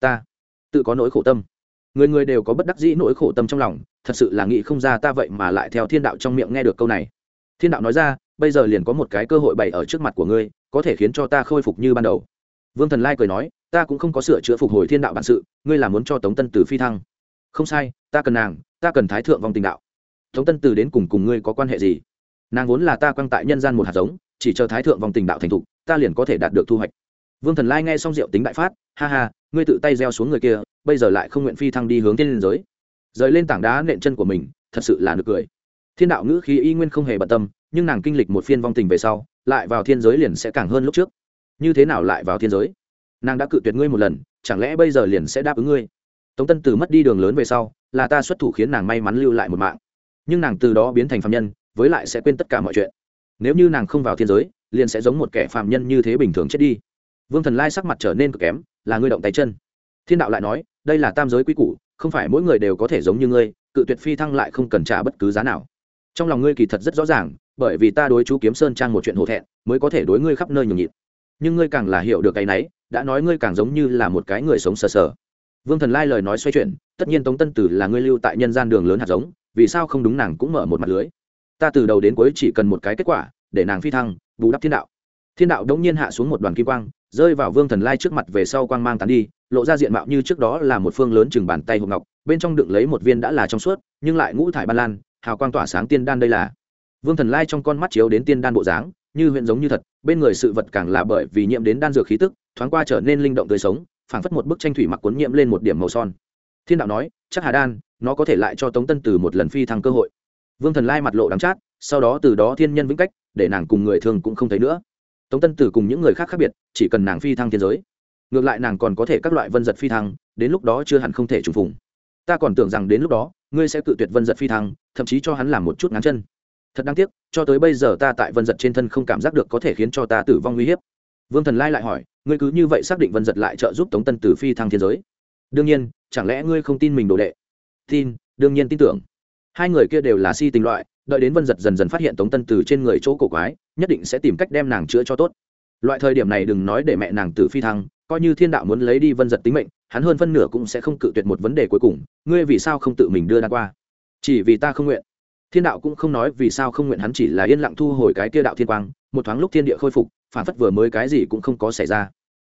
S1: Ta tự có nỗi khổ tâm người người đều có bất đắc dĩ nỗi khổ tâm trong lòng, thật sự là nghĩ không ra ta vậy mà lại theo thiên đạo trong miệng nghe được câu này. Thiên đạo nói ra, bây giờ liền có một cái cơ hội bày ở trước mặt của ngươi, có thể khiến cho ta khôi phục như ban đầu. Vương thần lai cười nói, ta cũng không có sửa chữa phục hồi thiên đạo bản sự, ngươi là muốn cho tống tân Tử phi thăng. Không sai, ta cần nàng, ta cần thái thượng vong tình đạo. Tống tân Tử đến cùng cùng ngươi có quan hệ gì? Nàng vốn là ta quăng tại nhân gian một hạt giống, chỉ chờ thái thượng vong tình đạo thành thục, ta liền có thể đạt được thu hoạch. Vương thần lai nghe xong rượu tính đại phát, ha ha, ngươi tự tay gieo xuống người kia bây giờ lại không nguyện phi thăng đi hướng thiên liên giới. Rời lên tảng đá nện chân của mình, thật sự là nực cười. Thiên đạo ngữ khí y nguyên không hề bận tâm, nhưng nàng kinh lịch một phiên vong tình về sau, lại vào thiên giới liền sẽ càng hơn lúc trước. Như thế nào lại vào thiên giới? Nàng đã cự tuyệt ngươi một lần, chẳng lẽ bây giờ liền sẽ đáp ứng ngươi? Tống tân từ mất đi đường lớn về sau, là ta xuất thủ khiến nàng may mắn lưu lại một mạng. Nhưng nàng từ đó biến thành phạm nhân, với lại sẽ quên tất cả mọi chuyện. Nếu như nàng không vào thiên giới, liền sẽ giống một kẻ phạm nhân như thế bình thường chết đi. Vương thần lai sắc mặt trở nên cực kém, là ngươi động tay chân thiên đạo lại nói, đây là tam giới quy củ, không phải mỗi người đều có thể giống như ngươi, cự tuyệt phi thăng lại không cần trả bất cứ giá nào. Trong lòng ngươi kỳ thật rất rõ ràng, bởi vì ta đối chú kiếm sơn trang một chuyện hổ thẹn, mới có thể đối ngươi khắp nơi nhường nhịn. Nhưng ngươi càng là hiểu được cái nấy, đã nói ngươi càng giống như là một cái người sống sờ sờ. Vương thần lai lời nói xoay chuyển, tất nhiên tống tân tử là ngươi lưu tại nhân gian đường lớn hạt giống, vì sao không đúng nàng cũng mở một mặt lưới? Ta từ đầu đến cuối chỉ cần một cái kết quả, để nàng phi thăng, bù đắp thiên đạo. Thiên đạo đống nhiên hạ xuống một đoàn kim quang, rơi vào vương thần lai trước mặt về sau quang mang tán đi lộ ra diện mạo như trước đó là một phương lớn chừng bàn tay hộp ngọc, bên trong đựng lấy một viên đã là trong suốt, nhưng lại ngũ thải ban lan, hào quang tỏa sáng tiên đan đây là. Vương thần lai trong con mắt chiếu đến tiên đan bộ dáng, như huyện giống như thật, bên người sự vật càng là bởi vì nhiễm đến đan dược khí tức, thoáng qua trở nên linh động tươi sống, phảng phất một bức tranh thủy mặc cuốn nhiễm lên một điểm màu son. Thiên đạo nói, chắc hà đan, nó có thể lại cho tống tân từ một lần phi thăng cơ hội. Vương thần lai mặt lộ đắng chát, sau đó từ đó thiên nhân vĩnh cách, để nàng cùng người thường cũng không thấy nữa. Tống tân tử cùng những người khác khác biệt, chỉ cần nàng phi thăng thiên giới ngược lại nàng còn có thể các loại vân giật phi thăng, đến lúc đó chưa hẳn không thể trùng phùng. Ta còn tưởng rằng đến lúc đó, ngươi sẽ cự tuyệt vân giật phi thăng, thậm chí cho hắn làm một chút ngắn chân. Thật đáng tiếc, cho tới bây giờ ta tại vân giật trên thân không cảm giác được có thể khiến cho ta tử vong uy hiếp. Vương thần lai lại hỏi, ngươi cứ như vậy xác định vân giật lại trợ giúp tống tân tử phi thăng thiên giới? Đương nhiên, chẳng lẽ ngươi không tin mình đồ đệ? Tin, đương nhiên tin tưởng. Hai người kia đều là si tình loại, đợi đến vân giật dần dần phát hiện tống tân Tử trên người chỗ cổ quái, nhất định sẽ tìm cách đem nàng chữa cho tốt. Loại thời điểm này đừng nói để mẹ nàng tử phi thăng coi như thiên đạo muốn lấy đi vân giật tính mệnh, hắn hơn phân nửa cũng sẽ không cự tuyệt một vấn đề cuối cùng, ngươi vì sao không tự mình đưa ra qua? Chỉ vì ta không nguyện. Thiên đạo cũng không nói vì sao không nguyện, hắn chỉ là yên lặng thu hồi cái kia đạo thiên quang, một thoáng lúc thiên địa khôi phục, phản phất vừa mới cái gì cũng không có xảy ra.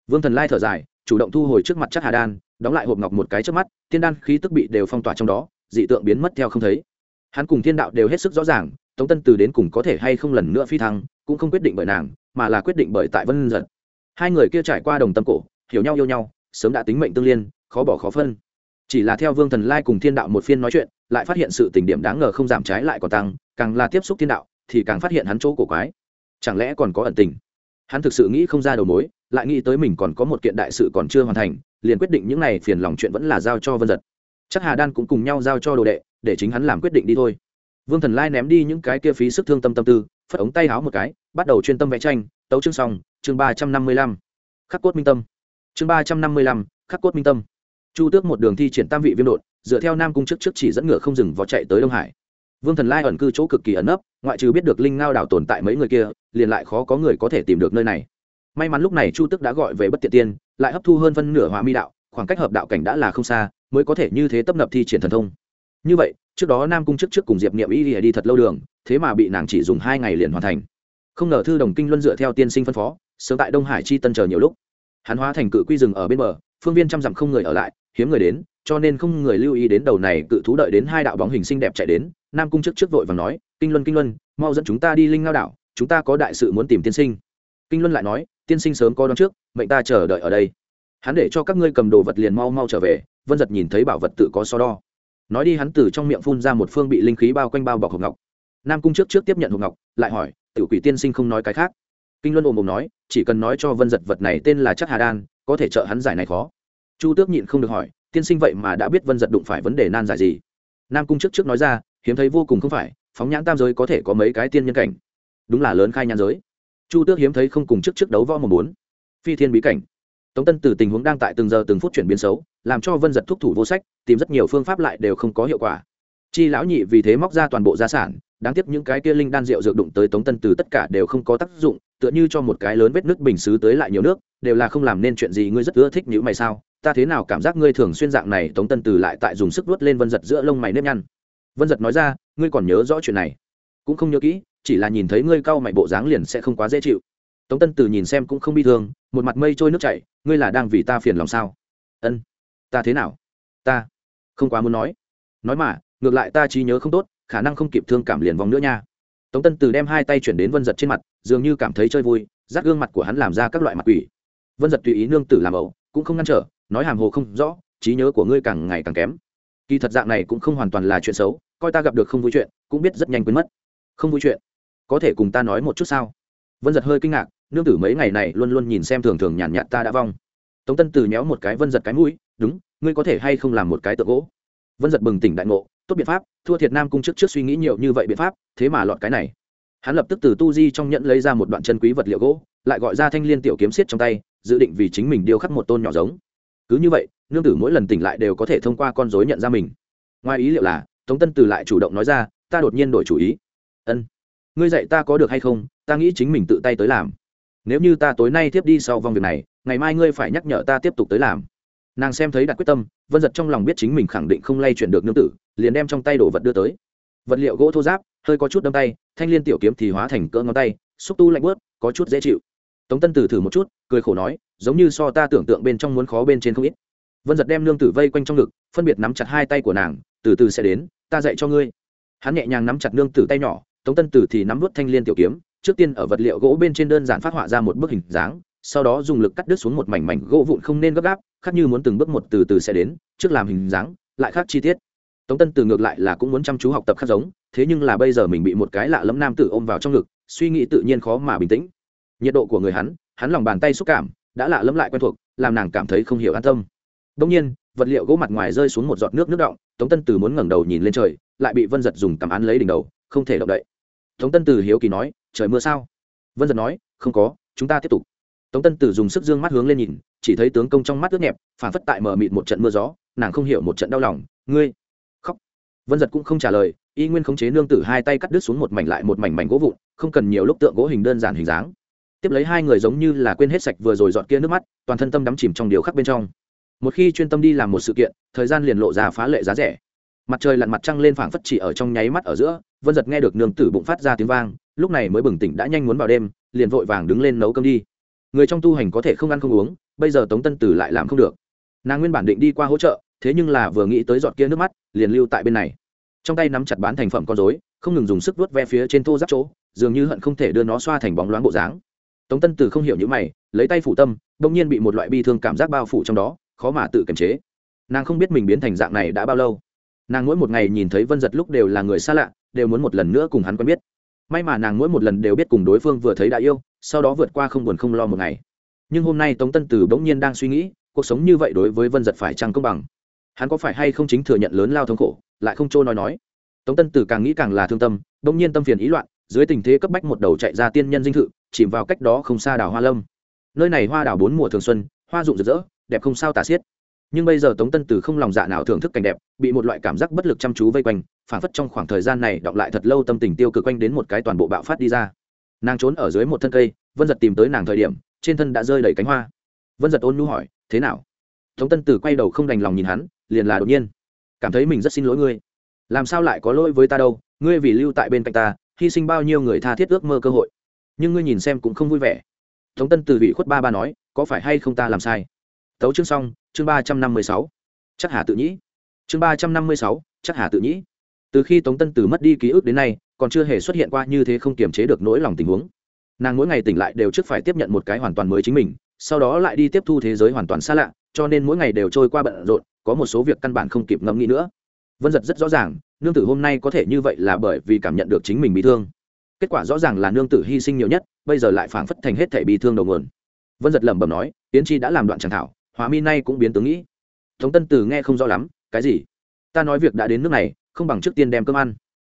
S1: Vương thần lai thở dài, chủ động thu hồi trước mặt chắc hà đan, đóng lại hộp ngọc một cái trước mắt thiên đan khí tức bị đều phong tỏa trong đó, dị tượng biến mất theo không thấy. Hắn cùng thiên đạo đều hết sức rõ ràng, tống tân từ đến cùng có thể hay không lần nữa phi thăng, cũng không quyết định bởi nàng, mà là quyết định bởi tại vân giật hai người kia trải qua đồng tâm cổ, hiểu nhau yêu nhau, sớm đã tính mệnh tương liên, khó bỏ khó phân. Chỉ là theo vương thần lai cùng thiên đạo một phiên nói chuyện, lại phát hiện sự tình điểm đáng ngờ không giảm trái lại còn tăng, càng là tiếp xúc thiên đạo, thì càng phát hiện hắn chỗ cổ quái. Chẳng lẽ còn có ẩn tình? Hắn thực sự nghĩ không ra đầu mối, lại nghĩ tới mình còn có một kiện đại sự còn chưa hoàn thành, liền quyết định những này phiền lòng chuyện vẫn là giao cho vân giật. Chắc hà đan cũng cùng nhau giao cho đồ đệ, để chính hắn làm quyết định đi thôi. Vương thần lai ném đi những cái kia phí sức thương tâm tâm tư, phất ống tay háo một cái, bắt đầu chuyên tâm vẽ tranh, tấu chương xong chương ba trăm năm mươi lăm, khắc cốt minh tâm. chương ba trăm năm mươi lăm, khắc cốt minh tâm. Chu tước một đường thi triển tam vị viêm đột, dựa theo nam cung trước trước chỉ dẫn ngựa không dừng vó chạy tới đông hải. Vương thần lai ẩn cư chỗ cực kỳ ẩn nấp, ngoại trừ biết được linh ngao đảo tồn tại mấy người kia, liền lại khó có người có thể tìm được nơi này. May mắn lúc này chu tước đã gọi về bất tiện tiên, lại hấp thu hơn phân nửa hóa mi đạo, khoảng cách hợp đạo cảnh đã là không xa, mới có thể như thế tấp nập thi triển thần thông. Như vậy, trước đó nam cung trước trước cùng diệp niệm y đi thật lâu đường, thế mà bị nàng chỉ dùng hai ngày liền hoàn thành. Không ngờ thư đồng kinh luân dựa theo tiên sinh phân phó sớm tại đông hải chi tân chờ nhiều lúc. Hắn hóa thành cự quy rừng ở bên bờ, phương viên trăm dặm không người ở lại, hiếm người đến, cho nên không người lưu ý đến đầu này cự thú đợi đến hai đạo bóng hình xinh đẹp chạy đến, nam cung trước trước vội và nói, kinh luân kinh luân, mau dẫn chúng ta đi linh ngao đảo, chúng ta có đại sự muốn tìm tiên sinh. Kinh luân lại nói, tiên sinh sớm có đón trước, mệnh ta chờ đợi ở đây. Hắn để cho các ngươi cầm đồ vật liền mau mau trở về, vân giật nhìn thấy bảo vật tự có so đo. Nói đi hắn từ trong miệng phun ra một phương bị linh khí bao quanh bao bọc hộp ngọc. Nam cung trước trước tiếp nhận hộp ngọc, lại hỏi tự quỷ tiên sinh không nói cái khác? Kinh luân ồm ồm nói, chỉ cần nói cho vân giật vật này tên là chắc hà đan, có thể trợ hắn giải này khó. Chu tước nhịn không được hỏi, tiên sinh vậy mà đã biết vân giật đụng phải vấn đề nan giải gì? Nam cung trước trước nói ra, hiếm thấy vô cùng không phải, phóng nhãn tam giới có thể có mấy cái tiên nhân cảnh. Đúng là lớn khai nhan giới. Chu tước hiếm thấy không cùng trước trước đấu võ một muốn. Phi thiên bí cảnh. Tống tân từ tình huống đang tại từng giờ từng phút chuyển biến xấu, làm cho vân giật thúc thủ vô sách, tìm rất nhiều phương pháp lại đều không có hiệu quả. Chi lão nhị vì thế móc ra toàn bộ gia sản, đáng tiếc những cái kia linh đan rượu dược đụng tới tống tân từ tất cả đều không có tác dụng tựa như cho một cái lớn vết nước bình xứ tới lại nhiều nước, đều là không làm nên chuyện gì ngươi rất ưa thích nhữ mày sao? Ta thế nào cảm giác ngươi thường xuyên dạng này, tống tân từ lại tại dùng sức vuốt lên vân giật giữa lông mày nếp nhăn. Vân giật nói ra, ngươi còn nhớ rõ chuyện này? Cũng không nhớ kỹ, chỉ là nhìn thấy ngươi cau mày bộ dáng liền sẽ không quá dễ chịu. Tống tân từ nhìn xem cũng không bi thương, một mặt mây trôi nước chảy, ngươi là đang vì ta phiền lòng sao? Ân. Ta thế nào? Ta không quá muốn nói. Nói mà, ngược lại ta trí nhớ không tốt, khả năng không kịp thương cảm liền vòng nữa nha. Tống tân từ đem hai tay chuyển đến vân giật trên mặt dường như cảm thấy chơi vui rát gương mặt của hắn làm ra các loại mặt quỷ. Vân giật tùy ý nương tử làm ẩu, cũng không ngăn trở, nói hàm hồ không rõ, trí nhớ của ngươi càng ngày càng kém. Kỳ thật dạng này cũng không hoàn toàn là chuyện xấu, coi ta gặp được không vui chuyện, cũng biết rất nhanh quên mất. Không vui chuyện? Có thể cùng ta nói một chút sao? Vân giật hơi kinh ngạc, nương tử mấy ngày này luôn luôn nhìn xem thường thường nhàn nhạt ta đã vong. Tống tân từ nhéo một cái vân giật cái mũi, đúng, ngươi có thể hay không làm một cái tượng gỗ? Vân giật bừng tỉnh đại ngộ, tốt biện pháp, thua thiệt nam cung trước trước suy nghĩ nhiều như vậy biện pháp, thế mà lọt cái này hắn lập tức từ tu di trong nhẫn lấy ra một đoạn chân quý vật liệu gỗ, lại gọi ra thanh liên tiểu kiếm xiết trong tay, dự định vì chính mình điêu khắc một tôn nhỏ giống. Cứ như vậy, nương tử mỗi lần tỉnh lại đều có thể thông qua con dối nhận ra mình. Ngoài ý liệu là, tống tân từ lại chủ động nói ra, ta đột nhiên đổi chủ ý. Ân, ngươi dạy ta có được hay không? Ta nghĩ chính mình tự tay tới làm. Nếu như ta tối nay tiếp đi sau vòng việc này, ngày mai ngươi phải nhắc nhở ta tiếp tục tới làm. Nàng xem thấy đặt quyết tâm, vân giật trong lòng biết chính mình khẳng định không lay chuyển được nương tử, liền đem trong tay đồ vật đưa tới vật liệu gỗ thô giáp, hơi có chút đâm tay, thanh liên tiểu kiếm thì hóa thành cỡ ngón tay, xúc tu lạnh bớt có chút dễ chịu. Tống tân tử thử một chút, cười khổ nói, giống như so ta tưởng tượng bên trong muốn khó bên trên không ít. Vân giật đem nương tử vây quanh trong ngực, phân biệt nắm chặt hai tay của nàng, từ từ sẽ đến, ta dạy cho ngươi. Hắn nhẹ nhàng nắm chặt nương tử tay nhỏ, tống tân tử thì nắm vút thanh liên tiểu kiếm, trước tiên ở vật liệu gỗ bên trên đơn giản phát họa ra một bức hình dáng, sau đó dùng lực cắt đứt xuống một mảnh mảnh gỗ vụn không nên gấp gáp, khác như muốn từng bước một từ từ sẽ đến, trước làm hình dáng, lại khác chi tiết tống tân từ ngược lại là cũng muốn chăm chú học tập khác giống, thế nhưng là bây giờ mình bị một cái lạ lẫm nam tử ôm vào trong ngực, suy nghĩ tự nhiên khó mà bình tĩnh. Nhiệt độ của người hắn hắn lòng bàn tay xúc cảm, đã lạ lẫm lại quen thuộc, làm nàng cảm thấy không hiểu an tâm. Đông nhiên, vật liệu gỗ mặt ngoài rơi xuống một giọt nước nước động tống tân từ muốn ngẩng đầu nhìn lên trời, lại bị vân giật dùng tầm án lấy đỉnh đầu, không thể động đậy. Tống tân từ hiếu kỳ nói, trời mưa sao? Vân giật nói, không có, chúng ta tiếp tục. Tống tân tử dùng sức dương mắt hướng lên nhìn, chỉ thấy tướng công trong mắt ướt nhẹp, phản phất tại mờ mịt một trận mưa gió, nàng không hiểu một trận đau lòng, ngươi vân giật cũng không trả lời, y nguyên khống chế nương tử hai tay cắt đứt xuống một mảnh lại một mảnh mảnh gỗ vụn, không cần nhiều lúc tượng gỗ hình đơn giản hình dáng. Tiếp lấy hai người giống như là quên hết sạch vừa rồi dọn kia nước mắt, toàn thân tâm đắm chìm trong điều khắc bên trong. Một khi chuyên tâm đi làm một sự kiện, thời gian liền lộ ra phá lệ giá rẻ. Mặt trời lặn mặt trăng lên phảng phất chỉ ở trong nháy mắt ở giữa, vân giật nghe được nương tử bụng phát ra tiếng vang, lúc này mới bừng tỉnh đã nhanh muốn vào đêm, liền vội vàng đứng lên nấu cơm đi. Người trong tu hành có thể không ăn không uống, bây giờ tống tân tử lại làm không được. Nàng nguyên bản định đi qua hỗ trợ thế nhưng là vừa nghĩ tới giọt kia nước mắt, liền lưu tại bên này. Trong tay nắm chặt bán thành phẩm con dối không ngừng dùng sức vuốt ve phía trên thô giáp chỗ, dường như hận không thể đưa nó xoa thành bóng loáng bộ dáng. Tống tân tử không hiểu những mày, lấy tay phủ tâm đông nhiên bị một loại bi thương cảm giác bao phủ trong đó, khó mà tự kiềm chế. Nàng không biết mình biến thành dạng này đã bao lâu. Nàng mỗi một ngày nhìn thấy vân giật lúc đều là người xa lạ, đều muốn một lần nữa cùng hắn quen biết. May mà nàng mỗi một lần đều biết cùng đối phương vừa thấy đã yêu, sau đó vượt qua không buồn không lo một ngày. Nhưng hôm nay tống tân tử bỗng nhiên đang suy nghĩ, cuộc sống như vậy đối với vân giật phải chăng công bằng? Hắn có phải hay không chính thừa nhận lớn lao thống khổ, lại không trôi nói nói. Tống tân từ càng nghĩ càng là thương tâm bỗng nhiên tâm phiền ý loạn, dưới tình thế cấp bách một đầu chạy ra tiên nhân dinh thự, chìm vào cách đó không xa đảo hoa lâm. Nơi này hoa đảo bốn mùa thường xuân, hoa rụng rực rỡ, đẹp không sao tả xiết. Nhưng bây giờ tống tân từ không lòng dạ nào thưởng thức cảnh đẹp, bị một loại cảm giác bất lực chăm chú vây quanh phản phất trong khoảng thời gian này đọng lại thật lâu tâm tình tiêu cực quanh đến một cái toàn bộ bạo phát đi ra. Nàng trốn ở dưới một thân cây, vân giật tìm tới nàng thời điểm, trên thân đã rơi đầy cánh hoa. Vân giật ôn nhu hỏi, thế nào? Tống tân tử quay đầu không đành lòng nhìn hắn liền là đột nhiên. Cảm thấy mình rất xin lỗi ngươi. Làm sao lại có lỗi với ta đâu? Ngươi vì lưu tại bên cạnh ta, hy sinh bao nhiêu người tha thiết ước mơ cơ hội. Nhưng ngươi nhìn xem cũng không vui vẻ. Tống tân từ vị khuất ba ba nói, có phải hay không ta làm sai? Tấu chương xong, chương ba trăm năm mươi sáu. Chắc hà tự nhĩ. Chương ba trăm năm mươi sáu, chắc hà tự nhĩ. Từ khi tống tân từ mất đi ký ức đến nay, còn chưa hề xuất hiện qua như thế không kiềm chế được nỗi lòng tình huống. Nàng mỗi ngày tỉnh lại đều trước phải tiếp nhận một cái hoàn toàn mới chính mình, sau đó lại đi tiếp thu thế giới hoàn toàn xa lạ cho nên mỗi ngày đều trôi qua bận rộn, có một số việc căn bản không kịp ngẫm nghĩ nữa. Vân giật rất rõ ràng, nương tử hôm nay có thể như vậy là bởi vì cảm nhận được chính mình bị thương. Kết quả rõ ràng là nương tử hy sinh nhiều nhất, bây giờ lại phảng phất thành hết thể bị thương đầu nguồn. Vân giật lẩm bẩm nói, tiến chi đã làm đoạn tràng thảo, hóa mi nay cũng biến tướng nghĩ. Thống tân tử nghe không rõ lắm, cái gì? Ta nói việc đã đến nước này, không bằng trước tiên đem cơm ăn.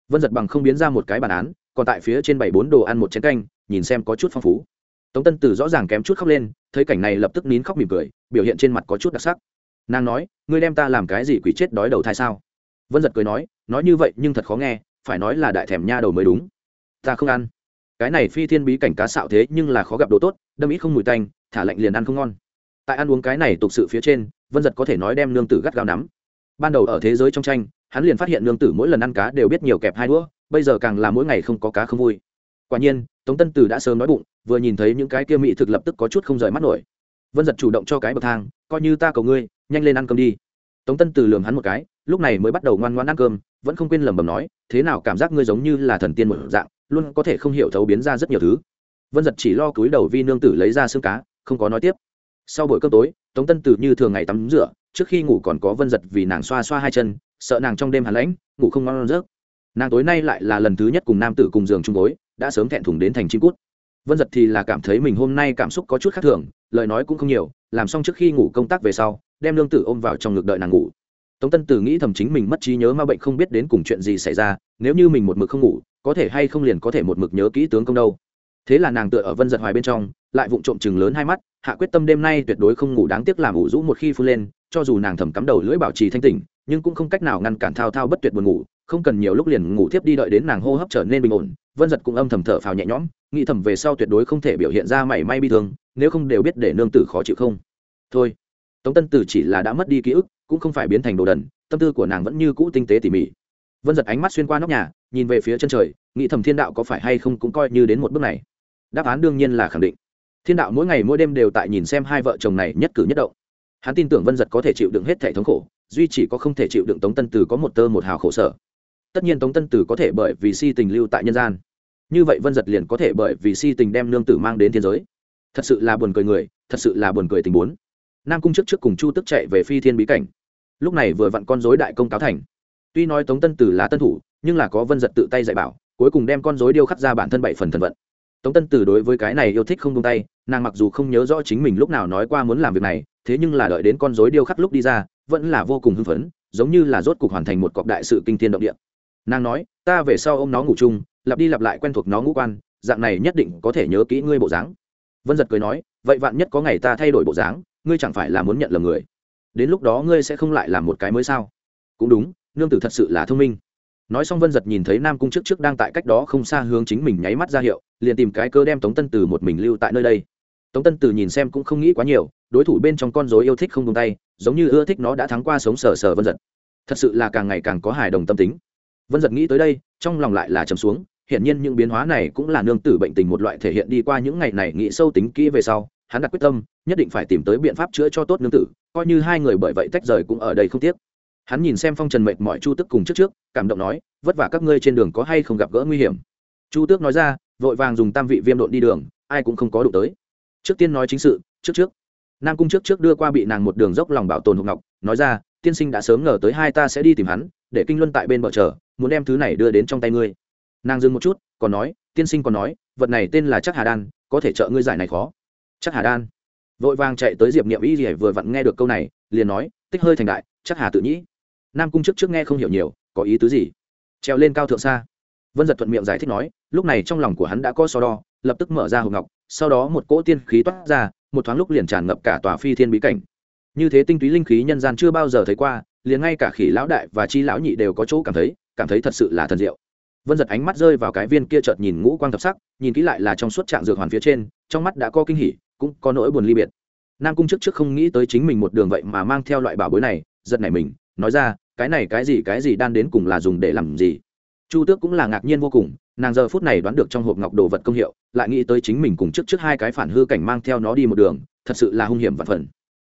S1: Vân giật bằng không biến ra một cái bản án, còn tại phía trên bảy bốn đồ ăn một chén canh, nhìn xem có chút phong phú. Tống tân tử rõ ràng kém chút khóc lên thấy cảnh này lập tức nín khóc mỉm cười, biểu hiện trên mặt có chút đặc sắc. Nàng nói, ngươi đem ta làm cái gì quỷ chết đói đầu thai sao? Vân giật cười nói nói như vậy nhưng thật khó nghe, phải nói là đại thèm nha đầu mới đúng. Ta không ăn. Cái này phi thiên bí cảnh cá xạo thế nhưng là khó gặp đồ tốt, đâm ít không mùi tanh, thả lạnh liền ăn không ngon. Tại ăn uống cái này tục sự phía trên, vân giật có thể nói đem nương tử gắt gao nắm. Ban đầu ở thế giới trong tranh, hắn liền phát hiện nương tử mỗi lần ăn cá đều biết nhiều kẹp hai đũa, bây giờ càng là mỗi ngày không có cá không vui. Quả nhiên, tống tân tử đã sớm nói bụng vừa nhìn thấy những cái kia mỹ thực lập tức có chút không rời mắt nổi. Vân giật chủ động cho cái bậc thang, coi như ta cầu ngươi, nhanh lên ăn cơm đi. Tống tân tử lường hắn một cái, lúc này mới bắt đầu ngoan ngoan ăn cơm, vẫn không quên lẩm bẩm nói, thế nào cảm giác ngươi giống như là thần tiên một dạng, luôn có thể không hiểu thấu biến ra rất nhiều thứ. Vân giật chỉ lo cúi đầu vi nương tử lấy ra xương cá, không có nói tiếp. Sau buổi cơm tối, tống tân tử như thường ngày tắm rửa, trước khi ngủ còn có vân giật vì nàng xoa xoa hai chân, sợ nàng trong đêm hàn lãnh, ngủ không ngon rớt nàng tối nay lại là lần thứ nhất cùng nam tử cùng giường chung gối, đã sớm thẹn thùng đến thành chim cút vân giật thì là cảm thấy mình hôm nay cảm xúc có chút khác thường, lời nói cũng không nhiều, làm xong trước khi ngủ công tác về sau, đem lương tử ôm vào trong ngực đợi nàng ngủ. Tống tân tử nghĩ thầm chính mình mất trí nhớ ma bệnh không biết đến cùng chuyện gì xảy ra, nếu như mình một mực không ngủ, có thể hay không liền có thể một mực nhớ kỹ tướng công đâu. Thế là nàng tựa ở vân giật hoài bên trong, lại vụng trộm chừng lớn hai mắt, hạ quyết tâm đêm nay tuyệt đối không ngủ đáng tiếc làm ủ rũ một khi phun lên, cho dù nàng thầm cắm đầu lưỡi bảo trì thanh tỉnh, nhưng cũng không cách nào ngăn cản thao thao bất tuyệt buồn ngủ, không cần nhiều lúc liền ngủ tiếp đi đợi đến nàng hô hấp trở nên bình ổn, vân giật cũng âm thầm thở phào nhẹ nhõm nghĩ thầm về sau tuyệt đối không thể biểu hiện ra mảy may bi thương, nếu không đều biết để nương tử khó chịu không. Thôi, tống tân tử chỉ là đã mất đi ký ức, cũng không phải biến thành đồ đần, tâm tư của nàng vẫn như cũ tinh tế tỉ mỉ. Vân giật ánh mắt xuyên qua nóc nhà, nhìn về phía chân trời, nghĩ thầm thiên đạo có phải hay không cũng coi như đến một bước này. Đáp án đương nhiên là khẳng định. Thiên đạo mỗi ngày mỗi đêm đều tại nhìn xem hai vợ chồng này nhất cử nhất động. Hắn tin tưởng vân giật có thể chịu đựng hết thể thống khổ, duy chỉ có không thể chịu đựng tống tân tử có một tơ một hào khổ sở. Tất nhiên tống tân tử có thể bởi vì si tình lưu tại nhân gian như vậy vân giật liền có thể bởi vì si tình đem nương tử mang đến thiên giới. Thật sự là buồn cười người, thật sự là buồn cười tình bốn. Nam cung trước trước cùng chu tức chạy về phi thiên bí cảnh. Lúc này vừa vặn con dối đại công cáo thành. Tuy nói tống tân tử là tân thủ, nhưng là có vân giật tự tay dạy bảo, cuối cùng đem con dối điêu khắc ra bản thân bảy phần thần vận. Tống tân tử đối với cái này yêu thích không tung tay, nàng mặc dù không nhớ rõ chính mình lúc nào nói qua muốn làm việc này, thế nhưng là đợi đến con dối điêu khắc lúc đi ra, vẫn là vô cùng hưng phấn, giống như là rốt cục hoàn thành một cọc đại sự kinh thiên động địa. Nàng nói, ta về sau ô m nó ngủ chung lặp đi lặp lại quen thuộc nó ngũ quan, dạng này nhất định có thể nhớ kỹ ngươi bộ dáng. Vân giật cười nói, vậy vạn nhất có ngày ta thay đổi bộ dáng, ngươi chẳng phải là muốn nhận lầm người. Đến lúc đó ngươi sẽ không lại làm một cái mới sao? Cũng đúng, nương tử thật sự là thông minh. Nói xong vân giật nhìn thấy nam cung trước trước đang tại cách đó không xa hướng chính mình nháy mắt ra hiệu, liền tìm cái cơ đem tống tân từ một mình lưu tại nơi đây. Tống tân từ nhìn xem cũng không nghĩ quá nhiều, đối thủ bên trong con dối yêu thích không tung tay, giống như ưa thích nó đã thắng qua sống sờ sờ vân giật. Thật sự là càng ngày càng có hài đồng tâm tính. Vân giật nghĩ tới đây trong lòng lại là trầm xuống hiện nhiên những biến hóa này cũng là nương tử bệnh tình một loại thể hiện đi qua những ngày này nghĩ sâu tính kỹ về sau, hắn đặt quyết tâm, nhất định phải tìm tới biện pháp chữa cho tốt nương tử, coi như hai người bởi vậy tách rời cũng ở đây không tiếc. Hắn nhìn xem phong trần mệt mọi chu tức cùng trước trước, cảm động nói, vất vả các ngươi trên đường có hay không gặp gỡ nguy hiểm? Chu tước nói ra, vội vàng dùng tam vị viêm độn đi đường, ai cũng không có đụng tới. Trước tiên nói chính sự, trước trước. Nam cung trước trước đưa qua bị nàng một đường dốc lòng bảo tồn hộp ngọc, nói ra tiên sinh đã sớm ngờ tới hai ta sẽ đi tìm hắn, để kinh luân tại bên bờ chờ, muốn đem thứ này đưa đến trong tay ngươi. Nàng dừng một chút, còn nói, tiên sinh còn nói, vật này tên là chắc hà đan, có thể trợ ngươi giải này khó. Chắc hà đan? Vội vàng chạy tới diệp niệm y gì vừa vặn nghe được câu này, liền nói, tích hơi thành đại chắc hà tự nhĩ. Nam cung trước trước nghe không hiểu nhiều, có ý tứ gì? Treo lên cao thượng xa. Vân giật thuận miệng giải thích nói, lúc này trong lòng của hắn đã có so đo, lập tức mở ra hộp ngọc, sau đó một cỗ tiên khí toát ra, một thoáng lúc liền tràn ngập cả tòa phi thiên bí cảnh như thế tinh túy linh khí nhân gian chưa bao giờ thấy qua, liền ngay cả khỉ lão đại và chi lão nhị đều có chỗ cảm thấy cảm thấy thật sự là thần diệu. Vân giật ánh mắt rơi vào cái viên kia chợt nhìn ngũ quang thập sắc, nhìn kỹ lại là trong suốt trạng dược hoàn phía trên, trong mắt đã có kinh hỉ, cũng có nỗi buồn ly biệt. Nam cung trước trước không nghĩ tới chính mình một đường vậy mà mang theo loại bảo bối này, giật này mình, nói ra, cái này cái gì cái gì đan đến cùng là dùng để làm gì? Chu tước cũng là ngạc nhiên vô cùng, nàng giờ phút này đoán được trong hộp ngọc đồ vật công hiệu, lại nghĩ tới chính mình cùng trước trước hai cái phản hư cảnh mang theo nó đi một đường, thật sự là hung hiểm và phần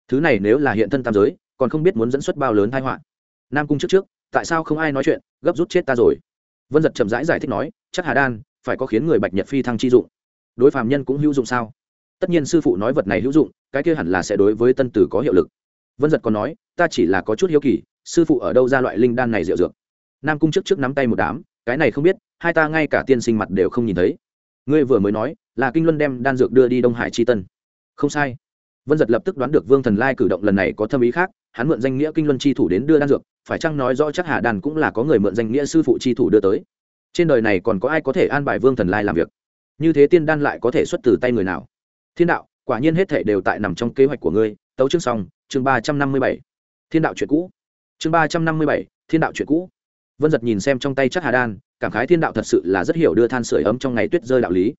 S1: thứ này nếu là hiện thân tam giới còn không biết muốn dẫn xuất bao lớn thái họa. Nam cung trước trước tại sao không ai nói chuyện gấp rút chết ta rồi. Vân giật chậm rãi giải, giải thích nói chắc hà đan phải có khiến người bạch nhật phi thăng chi dụng. Đối phàm nhân cũng hữu dụng sao? Tất nhiên sư phụ nói vật này hữu dụng cái kia hẳn là sẽ đối với tân tử có hiệu lực. Vân giật còn nói ta chỉ là có chút hiếu kỳ sư phụ ở đâu ra loại linh đan này diệu dược? Nam cung trước trước nắm tay một đám cái này không biết hai ta ngay cả tiên sinh mặt đều không nhìn thấy. Ngươi vừa mới nói là kinh luân đem đan dược đưa đi đông hải chi tân. Không sai vân giật lập tức đoán được vương thần lai cử động lần này có thâm ý khác, hắn mượn danh nghĩa kinh luân chi thủ đến đưa đan dược, phải chăng nói rõ chắc hà đàn cũng là có người mượn danh nghĩa sư phụ chi thủ đưa tới. Trên đời này còn có ai có thể an bài vương thần lai làm việc? Như thế tiên đan lại có thể xuất từ tay người nào? Thiên đạo, quả nhiên hết thể đều tại nằm trong kế hoạch của ngươi. Tấu chương xong, chương ba trăm năm mươi bảy. Thiên đạo chuyện cũ. Chương ba trăm năm mươi bảy, thiên đạo chuyện cũ. Vân giật nhìn xem trong tay chắc hà đan, cảm khái thiên đạo thật sự là rất hiểu đưa than sửa ấm trong ngày tuyết rơi đạo lý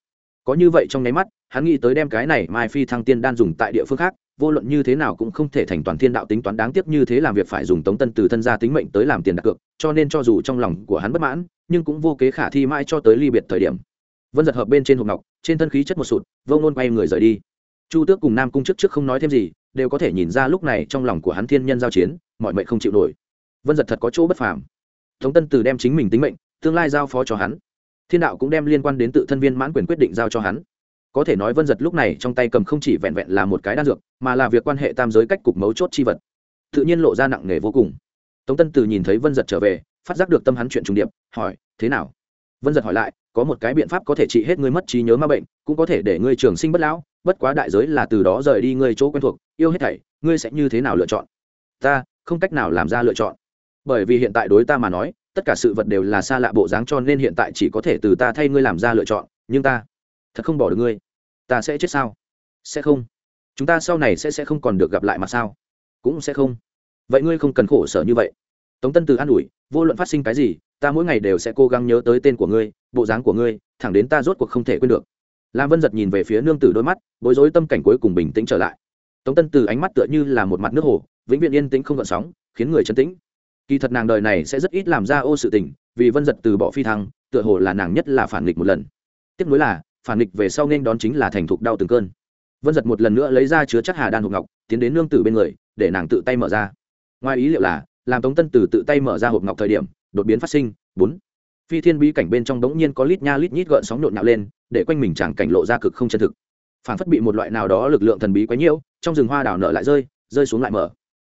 S1: có như vậy trong nháy mắt, hắn nghĩ tới đem cái này mai phi thăng tiên đan dùng tại địa phương khác, vô luận như thế nào cũng không thể thành toàn thiên đạo tính toán đáng tiếc như thế làm việc phải dùng tống tân từ thân gia tính mệnh tới làm tiền đặt cược, cho nên cho dù trong lòng của hắn bất mãn, nhưng cũng vô kế khả thi mãi cho tới ly biệt thời điểm. Vân giật hợp bên trên hộp ngọc, trên thân khí chất một sụt, vô ngôn quay người rời đi. Chu tước cùng nam cung chức trước không nói thêm gì, đều có thể nhìn ra lúc này trong lòng của hắn thiên nhân giao chiến, mọi mệnh không chịu nổi. Vân giật thật có chỗ bất phàm. Tống tân từ đem chính mình tính mệnh, tương lai giao phó cho hắn thiên đạo cũng đem liên quan đến tự thân viên mãn quyền quyết định giao cho hắn. Có thể nói vân giật lúc này trong tay cầm không chỉ vẹn vẹn là một cái đan dược, mà là việc quan hệ tam giới cách cục mấu chốt chi vật. Tự nhiên lộ ra nặng nề vô cùng. Tống tân từ nhìn thấy vân giật trở về, phát giác được tâm hắn chuyện trùng điệp, hỏi, thế nào? Vân giật hỏi lại, có một cái biện pháp có thể trị hết ngươi mất trí nhớ ma bệnh, cũng có thể để ngươi trường sinh bất lão, bất quá đại giới là từ đó rời đi ngươi chỗ quen thuộc, yêu hết thảy, ngươi sẽ như thế nào lựa chọn? Ta, không cách nào làm ra lựa chọn. Bởi vì hiện tại đối ta mà nói tất cả sự vật đều là xa lạ bộ dáng cho nên hiện tại chỉ có thể từ ta thay ngươi làm ra lựa chọn, nhưng ta thật không bỏ được ngươi. Ta sẽ chết sao? Sẽ không. Chúng ta sau này sẽ sẽ không còn được gặp lại mà sao? Cũng sẽ không. Vậy ngươi không cần khổ sở như vậy. Tống tân từ an ủi, vô luận phát sinh cái gì, ta mỗi ngày đều sẽ cố gắng nhớ tới tên của ngươi, bộ dáng của ngươi, thẳng đến ta rốt cuộc không thể quên được. Lam vân giật nhìn về phía nương tử đôi mắt, bối rối tâm cảnh cuối cùng bình tĩnh trở lại. Tống tân từ ánh mắt tựa như là một mặt nước hồ, vĩnh viễn yên tĩnh không gợn sóng, khiến người chấn tĩnh kỳ thật nàng đời này sẽ rất ít làm ra ô sự tình, vì vân giật từ bỏ phi thăng, tựa hồ là nàng nhất là phản nghịch một lần. Tiếc nuối là, phản nghịch về sau nên đón chính là thành thục đau từng cơn. Vân giật một lần nữa lấy ra chứa chắc hà đan hộp ngọc, tiến đến nương tử bên người, để nàng tự tay mở ra. Ngoài ý liệu là, làm tống tân tử tự tay mở ra hộp ngọc thời điểm, đột biến phát sinh, bốn. Phi thiên bí cảnh bên trong đống nhiên có lít nha lít nhít gợn sóng nhộn nhạo lên, để quanh mình chẳng cảnh lộ ra cực không chân thực. Phản phất bị một loại nào đó lực lượng thần bí quấy nhiễu, trong rừng hoa đảo nở lại rơi rơi xuống lại mở.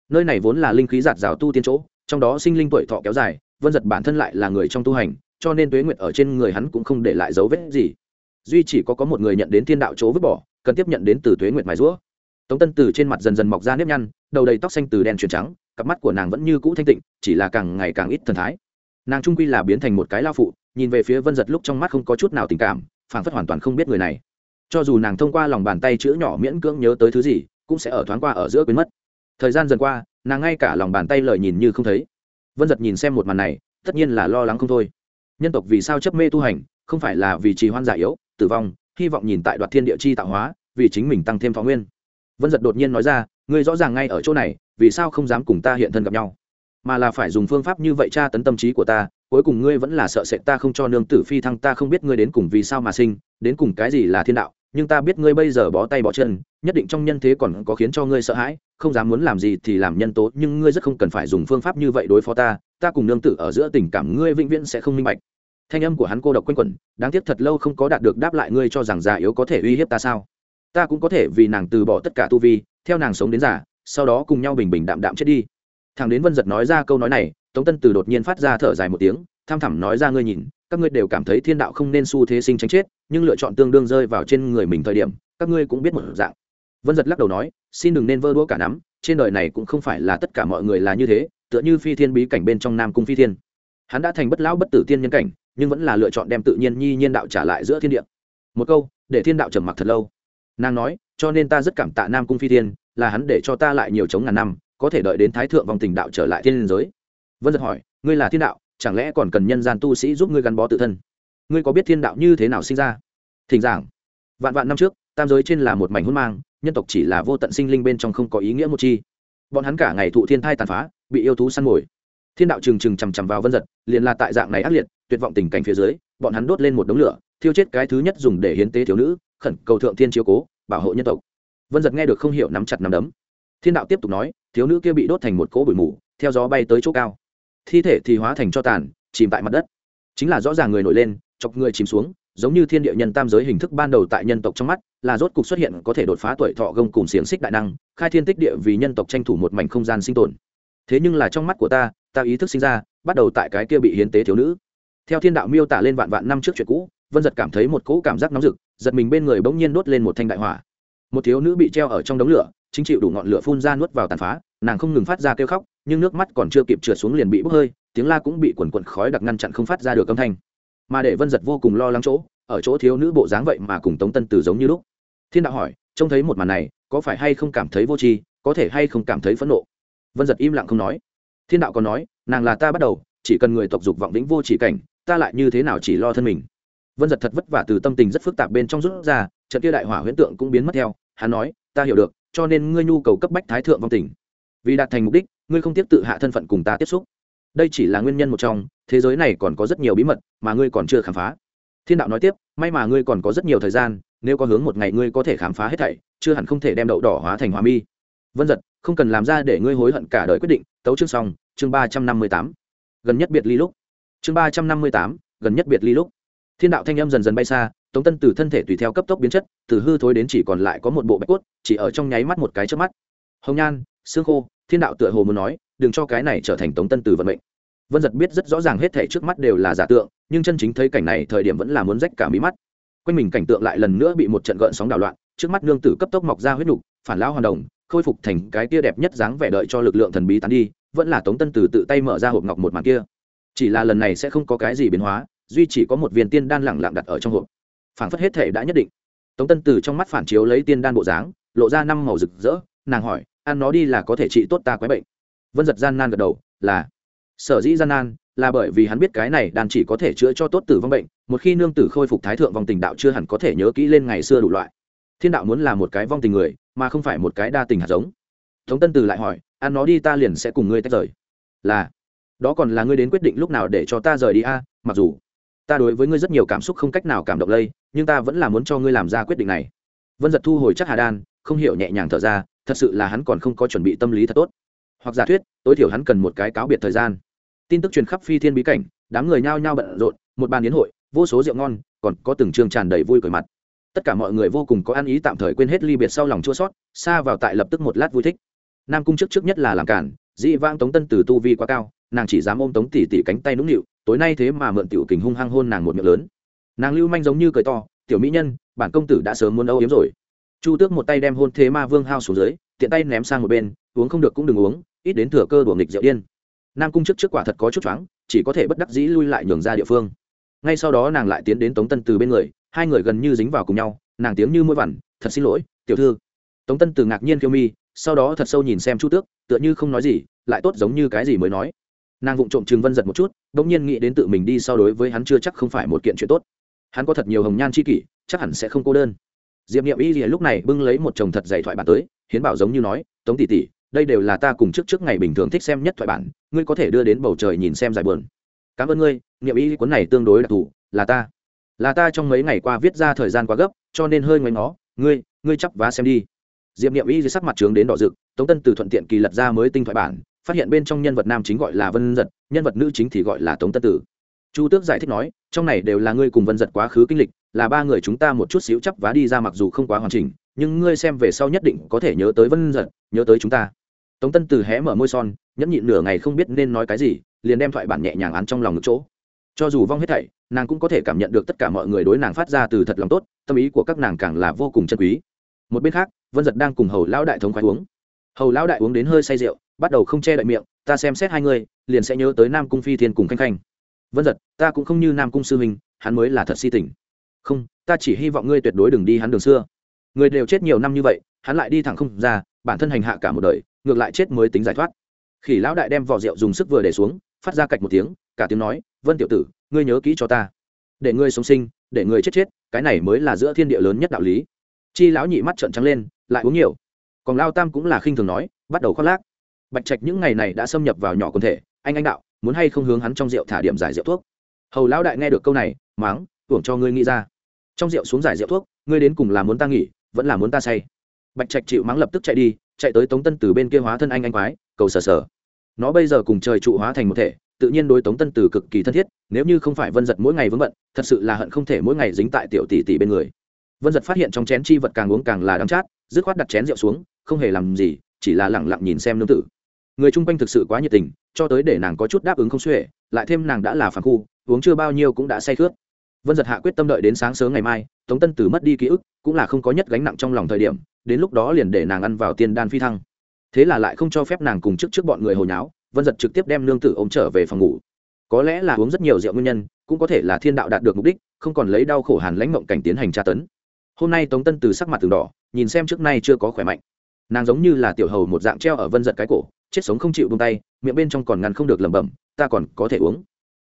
S1: Nơi này vốn là linh khí giạt rào tu tiên chỗ trong đó sinh linh tuổi thọ kéo dài, vân giật bản thân lại là người trong tu hành, cho nên tuế nguyệt ở trên người hắn cũng không để lại dấu vết gì. Duy chỉ có có một người nhận đến thiên đạo chỗ vứt bỏ, cần tiếp nhận đến từ tuế nguyệt mài rũa tống tân từ trên mặt dần dần mọc ra nếp nhăn, đầu đầy tóc xanh từ đen chuyển trắng, cặp mắt của nàng vẫn như cũ thanh tịnh, chỉ là càng ngày càng ít thần thái. Nàng trung quy là biến thành một cái lao phụ, nhìn về phía vân giật lúc trong mắt không có chút nào tình cảm phản phất hoàn toàn không biết người này. Cho dù nàng thông qua lòng bàn tay chữ nhỏ miễn cưỡng nhớ tới thứ gì, cũng sẽ ở thoáng qua ở giữa quên mất. Thời gian dần qua nàng ngay cả lòng bàn tay lời nhìn như không thấy. Vân giật nhìn xem một màn này, tất nhiên là lo lắng không thôi. Nhân tộc vì sao chấp mê tu hành, không phải là vì trì hoan giả yếu, tử vong, hy vọng nhìn tại đoạt thiên địa chi tạo hóa, vì chính mình tăng thêm phó nguyên. Vân giật đột nhiên nói ra, ngươi rõ ràng ngay ở chỗ này, vì sao không dám cùng ta hiện thân gặp nhau? Mà là phải dùng phương pháp như vậy tra tấn tâm trí của ta, cuối cùng ngươi vẫn là sợ sệt ta không cho nương tử phi thăng, ta không biết ngươi đến cùng vì sao mà sinh, đến cùng cái gì là thiên đạo nhưng ta biết ngươi bây giờ bó tay bó chân, nhất định trong nhân thế còn có khiến cho ngươi sợ hãi, không dám muốn làm gì thì làm nhân tố, nhưng ngươi rất không cần phải dùng phương pháp như vậy đối phó ta ta cùng nương tử ở giữa tình cảm ngươi vĩnh viễn sẽ không minh bạch. Thanh âm của hắn cô độc quanh quẩn, đáng tiếc thật lâu không có đạt được đáp lại ngươi cho rằng già yếu có thể uy hiếp ta sao? Ta cũng có thể vì nàng từ bỏ tất cả tu vi, theo nàng sống đến già, sau đó cùng nhau bình bình đạm đạm chết đi. Thằng đến vân giật nói ra câu nói này, tống tân từ đột nhiên phát ra thở dài một tiếng, tham thẳm nói ra ngươi nhìn các ngươi đều cảm thấy thiên đạo không nên xu thế sinh tránh chết, nhưng lựa chọn tương đương rơi vào trên người mình thời điểm, các ngươi cũng biết một dạng. Vân giật lắc đầu nói, xin đừng nên vơ đũa cả nắm, trên đời này cũng không phải là tất cả mọi người là như thế, tựa như phi thiên bí cảnh bên trong nam cung phi thiên. Hắn đã thành bất lão bất tử tiên nhân cảnh, nhưng vẫn là lựa chọn đem tự nhiên nhi nhiên đạo trả lại giữa thiên địa. Một câu, để thiên đạo trầm mặc thật lâu. Nàng nói, cho nên ta rất cảm tạ nam cung phi thiên, là hắn để cho ta lại nhiều chống ngàn năm, có thể đợi đến thái thượng vòng tình đạo trở lại thiên giới. Vân giật hỏi, ngươi là thiên đạo chẳng lẽ còn cần nhân gian tu sĩ giúp ngươi gắn bó tự thân? Ngươi có biết thiên đạo như thế nào sinh ra? Thỉnh giảng. Vạn vạn năm trước, tam giới trên là một mảnh hôn mang, nhân tộc chỉ là vô tận sinh linh bên trong không có ý nghĩa một chi. Bọn hắn cả ngày thụ thiên thai tàn phá, bị yêu thú săn mồi. Thiên đạo trừng trừng chằm chằm vào vân giật, liền là tại dạng này ác liệt, tuyệt vọng tình cảnh phía dưới, bọn hắn đốt lên một đống lửa, thiêu chết cái thứ nhất dùng để hiến tế thiếu nữ, khẩn cầu thượng thiên chiếu cố, bảo hộ nhân tộc. Vân giật nghe được không hiểu nắm chặt nắm đấm. Thiên đạo tiếp tục nói, thiếu nữ kia bị đốt thành một cỗ bụi mù, theo gió bay tới chỗ cao thi thể thì hóa thành cho tàn, chìm tại mặt đất. Chính là rõ ràng người nổi lên, chọc người chìm xuống, giống như thiên địa nhân tam giới hình thức ban đầu tại nhân tộc trong mắt, là rốt cục xuất hiện có thể đột phá tuổi thọ gông cùng xiềng xích đại năng, khai thiên tích địa vì nhân tộc tranh thủ một mảnh không gian sinh tồn. Thế nhưng là trong mắt của ta ta ý thức sinh ra, bắt đầu tại cái kia bị hiến tế thiếu nữ. Theo thiên đạo miêu tả lên vạn vạn năm trước chuyện cũ, vân giật cảm thấy một cỗ cảm giác nóng rực, giật mình bên người bỗng nhiên đốt lên một thanh đại hỏa. Một thiếu nữ bị treo ở trong đống lửa, chính chịu đủ ngọn lửa phun ra nuốt vào tàn phá nàng không ngừng phát ra kêu khóc, nhưng nước mắt còn chưa kịp trượt xuống liền bị bốc hơi, tiếng la cũng bị quần quần khói đặc ngăn chặn không phát ra được âm thanh. Mà để vân giật vô cùng lo lắng chỗ, ở chỗ thiếu nữ bộ dáng vậy mà cùng tống tân từ giống như lúc. Thiên đạo hỏi, trông thấy một màn này, có phải hay không cảm thấy vô tri, có thể hay không cảm thấy phẫn nộ? Vân giật im lặng không nói. Thiên đạo còn nói, nàng là ta bắt đầu, chỉ cần người tộc dục vọng vĩnh vô chỉ cảnh, ta lại như thế nào chỉ lo thân mình? Vân giật thật vất vả từ tâm tình rất phức tạp bên trong rút ra, trận kia đại hỏa huyễn tượng cũng biến mất theo. Hắn nói, ta hiểu được, cho nên ngươi nhu cầu cấp bách thái thượng vong tình vì đạt thành mục đích, ngươi không tiếp tự hạ thân phận cùng ta tiếp xúc. Đây chỉ là nguyên nhân một trong, thế giới này còn có rất nhiều bí mật mà ngươi còn chưa khám phá. Thiên đạo nói tiếp, may mà ngươi còn có rất nhiều thời gian, nếu có hướng một ngày ngươi có thể khám phá hết thảy, chưa hẳn không thể đem đậu đỏ hóa thành hoa mi. Vân giật không cần làm ra để ngươi hối hận cả đời quyết định, tấu chương xong, chương ba trăm năm mươi tám. Gần nhất biệt ly lúc. Chương ba trăm năm mươi tám, gần nhất biệt ly lúc. Thiên đạo thanh âm dần dần bay xa, tống tân từ thân thể tùy theo cấp tốc biến chất, từ hư thối đến chỉ còn lại có một bộ bạch cốt, chỉ ở trong nháy mắt một cái trước mắt. Hồng nhan xương khô thiên đạo tựa hồ muốn nói, đừng cho cái này trở thành tống tân từ vận mệnh. Vân giật biết rất rõ ràng hết thể trước mắt đều là giả tượng, nhưng chân chính thấy cảnh này thời điểm vẫn là muốn rách cả mí mắt. Quanh mình cảnh tượng lại lần nữa bị một trận gợn sóng đảo loạn, trước mắt nương tử cấp tốc mọc ra huyết nục, phản lão hoàn đồng, khôi phục thành cái tia đẹp nhất dáng vẻ đợi cho lực lượng thần bí tán đi, vẫn là tống tân từ tự tay mở ra hộp ngọc một màn kia. Chỉ là lần này sẽ không có cái gì biến hóa, duy chỉ có một viên tiên đan lẳng lặng đặt ở trong hộp. Phảng phất hết thể đã nhất định. Tống tân từ trong mắt phản chiếu lấy tiên đan bộ dáng, lộ ra năm màu rực rỡ, nàng hỏi ăn nó đi là có thể trị tốt ta quái bệnh. Vân giật gian nan gật đầu, là. Sở dĩ gian nan, là bởi vì hắn biết cái này đàn chỉ có thể chữa cho tốt tử vong bệnh, một khi nương tử khôi phục thái thượng vong tình đạo chưa hẳn có thể nhớ kỹ lên ngày xưa đủ loại. Thiên đạo muốn là một cái vong tình người, mà không phải một cái đa tình hạt giống. Thống tân từ lại hỏi, ăn nó đi ta liền sẽ cùng ngươi tách rời. Là. Đó còn là ngươi đến quyết định lúc nào để cho ta rời đi a, mặc dù ta đối với ngươi rất nhiều cảm xúc không cách nào cảm động lây, nhưng ta vẫn là muốn cho ngươi làm ra quyết định này. Vân giật thu hồi chắc hà đan, không hiểu nhẹ nhàng thở ra thật sự là hắn còn không có chuẩn bị tâm lý thật tốt. Hoặc giả thuyết, tối thiểu hắn cần một cái cáo biệt thời gian. Tin tức truyền khắp phi thiên bí cảnh, đám người nhao nhao bận rộn, một bàn yến hội, vô số rượu ngon, còn có từng trường tràn đầy vui cười mặt. Tất cả mọi người vô cùng có ăn ý tạm thời quên hết ly biệt sau lòng chua sót, xa vào tại lập tức một lát vui thích. Nam cung trước trước nhất là làm cản dị vang tống tân từ tu vi quá cao, nàng chỉ dám ôm tống tỉ tỉ cánh tay nũng nịu, tối nay thế mà mượn tiểu kình hung hăng hôn nàng một miệng lớn. Nàng lưu manh giống như cười to, tiểu mỹ nhân, bản công tử đã sớm muốn âu yếm rồi chu tước một tay đem hôn thế ma vương hao xuống dưới, tiện tay ném sang một bên, uống không được cũng đừng uống, ít đến thừa cơ đùa nghịch rượu điên. Nam cung chức trước quả thật có chút choáng, chỉ có thể bất đắc dĩ lui lại nhường ra địa phương. Ngay sau đó nàng lại tiến đến tống tân từ bên người, hai người gần như dính vào cùng nhau, nàng tiếng như mũi vằn, thật xin lỗi, tiểu thư. Tống tân từ ngạc nhiên kiêu mi, sau đó thật sâu nhìn xem chu tước, tựa như không nói gì, lại tốt giống như cái gì mới nói. Nàng vụng trộm trừng vân giật một chút đ ỗ n g nhiên nghĩ đến tự mình đi so đối với hắn chưa chắc không phải một kiện chuyện tốt. Hắn có thật nhiều hồng nhan c h i kỷ, chắc hẳn sẽ không cô đơn diệp nghiệm y lìa lúc này bưng lấy một chồng thật dày thoại bản tới, hiến bảo giống như nói, tống tỷ tỷ, đây đều là ta cùng trước trước ngày bình thường thích xem nhất thoại bản, ngươi có thể đưa đến bầu trời nhìn xem giải bờn cảm ơn ngươi nghiệm y cuốn này tương đối đặc thù, là ta là ta trong mấy ngày qua viết ra thời gian quá gấp, cho nên hơi ngoáy ngó, ngươi ngươi chắp vá xem đi. Diệp nghiệm y sắc mặt trướng đến đỏ rực, tống tân từ thuận tiện kỳ lật ra mới tinh thoại bản, phát hiện bên trong nhân vật nam chính gọi là vân giật, nhân vật nữ chính thì gọi là tống tân tử. Chu tước giải thích nói, trong này đều là ngươi cùng vân giật quá khứ kinh lịch là ba người chúng ta một chút xíu chắp vá đi ra mặc dù không quá hoàn chỉnh, nhưng ngươi xem về sau nhất định có thể nhớ tới vân giật, nhớ tới chúng ta. Tống tân Từ hé mở môi son, nhẫn nhịn nửa ngày không biết nên nói cái gì, liền đem thoại bản nhẹ nhàng án trong lòng ngực chỗ. Cho dù vong hết thảy, nàng cũng có thể cảm nhận được tất cả mọi người đối nàng phát ra từ thật lòng tốt, tâm ý của các nàng càng là vô cùng chân quý. Một bên khác, vân giật đang cùng hầu lão đại thống khoái uống. Hầu lão đại uống đến hơi say rượu, bắt đầu không che đậy miệng, ta xem xét hai người, liền sẽ nhớ tới nam cung phi thiên cùng khanh khanh. Vân giật, ta cũng không như nam cung sư huynh hắn mới là thật si tình không, ta chỉ hy vọng ngươi tuyệt đối đừng đi hắn đường xưa. Người đều chết nhiều năm như vậy, hắn lại đi thẳng không ra, bản thân hành hạ cả một đời, ngược lại chết mới tính giải thoát. Khỉ lão đại đem vỏ rượu dùng sức vừa để xuống, phát ra cạch một tiếng, cả tiếng nói, vân tiểu tử, ngươi nhớ kỹ cho ta. Để ngươi sống sinh, để ngươi chết chết, cái này mới là giữa thiên địa lớn nhất đạo lý. Chi lão nhị mắt trợn trắng lên, lại uống nhiều. Còn lao tam cũng là khinh thường nói, bắt đầu khoác lác. Bạch trạch những ngày này đã xâm nhập vào nhỏ quần thể, anh anh đạo, muốn hay không hướng hắn trong rượu thả điểm giải rượu thuốc. Hầu lão đại nghe được câu này máng tưởng cho ngươi nghĩ ra trong rượu xuống giải rượu thuốc, ngươi đến cùng là muốn ta nghỉ, vẫn là muốn ta say. Bạch trạch chịu mắng lập tức chạy đi, chạy tới tống tân từ bên kia hóa thân anh anh quái, cầu sờ sờ. Nó bây giờ cùng trời trụ hóa thành một thể, tự nhiên đối tống tân từ cực kỳ thân thiết, nếu như không phải vân giật mỗi ngày vướng bận, thật sự là hận không thể mỗi ngày dính tại tiểu tỷ tỷ bên người. Vân giật phát hiện trong chén chi vật càng uống càng là đắm chát, dứt khoát đặt chén rượu xuống, không hề làm gì, chỉ là lẳng lặng nhìn xem nương tử. Người chung quanh thực sự quá nhiệt tình, cho tới để nàng có chút đáp ứng không xuể, lại thêm nàng đã là phản khu, uống chưa bao nhiêu cũng đã say khướt vân giật hạ quyết tâm đợi đến sáng sớm ngày mai, tống tân tử mất đi ký ức, cũng là không có nhất gánh nặng trong lòng thời điểm, đến lúc đó liền để nàng ăn vào tiên đan phi thăng. Thế là lại không cho phép nàng cùng trước trước bọn người hồi nháo, vân giật trực tiếp đem nương tử ôm trở về phòng ngủ. Có lẽ là uống rất nhiều rượu nguyên nhân, cũng có thể là thiên đạo đạt được mục đích, không còn lấy đau khổ hàn lãnh mộng cảnh tiến hành tra tấn. Hôm nay tống tân từ sắc mặt từng đỏ, nhìn xem trước nay chưa có khỏe mạnh. Nàng giống như là tiểu hầu một dạng treo ở vân giật cái cổ, chết sống không chịu bông tay, miệng bên trong còn ngăn không được lẩm bẩm, ta còn có thể uống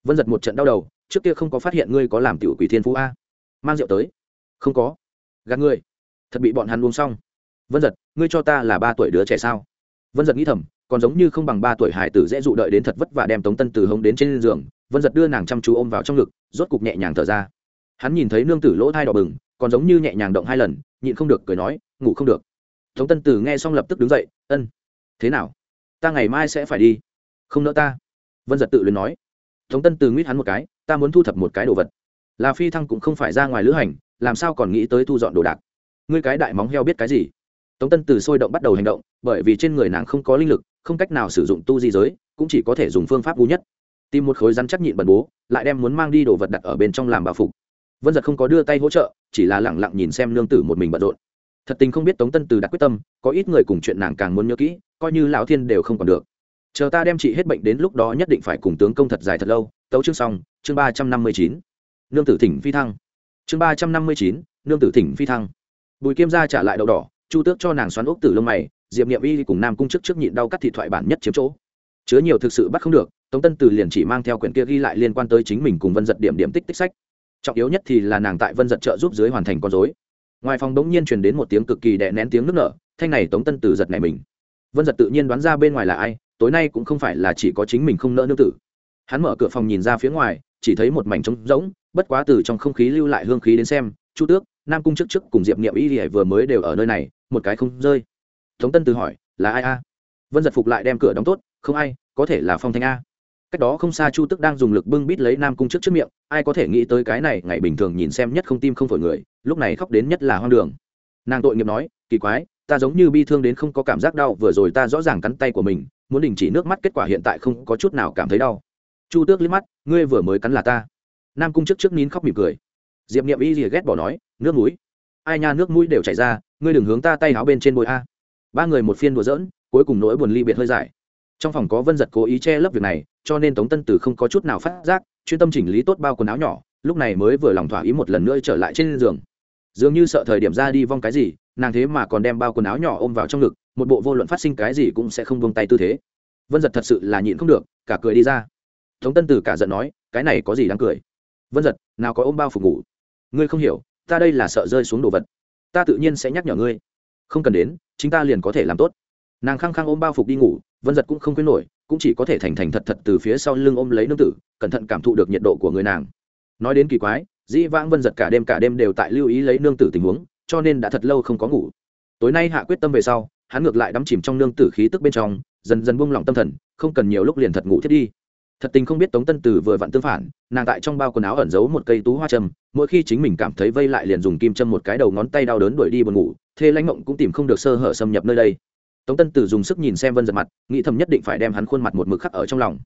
S1: vân giật một trận đau đầu, trước kia không có phát hiện ngươi có làm tiểu quỷ thiên phú a. Mang rượu tới. Không có. Gạt ngươi. Thật bị bọn hắn uống xong. Vân giật, ngươi cho ta là ba tuổi đứa trẻ sao? Vân giật nghĩ thầm, còn giống như không bằng ba tuổi hải tử dễ dụ đợi đến thật vất vả đem tống tân từ hống đến trên giường, vân giật đưa nàng chăm chú ôm vào trong ngực, rốt cục nhẹ nhàng thở ra. Hắn nhìn thấy nương tử lỗ thai đỏ bừng, còn giống như nhẹ nhàng động hai lần, nhịn không được cười nói, ngủ không được. Tống tân tử nghe xong lập tức đứng dậy, ân, thế nào? Ta ngày mai sẽ phải đi. Không nỡ ta. Vân giật tự luyến nói tống tân từ nguyết hắn một cái, ta muốn thu thập một cái đồ vật. Là phi thăng cũng không phải ra ngoài lữ hành, làm sao còn nghĩ tới thu dọn đồ đạc? Ngươi cái đại móng heo biết cái gì? Tống tân từ sôi động bắt đầu hành động, bởi vì trên người nàng không có linh lực, không cách nào sử dụng tu di giới, cũng chỉ có thể dùng phương pháp ngu nhất. Tìm một khối rắn chắc nhịn bẩn bố, lại đem muốn mang đi đồ vật đặt ở bên trong làm bảo phục. Vân giật không có đưa tay hỗ trợ, chỉ là lẳng lặng nhìn xem nương tử một mình bận rộn. Thật tình không biết tống tân từ đặt quyết tâm, có ít người cùng chuyện nàng càng muốn nhớ kỹ, coi như lão thiên đều không còn được chờ ta đem trị hết bệnh đến lúc đó nhất định phải cùng tướng công thật dài thật lâu. Tấu chương xong, chương ba trăm năm mươi chín. Nương tử thỉnh phi thăng. Chương ba trăm năm mươi chín, nương tử thỉnh phi thăng. Bùi kim gia trả lại đậu đỏ, chu tước cho nàng xoắn ốc tử lông mày, diệp nghiệm y cùng nam cung chức trước nhịn đau cắt thị thoại bản nhất chiếm chỗ. Chứa nhiều thực sự bắt không được, tống tân từ liền chỉ mang theo quyển kia ghi lại liên quan tới chính mình cùng vân giật điểm điểm tích tích sách. Trọng yếu nhất thì là nàng tại vân giật trợ giúp dưới hoàn thành con dối ngoài phòng đống nhiên truyền đến một tiếng cực kỳ đè nén tiếng nước nở, thanh này tống tân từ giật này mình. Vân giật tự nhiên đoán ra bên ngoài là ai tối nay cũng không phải là chỉ có chính mình không nỡ nương tử. Hắn mở cửa phòng nhìn ra phía ngoài, chỉ thấy một mảnh trống rỗng, bất quá từ trong không khí lưu lại hương khí đến xem, chu tước, nam cung trước trước cùng diệp niệm y thì vừa mới đều ở nơi này, một cái không rơi. Tống tân từ hỏi, là ai a? Vân giật phục lại đem cửa đóng tốt, không ai, có thể là phong thanh a. Cách đó không xa chu tức đang dùng lực bưng bít lấy nam cung trước trước miệng, ai có thể nghĩ tới cái này, ngày bình thường nhìn xem nhất không tim không phổi người, lúc này khóc đến nhất là hoang đường. Nàng tội nghiệp nói, kỳ quái, ta giống như bi thương đến không có cảm giác đau, vừa rồi ta rõ ràng cắn tay của mình muốn đình chỉ nước mắt kết quả hiện tại không có chút nào cảm thấy đau. Chu tước liếc mắt, ngươi vừa mới cắn là ta. Nam cung trước trước nín khóc mỉm cười. Diệp niệm y rìa ghét bỏ nói, nước mũi. Ai nha, nước mũi đều chảy ra, ngươi đừng hướng ta tay áo bên trên bôi a. Ba người một phiên đùa dỡn cuối cùng nỗi buồn ly biệt hơi dài. Trong phòng có vân giật cố ý che lấp việc này, cho nên tống tân tử không có chút nào phát giác, chuyên tâm chỉnh lý tốt bao quần áo nhỏ, lúc này mới vừa lòng thỏa ý một lần nữa trở lại trên giường. Dường như sợ thời điểm ra đi vong cái gì, nàng thế mà còn đem bao quần áo nhỏ ôm vào trong ngực một bộ vô luận phát sinh cái gì cũng sẽ không buông tay tư thế. Vân giật thật sự là nhịn không được, cả cười đi ra. Tống tân tử cả giận nói, cái này có gì đáng cười? Vân giật, nào có ôm bao phục ngủ? Ngươi không hiểu, ta đây là sợ rơi xuống đồ vật. Ta tự nhiên sẽ nhắc nhở ngươi. Không cần đến, chính ta liền có thể làm tốt. Nàng khăng khăng ôm bao phục đi ngủ, vân giật cũng không khuyến nổi, cũng chỉ có thể thành thành thật thật từ phía sau lưng ôm lấy nương tử, cẩn thận cảm thụ được nhiệt độ của người nàng. Nói đến kỳ quái, dĩ vãng vân giật cả đêm cả đêm đều tại lưu ý lấy nương tử tình huống, cho nên đã thật lâu không có ngủ. Tối nay hạ quyết tâm về sau hắn ngược lại đắm chìm trong nương tử khí tức bên trong, dần dần buông lỏng tâm thần, không cần nhiều lúc liền thật ngủ thiết đi. Thật tình không biết tống tân tử vừa vặn tương phản, nàng tại trong bao quần áo ẩn giấu một cây tú hoa châm mỗi khi chính mình cảm thấy vây lại liền dùng kim châm một cái đầu ngón tay đau đớn đuổi đi buồn ngủ thế lãnh mộng cũng tìm không được sơ hở xâm nhập nơi đây. Tống tân tử dùng sức nhìn xem vân giật mặt, nghĩ thầm nhất định phải đem hắn khuôn mặt một mực khắc ở trong lòng.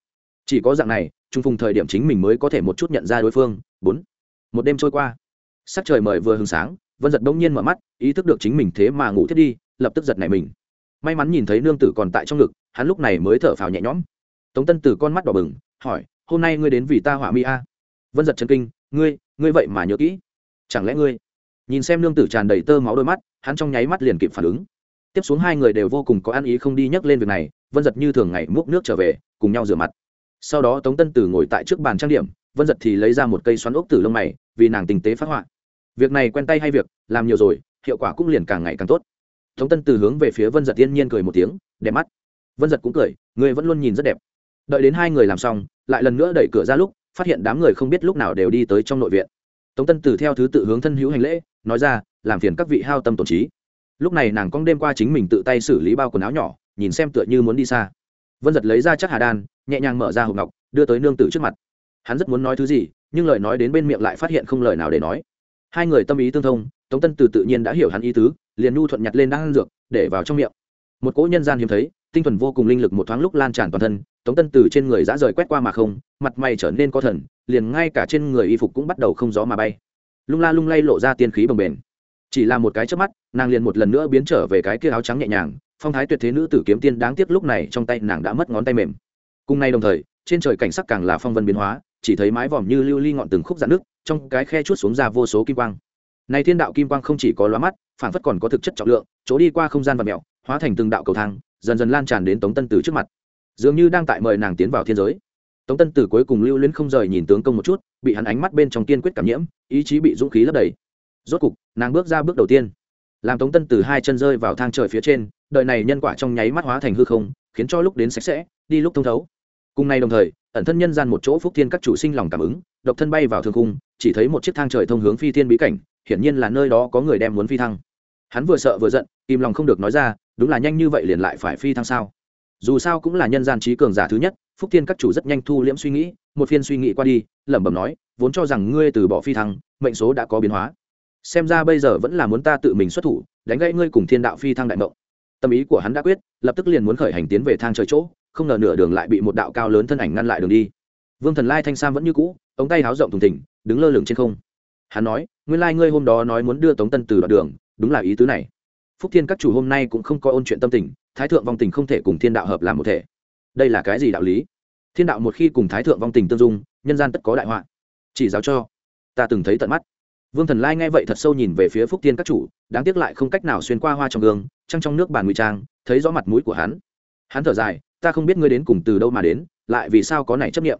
S1: Chỉ có dạng này, trung phùng thời điểm chính mình mới có thể một chút nhận ra đối phương. Bốn. Một đêm trôi qua. Sắc trời mời vừa hừng sáng, vân giật đông nhiên mở mắt, ý thức được chính mình thế mà ngủ thiết đi lập tức giật nảy mình. May mắn nhìn thấy nương tử còn tại trong ngực, hắn lúc này mới thở phào nhẹ nhõm. Tống tân tử con mắt đỏ bừng, hỏi, hôm nay ngươi đến vì ta hỏa mi a? Vân giật chân kinh, ngươi ngươi vậy mà nhớ kỹ. Chẳng lẽ ngươi? Nhìn xem nương tử tràn đầy tơ máu đôi mắt, hắn trong nháy mắt liền kịp phản ứng. Tiếp xuống hai người đều vô cùng có ăn ý không đi nhắc lên việc này, vân giật như thường ngày múc nước trở về, cùng nhau rửa mặt. Sau đó tống tân tử ngồi tại trước bàn trang điểm, vân giật thì lấy ra một cây xoắn ốc tử lông mày, vì nàng tình tế phát họa. Việc này quen tay hay việc, làm nhiều rồi, hiệu quả cũng liền càng ngày càng tốt tống tân Từ hướng về phía vân giật tiên nhiên cười một tiếng, đẹp mắt. Vân giật cũng cười, người vẫn luôn nhìn rất đẹp. Đợi đến hai người làm xong, lại lần nữa đẩy cửa ra lúc, phát hiện đám người không biết lúc nào đều đi tới trong nội viện. Tống tân Từ theo thứ tự hướng thân hữu hành lễ, nói ra, làm phiền các vị hao tâm tổn trí. Lúc này nàng cong đêm qua chính mình tự tay xử lý bao quần áo nhỏ, nhìn xem tựa như muốn đi xa. Vân giật lấy ra chắc hà đan, nhẹ nhàng mở ra hộp ngọc, đưa tới nương tử trước mặt. Hắn rất muốn nói thứ gì, nhưng lời nói đến bên miệng lại phát hiện không lời nào để nói. Hai người tâm ý tương thông, tống tân từ tự nhiên đã hiểu hắn ý tứ liền nhu thuận nhặt lên đang ăn dược, để vào trong miệng. Một cỗ nhân gian hiếm thấy, tinh thuần vô cùng linh lực một thoáng lúc lan tràn toàn thân, tống tân từ trên người dã rời quét qua mà không, mặt mày trở nên có thần, liền ngay cả trên người y phục cũng bắt đầu không gió mà bay. Lung la lung lay lộ ra tiên khí bồng bềnh. Chỉ là một cái trước mắt, nàng liền một lần nữa biến trở về cái kia áo trắng nhẹ nhàng, phong thái tuyệt thế nữ tử kiếm tiên đáng tiếc lúc này trong tay nàng đã mất ngón tay mềm. Cùng nay đồng thời, trên trời cảnh sắc càng là phong vân biến hóa, chỉ thấy mái vòm như lưu ly ngọn từng khúc dạn nước, trong cái khe chút xuống ra vô số kim quang. Này thiên đạo kim quang không chỉ có lóa mắt phản phất còn có thực chất trọng lượng, chỗ đi qua không gian và mẹo, hóa thành từng đạo cầu thang, dần dần lan tràn đến tống tân tử trước mặt. Dường như đang tại mời nàng tiến vào thiên giới. Tống tân tử cuối cùng lưu luyến không rời nhìn tướng công một chút, bị hắn ánh mắt bên trong kiên quyết cảm nhiễm, ý chí bị dũng khí lấp đầy. Rốt cục, nàng bước ra bước đầu tiên. Làm tống tân Tử hai chân rơi vào thang trời phía trên, đợi này nhân quả trong nháy mắt hóa thành hư không, khiến cho lúc đến sạch sẽ, đi lúc thông thấu. Cùng ngày đồng thời, ẩn thân nhân gian một chỗ phúc thiên các chủ sinh lòng cảm ứng, độc thân bay vào thương cung chỉ thấy một chiếc thang trời thông hướng phi thiên bí cảnh, hiển nhiên là nơi đó có người đem muốn phi thăng hắn vừa sợ vừa giận im lòng không được nói ra, đúng là nhanh như vậy liền lại phải phi thăng sao? Dù sao cũng là nhân gian trí cường giả thứ nhất, phúc thiên các chủ rất nhanh thu liễm suy nghĩ, một phiên suy nghĩ qua đi, lẩm bẩm nói, vốn cho rằng ngươi từ bỏ phi thăng, mệnh số đã có biến hóa. Xem ra bây giờ vẫn là muốn ta tự mình xuất thủ, đánh gãy ngươi cùng thiên đạo phi thăng đại mộng. Tâm ý của hắn đã quyết, lập tức liền muốn khởi hành tiến về thang trời chỗ, không ngờ nửa đường lại bị một đạo cao lớn thân ảnh ngăn lại đường đi. Vương thần lai thanh sam vẫn như cũ, ống tay háo rộng thùng thỉnh, đứng lơ lửng trên không. Hắn nói, nguyên lai ngươi hôm đó nói muốn đưa tống tân từ đoạn đường đúng là ý tứ này. Phúc thiên các chủ hôm nay cũng không có ôn chuyện tâm tình, thái thượng vong tình không thể cùng thiên đạo hợp làm một thể. Đây là cái gì đạo lý? Thiên đạo một khi cùng thái thượng vong tình tương dung, nhân gian tất có đại họa. Chỉ giáo cho. Ta từng thấy tận mắt. Vương thần lai nghe vậy thật sâu nhìn về phía phúc tiên các chủ, đáng tiếc lại không cách nào xuyên qua hoa trong gương, trăng trong nước bàn ngụy trang, thấy rõ mặt mũi của hắn. Hắn thở dài, ta không biết ngươi đến cùng từ đâu mà đến, lại vì sao có này chấp nghiệm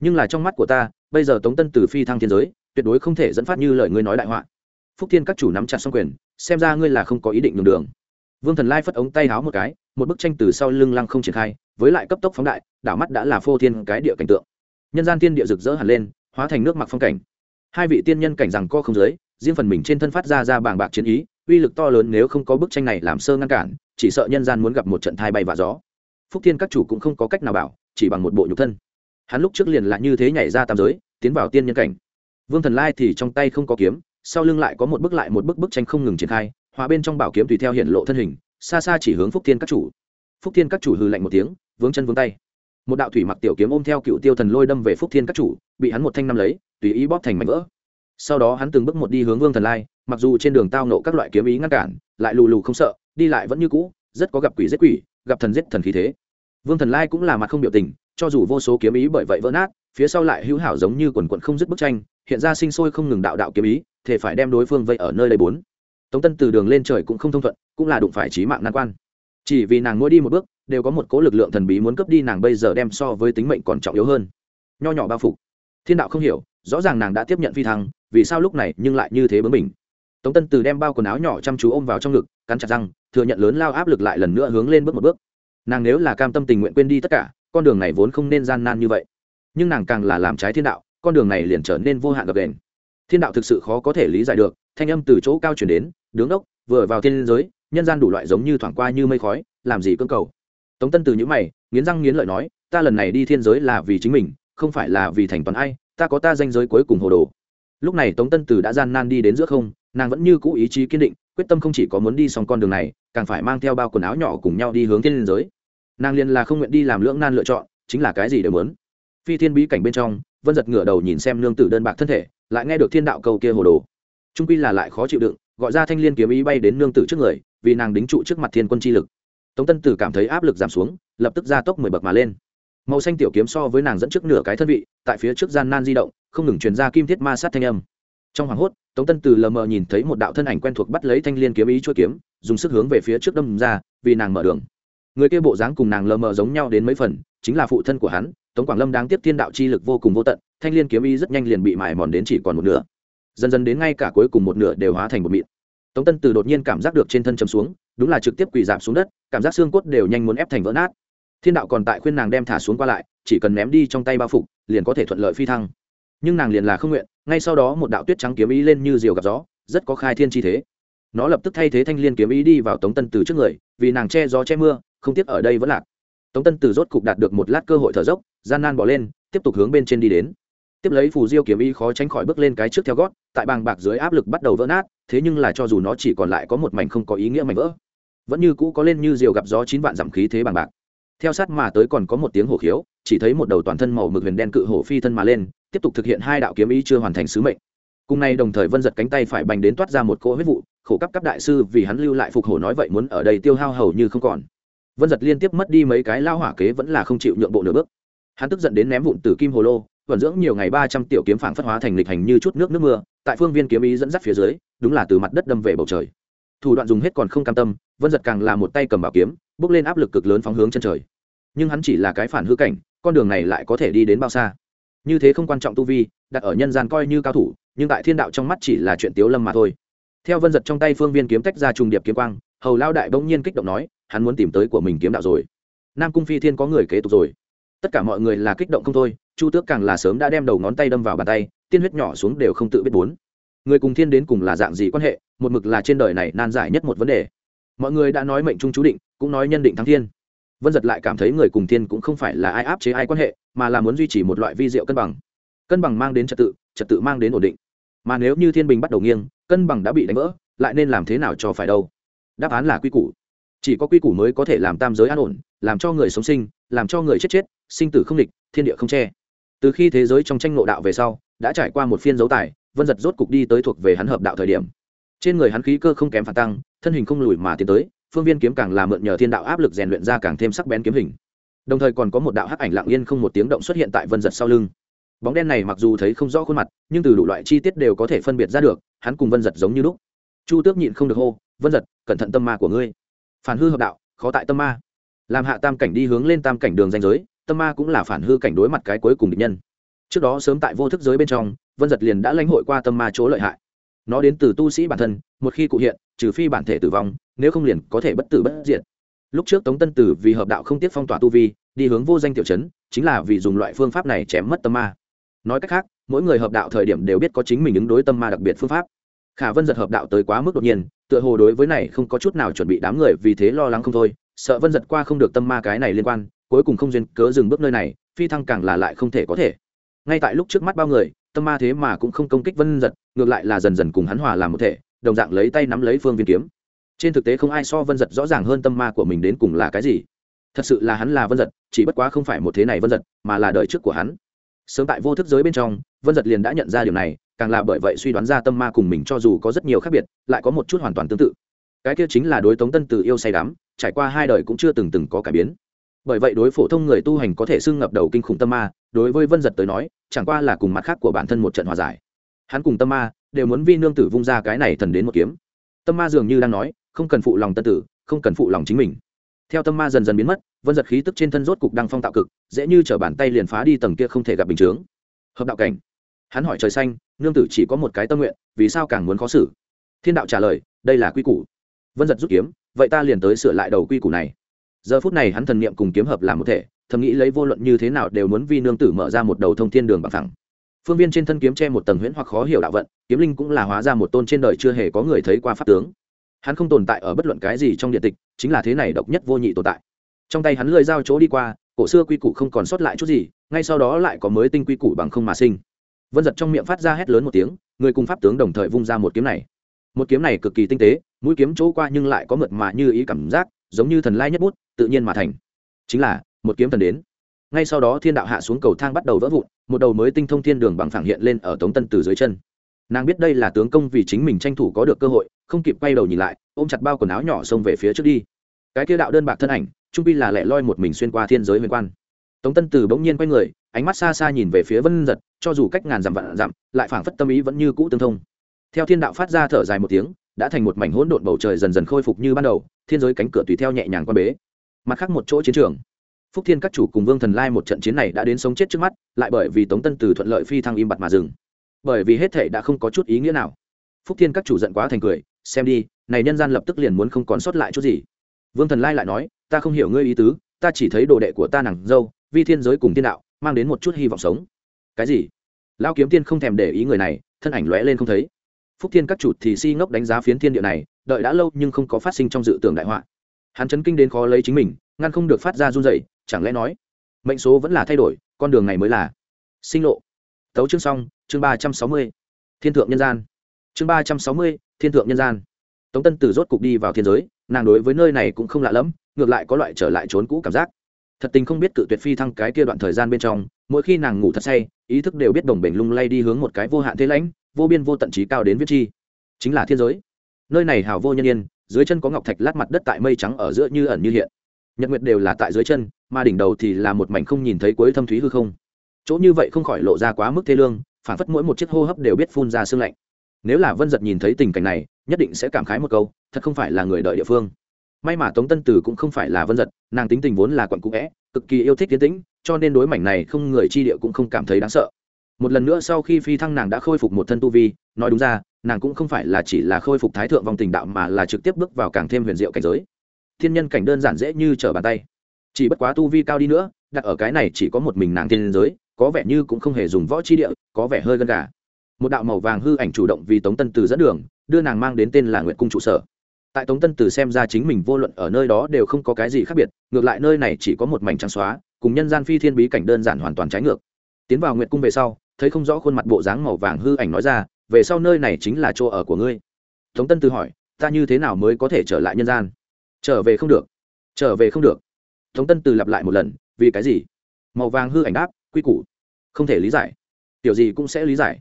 S1: nhưng là trong mắt của ta, bây giờ tống tân từ phi thăng thiên giới, tuyệt đối không thể dẫn phát như lời ngươi nói đại họa. Phúc thiên các chủ nắm chặt xong quyền xem ra ngươi là không có ý định nhường đường. Vương thần lai phất ống tay háo một cái, một bức tranh từ sau lưng lăng không triển khai, với lại cấp tốc phóng đại, đảo mắt đã là phô thiên cái địa cảnh tượng. Nhân gian tiên địa rực rỡ hẳn lên, hóa thành nước mặc phong cảnh. Hai vị tiên nhân cảnh rằng co không giới riêng phần mình trên thân phát ra ra bàng bạc chiến ý, uy lực to lớn nếu không có bức tranh này làm sơ ngăn cản, chỉ sợ nhân gian muốn gặp một trận thai bay và gió. Phúc thiên các chủ cũng không có cách nào bảo, chỉ bằng một bộ nhục thân. Hắn lúc trước liền là như thế nhảy ra tam giới, tiến vào tiên nhân cảnh. Vương thần lai thì trong tay không có kiếm sau lưng lại có một bức lại một bức bức tranh không ngừng triển khai hóa bên trong bảo kiếm tùy theo hiện lộ thân hình, xa xa chỉ hướng phúc thiên các chủ. Phúc thiên các chủ hư lạnh một tiếng, vướng chân vướng tay. Một đạo thủy mặc tiểu kiếm ôm theo cựu tiêu thần lôi đâm về phúc thiên các chủ, bị hắn một thanh năm lấy, tùy ý bóp thành mảnh vỡ. Sau đó hắn từng bước một đi hướng vương thần lai, mặc dù trên đường tao nộ các loại kiếm ý ngăn cản, lại lù lù không sợ, đi lại vẫn như cũ, rất có gặp quỷ giết quỷ, gặp thần giết thần khí thế. Vương thần lai cũng là mặt không biểu tình, cho dù vô số kiếm ý bởi vậy vỡ nát, phía sau lại hữu hảo giống như quần quận không dứt bức tranh hiện ra sinh sôi không ngừng đạo đạo kiếm ý, thể phải đem đối phương vây ở nơi đây bốn. Tống tân từ đường lên trời cũng không thông thuận, cũng là đụng phải trí mạng nan quan. Chỉ vì nàng mỗi đi một bước, đều có một cố lực lượng thần bí muốn cướp đi nàng bây giờ đem so với tính mệnh còn trọng yếu hơn. Nho nhỏ bao phục thiên đạo không hiểu, rõ ràng nàng đã tiếp nhận phi thăng, vì sao lúc này nhưng lại như thế bướng mình tống tân từ đem bao quần áo nhỏ chăm chú ôm vào trong ngực, cắn chặt răng, thừa nhận lớn lao áp lực lại lần nữa hướng lên bước một bước. Nàng nếu là cam tâm tình nguyện quên đi tất cả, con đường này vốn không nên gian nan như vậy. Nhưng nàng càng là làm trái thiên đạo con đường này liền trở nên vô hạn gập đền thiên đạo thực sự khó có thể lý giải được, thanh âm từ chỗ cao chuyển đến, đứng đốc, vừa vào thiên giới, nhân gian đủ loại giống như thoảng qua như mây khói, làm gì cưỡng cầu? Tống tân từ những mày, nghiến răng nghiến lợi nói, ta lần này đi thiên giới là vì chính mình, không phải là vì thành toàn ai, ta có ta danh giới cuối cùng hồ đồ. Lúc này tống tân từ đã gian nan đi đến giữa không, nàng vẫn như cũ ý chí kiên định, quyết tâm không chỉ có muốn đi xong con đường này, càng phải mang theo bao quần áo nhỏ cùng nhau đi hướng thiên giới. Nàng liền là không nguyện đi làm lưỡng nan lựa chọn, chính là cái gì đều muốn. Phi thiên bí cảnh bên trong vân giật ngửa đầu nhìn xem nương tử đơn bạc thân thể, lại nghe được thiên đạo câu kia hồ đồ. Trung quy là lại khó chịu đựng, gọi ra thanh l i ê n kiếm ý bay đến nương tử trước người, vì nàng đính trụ trước mặt thiên quân chi lực. Tống tân tử cảm thấy áp lực giảm xuống, lập tức ra tốc mười bậc mà lên. Màu xanh tiểu kiếm so với nàng dẫn trước nửa cái thân vị, tại phía trước gian nan di động, không ngừng truyền ra kim thiết ma sát thanh âm. Trong hoảng hốt, tống tân tử lờ mờ nhìn thấy một đạo thân ảnh quen thuộc bắt lấy thanh l i ê n kiếm ý chua kiếm, dùng sức hướng về phía trước đâm ra, vì nàng mở đường. Người kia bộ dáng cùng nàng lờ mờ giống nhau đến mấy phần, chính là phụ thân của hắn tống quảng lâm đáng tiếc thiên đạo chi lực vô cùng vô tận, thanh l i ê n kiếm ý rất nhanh liền bị mài mòn đến chỉ còn một nửa. Dần dần đến ngay cả cuối cùng một nửa đều hóa thành một mịn. Tống tân từ đột nhiên cảm giác được trên thân chấm xuống, đúng là trực tiếp quỳ giảm xuống đất, cảm giác xương cốt đều nhanh muốn ép thành vỡ nát. Thiên đạo còn tại khuyên nàng đem thả xuống qua lại, chỉ cần ném đi trong tay bao phục, liền có thể thuận lợi phi thăng. Nhưng nàng liền là không nguyện, ngay sau đó một đạo tuyết trắng kiếm ý lên như diều gặp gió, rất có khai thiên chi thế. Nó lập tức thay thế thanh l i ê n kiếm ý đi vào tống tân từ trước người, vì nàng che gió che mưa, không tiếc ở đây vẫn lạc tống tân từ rốt cục đạt được một lát cơ hội thở dốc, gian nan bỏ lên, tiếp tục hướng bên trên đi đến. Tiếp lấy phù diêu kiếm y khó tránh khỏi bước lên cái trước theo gót, tại bàng bạc dưới áp lực bắt đầu vỡ nát, thế nhưng là cho dù nó chỉ còn lại có một mảnh không có ý nghĩa mảnh vỡ, vẫn như cũ có lên như diều gặp gió chín vạn dặm khí thế bàng bạc. Theo sát mà tới còn có một tiếng hổ khiếu, chỉ thấy một đầu toàn thân màu mực huyền đen cự hổ phi thân mà lên, tiếp tục thực hiện hai đạo kiếm ý chưa hoàn thành sứ mệnh. Cùng nay đồng thời vân giật cánh tay phải bành đến toát ra một cỗ huyết vụ, khổ cấp cấp đại sư vì hắn lưu lại phục hổ nói vậy muốn ở đây tiêu hao hầu như không còn vân giật liên tiếp mất đi mấy cái lao hỏa kế vẫn là không chịu nhượng bộ nửa bước. Hắn tức giận đến ném vụn từ kim hồ lô, vận dưỡng nhiều ngày ba trăm tiểu kiếm phảng phất hóa thành lịch hành như chút nước nước mưa, tại phương viên kiếm ý dẫn dắt phía dưới, đúng là từ mặt đất đâm về bầu trời. Thủ đoạn dùng hết còn không cam tâm, vân giật càng là một tay cầm bảo kiếm, bước lên áp lực cực lớn phóng hướng chân trời. Nhưng hắn chỉ là cái phản hư cảnh, con đường này lại có thể đi đến bao xa? Như thế không quan trọng tu vi, đặt ở nhân gian coi như cao thủ, nhưng tại thiên đạo trong mắt chỉ là chuyện tiếu lâm mà thôi. Theo vân giật trong tay phương viên kiếm tách ra trùng điệp kiếm quang, hầu lao đại bỗng nhiên kích động nói hắn muốn tìm tới của mình kiếm đạo rồi. Nam cung phi thiên có người kế tục rồi. Tất cả mọi người là kích động không thôi, chu tước càng là sớm đã đem đầu ngón tay đâm vào bàn tay, tiên huyết nhỏ xuống đều không tự biết bốn. Người cùng thiên đến cùng là dạng gì quan hệ, một mực là trên đời này nan giải nhất một vấn đề. Mọi người đã nói mệnh trung chú định, cũng nói nhân định thắng thiên. Vân giật lại cảm thấy người cùng thiên cũng không phải là ai áp chế ai quan hệ, mà là muốn duy trì một loại vi diệu cân bằng. Cân bằng mang đến trật tự trật tự mang đến ổn định. Mà nếu như thiên bình bắt đầu nghiêng, cân bằng đã bị đánh vỡ, lại nên làm thế nào cho phải đâu? Đáp án là quy củ chỉ có quy củ mới có thể làm tam giới an ổn, làm cho người sống sinh, làm cho người chết chết, sinh tử không địch thiên địa không che. Từ khi thế giới trong tranh nội đạo về sau, đã trải qua một phiên dấu tài, vân giật rốt cục đi tới thuộc về hắn hợp đạo thời điểm. Trên người hắn khí cơ không kém phản tăng, thân hình không lùi mà tiến tới, phương viên kiếm càng làm mượn nhờ thiên đạo áp lực rèn luyện ra càng thêm sắc bén kiếm hình. Đồng thời còn có một đạo hắc ảnh lặng yên không một tiếng động xuất hiện tại vân giật sau lưng. Bóng đen này mặc dù thấy không rõ khuôn mặt, nhưng từ đủ loại chi tiết đều có thể phân biệt ra được, hắn cùng vân giật giống như lúc. Chu tước nhịn không được hô, vân giật, cẩn thận tâm ma của ngươi phản hư hợp đạo, khó tại tâm ma. Làm hạ tam cảnh đi hướng lên tam cảnh đường danh giới, tâm ma cũng là phản hư cảnh đối mặt cái cuối cùng địch nhân. Trước đó sớm tại vô thức giới bên trong, vân giật liền đã lãnh hội qua tâm ma chỗ lợi hại. Nó đến từ tu sĩ bản thân, một khi cụ hiện, trừ phi bản thể tử vong, nếu không liền có thể bất tử bất diệt. Lúc trước tống tân tử vì hợp đạo không tiếc phong tỏa tu vi, đi hướng vô danh tiểu chấn, chính là vì dùng loại phương pháp này chém mất tâm ma. Nói cách khác, mỗi người hợp đạo thời điểm đều biết có chính mình ứng đối tâm ma đặc biệt phương pháp khả vân giật hợp đạo tới quá mức đột nhiên, tựa hồ đối với này không có chút nào chuẩn bị đám người vì thế lo lắng không thôi, sợ vân giật qua không được tâm ma cái này liên quan, cuối cùng không duyên cớ dừng bước nơi này, phi thăng càng là lại không thể có thể. Ngay tại lúc trước mắt bao người, tâm ma thế mà cũng không công kích vân giật, ngược lại là dần dần cùng hắn hòa làm một thể, đồng dạng lấy tay nắm lấy phương viên kiếm. Trên thực tế không ai so vân giật rõ ràng hơn tâm ma của mình đến cùng là cái gì. Thật sự là hắn là vân giật, chỉ bất quá không phải một thế này vân giật, mà là đời trước của hắn. Sớm tại vô thức giới bên trong, vân giật liền đã nhận ra điều này càng là bởi vậy suy đoán ra tâm ma cùng mình cho dù có rất nhiều khác biệt, lại có một chút hoàn toàn tương tự. Cái kia chính là đối tống tân từ yêu say đắm, trải qua hai đời cũng chưa từng từng có cải biến. Bởi vậy đối phổ thông người tu hành có thể xưng ngập đầu kinh khủng tâm ma, đối với vân giật tới nói, chẳng qua là cùng mặt khác của bản thân một trận hòa giải. Hắn cùng tâm ma đều muốn vi nương tử vung ra cái này thần đến một kiếm. Tâm ma dường như đang nói, không cần phụ lòng tân tử, không cần phụ lòng chính mình. Theo tâm ma dần dần biến mất, vân giật khí tức trên thân rốt cục đang phong tạo cực, dễ như t bàn tay liền phá đi tầng kia không thể gặp bình chướng. Hợp đạo cảnh. Hắn hỏi trời xanh nương tử chỉ có một cái tâm nguyện, vì sao càng muốn khó xử? Thiên đạo trả lời, đây là quy củ. Vân giật rút kiếm, vậy ta liền tới sửa lại đầu quy củ này. Giờ phút này hắn thần niệm cùng kiếm hợp làm một thể, thầm nghĩ lấy vô luận như thế nào đều muốn vi nương tử mở ra một đầu thông thiên đường bằng thẳng phương viên trên thân kiếm che một tầng huyễn hoặc khó hiểu đạo vận, kiếm linh cũng là hóa ra một tôn trên đời chưa hề có người thấy qua pháp tướng. Hắn không tồn tại ở bất luận cái gì trong điện tịch, chính là thế này độc nhất vô nhị tồn tại. Trong tay hắn lười dao chỗ đi qua, cổ xưa quy củ không còn sót lại chút gì, ngay sau đó lại có mới tinh quy củ bằng không mà sinh vân giật trong miệng phát ra hét lớn một tiếng người cùng pháp tướng đồng thời vung ra một kiếm này một kiếm này cực kỳ tinh tế mũi kiếm chỗ qua nhưng lại có mượt mà như ý cảm giác giống như thần lai nhất bút tự nhiên mà thành chính là một kiếm thần đến ngay sau đó thiên đạo hạ xuống cầu thang bắt đầu vỡ vụn một đầu mới tinh thông thiên đường bằng phẳng hiện lên ở tống tân từ dưới chân nàng biết đây là tướng công vì chính mình tranh thủ có được cơ hội không kịp quay đầu nhìn lại ôm chặt bao quần áo nhỏ xông về phía trước đi cái kia đạo đơn bạc thân ảnh trung pi là lẻ loi một mình xuyên qua thiên giới huyền quan tống tân từ bỗng nhiên quay người, ánh mắt xa xa nhìn về phía vân giật, cho dù cách ngàn dặm vạn dặm, lại phảng phất tâm ý vẫn như cũ tương thông. Theo thiên đạo phát ra thở dài một tiếng, đã thành một mảnh hỗn độn bầu trời dần dần khôi phục như ban đầu, thiên giới cánh cửa tùy theo nhẹ nhàng qua bế. Mặt khác một chỗ chiến trường. Phúc thiên các chủ cùng vương thần lai một trận chiến này đã đến sống chết trước mắt, lại bởi vì tống tân từ thuận lợi phi thăng im bặt mà dừng. Bởi vì hết thể đã không có chút ý nghĩa nào. Phúc thiên các chủ giận quá thành cười, xem đi, này nhân gian lập tức liền muốn không còn sót lại chút gì. Vương thần lai lại nói, ta không hiểu ngươi ý tứ, ta chỉ thấy đồ đệ của ta nàng dâu vi thiên giới cùng thiên đạo, mang đến một chút hy vọng sống. Cái gì? Lao kiếm tiên không thèm để ý người này, thân ảnh lóe lên không thấy. Phúc thiên các chủ thì si ngốc đánh giá phiến thiên địa này, đợi đã lâu nhưng không có phát sinh trong dự tưởng đại họa. Hắn chấn kinh đến khó lấy chính mình, ngăn không được phát ra run dậy chẳng lẽ nói, mệnh số vẫn là thay đổi, con đường này mới là sinh lộ. Tấu chương xong, chương ba trăm sáu mươi, thiên thượng nhân gian. Chương ba trăm sáu mươi, thiên thượng nhân gian. Tống tân tử rốt cục đi vào thiên giới, nàng đối với nơi này cũng không lạ lẫm, ngược lại có loại trở lại trốn cũ cảm giác thật tình không biết cự tuyệt phi thăng cái kia đoạn thời gian bên trong, mỗi khi nàng ngủ thật say, ý thức đều biết đồng bể lung lay đi hướng một cái vô hạn thế lãnh, vô biên vô tận trí cao đến viết chi. Chính là thiên giới. Nơi này hào vô nhân yên, dưới chân có ngọc thạch lát mặt đất tại mây trắng ở giữa như ẩn như hiện. Nhật nguyệt đều là tại dưới chân, mà đỉnh đầu thì là một mảnh không nhìn thấy cuối thâm thúy hư không. Chỗ như vậy không khỏi lộ ra quá mức thế lương phản phất mỗi một chiếc hô hấp đều biết phun ra sương lạnh. Nếu là vân giật nhìn thấy tình cảnh này, nhất định sẽ cảm khái một câu, thật không phải là người đợi địa phương may mà tống tân tử cũng không phải là vân giật, nàng tính tình vốn là quận cũ vẽ, cực kỳ yêu thích tiến tĩnh, cho nên đối mảnh này không người chi địa cũng không cảm thấy đáng sợ. Một lần nữa sau khi phi thăng nàng đã khôi phục một thân tu vi, nói đúng ra, nàng cũng không phải là chỉ là khôi phục thái thượng vòng tình đạo mà là trực tiếp bước vào càng thêm huyền diệu cảnh giới. Thiên nhân cảnh đơn giản dễ như trở bàn tay. Chỉ bất quá tu vi cao đi nữa, đặt ở cái này chỉ có một mình nàng thiên giới, có vẻ như cũng không hề dùng võ chi địa, có vẻ hơi gân gà. Một đạo màu vàng hư ảnh chủ động vì tống tân từ dẫn đường, đưa nàng mang đến tên là nguyện cung trụ sở tại tống tân từ xem ra chính mình vô luận ở nơi đó đều không có cái gì khác biệt, ngược lại nơi này chỉ có một mảnh trắng xóa, cùng nhân gian phi thiên bí cảnh đơn giản hoàn toàn trái ngược. Tiến vào Nguyệt cung về sau, thấy không rõ khuôn mặt bộ dáng màu vàng hư ảnh nói ra, về sau nơi này chính là chỗ ở của ngươi. Tống tân từ hỏi, ta như thế nào mới có thể trở lại nhân gian? Trở về không được. Trở về không được. Tống tân từ lặp lại một lần, vì cái gì? Màu vàng hư ảnh đáp, quy củ, không thể lý giải. Tiểu gì cũng sẽ lý giải.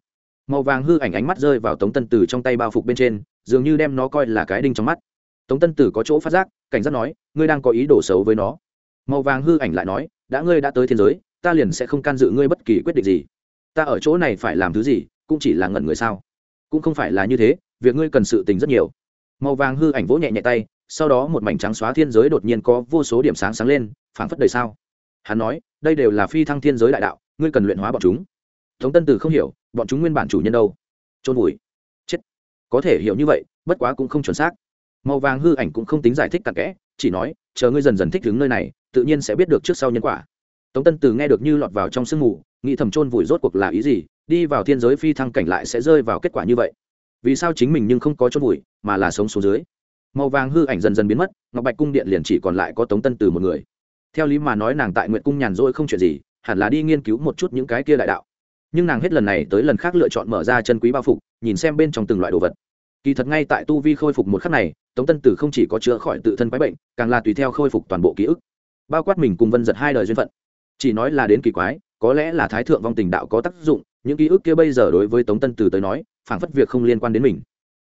S1: Màu vàng hư ảnh ánh mắt rơi vào tống tân từ trong tay bao phục bên trên dường như đem nó coi là cái đinh trong mắt. Tống tân tử có chỗ phát giác, cảnh giác nói, ngươi đang có ý đồ xấu với nó. Màu vàng hư ảnh lại nói, đã ngươi đã tới thiên giới, ta liền sẽ không can dự ngươi bất kỳ quyết định gì. Ta ở chỗ này phải làm thứ gì, cũng chỉ là ngẩn người sao? Cũng không phải là như thế, việc ngươi cần sự tình rất nhiều. Màu vàng hư ảnh vỗ nhẹ nhẹ tay, sau đó một mảnh trắng xóa thiên giới đột nhiên có vô số điểm sáng sáng lên, phảng phất đầy sao. Hắn nói, đây đều là phi thăng thiên giới đại đạo, ngươi cần luyện hóa bọn chúng. Tống tân Tử không hiểu, bọn chúng nguyên bản chủ nhân đâu? Trôn vùi có thể hiểu như vậy, bất quá cũng không chuẩn xác. Màu vàng hư ảnh cũng không tính giải thích cặn kẽ, chỉ nói, chờ ngươi dần dần thích đứng nơi này, tự nhiên sẽ biết được trước sau nhân quả. Tống tân từ nghe được như lọt vào trong sương mù, nghĩ thầm trôn vùi rốt cuộc là ý gì, đi vào thiên giới phi thăng cảnh lại sẽ rơi vào kết quả như vậy. Vì sao chính mình nhưng không có trôn vùi, mà là sống xuống dưới? Màu vàng hư ảnh dần dần biến mất, ngọc bạch cung điện liền chỉ còn lại có tống tân từ một người. Theo lý mà nói nàng tại nguyện cung nhàn rỗi không chuyện gì, hẳn là đi nghiên cứu một chút những cái kia đại đạo nhưng nàng hết lần này tới lần khác lựa chọn mở ra chân quý bao phục, nhìn xem bên trong từng loại đồ vật. Kỳ thật ngay tại tu vi khôi phục một khắc này, tống tân tử không chỉ có chữa khỏi tự thân quái bệnh, càng là tùy theo khôi phục toàn bộ ký ức. Bao quát mình cùng vân giật hai đời duyên phận. Chỉ nói là đến kỳ quái, có lẽ là thái thượng vong tình đạo có tác dụng, những ký ức kia bây giờ đối với tống tân tử tới nói, phảng phất việc không liên quan đến mình.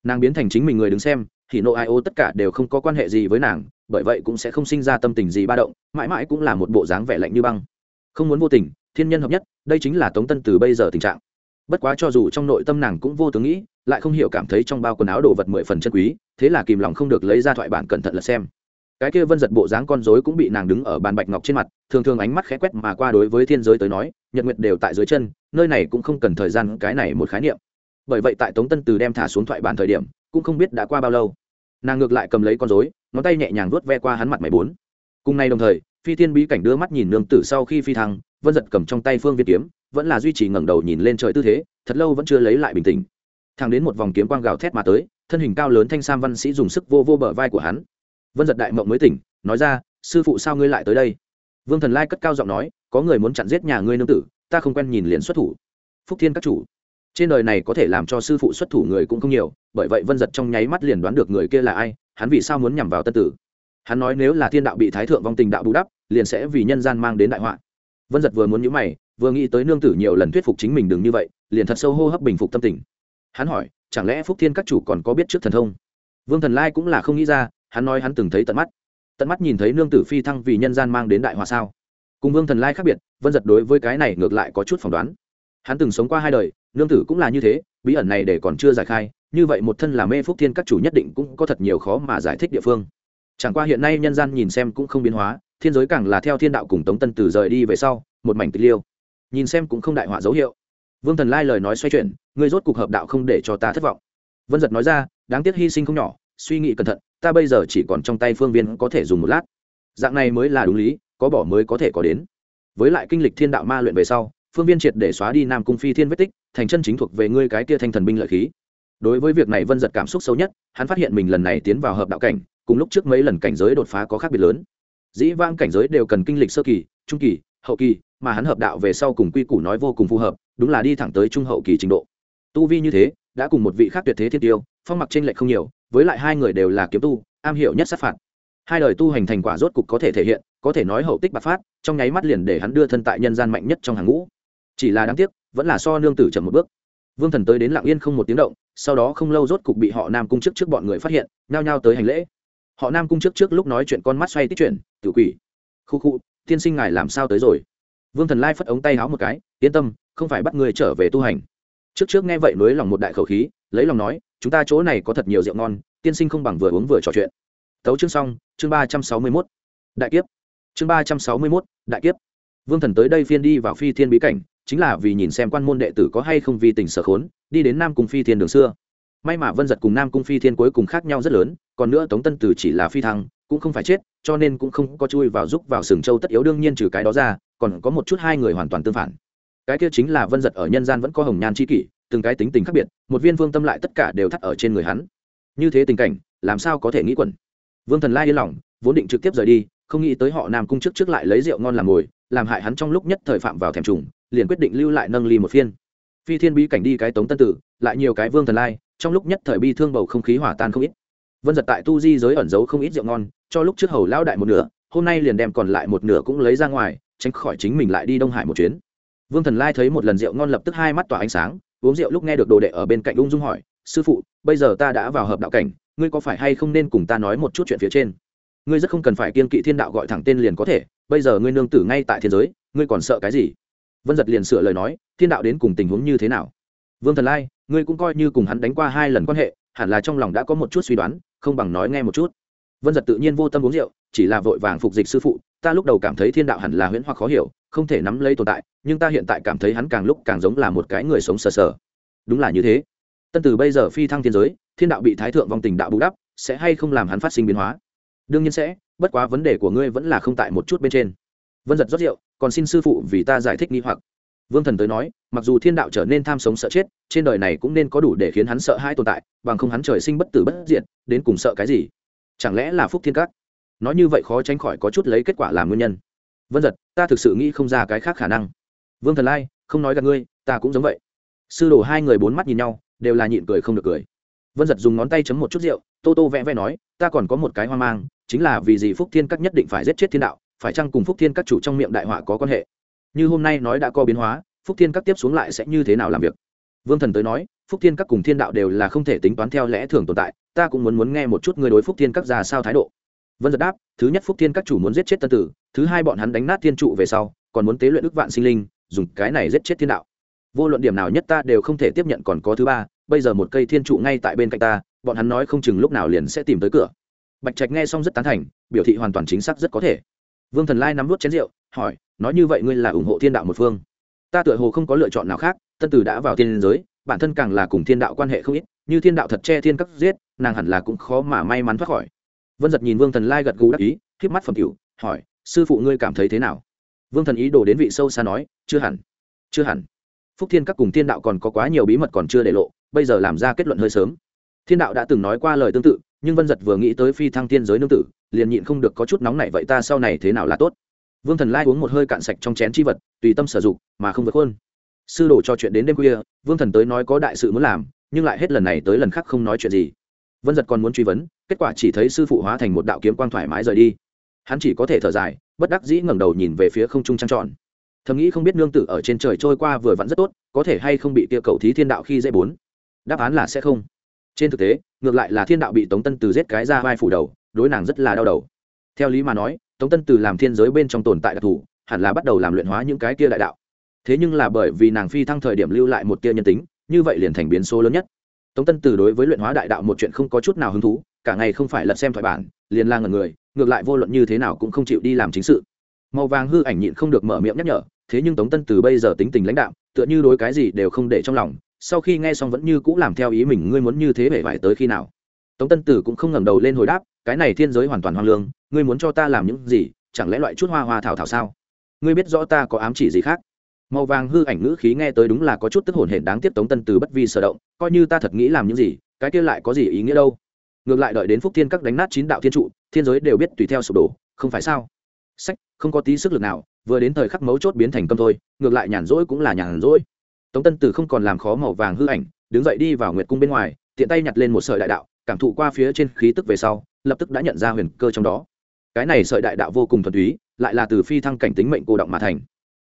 S1: Nàng biến thành chính mình người đứng xem, thì nộ ai ô tất cả đều không có quan hệ gì với nàng, bởi vậy cũng sẽ không sinh ra tâm tình gì ba động, mãi mãi cũng là một bộ dáng vẻ lạnh như băng. Không muốn vô tình thiên nhân hợp nhất, đây chính là tống tân từ bây giờ tình trạng. Bất quá cho dù trong nội tâm nàng cũng vô tướng nghĩ, lại không hiểu cảm thấy trong bao quần áo đồ vật mười phần chân quý, thế là kìm lòng không được lấy ra thoại bản cẩn thận lật xem. Cái kia vân giật bộ dáng con rối cũng bị nàng đứng ở bàn bạch ngọc trên mặt, thường thường ánh mắt khẽ quét mà qua đối với thiên giới tới nói, nhật nguyệt đều tại dưới chân, nơi này cũng không cần thời gian, cái này một khái niệm. Bởi vậy tại tống tân từ đem thả xuống thoại bản thời điểm, cũng không biết đã qua bao lâu. Nàng ngược lại cầm lấy con rối, ngón tay nhẹ nhàng vuốt ve qua hắn mặt mày bốn. Cùng ngày đồng thời, phi tiên bí cảnh đưa mắt nhìn nương tử sau khi phi thăng vân giật cầm trong tay phương viên kiếm, vẫn là duy trì ngẩng đầu nhìn lên trời tư thế, thật lâu vẫn chưa lấy lại bình tĩnh. Thang đến một vòng kiếm quang gào thét mà tới, thân hình cao lớn thanh sam văn sĩ dùng sức vô vô bờ vai của hắn. Vân giật đại mộng mới tỉnh, nói ra, sư phụ sao ngươi lại tới đây? Vương thần lai cất cao giọng nói, có người muốn chặn giết nhà ngươi nương tử, ta không quen nhìn liền xuất thủ. Phúc thiên các chủ, trên đời này có thể làm cho sư phụ xuất thủ người cũng không nhiều, bởi vậy vân giật trong nháy mắt liền đoán được người kia là ai, hắn vì sao muốn nhằm vào tân tử. Hắn nói nếu là thiên đạo bị thái thượng vong tình đạo bù đắp, liền sẽ vì nhân gian mang đến đại họa vân giật vừa muốn nhữ mày, vừa nghĩ tới nương tử nhiều lần thuyết phục chính mình đừng như vậy, liền thật sâu hô hấp bình phục tâm tình. Hắn hỏi, chẳng lẽ phúc thiên các chủ còn có biết trước thần thông? Vương thần lai cũng là không nghĩ ra, hắn nói hắn từng thấy tận mắt. Tận mắt nhìn thấy nương tử phi thăng vì nhân gian mang đến đại hòa sao? Cùng vương thần lai khác biệt, vân giật đối với cái này ngược lại có chút phỏng đoán. Hắn từng sống qua hai đời, nương tử cũng là như thế, bí ẩn này để còn chưa giải khai, như vậy một thân là mê phúc thiên các chủ nhất định cũng có thật nhiều khó mà giải thích địa phương. Chẳng qua hiện nay nhân gian nhìn xem cũng không biến hóa thiên giới càng là theo thiên đạo cùng tống tân tử rời đi về sau, một mảnh tịch liêu. Nhìn xem cũng không đại họa dấu hiệu. Vương thần lai lời nói xoay chuyển ngươi rốt cuộc hợp đạo không để cho ta thất vọng. Vân giật nói ra, đáng tiếc hy sinh không nhỏ, suy nghĩ cẩn thận, ta bây giờ chỉ còn trong tay phương viên có thể dùng một lát. Dạng này mới là đúng lý, có bỏ mới có thể có đến. Với lại kinh lịch thiên đạo ma luyện về sau, phương viên triệt để xóa đi nam cung phi thiên vết tích, thành chân chính thuộc về ngươi cái tia thanh thần binh lợi khí. Đối với việc này vân giật cảm xúc sâu nhất, hắn phát hiện mình lần này tiến vào hợp đạo cảnh, cùng lúc trước mấy lần cảnh giới đột phá có khác biệt lớn dĩ vãng cảnh giới đều cần kinh lịch sơ kỳ, trung kỳ, hậu kỳ, mà hắn hợp đạo về sau cùng quy củ nói vô cùng phù hợp, đúng là đi thẳng tới trung hậu kỳ trình độ. Tu vi như thế, đã cùng một vị khác tuyệt thế thiên tiêu, phong mặc t r ê n lệch không nhiều, với lại hai người đều là kiếm tu, am hiểu nhất sát phạt. Hai đời tu hành thành quả rốt cục có thể thể hiện, có thể nói hậu tích bạc phát, trong nháy mắt liền để hắn đưa thân tại nhân gian mạnh nhất trong hàng ngũ. Chỉ là đáng tiếc, vẫn là so nương tử chậm một bước. Vương thần tới đến lạng yên không một tiếng động, sau đó không lâu rốt cục bị họ nam cung chức trước bọn người phát hiện, nhao nhao tới hành lễ họ nam cung trước trước lúc nói chuyện con mắt xoay tích chuyển tự quỷ, khu khu, tiên sinh ngài làm sao tới rồi? Vương thần lai phất ống tay háo một cái, yên tâm, không phải bắt người trở về tu hành. Trước trước nghe vậy nối lòng một đại khẩu khí, lấy lòng nói, chúng ta chỗ này có thật nhiều rượu ngon, tiên sinh không bằng vừa uống vừa trò chuyện. Tấu chương xong, chương ba trăm sáu mươi mốt. Đại kiếp. Chương ba trăm sáu mươi mốt, đại kiếp. Vương thần tới đây phiên đi vào phi thiên bí cảnh, chính là vì nhìn xem quan môn đệ tử có hay không vì tình sở khốn, đi đến nam cung phi thiên đường xưa may mà vân giật cùng nam cung phi thiên cuối cùng khác nhau rất lớn, còn nữa tống tân tử chỉ là phi thăng, cũng không phải chết, cho nên cũng không có chui vào giúp vào sừng châu tất yếu đương nhiên trừ cái đó ra, còn có một chút hai người hoàn toàn tương phản. Cái kia chính là vân giật ở nhân gian vẫn có hồng nhan c h i kỷ, từng cái tính tình khác biệt, một viên vương tâm lại tất cả đều thắt ở trên người hắn. Như thế tình cảnh, làm sao có thể nghĩ quẩn? Vương thần lai yên lòng, vốn định trực tiếp rời đi, không nghĩ tới họ nam cung trước trước lại lấy rượu ngon làm ngồi làm hại hắn trong lúc nhất thời phạm vào thèm trùng, liền quyết định lưu lại nâng ly một phiên. Phi thiên bí cảnh đi cái tống tân tử, lại nhiều cái vương thần lai trong lúc nhất thời bi thương bầu không khí hỏa tan không ít. Vân giật tại tu di giới ẩn giấu không ít rượu ngon, cho lúc trước hầu lao đại một nửa, hôm nay liền đem còn lại một nửa cũng lấy ra ngoài, tránh khỏi chính mình lại đi đông hải một chuyến. Vương thần lai thấy một lần rượu ngon lập tức hai mắt tỏa ánh sáng, uống rượu lúc nghe được đồ đệ ở bên cạnh ung dung hỏi, sư phụ, bây giờ ta đã vào hợp đạo cảnh, ngươi có phải hay không nên cùng ta nói một chút chuyện phía trên? Ngươi rất không cần phải kiên kỵ thiên đạo gọi thẳng tên liền có thể, bây giờ ngươi nương tử ngay tại thiên giới, ngươi còn sợ cái gì? Vân giật liền sửa lời nói, thiên đạo đến cùng tình huống như thế nào? Vương thần lai ngươi cũng coi như cùng hắn đánh qua hai lần quan hệ, hẳn là trong lòng đã có một chút suy đoán, không bằng nói nghe một chút. Vân giật tự nhiên vô tâm uống rượu, chỉ là vội vàng phục dịch sư phụ, ta lúc đầu cảm thấy thiên đạo hẳn là huyễn hoặc khó hiểu, không thể nắm lấy tồn tại, nhưng ta hiện tại cảm thấy hắn càng lúc càng giống là một cái người sống sờ sờ. Đúng là như thế. Tân từ bây giờ phi thăng thiên giới, thiên đạo bị thái thượng vong tình đạo bù đắp, sẽ hay không làm hắn phát sinh biến hóa? Đương nhiên sẽ, bất quá vấn đề của ngươi vẫn là không tại một chút bên trên. Vân giật rót rượu, còn xin sư phụ vì ta giải thích nghi hoặc vương thần tới nói, mặc dù thiên đạo trở nên tham sống sợ chết, trên đời này cũng nên có đủ để khiến hắn sợ hai tồn tại, bằng không hắn trời sinh bất tử bất diệt, đến cùng sợ cái gì? Chẳng lẽ là phúc thiên các? Nói như vậy khó tránh khỏi có chút lấy kết quả làm nguyên nhân. Vân giật ta thực sự nghĩ không ra cái khác khả năng. Vương thần lai, không nói gặp ngươi, ta cũng giống vậy. Sư đồ hai người bốn mắt nhìn nhau, đều là nhịn cười không được cười. Vân giật dùng ngón tay chấm một chút rượu, tô tô vẽ vẽ nói, ta còn có một cái hoang mang, chính là vì gì phúc thiên các nhất định phải giết chết thiên đạo, phải chăng cùng phúc thiên các chủ trong miệng đại họa có quan hệ? Như hôm nay nói đã có biến hóa, phúc thiên các tiếp xuống lại sẽ như thế nào làm việc? Vương thần tới nói, phúc thiên các cùng thiên đạo đều là không thể tính toán theo lẽ thường tồn tại, ta cũng muốn muốn nghe một chút người đối phúc thiên các ra sao thái độ. Vân giật đáp, thứ nhất phúc thiên các chủ muốn giết chết tân tử, thứ hai bọn hắn đánh nát thiên trụ về sau, còn muốn tế luyện ức vạn sinh linh, dùng cái này giết chết thiên đạo. Vô luận điểm nào nhất ta đều không thể tiếp nhận, còn có thứ ba, bây giờ một cây thiên trụ ngay tại bên cạnh ta, bọn hắn nói không chừng lúc nào liền sẽ tìm tới cửa. Bạch trạch nghe xong rất tán thành, biểu thị hoàn toàn chính xác rất có thể. Vương thần lai nắm vút chén rượu hỏi, nói như vậy ngươi là ủng hộ thiên đạo một phương. Ta tựa hồ không có lựa chọn nào khác, tân tử đã vào thiên giới, bản thân càng là cùng thiên đạo quan hệ không ít, như thiên đạo thật che thiên cấp giết, nàng hẳn là cũng khó mà may mắn thoát khỏi. Vân giật nhìn vương thần lai gật gù đắc ý k mắt phẩm cựu hỏi, sư phụ ngươi cảm thấy thế nào? Vương thần ý đồ đến vị sâu xa nói, chưa hẳn chưa hẳn. Phúc thiên các cùng thiên đạo còn có quá nhiều bí mật còn chưa để lộ, bây giờ làm ra kết luận hơi sớm. Thiên đạo đã từng nói qua lời tương tự, nhưng vân giật vừa nghĩ tới phi thăng thiên giới nương tử, liền nhịn không được có chút nóng này vậy ta sau này thế nào là tốt? Vương thần lai uống một hơi cạn sạch trong chén chi vật, tùy tâm sử dụng, mà không vượt hơn sư đồ cho chuyện đến đêm khuya, vương thần tới nói có đại sự muốn làm, nhưng lại hết lần này tới lần khác không nói chuyện gì. Vân giật còn muốn truy vấn, kết quả chỉ thấy sư phụ hóa thành một đạo kiếm quang thoải mái rời đi. Hắn chỉ có thể thở dài, bất đắc dĩ ngẩng đầu nhìn về phía không trung trăng tròn. Thầm nghĩ không biết nương tử ở trên trời trôi qua vừa vặn rất tốt, có thể hay không bị kia cầu thí thiên đạo khi dễ bốn. Đáp án là sẽ không. Trên thực tế, ngược lại là thiên đạo bị tống tân từ giết cái ra vai phủ đầu, đối nàng rất là đau đầu. Theo lý mà nói tống tân từ làm thiên giới bên trong tồn tại đặc thù, hẳn là bắt đầu làm luyện hóa những cái kia đại đạo. Thế nhưng là bởi vì nàng phi thăng thời điểm lưu lại một tia nhân tính, như vậy liền thành biến số lớn nhất. Tống tân từ đối với luyện hóa đại đạo một chuyện không có chút nào hứng thú, cả ngày không phải lật xem thoại bản, liền la ngần người, ngược lại vô luận như thế nào cũng không chịu đi làm chính sự. Màu vàng hư ảnh nhịn không được mở miệng nhắc nhở, thế nhưng tống tân từ bây giờ tính tình lãnh đạo tựa như đối cái gì đều không để trong lòng, sau khi nghe xong vẫn như cũ làm theo ý mình ngươi muốn như thế vẻ vải tới khi nào tống tân tử cũng không ngẩng đầu lên hồi đáp, cái này thiên giới hoàn toàn hoang lương, ngươi muốn cho ta làm những gì, chẳng lẽ loại chút hoa hoa thảo thảo sao? Ngươi biết rõ ta có ám chỉ gì khác? Màu vàng hư ảnh ngữ khí nghe tới đúng là có chút tức hồn hển đáng tiếc tống tân từ bất vi sở động, coi như ta thật nghĩ làm những gì, cái kia lại có gì ý nghĩa đâu? Ngược lại đợi đến phúc thiên các đánh nát chín đạo thiên trụ, thiên giới đều biết tùy theo sụp đổ, không phải sao? Sách, không có tí sức lực nào, vừa đến thời khắc mấu chốt biến thành công thôi, ngược lại nhàn rỗi cũng là nhàn rỗi. Tống tân từ không còn làm khó màu vàng hư ảnh, đứng dậy đi vào nguyệt cung bên ngoài, tiện tay nhặt lên một sợi đại đạo cảm thụ qua phía trên khí tức về sau, lập tức đã nhận ra huyền cơ trong đó. Cái này sợi đại đạo vô cùng thuần túy, lại là từ phi thăng cảnh tính mệnh cô động mà thành.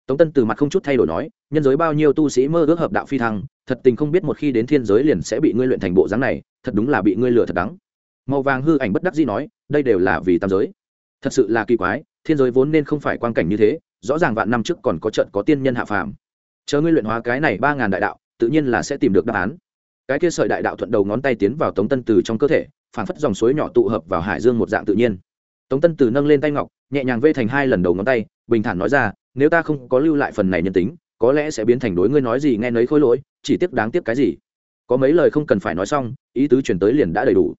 S1: Tống tân từ mặt không chút thay đổi nói, nhân giới bao nhiêu tu sĩ mơ ước hợp đạo phi thăng, thật tình không biết một khi đến thiên giới liền sẽ bị ngươi luyện thành bộ dáng này, thật đúng là bị ngươi lừa thật đắng. Màu vàng hư ảnh bất đắc dĩ nói, đây đều là vì tam giới. Thật sự là kỳ quái, thiên giới vốn nên không phải quan cảnh như thế, rõ ràng vạn năm trước còn có trận có tiên nhân hạ phàm. Chờ ngươi luyện hóa cái này ba ngàn đại đạo, tự nhiên là sẽ tìm được đáp án cái kia sợi đại đạo thuận đầu ngón tay tiến vào tống tân từ trong cơ thể phản phất dòng suối nhỏ tụ hợp vào hải dương một dạng tự nhiên. Tống tân từ nâng lên tay ngọc, nhẹ nhàng vê thành hai lần đầu ngón tay, bình thản nói ra, nếu ta không có lưu lại phần này nhân tính, có lẽ sẽ biến thành đối ngươi nói gì nghe nấy khôi lỗi, chỉ tiếc đáng tiếc cái gì? Có mấy lời không cần phải nói xong, ý tứ chuyển tới liền đã đầy đủ.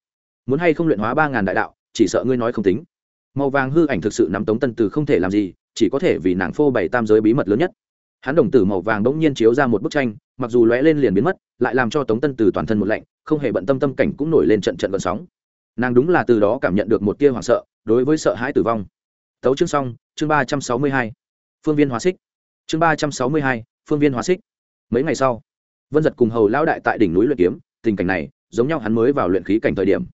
S1: Muốn hay không luyện hóa ba ngàn đại đạo, chỉ sợ ngươi nói không tính. Màu vàng hư ảnh thực sự nắm tống tân từ không thể làm gì, chỉ có thể vì nàng phô bày tam giới bí mật lớn nhất hắn đồng tử màu vàng bỗng nhiên chiếu ra một bức tranh, mặc dù lóe lên liền biến mất, lại làm cho tống tân từ toàn thân một lạnh, không hề bận tâm tâm cảnh cũng nổi lên trận trận vận sóng. Nàng đúng là từ đó cảm nhận được một tia hoảng sợ, đối với sợ hãi tử vong. Tấu chương xong, chương ba trăm sáu mươi hai. Phương viên hóa xích. Chương ba trăm sáu mươi hai, phương viên hóa xích. Mấy ngày sau, vân giật cùng hầu lão đại tại đỉnh núi luyện kiếm, tình cảnh này, giống nhau hắn mới vào luyện khí cảnh thời điểm.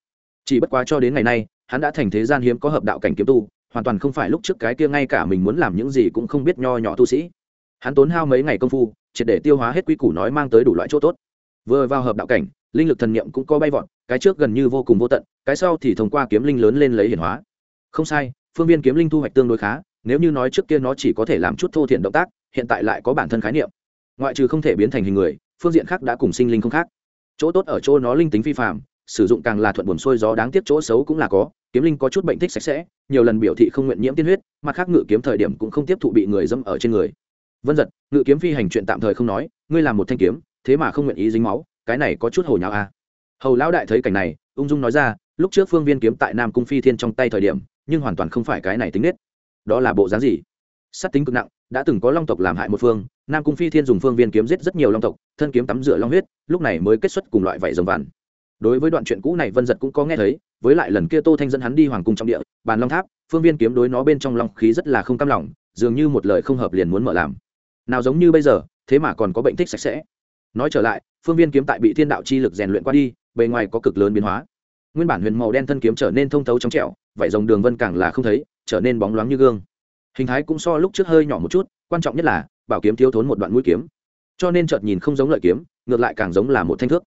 S1: Chỉ bất quá cho đến ngày nay, hắn đã thành thế gian hiếm có hợp đạo cảnh kiếm tu, hoàn toàn không phải lúc trước cái kia ngay cả mình muốn làm những gì cũng không biết nho nhỏ tu sĩ hắn tốn hao mấy ngày công phu, triệt để tiêu hóa hết quy củ nói mang tới đủ loại chỗ tốt. Vừa vào hợp đạo cảnh, linh lực thần niệm cũng có bay vọt, cái trước gần như vô cùng vô tận, cái sau thì thông qua kiếm linh lớn lên lấy hiển hóa. Không sai, phương viên kiếm linh thu hoạch tương đối khá, nếu như nói trước kia nó chỉ có thể làm chút thô thiện động tác, hiện tại lại có bản thân khái niệm. Ngoại trừ không thể biến thành hình người, phương diện khác đã cùng sinh linh không khác. Chỗ tốt ở chỗ nó linh tính phi phạm sử dụng càng là thuận buồn xuôi gió đáng tiếc chỗ xấu cũng là có, kiếm linh có chút bệnh thích sạch sẽ, nhiều lần biểu thị không nguyện nhiễm tiên huyết, mặt khác ngự kiếm thời điểm cũng không tiếp thụ bị người dâm ở trên người vân giật, ngự kiếm phi hành chuyện tạm thời không nói, ngươi làm một thanh kiếm, thế mà không nguyện ý dính máu, cái này có chút hồ nhạo a à. hầu lão đại thấy cảnh này, ung dung nói ra, lúc trước phương viên kiếm tại nam cung phi thiên trong tay thời điểm, nhưng hoàn toàn không phải cái này tính nết. Đó là bộ dáng gì? Sát tính cực nặng, đã từng có long tộc làm hại một phương, nam cung phi thiên dùng phương viên kiếm giết rất nhiều long tộc, thân kiếm tắm rửa long huyết, lúc này mới kết xuất cùng loại vảy rồng vằn. Đối với đoạn chuyện cũ này vân giật cũng có nghe thấy, với lại lần kia tô thanh dẫn hắn đi hoàng cung trong địa, bàn long tháp, phương viên kiếm đối nó bên trong long khí rất là không cam lòng, dường như một lời không hợp liền muốn mở làm nào giống như bây giờ, thế mà còn có bệnh thích sạch sẽ. Nói trở lại, phương viên kiếm tại bị thiên đạo chi lực rèn luyện qua đi, bề ngoài có cực lớn biến hóa. Nguyên bản huyền màu đen thân kiếm trở nên thông thấu trong trẻo, vảy rồng đường vân càng là không thấy, trở nên bóng loáng như gương. Hình thái cũng so lúc trước hơi nhỏ một chút, quan trọng nhất là, bảo kiếm thiếu thốn một đoạn mũi kiếm. Cho nên chợt nhìn không giống lợi kiếm, ngược lại càng giống là một thanh thước.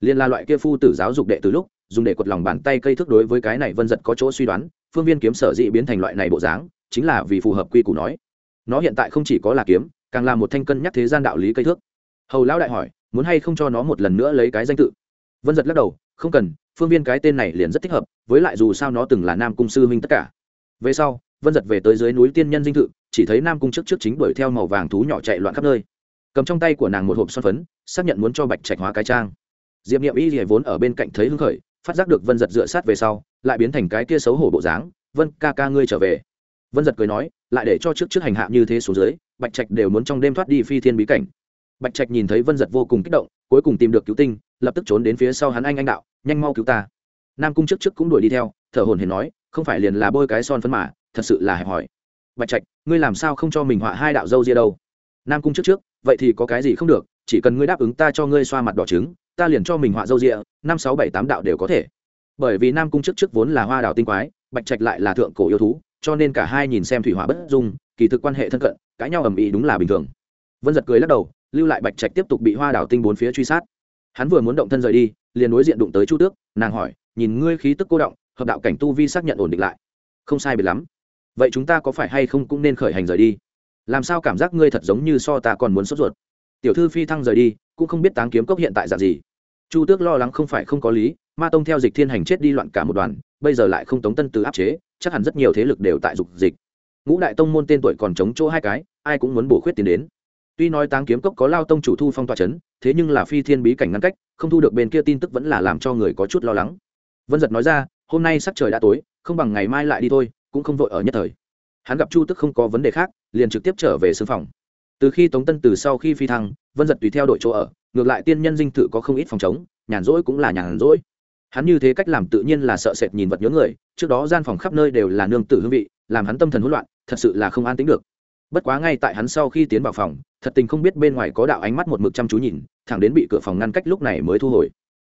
S1: Liên la loại kia phu tử giáo dục đệ từ lúc, dùng để quật lòng bàn tay cây thước đối với cái này vân giật có chỗ suy đoán, phương viên kiếm sở dị biến thành loại này bộ dáng, chính là vì phù hợp quy củ nói. Nó hiện tại không chỉ có là kiếm càng là một thanh cân nhắc thế gian đạo lý cây thước. Hầu lão đại hỏi, muốn hay không cho nó một lần nữa lấy cái danh tự? Vân giật lắc đầu, không cần, phương viên cái tên này liền rất thích hợp, với lại dù sao nó từng là nam cung sư huynh tất cả. Về sau, vân giật về tới dưới núi tiên nhân dinh thự, chỉ thấy nam cung trước trước chính đuổi theo màu vàng thú nhỏ chạy loạn khắp nơi. Cầm trong tay của nàng một hộp son phấn, xác nhận muốn cho bạch trạch hóa cái trang. Diệp nghiệm y rỉa vốn ở bên cạnh thấy hưng khởi, phát giác được vân giật dựa sát về sau, lại biến thành cái kia xấu hổ bộ dáng, vân ca ca ngươi trở về. Vân giật cười nói, lại để cho trước trước hành hạ như thế xuống dưới bạch trạch đều muốn trong đêm thoát đi phi thiên bí cảnh. Bạch trạch nhìn thấy vân giật vô cùng kích động, cuối cùng tìm được cứu tinh, lập tức trốn đến phía sau hắn anh anh đạo, nhanh mau cứu ta. Nam cung trước trước cũng đuổi đi theo, thở hồn hển nói, không phải liền là bôi cái son phấn mà, thật sự là hẹp hòi. Bạch trạch, ngươi làm sao không cho mình họa hai đạo dâu ria đâu? Nam cung trước trước, vậy thì có cái gì không được, chỉ cần ngươi đáp ứng ta cho ngươi xoa mặt đỏ trứng, ta liền cho mình họa dâu ria, năm sáu bảy tám đạo đều có thể. Bởi vì nam cung trước trước vốn là hoa đạo tinh quái, bạch trạch lại là thượng cổ yêu thú, cho nên cả hai nhìn xem thủy hỏa bất dung, kỳ thực quan hệ thân cận cãi nhau ầm ĩ đúng là bình thường. Vân giật cười lắc đầu, lưu lại bạch trạch tiếp tục bị hoa đảo tinh bốn phía truy sát. Hắn vừa muốn động thân rời đi, liền đối diện đụng tới chu tước, nàng hỏi, nhìn ngươi khí tức cô động, hợp đạo cảnh tu vi xác nhận ổn định lại. Không sai biệt lắm. Vậy chúng ta có phải hay không cũng nên khởi hành rời đi? Làm sao cảm giác ngươi thật giống như so ta còn muốn sốt ruột? Tiểu thư phi thăng rời đi, cũng không biết táng kiếm cốc hiện tại dạng gì. Chu tước lo lắng không phải không có lý, ma tông theo dịch thiên hành chết đi loạn cả một đoàn, bây giờ lại không tống tân từ áp chế, chắc hẳn rất nhiều thế lực đều tại dục dịch ngũ đại tông môn tên tuổi còn chống chỗ hai cái, ai cũng muốn bổ khuyết tiền đến. Tuy nói táng kiếm cốc có lao tông chủ thu phong tỏa c h ấ n thế nhưng là phi thiên bí cảnh ngăn cách, không thu được bên kia tin tức vẫn là làm cho người có chút lo lắng. Vân giật nói ra, hôm nay sắc trời đã tối, không bằng ngày mai lại đi thôi, cũng không vội ở nhất thời. Hắn gặp chu tức không có vấn đề khác, liền trực tiếp trở về xương phòng. Từ khi tống tân từ sau khi phi thăng, vân giật tùy theo đội chỗ ở, ngược lại tiên nhân dinh thự có không ít phòng chống nhàn rỗi cũng là nhàn rỗi. Hắn như thế cách làm tự nhiên là sợ sệt nhìn vật nhớ người, trước đó gian phòng khắp nơi đều là nương tử hương vị, làm hắn tâm thần hỗn loạn thật sự là không an tính được. Bất quá ngay tại hắn sau khi tiến vào phòng, thật tình không biết bên ngoài có đạo ánh mắt một mực chăm chú nhìn, thẳng đến bị cửa phòng ngăn cách lúc này mới thu hồi.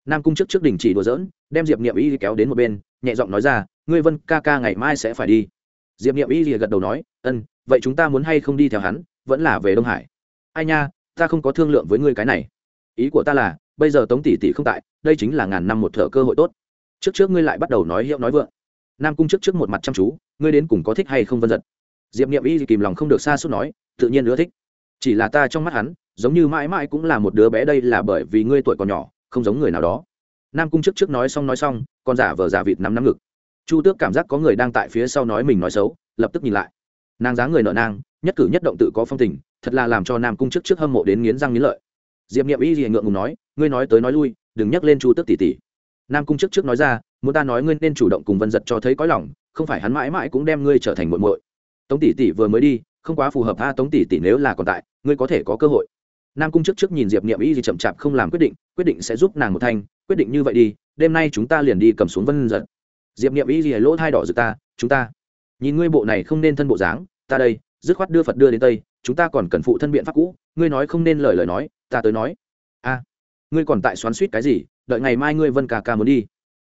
S1: Nam cung chức trước đình chỉ đùa dỡn đem diệp niệm y kéo đến một bên, nhẹ giọng nói ra, ngươi vân ca ca ngày mai sẽ phải đi. Diệp niệm y gật đầu nói, ân, vậy chúng ta muốn hay không đi theo hắn, vẫn là về đông hải? Ai nha, ta không có thương lượng với ngươi cái này. Ý của ta là, bây giờ tống tỷ tỷ không tại, đây chính là ngàn năm một thợ cơ hội tốt. Trước trước ngươi lại bắt đầu nói hiệu nói vượng. Nam cung trước trước một mặt chăm chú, ngươi đến cùng có thích hay không vân giật diệp niệm y kìm lòng không được xa suốt nói, tự nhiên ưa thích. Chỉ là ta trong mắt hắn, giống như mãi mãi cũng là một đứa bé đây là bởi vì ngươi tuổi còn nhỏ, không giống người nào đó. Nam cung chức trước nói xong nói xong còn giả vờ giả vịt nắm nắm ngực. Chu tước cảm giác có người đang tại phía sau nói mình nói xấu, lập tức nhìn lại. Nàng dáng người nợ nang, nhất cử nhất động tự có phong tình, thật là làm cho nam cung chức trước hâm mộ đến nghiến răng nghiến lợi. Diệp niệm y gì ngượng ngùng nói, ngươi nói tới nói lui, đừng nhắc lên chu tước tỷ tỷ nam cung chức trước nói ra, muốn ta nói ngươi nên chủ động cùng vân giật cho thấy có lòng, không phải hắn mãi mãi cũng đem ngươi trở thành muội muội tống tỷ tỷ vừa mới đi, không quá phù hợp, a, tống tỷ tỷ nếu là còn tại, ngươi có thể có cơ hội. Nam cung trước trước nhìn diệp niệm y gì chậm chạp không làm quyết định quyết định sẽ giúp nàng một thanh, quyết định như vậy đi, đêm nay chúng ta liền đi cầm xuống vân giật diệp niệm y gì lỗ thai đỏ rực ta, chúng ta, nhìn ngươi bộ này không nên thân bộ dáng, ta đây, dứt khoát đưa phật đưa đến tây, chúng ta còn cần phụ thân biện pháp cũ, ngươi nói không nên lời lời nói, ta tới nói. A, ngươi còn tại xoắn suýt cái gì, đợi ngày mai ngươi vân ca ca muốn đi.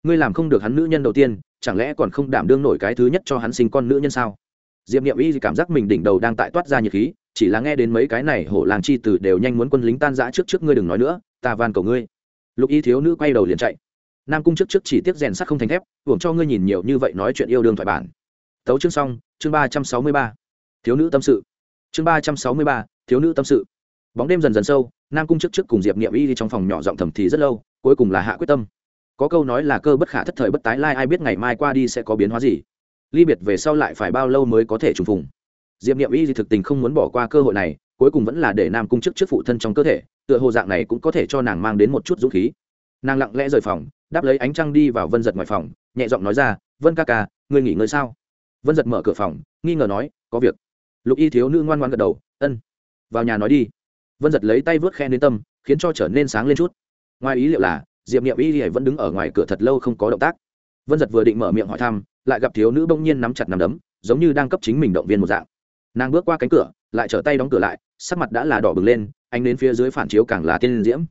S1: Ngươi làm không được hắn nữ nhân đầu tiên, chẳng lẽ còn không đảm đương nổi cái thứ nhất cho hắn sinh con nữ nhân sao? Diệp niệm y cảm giác mình đỉnh đầu đang tại toát ra nhiệt khí, chỉ là nghe đến mấy cái này hổ làng chi tử đều nhanh muốn quân lính tan giã trước trước ngươi đừng nói nữa, ta van cầu ngươi. Lục y thiếu nữ quay đầu liền chạy. Nam cung trước trước chỉ tiếp rèn sắt không thành thép, hưởng cho ngươi nhìn nhiều như vậy nói chuyện yêu đương thoại bản. Tấu chương xong, chương ba trăm sáu mươi ba. Thiếu nữ tâm sự. Chương ba trăm sáu mươi ba, thiếu nữ tâm sự. Bóng đêm dần dần sâu, nam cung trước trước cùng diệp niệm y đi trong phòng nhỏ giọng thầm thì rất lâu, cuối cùng là hạ quyết tâm. Có câu nói là cơ bất khả thất thời bất tái lai, ai biết ngày mai qua đi sẽ có biến hóa gì ly biệt về sau lại phải bao lâu mới có thể trùng phùng? Diệp niệm y thì thực tình không muốn bỏ qua cơ hội này, cuối cùng vẫn là để nam cung chức trước phụ thân trong cơ thể, tựa hồ dạng này cũng có thể cho nàng mang đến một chút dũng khí. Nàng lặng lẽ rời phòng, đáp lấy ánh trăng đi vào vân giật ngoài phòng, nhẹ giọng nói ra, vân ca ca, ngươi nghỉ ngơi sao? Vân giật mở cửa phòng, nghi ngờ nói, có việc. Lục y thiếu nữ ngoan ngoan gật đầu, ân, vào nhà nói đi. Vân giật lấy tay vớt khe đến tâm, khiến cho trở nên sáng lên chút. Ngoài ý liệu là, diệp niệm y vẫn đứng ở ngoài cửa thật lâu không có động tác vân giật vừa định mở miệng hỏi thăm, lại gặp thiếu nữ bỗng nhiên nắm chặt nằm đấm, giống như đang cấp chính mình động viên một dạng. Nàng bước qua cánh cửa, lại trở tay đóng cửa lại, sắc mặt đã là đỏ bừng lên anh đến phía dưới phản chiếu càng là tiên diễm.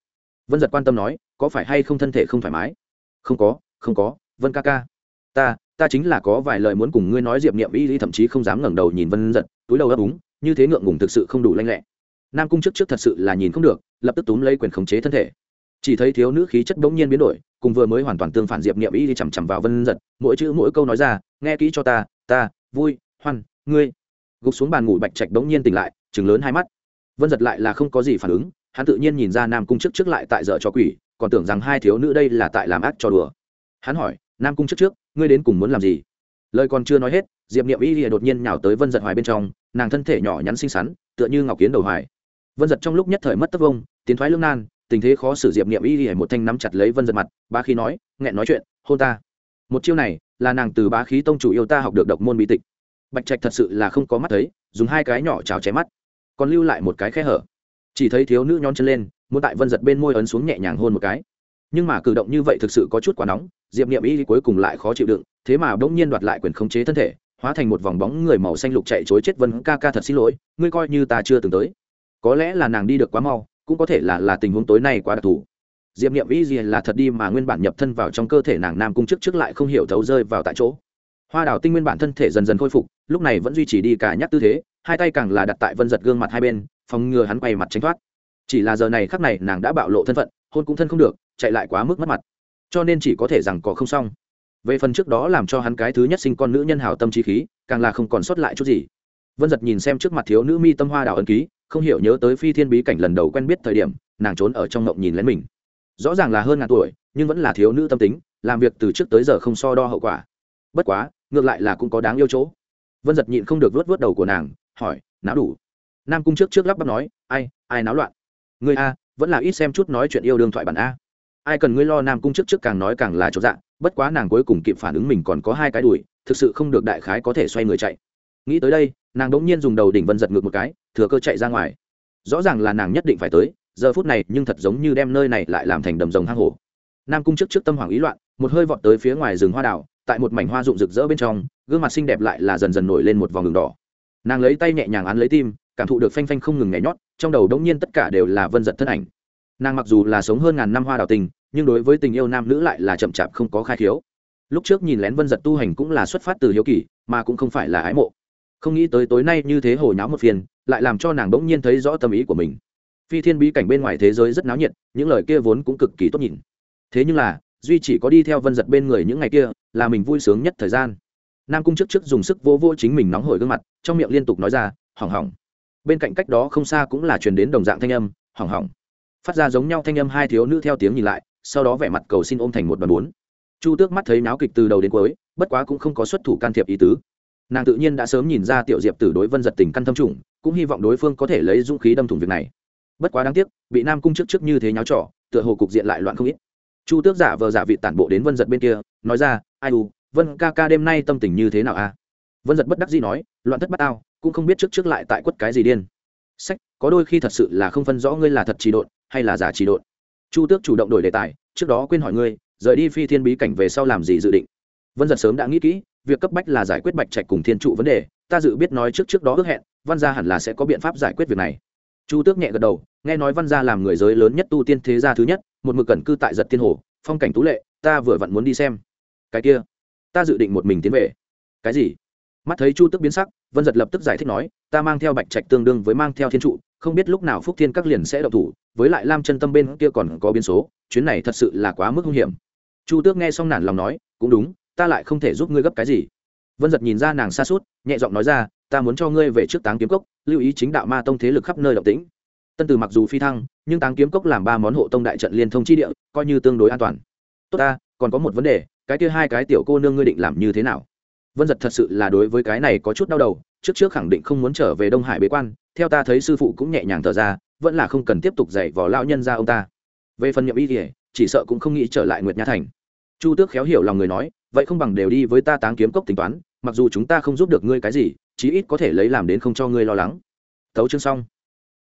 S1: Vân giật quan tâm nói, có phải hay không thân thể không thoải mái? Không có không có, vân ca ca. Ta ta chính là có vài lời muốn cùng ngươi nói diệp niệm y thậm chí không dám ngẩng đầu nhìn vân giật, túi đầu ấp úng, như thế ngượng ngùng thực sự không đủ lanh lẹ. Nam cung trước trước thật sự là nhìn không được, lập tức túm lấy quyền khống chế thân thể. Chỉ thấy thiếu nữ khí chất bỗng nhiên biến đổi cùng vừa mới hoàn toàn tương phản diệp niệm y đi chằm chằm vào vân giật, mỗi chữ mỗi câu nói ra, nghe kỹ cho ta ta, vui, hoan, ngươi. Gục xuống bàn ngủ, bạch trạch bỗng nhiên tỉnh lại chừng lớn hai mắt. Vân giật lại là không có gì phản ứng, hắn tự nhiên nhìn ra nam cung trước trước lại tại dở cho quỷ, còn tưởng rằng hai thiếu nữ đây là tại làm ác cho đùa. Hắn hỏi, nam cung trước trước, ngươi đến cùng muốn làm gì? Lời còn chưa nói hết, diệp niệm y lìa đột nhiên nhào tới vân giật hoài bên trong, nàng thân thể nhỏ nhắn xinh xắn, tựa như ngọc kiến đầu hoài. Vân giật trong lúc nhất thời mất tất vông tiến thoái lương nan tình thế khó xử diệp niệm y lìa một thanh nắm chặt lấy vân giật mặt ba khí nói, nghẹn nói chuyện, hôn ta. Một chiêu này, là nàng từ bá khí tông chủ yêu ta học được độc môn bí tịch. Bạch trạch thật sự là không có mắt thấy, dùng hai cái nhỏ chào chém mắt. Còn lưu lại một cái khe hở. Chỉ thấy thiếu nữ nhón chân lên, muốn tại vân giật bên môi ấn xuống nhẹ nhàng hôn một cái. Nhưng mà cử động như vậy thực sự có chút quá nóng, diệp niệm y cuối cùng lại khó chịu đựng, thế mà bỗng nhiên đoạt lại quyền khống chế thân thể, hóa thành một vòng bóng người màu xanh lục chạy chối chết vân ca ca thật xin lỗi, ngươi coi như ta chưa từng tới. Có lẽ là nàng đi được quá mau cũng có thể là là tình huống tối nay quá đặc thù. Diệp niệm y gì là thật đi mà nguyên bản nhập thân vào trong cơ thể nàng nam cung trước trước lại không hiểu thấu rơi vào tại chỗ. Hoa đào tinh nguyên bản thân thể dần dần khôi phục, lúc này vẫn duy trì đi cả nhắc tư thế, hai tay càng là đặt tại vân giật gương mặt hai bên, phòng ngừa hắn quay mặt tránh thoát. Chỉ là giờ này khắc này nàng đã bạo lộ thân phận, hôn cũng thân không được, chạy lại quá mức mất mặt. Cho nên chỉ có thể rằng có không xong. Về phần trước đó làm cho hắn cái thứ nhất sinh con nữ nhân hảo tâm trí khí, càng là không còn sót lại chút gì. Vân giật nhìn xem trước mặt thiếu nữ mi tâm hoa đào ân ký không hiểu nhớ tới phi thiên bí cảnh lần đầu quen biết thời điểm, nàng trốn ở trong ngộng nhìn lén mình. Rõ ràng là hơn ngàn tuổi, nhưng vẫn là thiếu nữ tâm tính, làm việc từ trước tới giờ không so đo hậu quả. Bất quá, ngược lại là cũng có đáng yêu chỗ. Vân giật nhịn không được vớt vớt đầu của nàng, hỏi, náo đủ? Nam cung trước trước lắp bắp nói, ai ai náo loạn? Người a, vẫn là ít xem chút nói chuyện yêu đương thoại bản a. Ai cần ngươi lo nam cung trước trước càng nói càng là chỗ dạ bất quá nàng cuối cùng kịp phản ứng mình còn có hai cái đùi, thực sự không được đại khái có thể xoay người chạy. Nghĩ tới đây nàng đỗng nhiên dùng đầu đỉnh vân giật ngược một cái, thừa cơ chạy ra ngoài. Rõ ràng là nàng nhất định phải tới, giờ phút này nhưng thật giống như đem nơi này lại làm thành đầm rồng hang hổ. Nam cung trước trước tâm hoàng ý loạn, một hơi vọt tới phía ngoài rừng hoa đảo tại một mảnh hoa rụng rực rỡ bên trong, gương mặt xinh đẹp lại là dần dần nổi lên một vòng đường đỏ. Nàng lấy tay nhẹ nhàng án lấy tim, cảm thụ được phanh phanh không ngừng nhảy nhót, trong đầu đống nhiên tất cả đều là vân giật thân ảnh. Nàng mặc dù là sống hơn ngàn năm hoa đào tình, nhưng đối với tình yêu nam nữ lại là chậm chạp không có khai khiếu. Lúc trước nhìn lén vân giật tu hành cũng là xuất phát từ hiếu kỳ, mà cũng không phải là ái mộ không nghĩ tới tối nay như thế hồi nháo một phiền, lại làm cho nàng bỗng nhiên thấy rõ tâm ý của mình. Phi thiên bí cảnh bên ngoài thế giới rất náo nhiệt, những lời kia vốn cũng cực kỳ tốt nhìn. Thế nhưng là, duy chỉ có đi theo vân giật bên người những ngày kia, là mình vui sướng nhất thời gian. Nam cung trước trước dùng sức vô vô chính mình nóng hổi gương mặt, trong miệng liên tục nói ra, hỏng hỏng. Bên cạnh cách đó không xa cũng là truyền đến đồng dạng thanh âm, hỏng hỏng. Phát ra giống nhau thanh âm hai thiếu nữ theo tiếng nhìn lại, sau đó vẻ mặt cầu xin ôm thành một bàn bốn. Chu tước mắt thấy náo kịch từ đầu đến cuối, bất quá cũng không có xuất thủ can thiệp ý tứ nàng tự nhiên đã sớm nhìn ra tiểu diệp tử đối vân giật tình căn thâm trùng, cũng hy vọng đối phương có thể lấy dũng khí đâm thủng việc này. Bất quá đáng tiếc, bị nam cung trước trước như thế nháo trỏ tựa hồ cục diện lại loạn không ít. Chu tước giả vờ giả vị tản bộ đến vân giật bên kia, nói ra, ai u, vân ca ca đêm nay tâm tình như thế nào a? Vân giật bất đắc dĩ nói, loạn thất bát ao cũng không biết trước trước lại tại quất cái gì điên. Sách, có đôi khi thật sự là không phân rõ ngươi là thật trì độn, hay là giả trì độn. Chu tước chủ động đổi đề tài, trước đó quên hỏi ngươi, rời đi phi thiên bí cảnh về sau làm gì dự định? Vân giật sớm đã nghĩ kỹ việc cấp bách là giải quyết bạch trạch cùng thiên trụ vấn đề, ta dự biết nói trước trước đó ước hẹn, văn gia hẳn là sẽ có biện pháp giải quyết việc này. Chu tước nhẹ gật đầu, nghe nói văn gia làm người giới lớn nhất tu tiên thế gia thứ nhất, một mực cẩn cư tại giật thiên hồ, phong cảnh tú lệ, ta vừa vặn muốn đi xem. Cái kia, ta dự định một mình tiến về. Cái gì? Mắt thấy chu tước biến sắc, vân giật lập tức giải thích nói, ta mang theo bạch trạch tương đương với mang theo thiên trụ, không biết lúc nào phúc thiên các liền sẽ đậu thủ, với lại lam chân tâm bên kia còn có biến số, chuyến này thật sự là quá mức hung hiểm. Chu tước nghe xong nản lòng nói, cũng đúng ta lại không thể giúp ngươi gấp cái gì. Vân giật nhìn ra nàng xa suốt, nhẹ giọng nói ra, ta muốn cho ngươi về trước táng kiếm cốc, lưu ý chính đạo ma tông thế lực khắp nơi động tĩnh. Tân từ mặc dù phi thăng, nhưng táng kiếm cốc làm ba món hộ tông đại trận liên thông chi địa, coi như tương đối an toàn. Tốt ta, còn có một vấn đề, cái kia hai cái tiểu cô nương ngươi định làm như thế nào? Vân giật thật sự là đối với cái này có chút đau đầu, trước trước khẳng định không muốn trở về đông hải bế quan, theo ta thấy sư phụ cũng nhẹ nhàng thở ra, vẫn là không cần tiếp tục dạy vò lao nhân ra ông ta. Về phần nhậm y thì chỉ sợ cũng không nghĩ trở lại nguyệt nha thành. Chu tước khéo hiểu lòng người nói vậy không bằng đều đi với ta táng kiếm cốc tính toán, mặc dù chúng ta không giúp được ngươi cái gì, chí ít có thể lấy làm đến không cho ngươi lo lắng. Tấu chương xong.